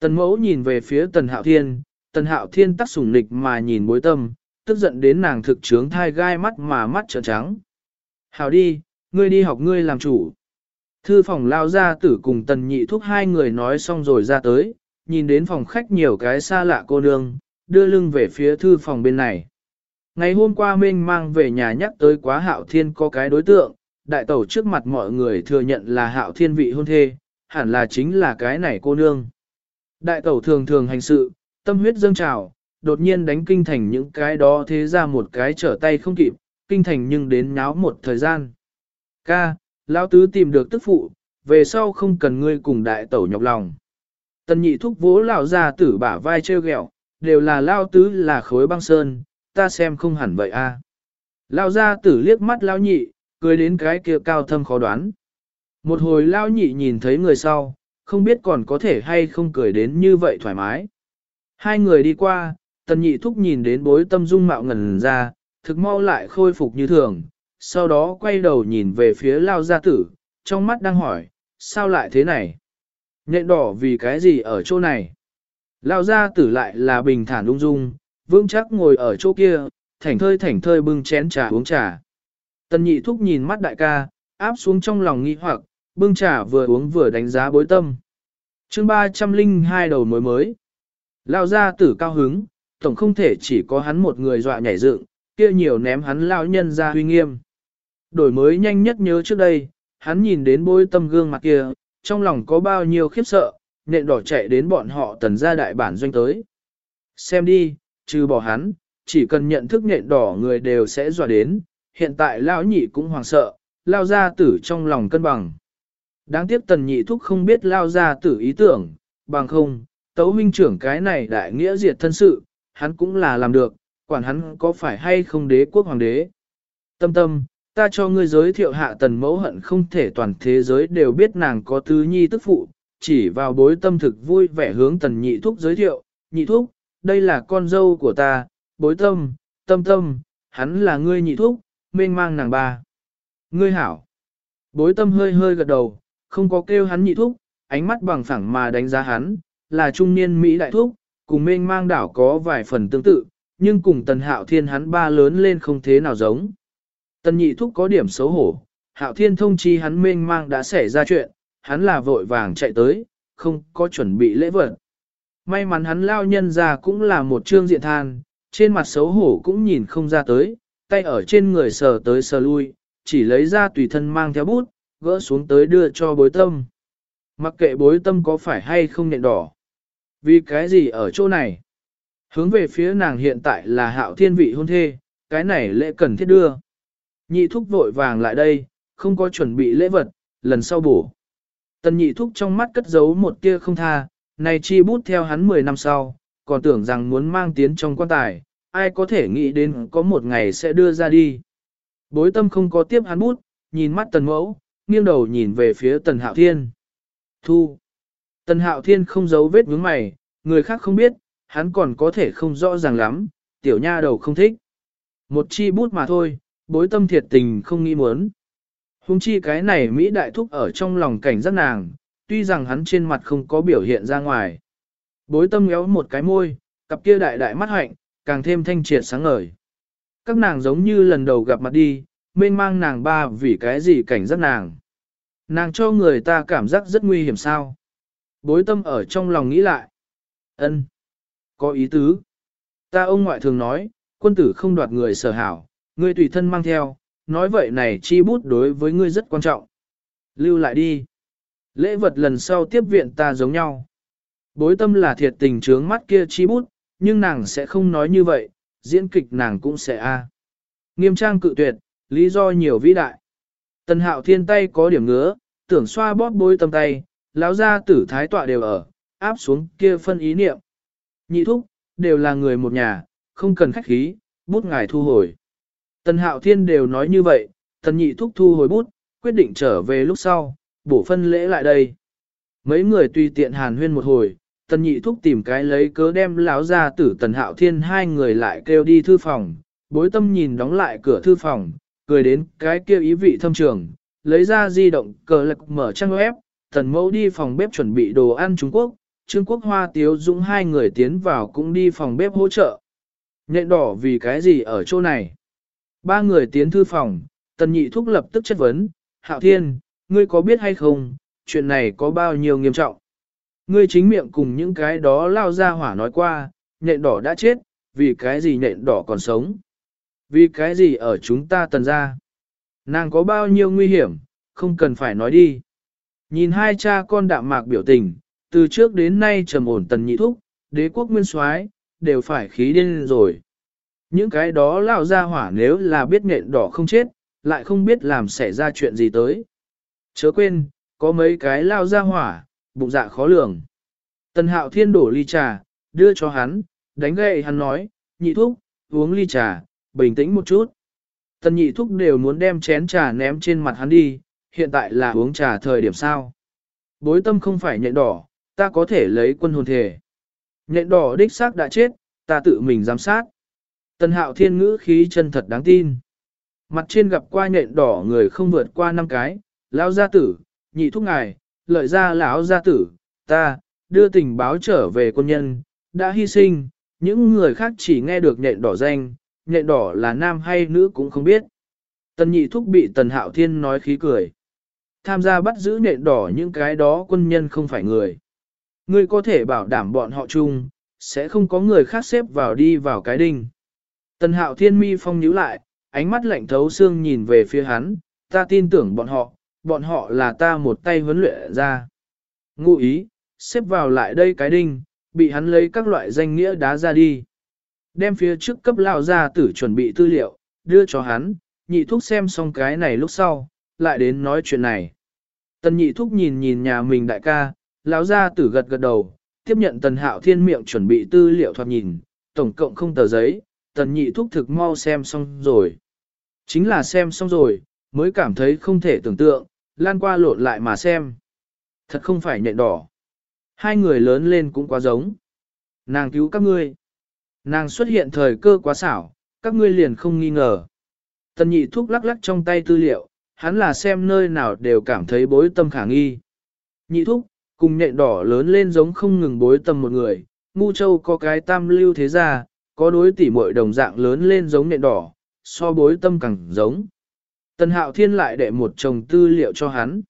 Tần mẫu nhìn về phía tần hạo thiên, tần hạo thiên tắc sủng nịch mà nhìn bối tâm, tức giận đến nàng thực trướng thai gai mắt mà mắt trợn trắng. Hảo đi, ngươi đi học ngươi làm chủ. Thư phòng lao ra tử cùng tần nhị thúc hai người nói xong rồi ra tới, nhìn đến phòng khách nhiều cái xa lạ cô nương, đưa lưng về phía thư phòng bên này. Ngày hôm qua Minh mang về nhà nhắc tới quá hạo thiên có cái đối tượng, đại tẩu trước mặt mọi người thừa nhận là hạo thiên vị hôn thê, hẳn là chính là cái này cô nương. Đại tẩu thường thường hành sự, tâm huyết dâng trào, đột nhiên đánh kinh thành những cái đó thế ra một cái trở tay không kịp, kinh thành nhưng đến nháo một thời gian. Ca, lão tứ tìm được tức phụ, về sau không cần ngươi cùng đại tẩu nhọc lòng. Tần nhị thúc vỗ lão gia tử bả vai treo ghẹo, đều là lao tứ là khối băng sơn, ta xem không hẳn vậy a. À. Lao gia tử liếc mắt lao nhị, cười đến cái kia cao thâm khó đoán. Một hồi lao nhị nhìn thấy người sau, không biết còn có thể hay không cười đến như vậy thoải mái. Hai người đi qua, tần nhị thúc nhìn đến bối tâm dung mạo ngần ra, thực mau lại khôi phục như thường, sau đó quay đầu nhìn về phía lao gia tử, trong mắt đang hỏi, sao lại thế này? Nhện đỏ vì cái gì ở chỗ này? Lao gia tử lại là bình thản ung dung, vững chắc ngồi ở chỗ kia, thảnh thơi thảnh thơi bưng chén trà uống trà. Tần nhị thúc nhìn mắt đại ca, áp xuống trong lòng nghi hoặc, bưng trà vừa uống vừa đánh giá bối tâm. chương 302 đầu mối mới. Lao gia tử cao hứng, tổng không thể chỉ có hắn một người dọa nhảy dựng, kia nhiều ném hắn lao nhân ra huy nghiêm. Đổi mới nhanh nhất nhớ trước đây, hắn nhìn đến bối tâm gương mặt kia, trong lòng có bao nhiêu khiếp sợ, nện đỏ chạy đến bọn họ tần ra đại bản doanh tới. Xem đi, trừ bỏ hắn, chỉ cần nhận thức nện đỏ người đều sẽ dọa đến, hiện tại lão nhị cũng hoàng sợ, lao ra tử trong lòng cân bằng. Đáng tiếc tần nhị thúc không biết lao ra tử ý tưởng, bằng không, tấu huynh trưởng cái này đại nghĩa diệt thân sự, hắn cũng là làm được, quản hắn có phải hay không đế quốc hoàng đế. Tâm tâm, ta cho ngươi giới thiệu hạ tần mẫu hận không thể toàn thế giới đều biết nàng có tứ nhi tức phụ, chỉ vào bối tâm thực vui vẻ hướng tần nhị thúc giới thiệu, nhị thúc, đây là con dâu của ta, bối tâm, tâm tâm, hắn là ngươi nhị thúc, mênh mang nàng ba. Ngươi hảo. Bối tâm hơi hơi gật đầu, không có kêu hắn nhị thúc, ánh mắt bằng phẳng mà đánh giá hắn, là trung niên Mỹ đại thúc, cùng mênh mang đảo có vài phần tương tự, nhưng cùng tần hạo thiên hắn ba lớn lên không thế nào giống. Tần nhị thúc có điểm xấu hổ, hạo thiên thông chi hắn mênh mang đã xảy ra chuyện, hắn là vội vàng chạy tới, không có chuẩn bị lễ vật. May mắn hắn lao nhân ra cũng là một trương diện than, trên mặt xấu hổ cũng nhìn không ra tới, tay ở trên người sờ tới sờ lui, chỉ lấy ra tùy thân mang theo bút, gỡ xuống tới đưa cho bối tâm. Mặc kệ bối tâm có phải hay không nhện đỏ. Vì cái gì ở chỗ này? Hướng về phía nàng hiện tại là hạo thiên vị hôn thê, cái này lễ cần thiết đưa. Nhị thúc vội vàng lại đây, không có chuẩn bị lễ vật, lần sau bổ. Tần nhị thúc trong mắt cất giấu một tia không tha, này chi bút theo hắn 10 năm sau, còn tưởng rằng muốn mang tiến trong quan tài, ai có thể nghĩ đến có một ngày sẽ đưa ra đi. Bối tâm không có tiếp hắn bút, nhìn mắt tần mẫu, nghiêng đầu nhìn về phía tần hạo thiên. Thu. Tần hạo thiên không giấu vết vướng mày, người khác không biết, hắn còn có thể không rõ ràng lắm, tiểu nha đầu không thích. Một chi bút mà thôi, bối tâm thiệt tình không nghĩ muốn. Hùng chi cái này Mỹ đại thúc ở trong lòng cảnh giác nàng, tuy rằng hắn trên mặt không có biểu hiện ra ngoài. Bối tâm ngéo một cái môi, cặp kia đại đại mắt hạnh, càng thêm thanh triệt sáng ngời. Các nàng giống như lần đầu gặp mặt đi, mênh mang nàng ba vì cái gì cảnh giác nàng. Nàng cho người ta cảm giác rất nguy hiểm sao. Bối tâm ở trong lòng nghĩ lại. ân Có ý tứ. Ta ông ngoại thường nói, quân tử không đoạt người sở hảo, ngươi tùy thân mang theo, nói vậy này chi bút đối với ngươi rất quan trọng. Lưu lại đi. Lễ vật lần sau tiếp viện ta giống nhau. Bối tâm là thiệt tình trướng mắt kia chi bút, nhưng nàng sẽ không nói như vậy, diễn kịch nàng cũng sẽ a. Nghiêm trang cự tuyệt, lý do nhiều vĩ đại. Tần hạo thiên tay có điểm ngứa, tưởng xoa bóp bối tâm tay, lão ra tử thái tọa đều ở, áp xuống kia phân ý niệm. Nhị thúc, đều là người một nhà, không cần khách khí, bút ngài thu hồi. Tần hạo thiên đều nói như vậy, tần nhị thúc thu hồi bút, quyết định trở về lúc sau, bổ phân lễ lại đây. Mấy người tùy tiện hàn huyên một hồi, tần nhị thúc tìm cái lấy cớ đem lão ra tử tần hạo thiên hai người lại kêu đi thư phòng, bối tâm nhìn đóng lại cửa thư phòng, cười đến cái kia ý vị thâm trường, lấy ra di động cờ lạc mở trang web, tần mẫu đi phòng bếp chuẩn bị đồ ăn Trung Quốc, Trương Quốc Hoa Tiếu Dũng hai người tiến vào cũng đi phòng bếp hỗ trợ. Nhện đỏ vì cái gì ở chỗ này? Ba người tiến thư phòng, tần nhị thúc lập tức chất vấn, Hạo Thiên, ngươi có biết hay không, chuyện này có bao nhiêu nghiêm trọng? Ngươi chính miệng cùng những cái đó lao ra hỏa nói qua, nhện đỏ đã chết, vì cái gì nhện đỏ còn sống? Vì cái gì ở chúng ta tần ra? Nàng có bao nhiêu nguy hiểm, không cần phải nói đi. Nhìn hai cha con đạm mạc biểu tình, từ trước đến nay trầm ổn tần nhị thúc, đế quốc nguyên soái đều phải khí điên rồi. Những cái đó lao ra hỏa nếu là biết nhện đỏ không chết, lại không biết làm xảy ra chuyện gì tới. Chớ quên, có mấy cái lao ra hỏa, bụng dạ khó lường. Tần hạo thiên đổ ly trà, đưa cho hắn, đánh gậy hắn nói, nhị thúc, uống ly trà, bình tĩnh một chút. Tần nhị thúc đều muốn đem chén trà ném trên mặt hắn đi, hiện tại là uống trà thời điểm sao. Bối tâm không phải nhện đỏ, ta có thể lấy quân hồn thể. Nhện đỏ đích xác đã chết, ta tự mình giám sát. Tần hạo thiên ngữ khí chân thật đáng tin. Mặt trên gặp qua nhện đỏ người không vượt qua năm cái, lão gia tử, nhị thúc ngài, lợi ra lão gia tử, ta, đưa tình báo trở về quân nhân, đã hy sinh, những người khác chỉ nghe được nhện đỏ danh, nhện đỏ là nam hay nữ cũng không biết. Tần nhị thúc bị tần hạo thiên nói khí cười. Tham gia bắt giữ nhện đỏ những cái đó quân nhân không phải người. Ngươi có thể bảo đảm bọn họ chung, sẽ không có người khác xếp vào đi vào cái đinh. Tần hạo thiên mi phong nhíu lại, ánh mắt lạnh thấu xương nhìn về phía hắn, ta tin tưởng bọn họ, bọn họ là ta một tay huấn luyện ra. Ngụ ý, xếp vào lại đây cái đinh, bị hắn lấy các loại danh nghĩa đá ra đi. Đem phía trước cấp lao ra tử chuẩn bị tư liệu, đưa cho hắn, nhị thúc xem xong cái này lúc sau, lại đến nói chuyện này. Tần nhị thúc nhìn nhìn nhà mình đại ca, lão ra tử gật gật đầu, tiếp nhận tần hạo thiên miệng chuẩn bị tư liệu thoạt nhìn, tổng cộng không tờ giấy, tần nhị thúc thực mau xem xong rồi. Chính là xem xong rồi, mới cảm thấy không thể tưởng tượng, lan qua lộn lại mà xem. Thật không phải nhện đỏ. Hai người lớn lên cũng quá giống. Nàng cứu các ngươi. Nàng xuất hiện thời cơ quá xảo, các ngươi liền không nghi ngờ. Tần nhị thúc lắc lắc trong tay tư liệu, hắn là xem nơi nào đều cảm thấy bối tâm khả nghi. Nhị thúc, cùng nhện đỏ lớn lên giống không ngừng bối tâm một người, ngu châu có cái tam lưu thế gia, có đối tỉ muội đồng dạng lớn lên giống nhện đỏ, so bối tâm càng giống. Tần hạo thiên lại để một chồng tư liệu cho hắn.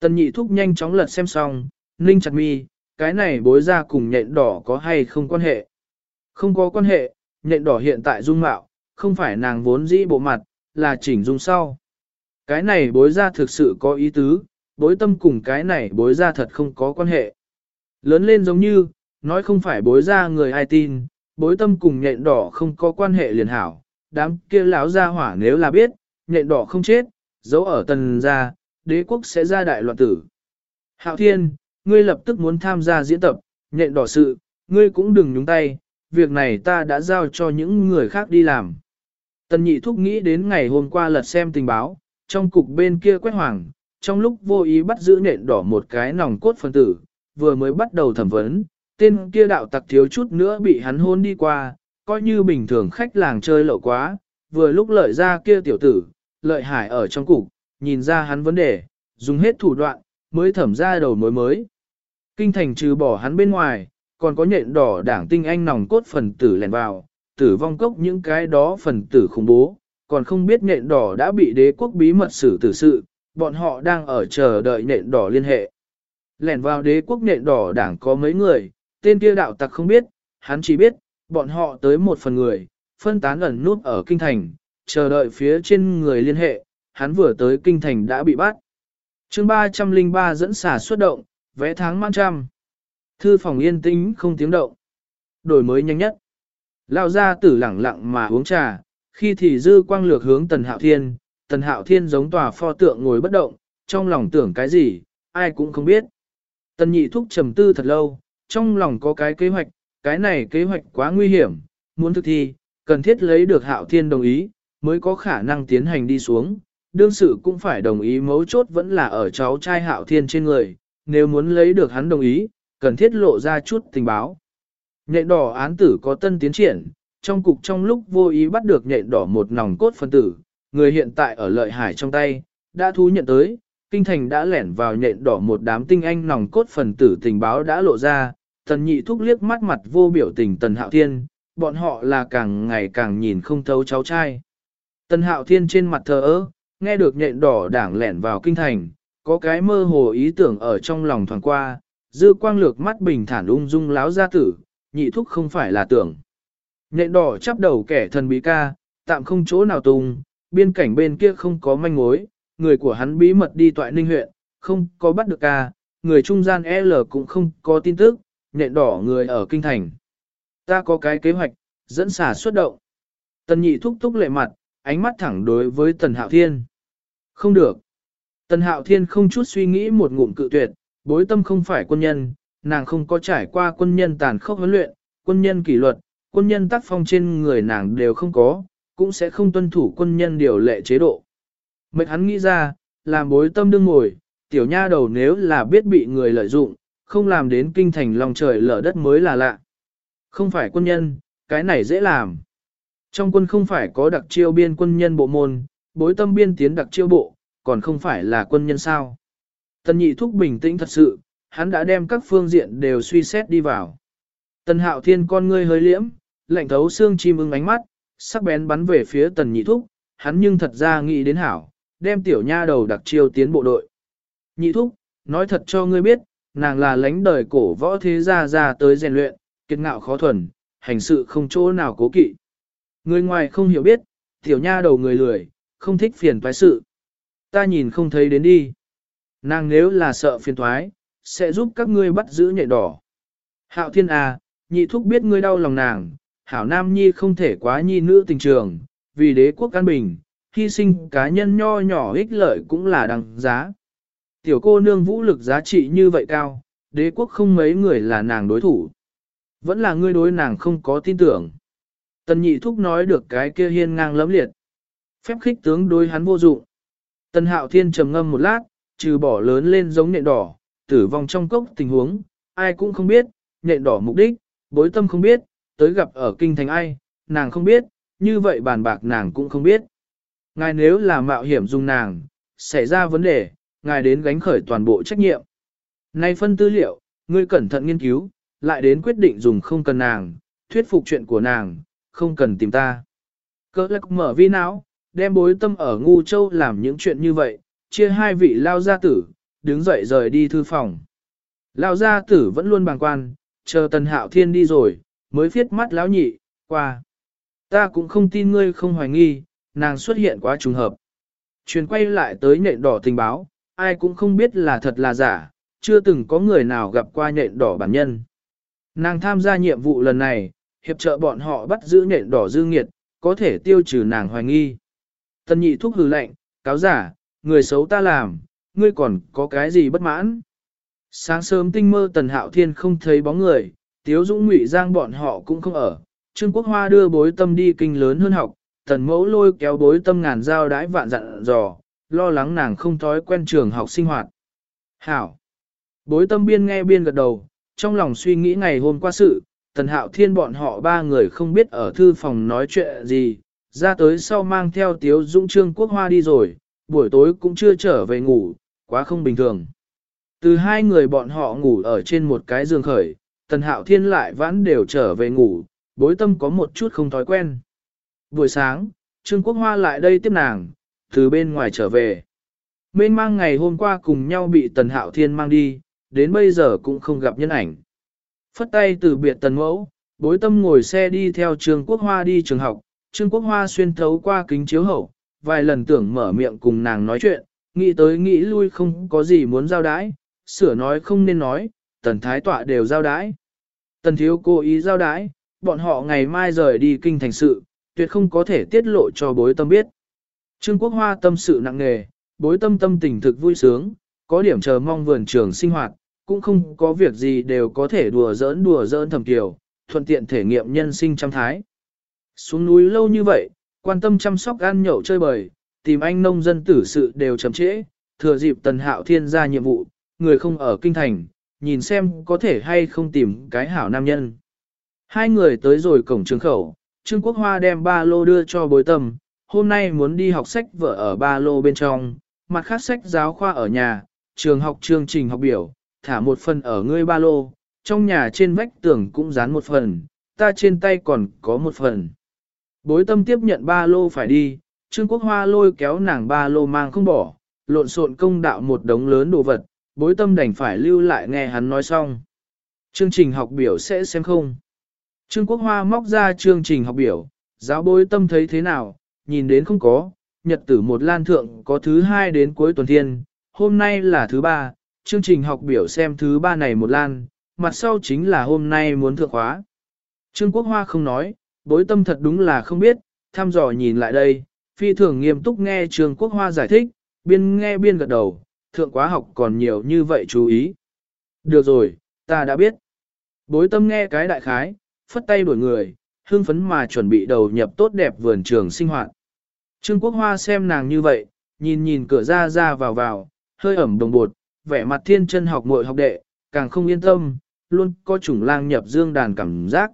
Tần nhị thúc nhanh chóng lật xem xong, ninh chặt mi, cái này bối ra cùng nhện đỏ có hay không quan hệ. Không có quan hệ, nhện đỏ hiện tại dung mạo, không phải nàng vốn dĩ bộ mặt, là chỉnh dung sau. Cái này bối ra thực sự có ý tứ, bối tâm cùng cái này bối ra thật không có quan hệ. Lớn lên giống như, nói không phải bối ra người ai tin, bối tâm cùng nhện đỏ không có quan hệ liền hảo, đám kia lão ra hỏa nếu là biết, nhện đỏ không chết, giấu ở tần gia, đế quốc sẽ ra đại loạn tử. Hạo thiên, ngươi lập tức muốn tham gia diễn tập, nhện đỏ sự, ngươi cũng đừng nhúng tay, việc này ta đã giao cho những người khác đi làm. Tần nhị thúc nghĩ đến ngày hôm qua lật xem tình báo, trong cục bên kia quét hoàng, trong lúc vô ý bắt giữ nện đỏ một cái nòng cốt phân tử, vừa mới bắt đầu thẩm vấn, tên kia đạo tặc thiếu chút nữa bị hắn hôn đi qua, coi như bình thường khách làng chơi lậu quá, vừa lúc lợi ra kia tiểu tử, lợi hải ở trong cục, nhìn ra hắn vấn đề, dùng hết thủ đoạn, mới thẩm ra đầu mối mới. Kinh thành trừ bỏ hắn bên ngoài, còn có nhện đỏ đảng tinh anh nòng cốt phần tử lèn vào, tử vong cốc những cái đó phần tử khủng bố, còn không biết nhện đỏ đã bị đế quốc bí mật xử tử sự, bọn họ đang ở chờ đợi nhện đỏ liên hệ. Lèn vào đế quốc nhện đỏ đảng có mấy người, tên kia đạo tặc không biết, hắn chỉ biết, bọn họ tới một phần người, phân tán ẩn nút ở kinh thành, chờ đợi phía trên người liên hệ, hắn vừa tới kinh thành đã bị bắt. chương 303 dẫn xả xuất động, vẽ tháng mang trăm. Thư phòng yên tĩnh không tiếng động. Đổi mới nhanh nhất. Lao ra tử lẳng lặng mà uống trà, khi thì dư quang lược hướng tần hạo thiên, tần hạo thiên giống tòa pho tượng ngồi bất động, trong lòng tưởng cái gì, ai cũng không biết. Tần nhị thúc trầm tư thật lâu, trong lòng có cái kế hoạch, cái này kế hoạch quá nguy hiểm, muốn thực thi, cần thiết lấy được hạo thiên đồng ý, mới có khả năng tiến hành đi xuống. Đương sự cũng phải đồng ý mấu chốt vẫn là ở cháu trai hạo thiên trên người, nếu muốn lấy được hắn đồng ý, cần thiết lộ ra chút tình báo. Nhện đỏ án tử có tân tiến triển, trong cục trong lúc vô ý bắt được nhện đỏ một nòng cốt phân tử, người hiện tại ở lợi hải trong tay, đã thú nhận tới, kinh thành đã lẻn vào nhện đỏ một đám tinh anh nòng cốt phần tử tình báo đã lộ ra, tần nhị thúc liếc mắt mặt vô biểu tình tần hạo thiên, bọn họ là càng ngày càng nhìn không thấu cháu trai. Tần hạo thiên trên mặt thờ ơ, nghe được nhện đỏ đảng lẻn vào kinh thành, có cái mơ hồ ý tưởng ở trong lòng thoảng qua, dư quang lược mắt bình thản ung dung láo gia tử, nhị thúc không phải là tưởng. Nhện đỏ chắp đầu kẻ thần bí ca, tạm không chỗ nào tung, biên cảnh bên kia không có manh mối, người của hắn bí mật đi toại ninh huyện, không có bắt được ca, người trung gian L cũng không có tin tức, nhện đỏ người ở kinh thành. Ta có cái kế hoạch, dẫn xả xuất động. Tần nhị thúc thúc lệ mặt, ánh mắt thẳng đối với tần hạo thiên. Không được. Tần hạo thiên không chút suy nghĩ một ngụm cự tuyệt, bối tâm không phải quân nhân, nàng không có trải qua quân nhân tàn khốc huấn luyện, quân nhân kỷ luật, quân nhân tác phong trên người nàng đều không có, cũng sẽ không tuân thủ quân nhân điều lệ chế độ. Mệnh hắn nghĩ ra, làm bối tâm đương ngồi, tiểu nha đầu nếu là biết bị người lợi dụng, không làm đến kinh thành lòng trời lở đất mới là lạ. Không phải quân nhân, cái này dễ làm. Trong quân không phải có đặc chiêu biên quân nhân bộ môn, bối tâm biên tiến đặc chiêu bộ, còn không phải là quân nhân sao. Tần nhị thúc bình tĩnh thật sự, hắn đã đem các phương diện đều suy xét đi vào. Tần hạo thiên con ngươi hơi liễm, lạnh thấu xương chim ưng ánh mắt, sắc bén bắn về phía tần nhị thúc, hắn nhưng thật ra nghĩ đến hảo, đem tiểu nha đầu đặc chiêu tiến bộ đội. Nhị thúc, nói thật cho ngươi biết, nàng là lãnh đời cổ võ thế gia ra tới rèn luyện, kiệt ngạo khó thuần, hành sự không chỗ nào cố kỵ. Người ngoài không hiểu biết, tiểu nha đầu người lười, không thích phiền toái sự. Ta nhìn không thấy đến đi. Nàng nếu là sợ phiền toái, sẽ giúp các ngươi bắt giữ nhạy đỏ. Hạo thiên à, nhị thúc biết ngươi đau lòng nàng, hảo nam nhi không thể quá nhi nữ tình trường, vì đế quốc an bình, hy sinh cá nhân nho nhỏ ích lợi cũng là đằng giá. Tiểu cô nương vũ lực giá trị như vậy cao, đế quốc không mấy người là nàng đối thủ. Vẫn là ngươi đối nàng không có tin tưởng. Tần nhị thúc nói được cái kia hiên ngang lẫm liệt. Phép khích tướng đối hắn vô dụng. Tần hạo thiên trầm ngâm một lát, trừ bỏ lớn lên giống nện đỏ, tử vong trong cốc tình huống, ai cũng không biết, nện đỏ mục đích, bối tâm không biết, tới gặp ở kinh thành ai, nàng không biết, như vậy bàn bạc nàng cũng không biết. Ngài nếu là mạo hiểm dùng nàng, xảy ra vấn đề, ngài đến gánh khởi toàn bộ trách nhiệm. Nay phân tư liệu, ngươi cẩn thận nghiên cứu, lại đến quyết định dùng không cần nàng, thuyết phục chuyện của nàng, không cần tìm ta. Cơ lắc mở vi não, đem bối tâm ở ngu châu làm những chuyện như vậy, chia hai vị lao gia tử, đứng dậy rời đi thư phòng. Lao gia tử vẫn luôn bàng quan, chờ tần hạo thiên đi rồi, mới viết mắt lão nhị, qua. Ta cũng không tin ngươi không hoài nghi, nàng xuất hiện quá trùng hợp. Chuyển quay lại tới nhện đỏ tình báo, ai cũng không biết là thật là giả, chưa từng có người nào gặp qua nhện đỏ bản nhân. Nàng tham gia nhiệm vụ lần này, hiệp trợ bọn họ bắt giữ nhện đỏ dư nghiệt, có thể tiêu trừ nàng hoài nghi. Tân nhị thúc hừ lệnh, cáo giả, người xấu ta làm, ngươi còn có cái gì bất mãn. Sáng sớm tinh mơ tần hạo thiên không thấy bóng người, tiếu dũng ngụy giang bọn họ cũng không ở. Trương Quốc Hoa đưa bối tâm đi kinh lớn hơn học, tần mẫu lôi kéo bối tâm ngàn dao đãi vạn dặn dò, lo lắng nàng không thói quen trường học sinh hoạt. Hảo! Bối tâm biên nghe biên gật đầu, trong lòng suy nghĩ ngày hôm qua sự, tần hạo thiên bọn họ ba người không biết ở thư phòng nói chuyện gì, ra tới sau mang theo tiếu dũng trương quốc hoa đi rồi, buổi tối cũng chưa trở về ngủ, quá không bình thường. Từ hai người bọn họ ngủ ở trên một cái giường khởi, tần hạo thiên lại vãn đều trở về ngủ, bối tâm có một chút không thói quen. Buổi sáng, Trương Quốc Hoa lại đây tiếp nàng, từ bên ngoài trở về. Mênh mang ngày hôm qua cùng nhau bị tần hạo thiên mang đi, đến bây giờ cũng không gặp nhân ảnh. Phất tay từ biệt tần mẫu, bối tâm ngồi xe đi theo Trương Quốc Hoa đi trường học, Trương Quốc Hoa xuyên thấu qua kính chiếu hậu, vài lần tưởng mở miệng cùng nàng nói chuyện, nghĩ tới nghĩ lui không có gì muốn giao đái, sửa nói không nên nói, tần thái tọa đều giao đái. Tần thiếu cố ý giao đái, bọn họ ngày mai rời đi kinh thành sự, tuyệt không có thể tiết lộ cho bối tâm biết. Trương Quốc Hoa tâm sự nặng nề, bối tâm tâm tình thực vui sướng, có điểm chờ mong vườn trường sinh hoạt, cũng không có việc gì đều có thể đùa giỡn đùa giỡn thầm kiều, thuận tiện thể nghiệm nhân sinh trăm thái. Xuống núi lâu như vậy, quan tâm chăm sóc ăn nhậu chơi bời, tìm anh nông dân tử sự đều chậm trễ, thừa dịp tần hạo thiên ra nhiệm vụ, người không ở kinh thành, nhìn xem có thể hay không tìm cái hảo nam nhân. Hai người tới rồi cổng trường khẩu, Trương Quốc Hoa đem ba lô đưa cho bối tâm, hôm nay muốn đi học sách vợ ở ba lô bên trong, mặt khác sách giáo khoa ở nhà, trường học chương trình học biểu, thả một phần ở ngươi ba lô, trong nhà trên vách tường cũng dán một phần, ta trên tay còn có một phần. Bối tâm tiếp nhận ba lô phải đi, Trương Quốc Hoa lôi kéo nàng ba lô mang không bỏ, lộn xộn công đạo một đống lớn đồ vật, bối tâm đành phải lưu lại nghe hắn nói xong. Chương trình học biểu sẽ xem không? Trương Quốc Hoa móc ra chương trình học biểu, giáo bối tâm thấy thế nào, nhìn đến không có, nhật tử một lan thượng có thứ hai đến cuối tuần thiên, hôm nay là thứ ba, chương trình học biểu xem thứ ba này một lan, mặt sau chính là hôm nay muốn thượng khóa. Trương Quốc Hoa không nói, bối tâm thật đúng là không biết, thăm dò nhìn lại đây, phi thường nghiêm túc nghe Trương Quốc Hoa giải thích, biên nghe biên gật đầu, thượng quá học còn nhiều như vậy chú ý. Được rồi, ta đã biết. Bối tâm nghe cái đại khái, phất tay đuổi người, hương phấn mà chuẩn bị đầu nhập tốt đẹp vườn trường sinh hoạt. Trương Quốc Hoa xem nàng như vậy, nhìn nhìn cửa ra ra vào vào, hơi ẩm đồng bột, vẻ mặt thiên chân học muội học đệ, càng không yên tâm, luôn có chủng lang nhập dương đàn cảm giác.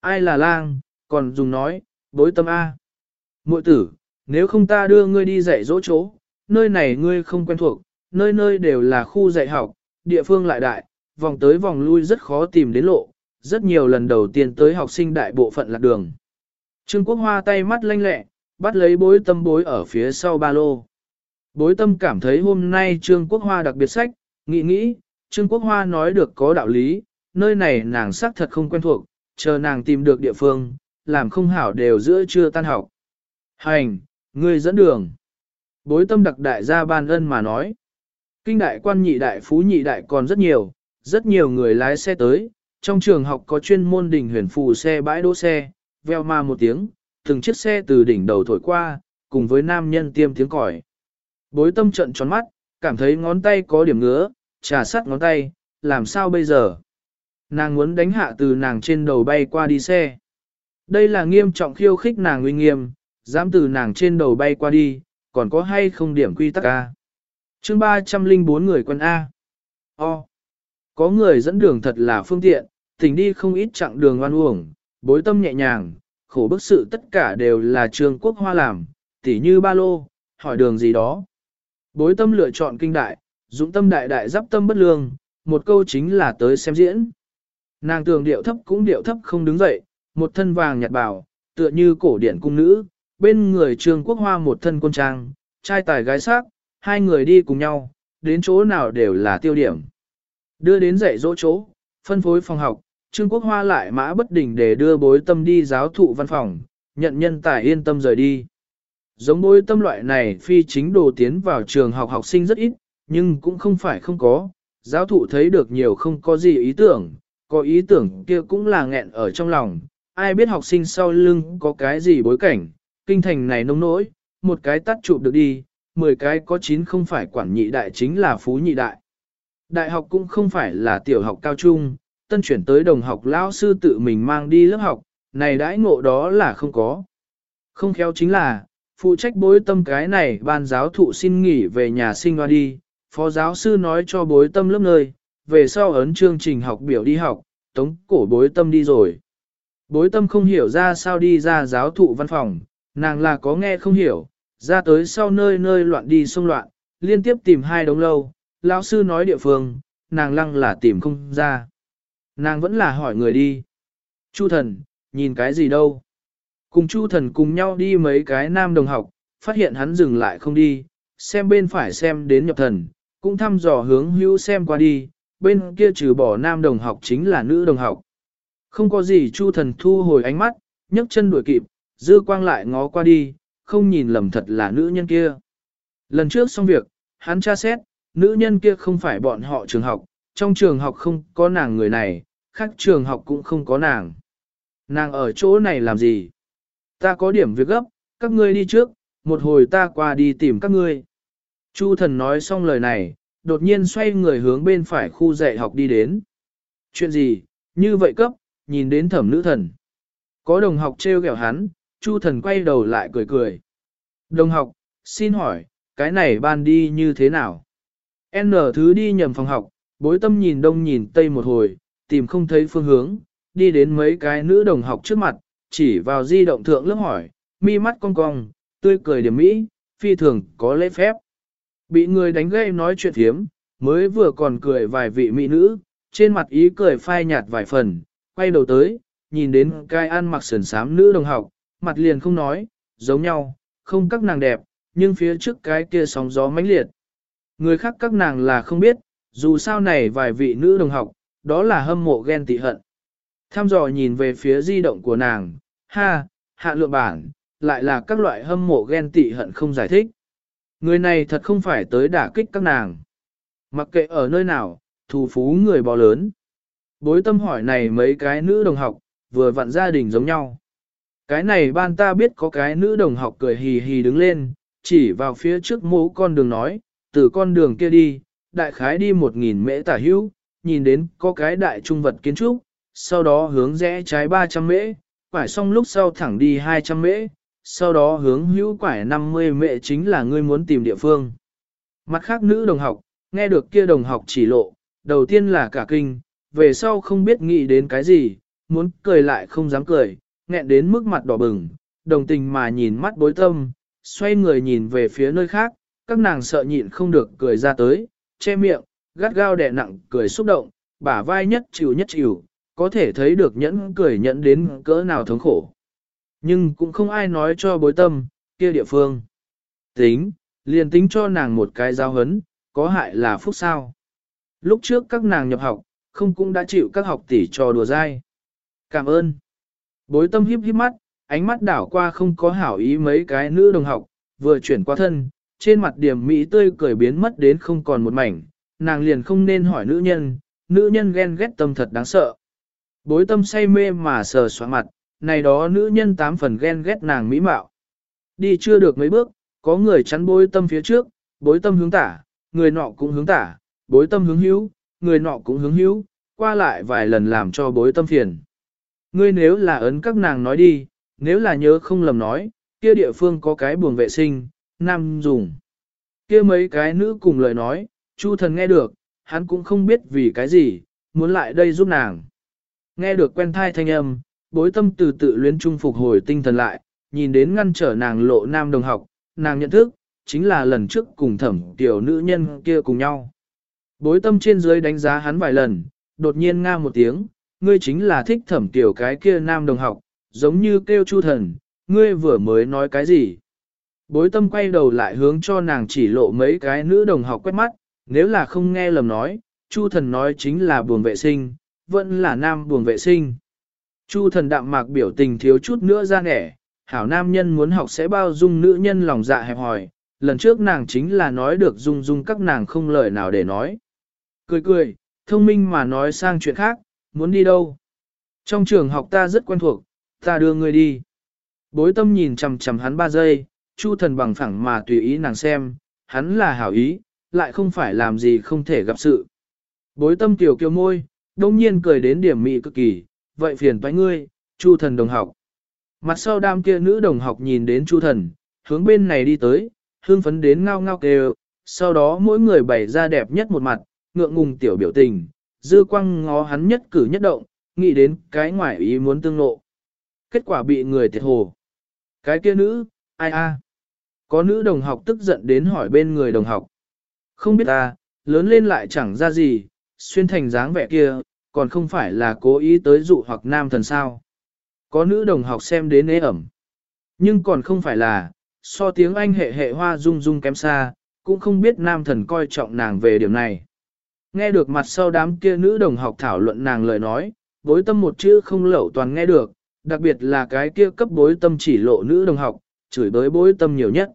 Ai là lang, còn dùng nói, bối tâm A. Muội tử, nếu không ta đưa ngươi đi dạy dỗ chỗ, nơi này ngươi không quen thuộc, nơi nơi đều là khu dạy học, địa phương lại đại, vòng tới vòng lui rất khó tìm đến lộ, rất nhiều lần đầu tiên tới học sinh đại bộ phận lạc đường. Trương Quốc Hoa tay mắt lanh lẹ, bắt lấy bối tâm bối ở phía sau ba lô. Bối tâm cảm thấy hôm nay Trương Quốc Hoa đặc biệt sách, nghĩ nghĩ, Trương Quốc Hoa nói được có đạo lý, nơi này nàng xác thật không quen thuộc, chờ nàng tìm được địa phương, làm không hảo đều giữa trưa tan học. Hành, ngươi dẫn đường. Bối tâm đặc đại gia ban ân mà nói. Kinh đại quan nhị đại phú nhị đại còn rất nhiều, rất nhiều người lái xe tới, trong trường học có chuyên môn đỉnh huyền phù xe bãi đỗ xe, veo ma một tiếng, từng chiếc xe từ đỉnh đầu thổi qua, cùng với nam nhân tiêm tiếng còi. Bối tâm trận tròn mắt, cảm thấy ngón tay có điểm ngứa, trà sắt ngón tay, làm sao bây giờ? Nàng muốn đánh hạ từ nàng trên đầu bay qua đi xe. Đây là nghiêm trọng khiêu khích nàng uy nghiêm, dám từ nàng trên đầu bay qua đi, còn có hay không điểm quy tắc A. chương 304 người quân A. O. Có người dẫn đường thật là phương tiện, tỉnh đi không ít chặng đường oan uổng, bối tâm nhẹ nhàng, khổ bức sự tất cả đều là trường quốc hoa làm, tỉ như ba lô, hỏi đường gì đó. Bối tâm lựa chọn kinh đại, dũng tâm đại đại giáp tâm bất lương, một câu chính là tới xem diễn. Nàng tường điệu thấp cũng điệu thấp không đứng dậy, một thân vàng nhạt bảo, tựa như cổ điển cung nữ, bên người trường quốc hoa một thân quân trang, trai tài gái sắc, hai người đi cùng nhau, đến chỗ nào đều là tiêu điểm. Đưa đến dạy dỗ chỗ, phân phối phòng học, Trương Quốc Hoa lại mã bất đình để đưa bối tâm đi giáo thụ văn phòng, nhận nhân tài yên tâm rời đi. Giống bối tâm loại này phi chính đồ tiến vào trường học học sinh rất ít, nhưng cũng không phải không có. Giáo thụ thấy được nhiều không có gì ý tưởng, có ý tưởng kia cũng là nghẹn ở trong lòng. Ai biết học sinh sau lưng có cái gì bối cảnh, kinh thành này nông nỗi, một cái tắt chụp được đi, 10 cái có 9 không phải quản nhị đại chính là phú nhị đại. Đại học cũng không phải là tiểu học cao trung, tân chuyển tới đồng học lão sư tự mình mang đi lớp học, này đãi ngộ đó là không có. Không khéo chính là, phụ trách bối tâm cái này ban giáo thụ xin nghỉ về nhà sinh hoa đi, phó giáo sư nói cho bối tâm lớp nơi, về sau ấn chương trình học biểu đi học, tống cổ bối tâm đi rồi. Bối tâm không hiểu ra sao đi ra giáo thụ văn phòng, nàng là có nghe không hiểu, ra tới sau nơi nơi loạn đi xông loạn, liên tiếp tìm hai đống lâu, lão sư nói địa phương, nàng lăng là tìm không ra. Nàng vẫn là hỏi người đi. Chu thần, nhìn cái gì đâu? Cùng Chu thần cùng nhau đi mấy cái nam đồng học, phát hiện hắn dừng lại không đi, xem bên phải xem đến nhập thần, cũng thăm dò hướng hữu xem qua đi, bên kia trừ bỏ nam đồng học chính là nữ đồng học. Không có gì Chu thần thu hồi ánh mắt, nhấc chân đuổi kịp, dư quang lại ngó qua đi, không nhìn lầm thật là nữ nhân kia. Lần trước xong việc, hắn tra xét, nữ nhân kia không phải bọn họ trường học, trong trường học không có nàng người này, khác trường học cũng không có nàng. Nàng ở chỗ này làm gì? Ta có điểm việc gấp, các ngươi đi trước, một hồi ta qua đi tìm các ngươi. Chu thần nói xong lời này, đột nhiên xoay người hướng bên phải khu dạy học đi đến. Chuyện gì, như vậy cấp, nhìn đến thẩm nữ thần. Có đồng học trêu ghẹo hắn, Chu thần quay đầu lại cười cười. Đồng học, xin hỏi, cái này ban đi như thế nào? N thứ đi nhầm phòng học, bối tâm nhìn đông nhìn tây một hồi, tìm không thấy phương hướng, đi đến mấy cái nữ đồng học trước mặt, chỉ vào di động thượng lớp hỏi, mi mắt cong cong, tươi cười điểm mỹ, phi thường có lễ phép. Bị người đánh gây nói chuyện thiếm, mới vừa còn cười vài vị mỹ nữ, trên mặt ý cười phai nhạt vài phần, quay đầu tới, nhìn đến cái ăn mặc sườn sám nữ đồng học, mặt liền không nói, giống nhau, không các nàng đẹp, nhưng phía trước cái kia sóng gió mãnh liệt. Người khác các nàng là không biết, dù sao này vài vị nữ đồng học, đó là hâm mộ ghen tị hận. Tham dò nhìn về phía di động của nàng, ha, hạ lượng bản, lại là các loại hâm mộ ghen tị hận không giải thích. Người này thật không phải tới đả kích các nàng. Mặc kệ ở nơi nào, thù phú người bò lớn. Bối tâm hỏi này mấy cái nữ đồng học, vừa vặn gia đình giống nhau. Cái này ban ta biết có cái nữ đồng học cười hì hì đứng lên, chỉ vào phía trước mố con đường nói, từ con đường kia đi, đại khái đi một nghìn mễ tả hữu, nhìn đến có cái đại trung vật kiến trúc, sau đó hướng rẽ trái 300 mễ, quải xong lúc sau thẳng đi 200 mễ, sau đó hướng hữu quải 50 mễ chính là ngươi muốn tìm địa phương. Mặt khác nữ đồng học, nghe được kia đồng học chỉ lộ, đầu tiên là cả kinh, về sau không biết nghĩ đến cái gì, muốn cười lại không dám cười, nghẹn đến mức mặt đỏ bừng, đồng tình mà nhìn mắt bối tâm, xoay người nhìn về phía nơi khác, các nàng sợ nhịn không được cười ra tới, che miệng, gắt gao đè nặng, cười xúc động, bả vai nhất chịu nhất chịu, có thể thấy được nhẫn cười nhẫn đến cỡ nào thống khổ. Nhưng cũng không ai nói cho bối tâm, kia địa phương. Tính, liền tính cho nàng một cái giao hấn, có hại là phúc sao. Lúc trước các nàng nhập học, không cũng đã chịu các học tỷ trò đùa dai. Cảm ơn. Bối tâm hiếp hiếp mắt, ánh mắt đảo qua không có hảo ý mấy cái nữ đồng học, vừa chuyển qua thân, trên mặt điểm mỹ tươi cười biến mất đến không còn một mảnh, nàng liền không nên hỏi nữ nhân, nữ nhân ghen ghét tâm thật đáng sợ. Bối tâm say mê mà sờ soạn mặt, này đó nữ nhân tám phần ghen ghét nàng mỹ mạo. Đi chưa được mấy bước, có người chắn bối tâm phía trước, bối tâm hướng tả, người nọ cũng hướng tả, bối tâm hướng hữu, người nọ cũng hướng hữu, qua lại vài lần làm cho bối tâm phiền. Ngươi nếu là ấn các nàng nói đi, nếu là nhớ không lầm nói, kia địa phương có cái buồng vệ sinh, nam dùng. kia mấy cái nữ cùng lời nói, Chu thần nghe được, hắn cũng không biết vì cái gì, muốn lại đây giúp nàng. Nghe được quen thai thanh âm, bối tâm từ tự luyến trung phục hồi tinh thần lại, nhìn đến ngăn trở nàng lộ nam đồng học, nàng nhận thức, chính là lần trước cùng thẩm tiểu nữ nhân kia cùng nhau. Bối tâm trên dưới đánh giá hắn vài lần, đột nhiên nga một tiếng, ngươi chính là thích thẩm tiểu cái kia nam đồng học, giống như kêu chu thần, ngươi vừa mới nói cái gì. Bối tâm quay đầu lại hướng cho nàng chỉ lộ mấy cái nữ đồng học quét mắt, nếu là không nghe lầm nói, chu thần nói chính là buồng vệ sinh, vẫn là nam buồng vệ sinh. Chu thần đạm mạc biểu tình thiếu chút nữa ra nẻ, hảo nam nhân muốn học sẽ bao dung nữ nhân lòng dạ hẹp hòi, lần trước nàng chính là nói được dung dung các nàng không lời nào để nói. Cười cười, thông minh mà nói sang chuyện khác, muốn đi đâu? Trong trường học ta rất quen thuộc, ta đưa người đi. Bối tâm nhìn chầm chầm hắn ba giây, chu thần bằng phẳng mà tùy ý nàng xem, hắn là hảo ý, lại không phải làm gì không thể gặp sự. Bối tâm tiểu kiều môi, đông nhiên cười đến điểm mị cực kỳ, vậy phiền toái ngươi, chu thần đồng học. Mặt sau đam kia nữ đồng học nhìn đến chu thần, hướng bên này đi tới, hương phấn đến ngao ngao kêu, sau đó mỗi người bày ra đẹp nhất một mặt, ngượng ngùng tiểu biểu tình, dư quăng ngó hắn nhất cử nhất động, nghĩ đến cái ngoại ý muốn tương lộ. Kết quả bị người thiệt hồ. Cái kia nữ, ai a? Có nữ đồng học tức giận đến hỏi bên người đồng học. Không biết ta, lớn lên lại chẳng ra gì, xuyên thành dáng vẻ kia, còn không phải là cố ý tới dụ hoặc nam thần sao. Có nữ đồng học xem đến ế ẩm. Nhưng còn không phải là, so tiếng Anh hệ hệ hoa rung rung kém xa, cũng không biết nam thần coi trọng nàng về điểm này. Nghe được mặt sau đám kia nữ đồng học thảo luận nàng lời nói, bối tâm một chữ không lẩu toàn nghe được, đặc biệt là cái kia cấp bối tâm chỉ lộ nữ đồng học, chửi bới bối tâm nhiều nhất.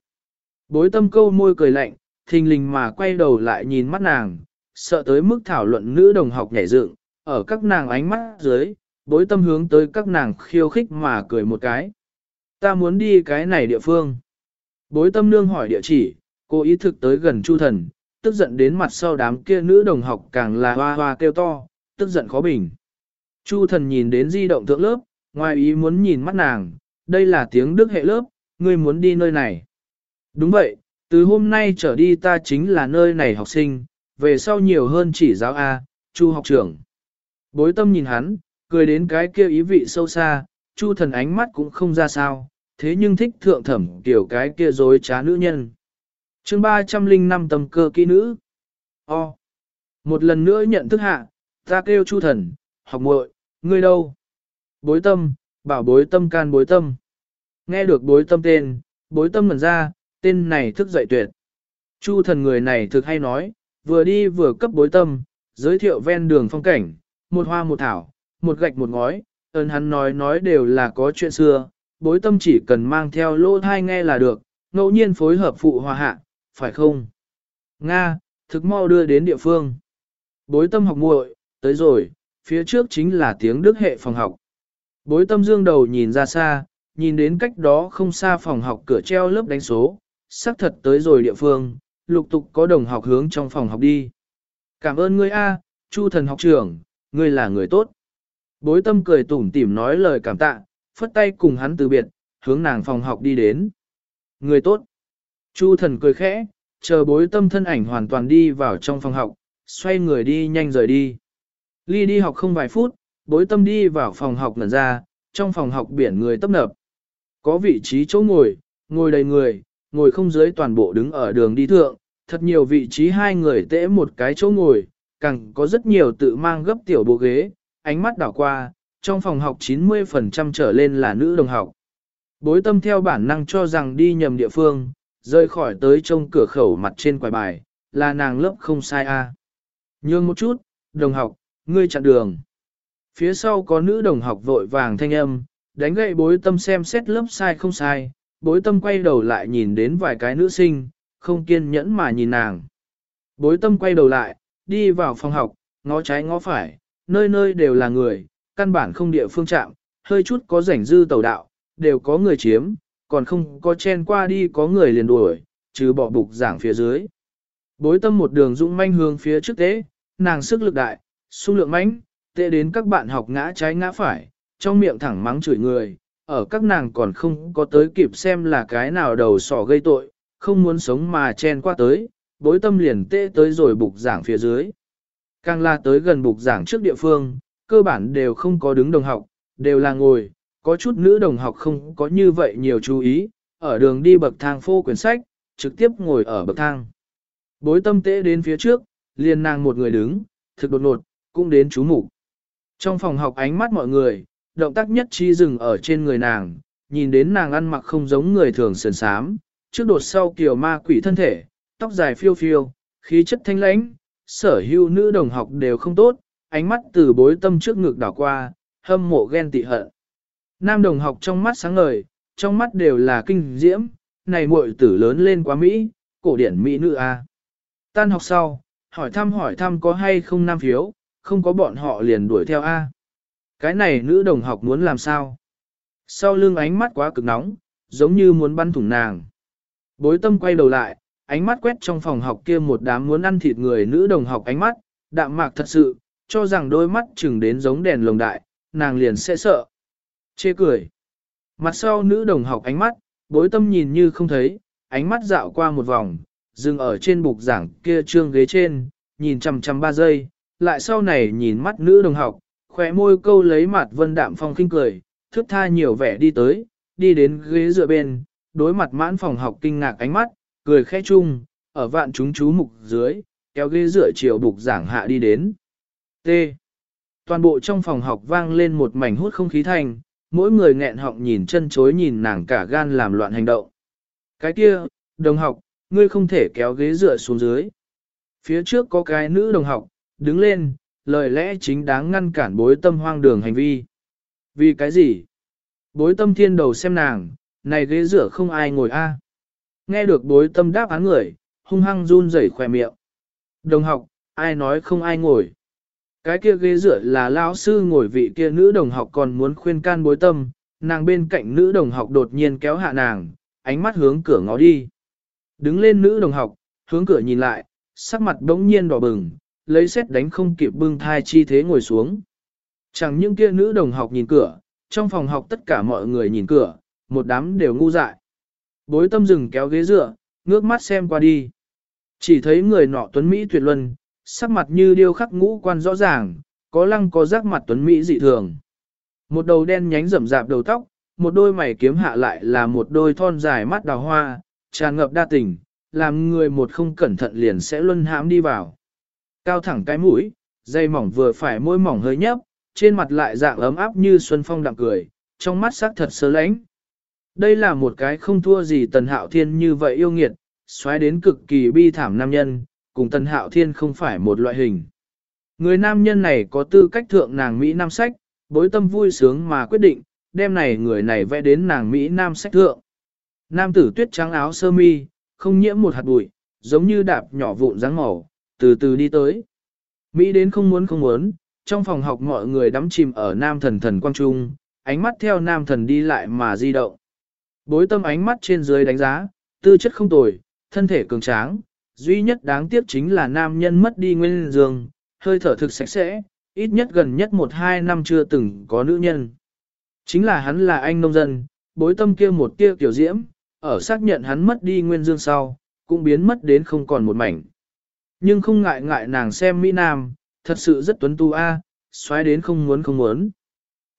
Bối tâm câu môi cười lạnh, thình lình mà quay đầu lại nhìn mắt nàng, sợ tới mức thảo luận nữ đồng học nhảy dựng, ở các nàng ánh mắt dưới, bối tâm hướng tới các nàng khiêu khích mà cười một cái. Ta muốn đi cái này địa phương. Bối tâm nương hỏi địa chỉ, cô ý thực tới gần chu thần, tức giận đến mặt sau đám kia nữ đồng học càng là hoa hoa kêu to, tức giận khó bình. Chu thần nhìn đến di động thượng lớp, ngoài ý muốn nhìn mắt nàng, đây là tiếng đức hệ lớp, ngươi muốn đi nơi này. Đúng vậy, từ hôm nay trở đi ta chính là nơi này học sinh, về sau nhiều hơn chỉ giáo A, Chu học trưởng. Bối tâm nhìn hắn, cười đến cái kia ý vị sâu xa, Chu thần ánh mắt cũng không ra sao, thế nhưng thích thượng thẩm kiểu cái kia dối trá nữ nhân. chương 305 tầm cơ kỹ nữ. O. Một lần nữa nhận thức hạ, ta kêu Chu thần, học muội, ngươi đâu? Bối tâm, bảo bối tâm can bối tâm. Nghe được bối tâm tên, bối tâm ngẩn ra, tên này thức dậy tuyệt. Chu thần người này thực hay nói, vừa đi vừa cấp bối tâm, giới thiệu ven đường phong cảnh, một hoa một thảo, một gạch một ngói, ơn hắn nói nói đều là có chuyện xưa, bối tâm chỉ cần mang theo lô thai nghe là được, ngẫu nhiên phối hợp phụ hòa hạ, phải không? Nga, thực mau đưa đến địa phương. Bối tâm học muội, tới rồi, phía trước chính là tiếng đức hệ phòng học. Bối tâm dương đầu nhìn ra xa, nhìn đến cách đó không xa phòng học cửa treo lớp đánh số, xác thật tới rồi địa phương, lục tục có đồng học hướng trong phòng học đi. Cảm ơn ngươi A, Chu thần học trưởng, ngươi là người tốt. Bối tâm cười tủm tỉm nói lời cảm tạ, phất tay cùng hắn từ biệt, hướng nàng phòng học đi đến. Người tốt. Chu thần cười khẽ, chờ bối tâm thân ảnh hoàn toàn đi vào trong phòng học, xoay người đi nhanh rời đi. Ly đi học không vài phút, bối tâm đi vào phòng học ngẩn ra, trong phòng học biển người tấp nập. Có vị trí chỗ ngồi, ngồi đầy người, ngồi không dưới toàn bộ đứng ở đường đi thượng, thật nhiều vị trí hai người tễ một cái chỗ ngồi, càng có rất nhiều tự mang gấp tiểu bộ ghế, ánh mắt đảo qua, trong phòng học 90% trở lên là nữ đồng học. Bối tâm theo bản năng cho rằng đi nhầm địa phương, rơi khỏi tới trông cửa khẩu mặt trên quài bài, là nàng lớp không sai a. À. Nhường một chút, đồng học, ngươi chặn đường. Phía sau có nữ đồng học vội vàng thanh âm, đánh gậy bối tâm xem xét lớp sai không sai, bối tâm quay đầu lại nhìn đến vài cái nữ sinh, không kiên nhẫn mà nhìn nàng. Bối tâm quay đầu lại, đi vào phòng học, ngó trái ngó phải, nơi nơi đều là người, căn bản không địa phương chạm, hơi chút có rảnh dư tàu đạo, đều có người chiếm, còn không có chen qua đi có người liền đuổi, trừ bỏ bục giảng phía dưới. Bối tâm một đường dũng manh hướng phía trước tế, nàng sức lực đại, xung lượng mãnh, tệ đến các bạn học ngã trái ngã phải, trong miệng thẳng mắng chửi người, ở các nàng còn không có tới kịp xem là cái nào đầu sỏ gây tội, không muốn sống mà chen qua tới, bối tâm liền tê tới rồi bục giảng phía dưới. Càng là tới gần bục giảng trước địa phương, cơ bản đều không có đứng đồng học, đều là ngồi, có chút nữ đồng học không có như vậy nhiều chú ý, ở đường đi bậc thang phô quyển sách, trực tiếp ngồi ở bậc thang. Bối tâm tễ đến phía trước, liền nàng một người đứng, thực đột nột, cũng đến chú mục Trong phòng học ánh mắt mọi người, động tác nhất trí dừng ở trên người nàng, nhìn đến nàng ăn mặc không giống người thường sườn sám, trước đột sau kiểu ma quỷ thân thể, tóc dài phiêu phiêu, khí chất thanh lãnh, sở hữu nữ đồng học đều không tốt, ánh mắt từ bối tâm trước ngực đảo qua, hâm mộ ghen tị hận. Nam đồng học trong mắt sáng ngời, trong mắt đều là kinh diễm, này muội tử lớn lên quá Mỹ, cổ điển Mỹ nữ a. Tan học sau, hỏi thăm hỏi thăm có hay không nam phiếu, không có bọn họ liền đuổi theo a. Cái này nữ đồng học muốn làm sao? Sau lưng ánh mắt quá cực nóng, giống như muốn bắn thủng nàng. Bối tâm quay đầu lại, ánh mắt quét trong phòng học kia một đám muốn ăn thịt người nữ đồng học ánh mắt, đạm mạc thật sự, cho rằng đôi mắt chừng đến giống đèn lồng đại, nàng liền sẽ sợ. Chê cười. Mặt sau nữ đồng học ánh mắt, bối tâm nhìn như không thấy, ánh mắt dạo qua một vòng, dừng ở trên bục giảng kia trương ghế trên, nhìn chằm chằm ba giây, lại sau này nhìn mắt nữ đồng học, khỏe môi câu lấy mặt vân đạm phong khinh cười, thước tha nhiều vẻ đi tới, đi đến ghế dựa bên, đối mặt mãn phòng học kinh ngạc ánh mắt, cười khẽ chung, ở vạn chúng chú mục dưới, kéo ghế dựa chiều bục giảng hạ đi đến. T. Toàn bộ trong phòng học vang lên một mảnh hút không khí thành, mỗi người nghẹn họng nhìn chân chối nhìn nàng cả gan làm loạn hành động. Cái kia, đồng học, ngươi không thể kéo ghế dựa xuống dưới. Phía trước có cái nữ đồng học, đứng lên, lời lẽ chính đáng ngăn cản bối tâm hoang đường hành vi. Vì cái gì? Bối tâm thiên đầu xem nàng, này ghế rửa không ai ngồi a. Nghe được bối tâm đáp án người, hung hăng run rẩy khỏe miệng. Đồng học, ai nói không ai ngồi? Cái kia ghế rửa là lão sư ngồi vị kia nữ đồng học còn muốn khuyên can bối tâm, nàng bên cạnh nữ đồng học đột nhiên kéo hạ nàng, ánh mắt hướng cửa ngó đi. Đứng lên nữ đồng học, hướng cửa nhìn lại, sắc mặt đống nhiên đỏ bừng, lấy xét đánh không kịp bưng thai chi thế ngồi xuống. Chẳng những kia nữ đồng học nhìn cửa, trong phòng học tất cả mọi người nhìn cửa, một đám đều ngu dại. Bối tâm rừng kéo ghế dựa, ngước mắt xem qua đi. Chỉ thấy người nọ tuấn Mỹ tuyệt luân, sắc mặt như điêu khắc ngũ quan rõ ràng, có lăng có rác mặt tuấn Mỹ dị thường. Một đầu đen nhánh rậm rạp đầu tóc, một đôi mày kiếm hạ lại là một đôi thon dài mắt đào hoa, tràn ngập đa tình, làm người một không cẩn thận liền sẽ luân hãm đi vào. Cao thẳng cái mũi, dây mỏng vừa phải môi mỏng hơi nhấp, trên mặt lại dạng ấm áp như xuân phong đặng cười, trong mắt sắc thật sơ lãnh. Đây là một cái không thua gì tần hạo thiên như vậy yêu nghiệt, xoáy đến cực kỳ bi thảm nam nhân, cùng tần hạo thiên không phải một loại hình. Người nam nhân này có tư cách thượng nàng Mỹ Nam sách, bối tâm vui sướng mà quyết định, đem này người này vẽ đến nàng Mỹ Nam sách thượng. Nam tử tuyết trắng áo sơ mi, không nhiễm một hạt bụi, giống như đạp nhỏ vụn dáng màu, từ từ đi tới. Mỹ đến không muốn không muốn, trong phòng học mọi người đắm chìm ở nam thần thần quang trung, ánh mắt theo nam thần đi lại mà di động. Bối tâm ánh mắt trên dưới đánh giá, tư chất không tồi, thân thể cường tráng, duy nhất đáng tiếc chính là nam nhân mất đi nguyên dương, hơi thở thực sạch sẽ, ít nhất gần nhất một hai năm chưa từng có nữ nhân. Chính là hắn là anh nông dân, bối tâm kia một tia tiểu diễm, ở xác nhận hắn mất đi nguyên dương sau, cũng biến mất đến không còn một mảnh. Nhưng không ngại ngại nàng xem Mỹ Nam, thật sự rất tuấn tu a, xoáy đến không muốn không muốn.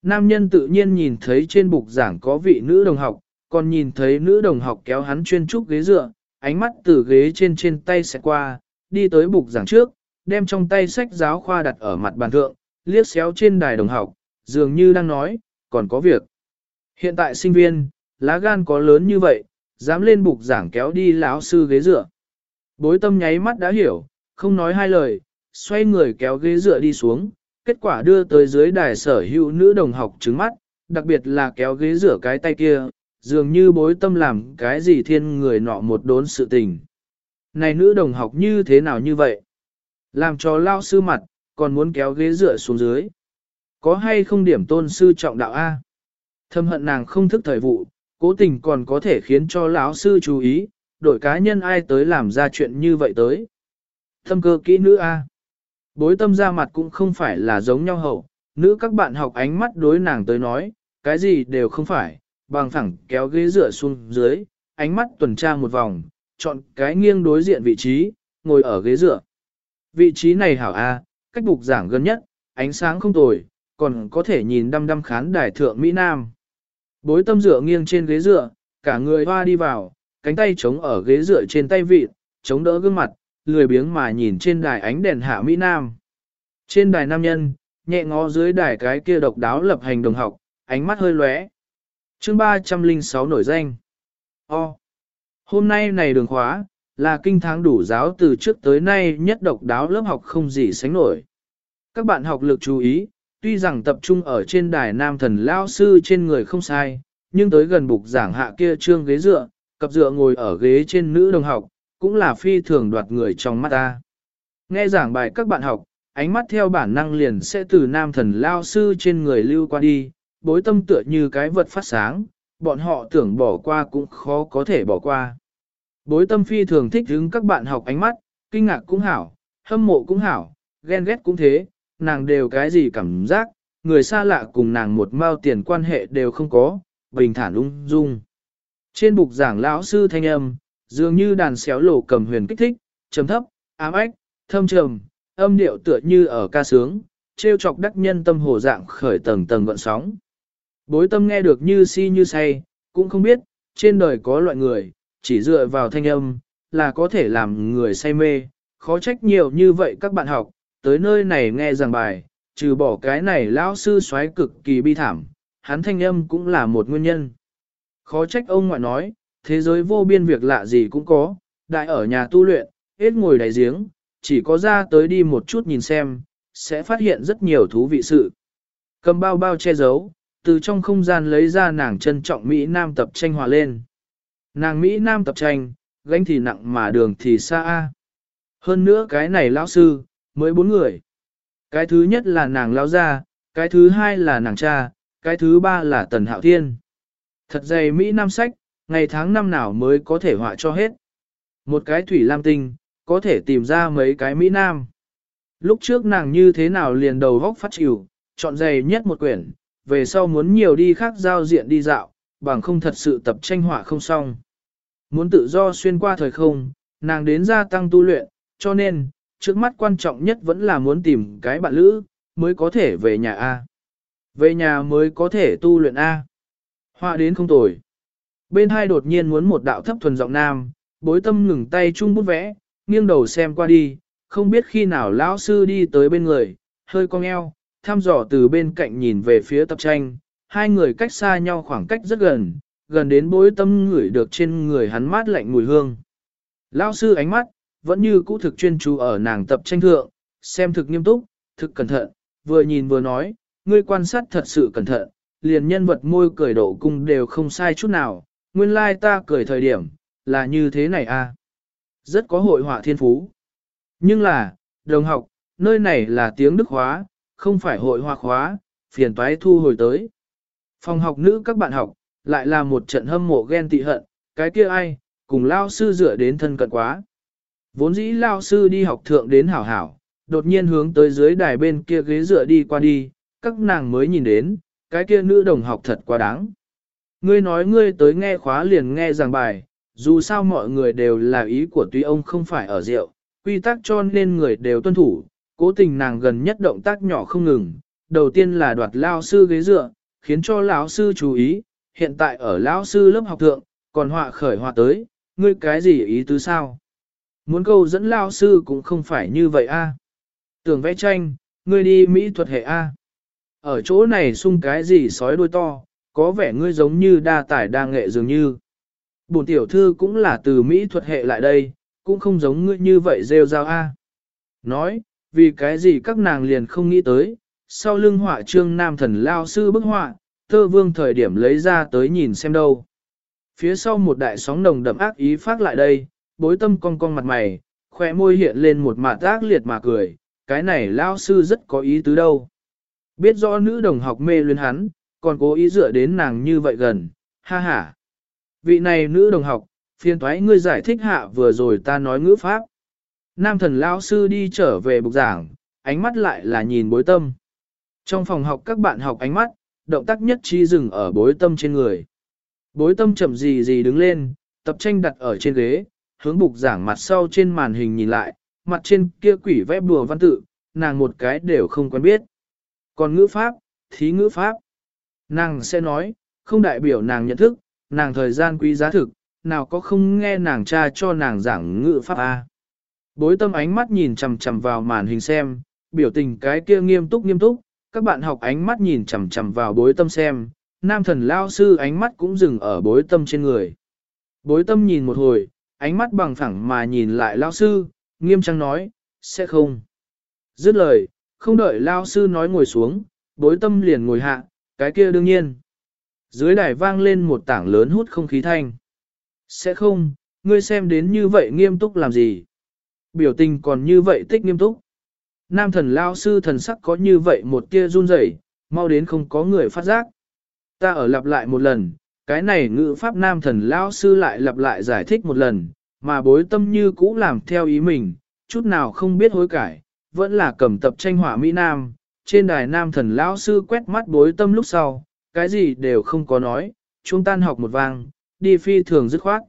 Nam nhân tự nhiên nhìn thấy trên bục giảng có vị nữ đồng học, còn nhìn thấy nữ đồng học kéo hắn chuyên trúc ghế dựa, ánh mắt từ ghế trên trên tay sẽ qua, đi tới bục giảng trước, đem trong tay sách giáo khoa đặt ở mặt bàn thượng, liếc xéo trên đài đồng học, dường như đang nói, còn có việc. Hiện tại sinh viên, lá gan có lớn như vậy, dám lên bục giảng kéo đi lão sư ghế dựa. Bối tâm nháy mắt đã hiểu, không nói hai lời, xoay người kéo ghế dựa đi xuống, kết quả đưa tới dưới đài sở hữu nữ đồng học trứng mắt, đặc biệt là kéo ghế rửa cái tay kia, dường như bối tâm làm cái gì thiên người nọ một đốn sự tình. Này nữ đồng học như thế nào như vậy? Làm cho lao sư mặt, còn muốn kéo ghế dựa xuống dưới. Có hay không điểm tôn sư trọng đạo A? Thâm hận nàng không thức thời vụ, cố tình còn có thể khiến cho lão sư chú ý, đổi cá nhân ai tới làm ra chuyện như vậy tới. Thâm cơ kỹ nữ A. Bối tâm ra mặt cũng không phải là giống nhau hậu, nữ các bạn học ánh mắt đối nàng tới nói, cái gì đều không phải, bằng thẳng kéo ghế dựa xuống dưới, ánh mắt tuần tra một vòng, chọn cái nghiêng đối diện vị trí, ngồi ở ghế dựa. Vị trí này hảo A, cách bục giảng gần nhất, ánh sáng không tồi, còn có thể nhìn đăm đăm khán đài thượng Mỹ Nam. Bối tâm dựa nghiêng trên ghế dựa, cả người hoa đi vào, cánh tay chống ở ghế dựa trên tay vịt, chống đỡ gương mặt, lười biếng mà nhìn trên đài ánh đèn hạ Mỹ Nam. Trên đài nam nhân, nhẹ ngó dưới đài cái kia độc đáo lập hành đồng học, ánh mắt hơi lóe chương 306 nổi danh. O. Hôm nay này đường khóa, là kinh tháng đủ giáo từ trước tới nay nhất độc đáo lớp học không gì sánh nổi. Các bạn học lực chú ý, tuy rằng tập trung ở trên đài nam thần lao sư trên người không sai, nhưng tới gần bục giảng hạ kia trương ghế dựa, cặp dựa ngồi ở ghế trên nữ đồng học, cũng là phi thường đoạt người trong mắt ta. Nghe giảng bài các bạn học, ánh mắt theo bản năng liền sẽ từ nam thần lao sư trên người lưu qua đi, bối tâm tựa như cái vật phát sáng, bọn họ tưởng bỏ qua cũng khó có thể bỏ qua. Bối tâm phi thường thích hứng các bạn học ánh mắt, kinh ngạc cũng hảo, hâm mộ cũng hảo, ghen ghét cũng thế, nàng đều cái gì cảm giác, người xa lạ cùng nàng một mao tiền quan hệ đều không có, bình thản ung dung. Trên bục giảng lão sư thanh âm, dường như đàn xéo lộ cầm huyền kích thích, trầm thấp, ám ách, thâm trầm, âm điệu tựa như ở ca sướng, trêu chọc đắc nhân tâm hồ dạng khởi tầng tầng gọn sóng. Bối tâm nghe được như si như say, cũng không biết, trên đời có loại người, chỉ dựa vào thanh âm, là có thể làm người say mê, khó trách nhiều như vậy các bạn học, tới nơi này nghe giảng bài, trừ bỏ cái này lão sư xoáy cực kỳ bi thảm, hắn thanh âm cũng là một nguyên nhân. Khó trách ông ngoại nói, thế giới vô biên việc lạ gì cũng có, đại ở nhà tu luyện, hết ngồi đáy giếng, chỉ có ra tới đi một chút nhìn xem, sẽ phát hiện rất nhiều thú vị sự. Cầm bao bao che giấu, từ trong không gian lấy ra nàng trân trọng Mỹ Nam tập tranh hòa lên. Nàng Mỹ Nam tập tranh, gánh thì nặng mà đường thì xa. a. Hơn nữa cái này lão sư, mới bốn người. Cái thứ nhất là nàng lão gia, cái thứ hai là nàng cha, cái thứ ba là Tần Hạo Thiên. Thật dày Mỹ Nam sách, ngày tháng năm nào mới có thể họa cho hết. Một cái thủy lam tinh, có thể tìm ra mấy cái Mỹ Nam. Lúc trước nàng như thế nào liền đầu góc phát chịu, chọn dày nhất một quyển, về sau muốn nhiều đi khác giao diện đi dạo, bằng không thật sự tập tranh họa không xong. Muốn tự do xuyên qua thời không, nàng đến gia tăng tu luyện, cho nên, trước mắt quan trọng nhất vẫn là muốn tìm cái bạn lữ, mới có thể về nhà A. Về nhà mới có thể tu luyện A. Họa đến không tồi. Bên hai đột nhiên muốn một đạo thấp thuần giọng nam, bối tâm ngừng tay chung bút vẽ, nghiêng đầu xem qua đi, không biết khi nào lão sư đi tới bên người, hơi cong eo, thăm dò từ bên cạnh nhìn về phía tập tranh, hai người cách xa nhau khoảng cách rất gần, gần đến bối tâm ngửi được trên người hắn mát lạnh mùi hương. Lão sư ánh mắt, vẫn như cũ thực chuyên chú ở nàng tập tranh thượng, xem thực nghiêm túc, thực cẩn thận, vừa nhìn vừa nói, ngươi quan sát thật sự cẩn thận, liền nhân vật môi cười độ cung đều không sai chút nào, nguyên lai ta cười thời điểm, là như thế này à. Rất có hội họa thiên phú. Nhưng là, đồng học, nơi này là tiếng Đức hóa, không phải hội hoa khóa, phiền toái thu hồi tới. Phòng học nữ các bạn học, lại là một trận hâm mộ ghen tị hận, cái kia ai, cùng lao sư dựa đến thân cận quá. Vốn dĩ lao sư đi học thượng đến hảo hảo, đột nhiên hướng tới dưới đài bên kia ghế dựa đi qua đi, các nàng mới nhìn đến, cái kia nữ đồng học thật quá đáng. Ngươi nói ngươi tới nghe khóa liền nghe giảng bài, dù sao mọi người đều là ý của tuy ông không phải ở rượu, quy tắc cho nên người đều tuân thủ, cố tình nàng gần nhất động tác nhỏ không ngừng, đầu tiên là đoạt lao sư ghế dựa, khiến cho lão sư chú ý, hiện tại ở lão sư lớp học thượng, còn họa khởi họa tới, ngươi cái gì ý tứ sao? Muốn câu dẫn lao sư cũng không phải như vậy a. Tưởng vẽ tranh, ngươi đi mỹ thuật hệ a. Ở chỗ này sung cái gì sói đuôi to, có vẻ ngươi giống như đa tải đa nghệ dường như. Bổn tiểu thư cũng là từ mỹ thuật hệ lại đây, cũng không giống ngươi như vậy rêu rao a. Nói, vì cái gì các nàng liền không nghĩ tới, sau lưng họa trương nam thần lao sư bức họa, thơ vương thời điểm lấy ra tới nhìn xem đâu. Phía sau một đại sóng nồng đậm ác ý phát lại đây, bối tâm cong cong mặt mày, khỏe môi hiện lên một mặt ác liệt mà cười, cái này lao sư rất có ý tứ đâu. Biết rõ nữ đồng học mê luyến hắn, còn cố ý dựa đến nàng như vậy gần, ha ha. Vị này nữ đồng học, phiền thoái ngươi giải thích hạ vừa rồi ta nói ngữ pháp. Nam thần Lão sư đi trở về bục giảng, ánh mắt lại là nhìn bối tâm. Trong phòng học các bạn học ánh mắt, động tác nhất trí dừng ở bối tâm trên người. Bối tâm chậm gì gì đứng lên, tập tranh đặt ở trên ghế, hướng bục giảng mặt sau trên màn hình nhìn lại, mặt trên kia quỷ vẽ bùa văn tự, nàng một cái đều không quen biết. Còn ngữ pháp, thí ngữ pháp. Nàng sẽ nói, không đại biểu nàng nhận thức, nàng thời gian quý giá thực, nào có không nghe nàng cha cho nàng giảng ngữ pháp A. Bối tâm ánh mắt nhìn chầm chầm vào màn hình xem, biểu tình cái kia nghiêm túc nghiêm túc, các bạn học ánh mắt nhìn chầm chầm vào bối tâm xem, nam thần lao sư ánh mắt cũng dừng ở bối tâm trên người. Bối tâm nhìn một hồi, ánh mắt bằng phẳng mà nhìn lại lao sư, nghiêm trang nói, sẽ không. Dứt lời, không đợi lao sư nói ngồi xuống, bối tâm liền ngồi hạ, cái kia đương nhiên. Dưới đài vang lên một tảng lớn hút không khí thanh. Sẽ không, ngươi xem đến như vậy nghiêm túc làm gì? Biểu tình còn như vậy tích nghiêm túc. Nam thần lao sư thần sắc có như vậy một tia run rẩy, mau đến không có người phát giác. Ta ở lặp lại một lần, cái này ngữ pháp nam thần lao sư lại lặp lại giải thích một lần, mà bối tâm như cũ làm theo ý mình, chút nào không biết hối cải, vẫn là cầm tập tranh hỏa Mỹ Nam, trên đài nam thần lão sư quét mắt bối tâm lúc sau, cái gì đều không có nói, chúng tan học một vang, đi phi thường dứt khoát.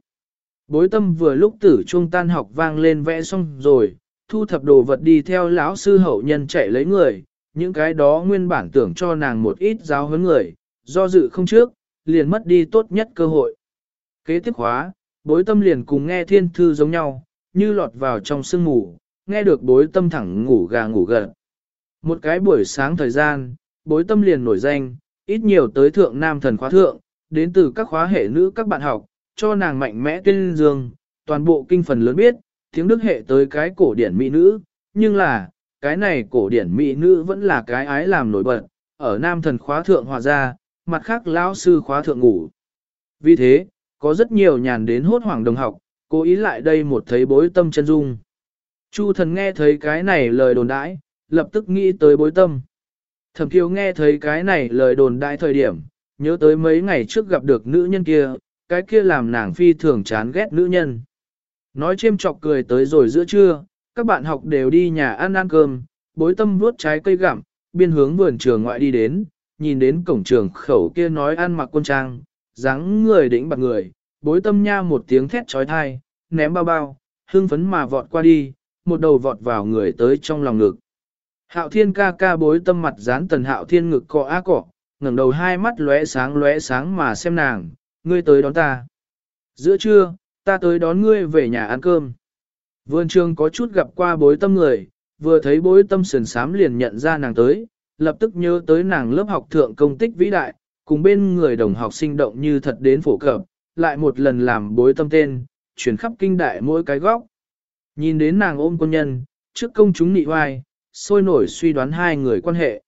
Bối tâm vừa lúc tử trung tan học vang lên vẽ xong rồi, thu thập đồ vật đi theo lão sư hậu nhân chạy lấy người, những cái đó nguyên bản tưởng cho nàng một ít giáo huấn người, do dự không trước, liền mất đi tốt nhất cơ hội. Kế tiếp khóa, bối tâm liền cùng nghe thiên thư giống nhau, như lọt vào trong sương ngủ, nghe được bối tâm thẳng ngủ gà ngủ gật. Một cái buổi sáng thời gian, bối tâm liền nổi danh, ít nhiều tới thượng nam thần khóa thượng, đến từ các khóa hệ nữ các bạn học, cho nàng mạnh mẽ tuyên dương, toàn bộ kinh phần lớn biết, tiếng đức hệ tới cái cổ điển mỹ nữ, nhưng là, cái này cổ điển mỹ nữ vẫn là cái ái làm nổi bật, ở nam thần khóa thượng hòa ra, mặt khác lão sư khóa thượng ngủ. Vì thế, có rất nhiều nhàn đến hốt hoảng đồng học, cố ý lại đây một thấy bối tâm chân dung. Chu thần nghe thấy cái này lời đồn đãi, lập tức nghĩ tới bối tâm. Thẩm Kiều nghe thấy cái này lời đồn đại thời điểm, nhớ tới mấy ngày trước gặp được nữ nhân kia, cái kia làm nàng phi thường chán ghét nữ nhân. Nói chêm chọc cười tới rồi giữa trưa, các bạn học đều đi nhà ăn ăn cơm, bối tâm vuốt trái cây gặm, biên hướng vườn trường ngoại đi đến, nhìn đến cổng trường khẩu kia nói ăn mặc quân trang, dáng người đỉnh bạc người, bối tâm nha một tiếng thét trói thai, ném bao bao, hưng phấn mà vọt qua đi, một đầu vọt vào người tới trong lòng ngực. Hạo thiên ca ca bối tâm mặt dán tần hạo thiên ngực cọ á cọ, ngẩng đầu hai mắt lóe sáng lóe sáng mà xem nàng, ngươi tới đón ta. Giữa trưa, ta tới đón ngươi về nhà ăn cơm. Vườn trường có chút gặp qua bối tâm người, vừa thấy bối tâm sườn sám liền nhận ra nàng tới, lập tức nhớ tới nàng lớp học thượng công tích vĩ đại, cùng bên người đồng học sinh động như thật đến phổ cập, lại một lần làm bối tâm tên, chuyển khắp kinh đại mỗi cái góc. Nhìn đến nàng ôm quân nhân, trước công chúng nị hoài, sôi nổi suy đoán hai người quan hệ.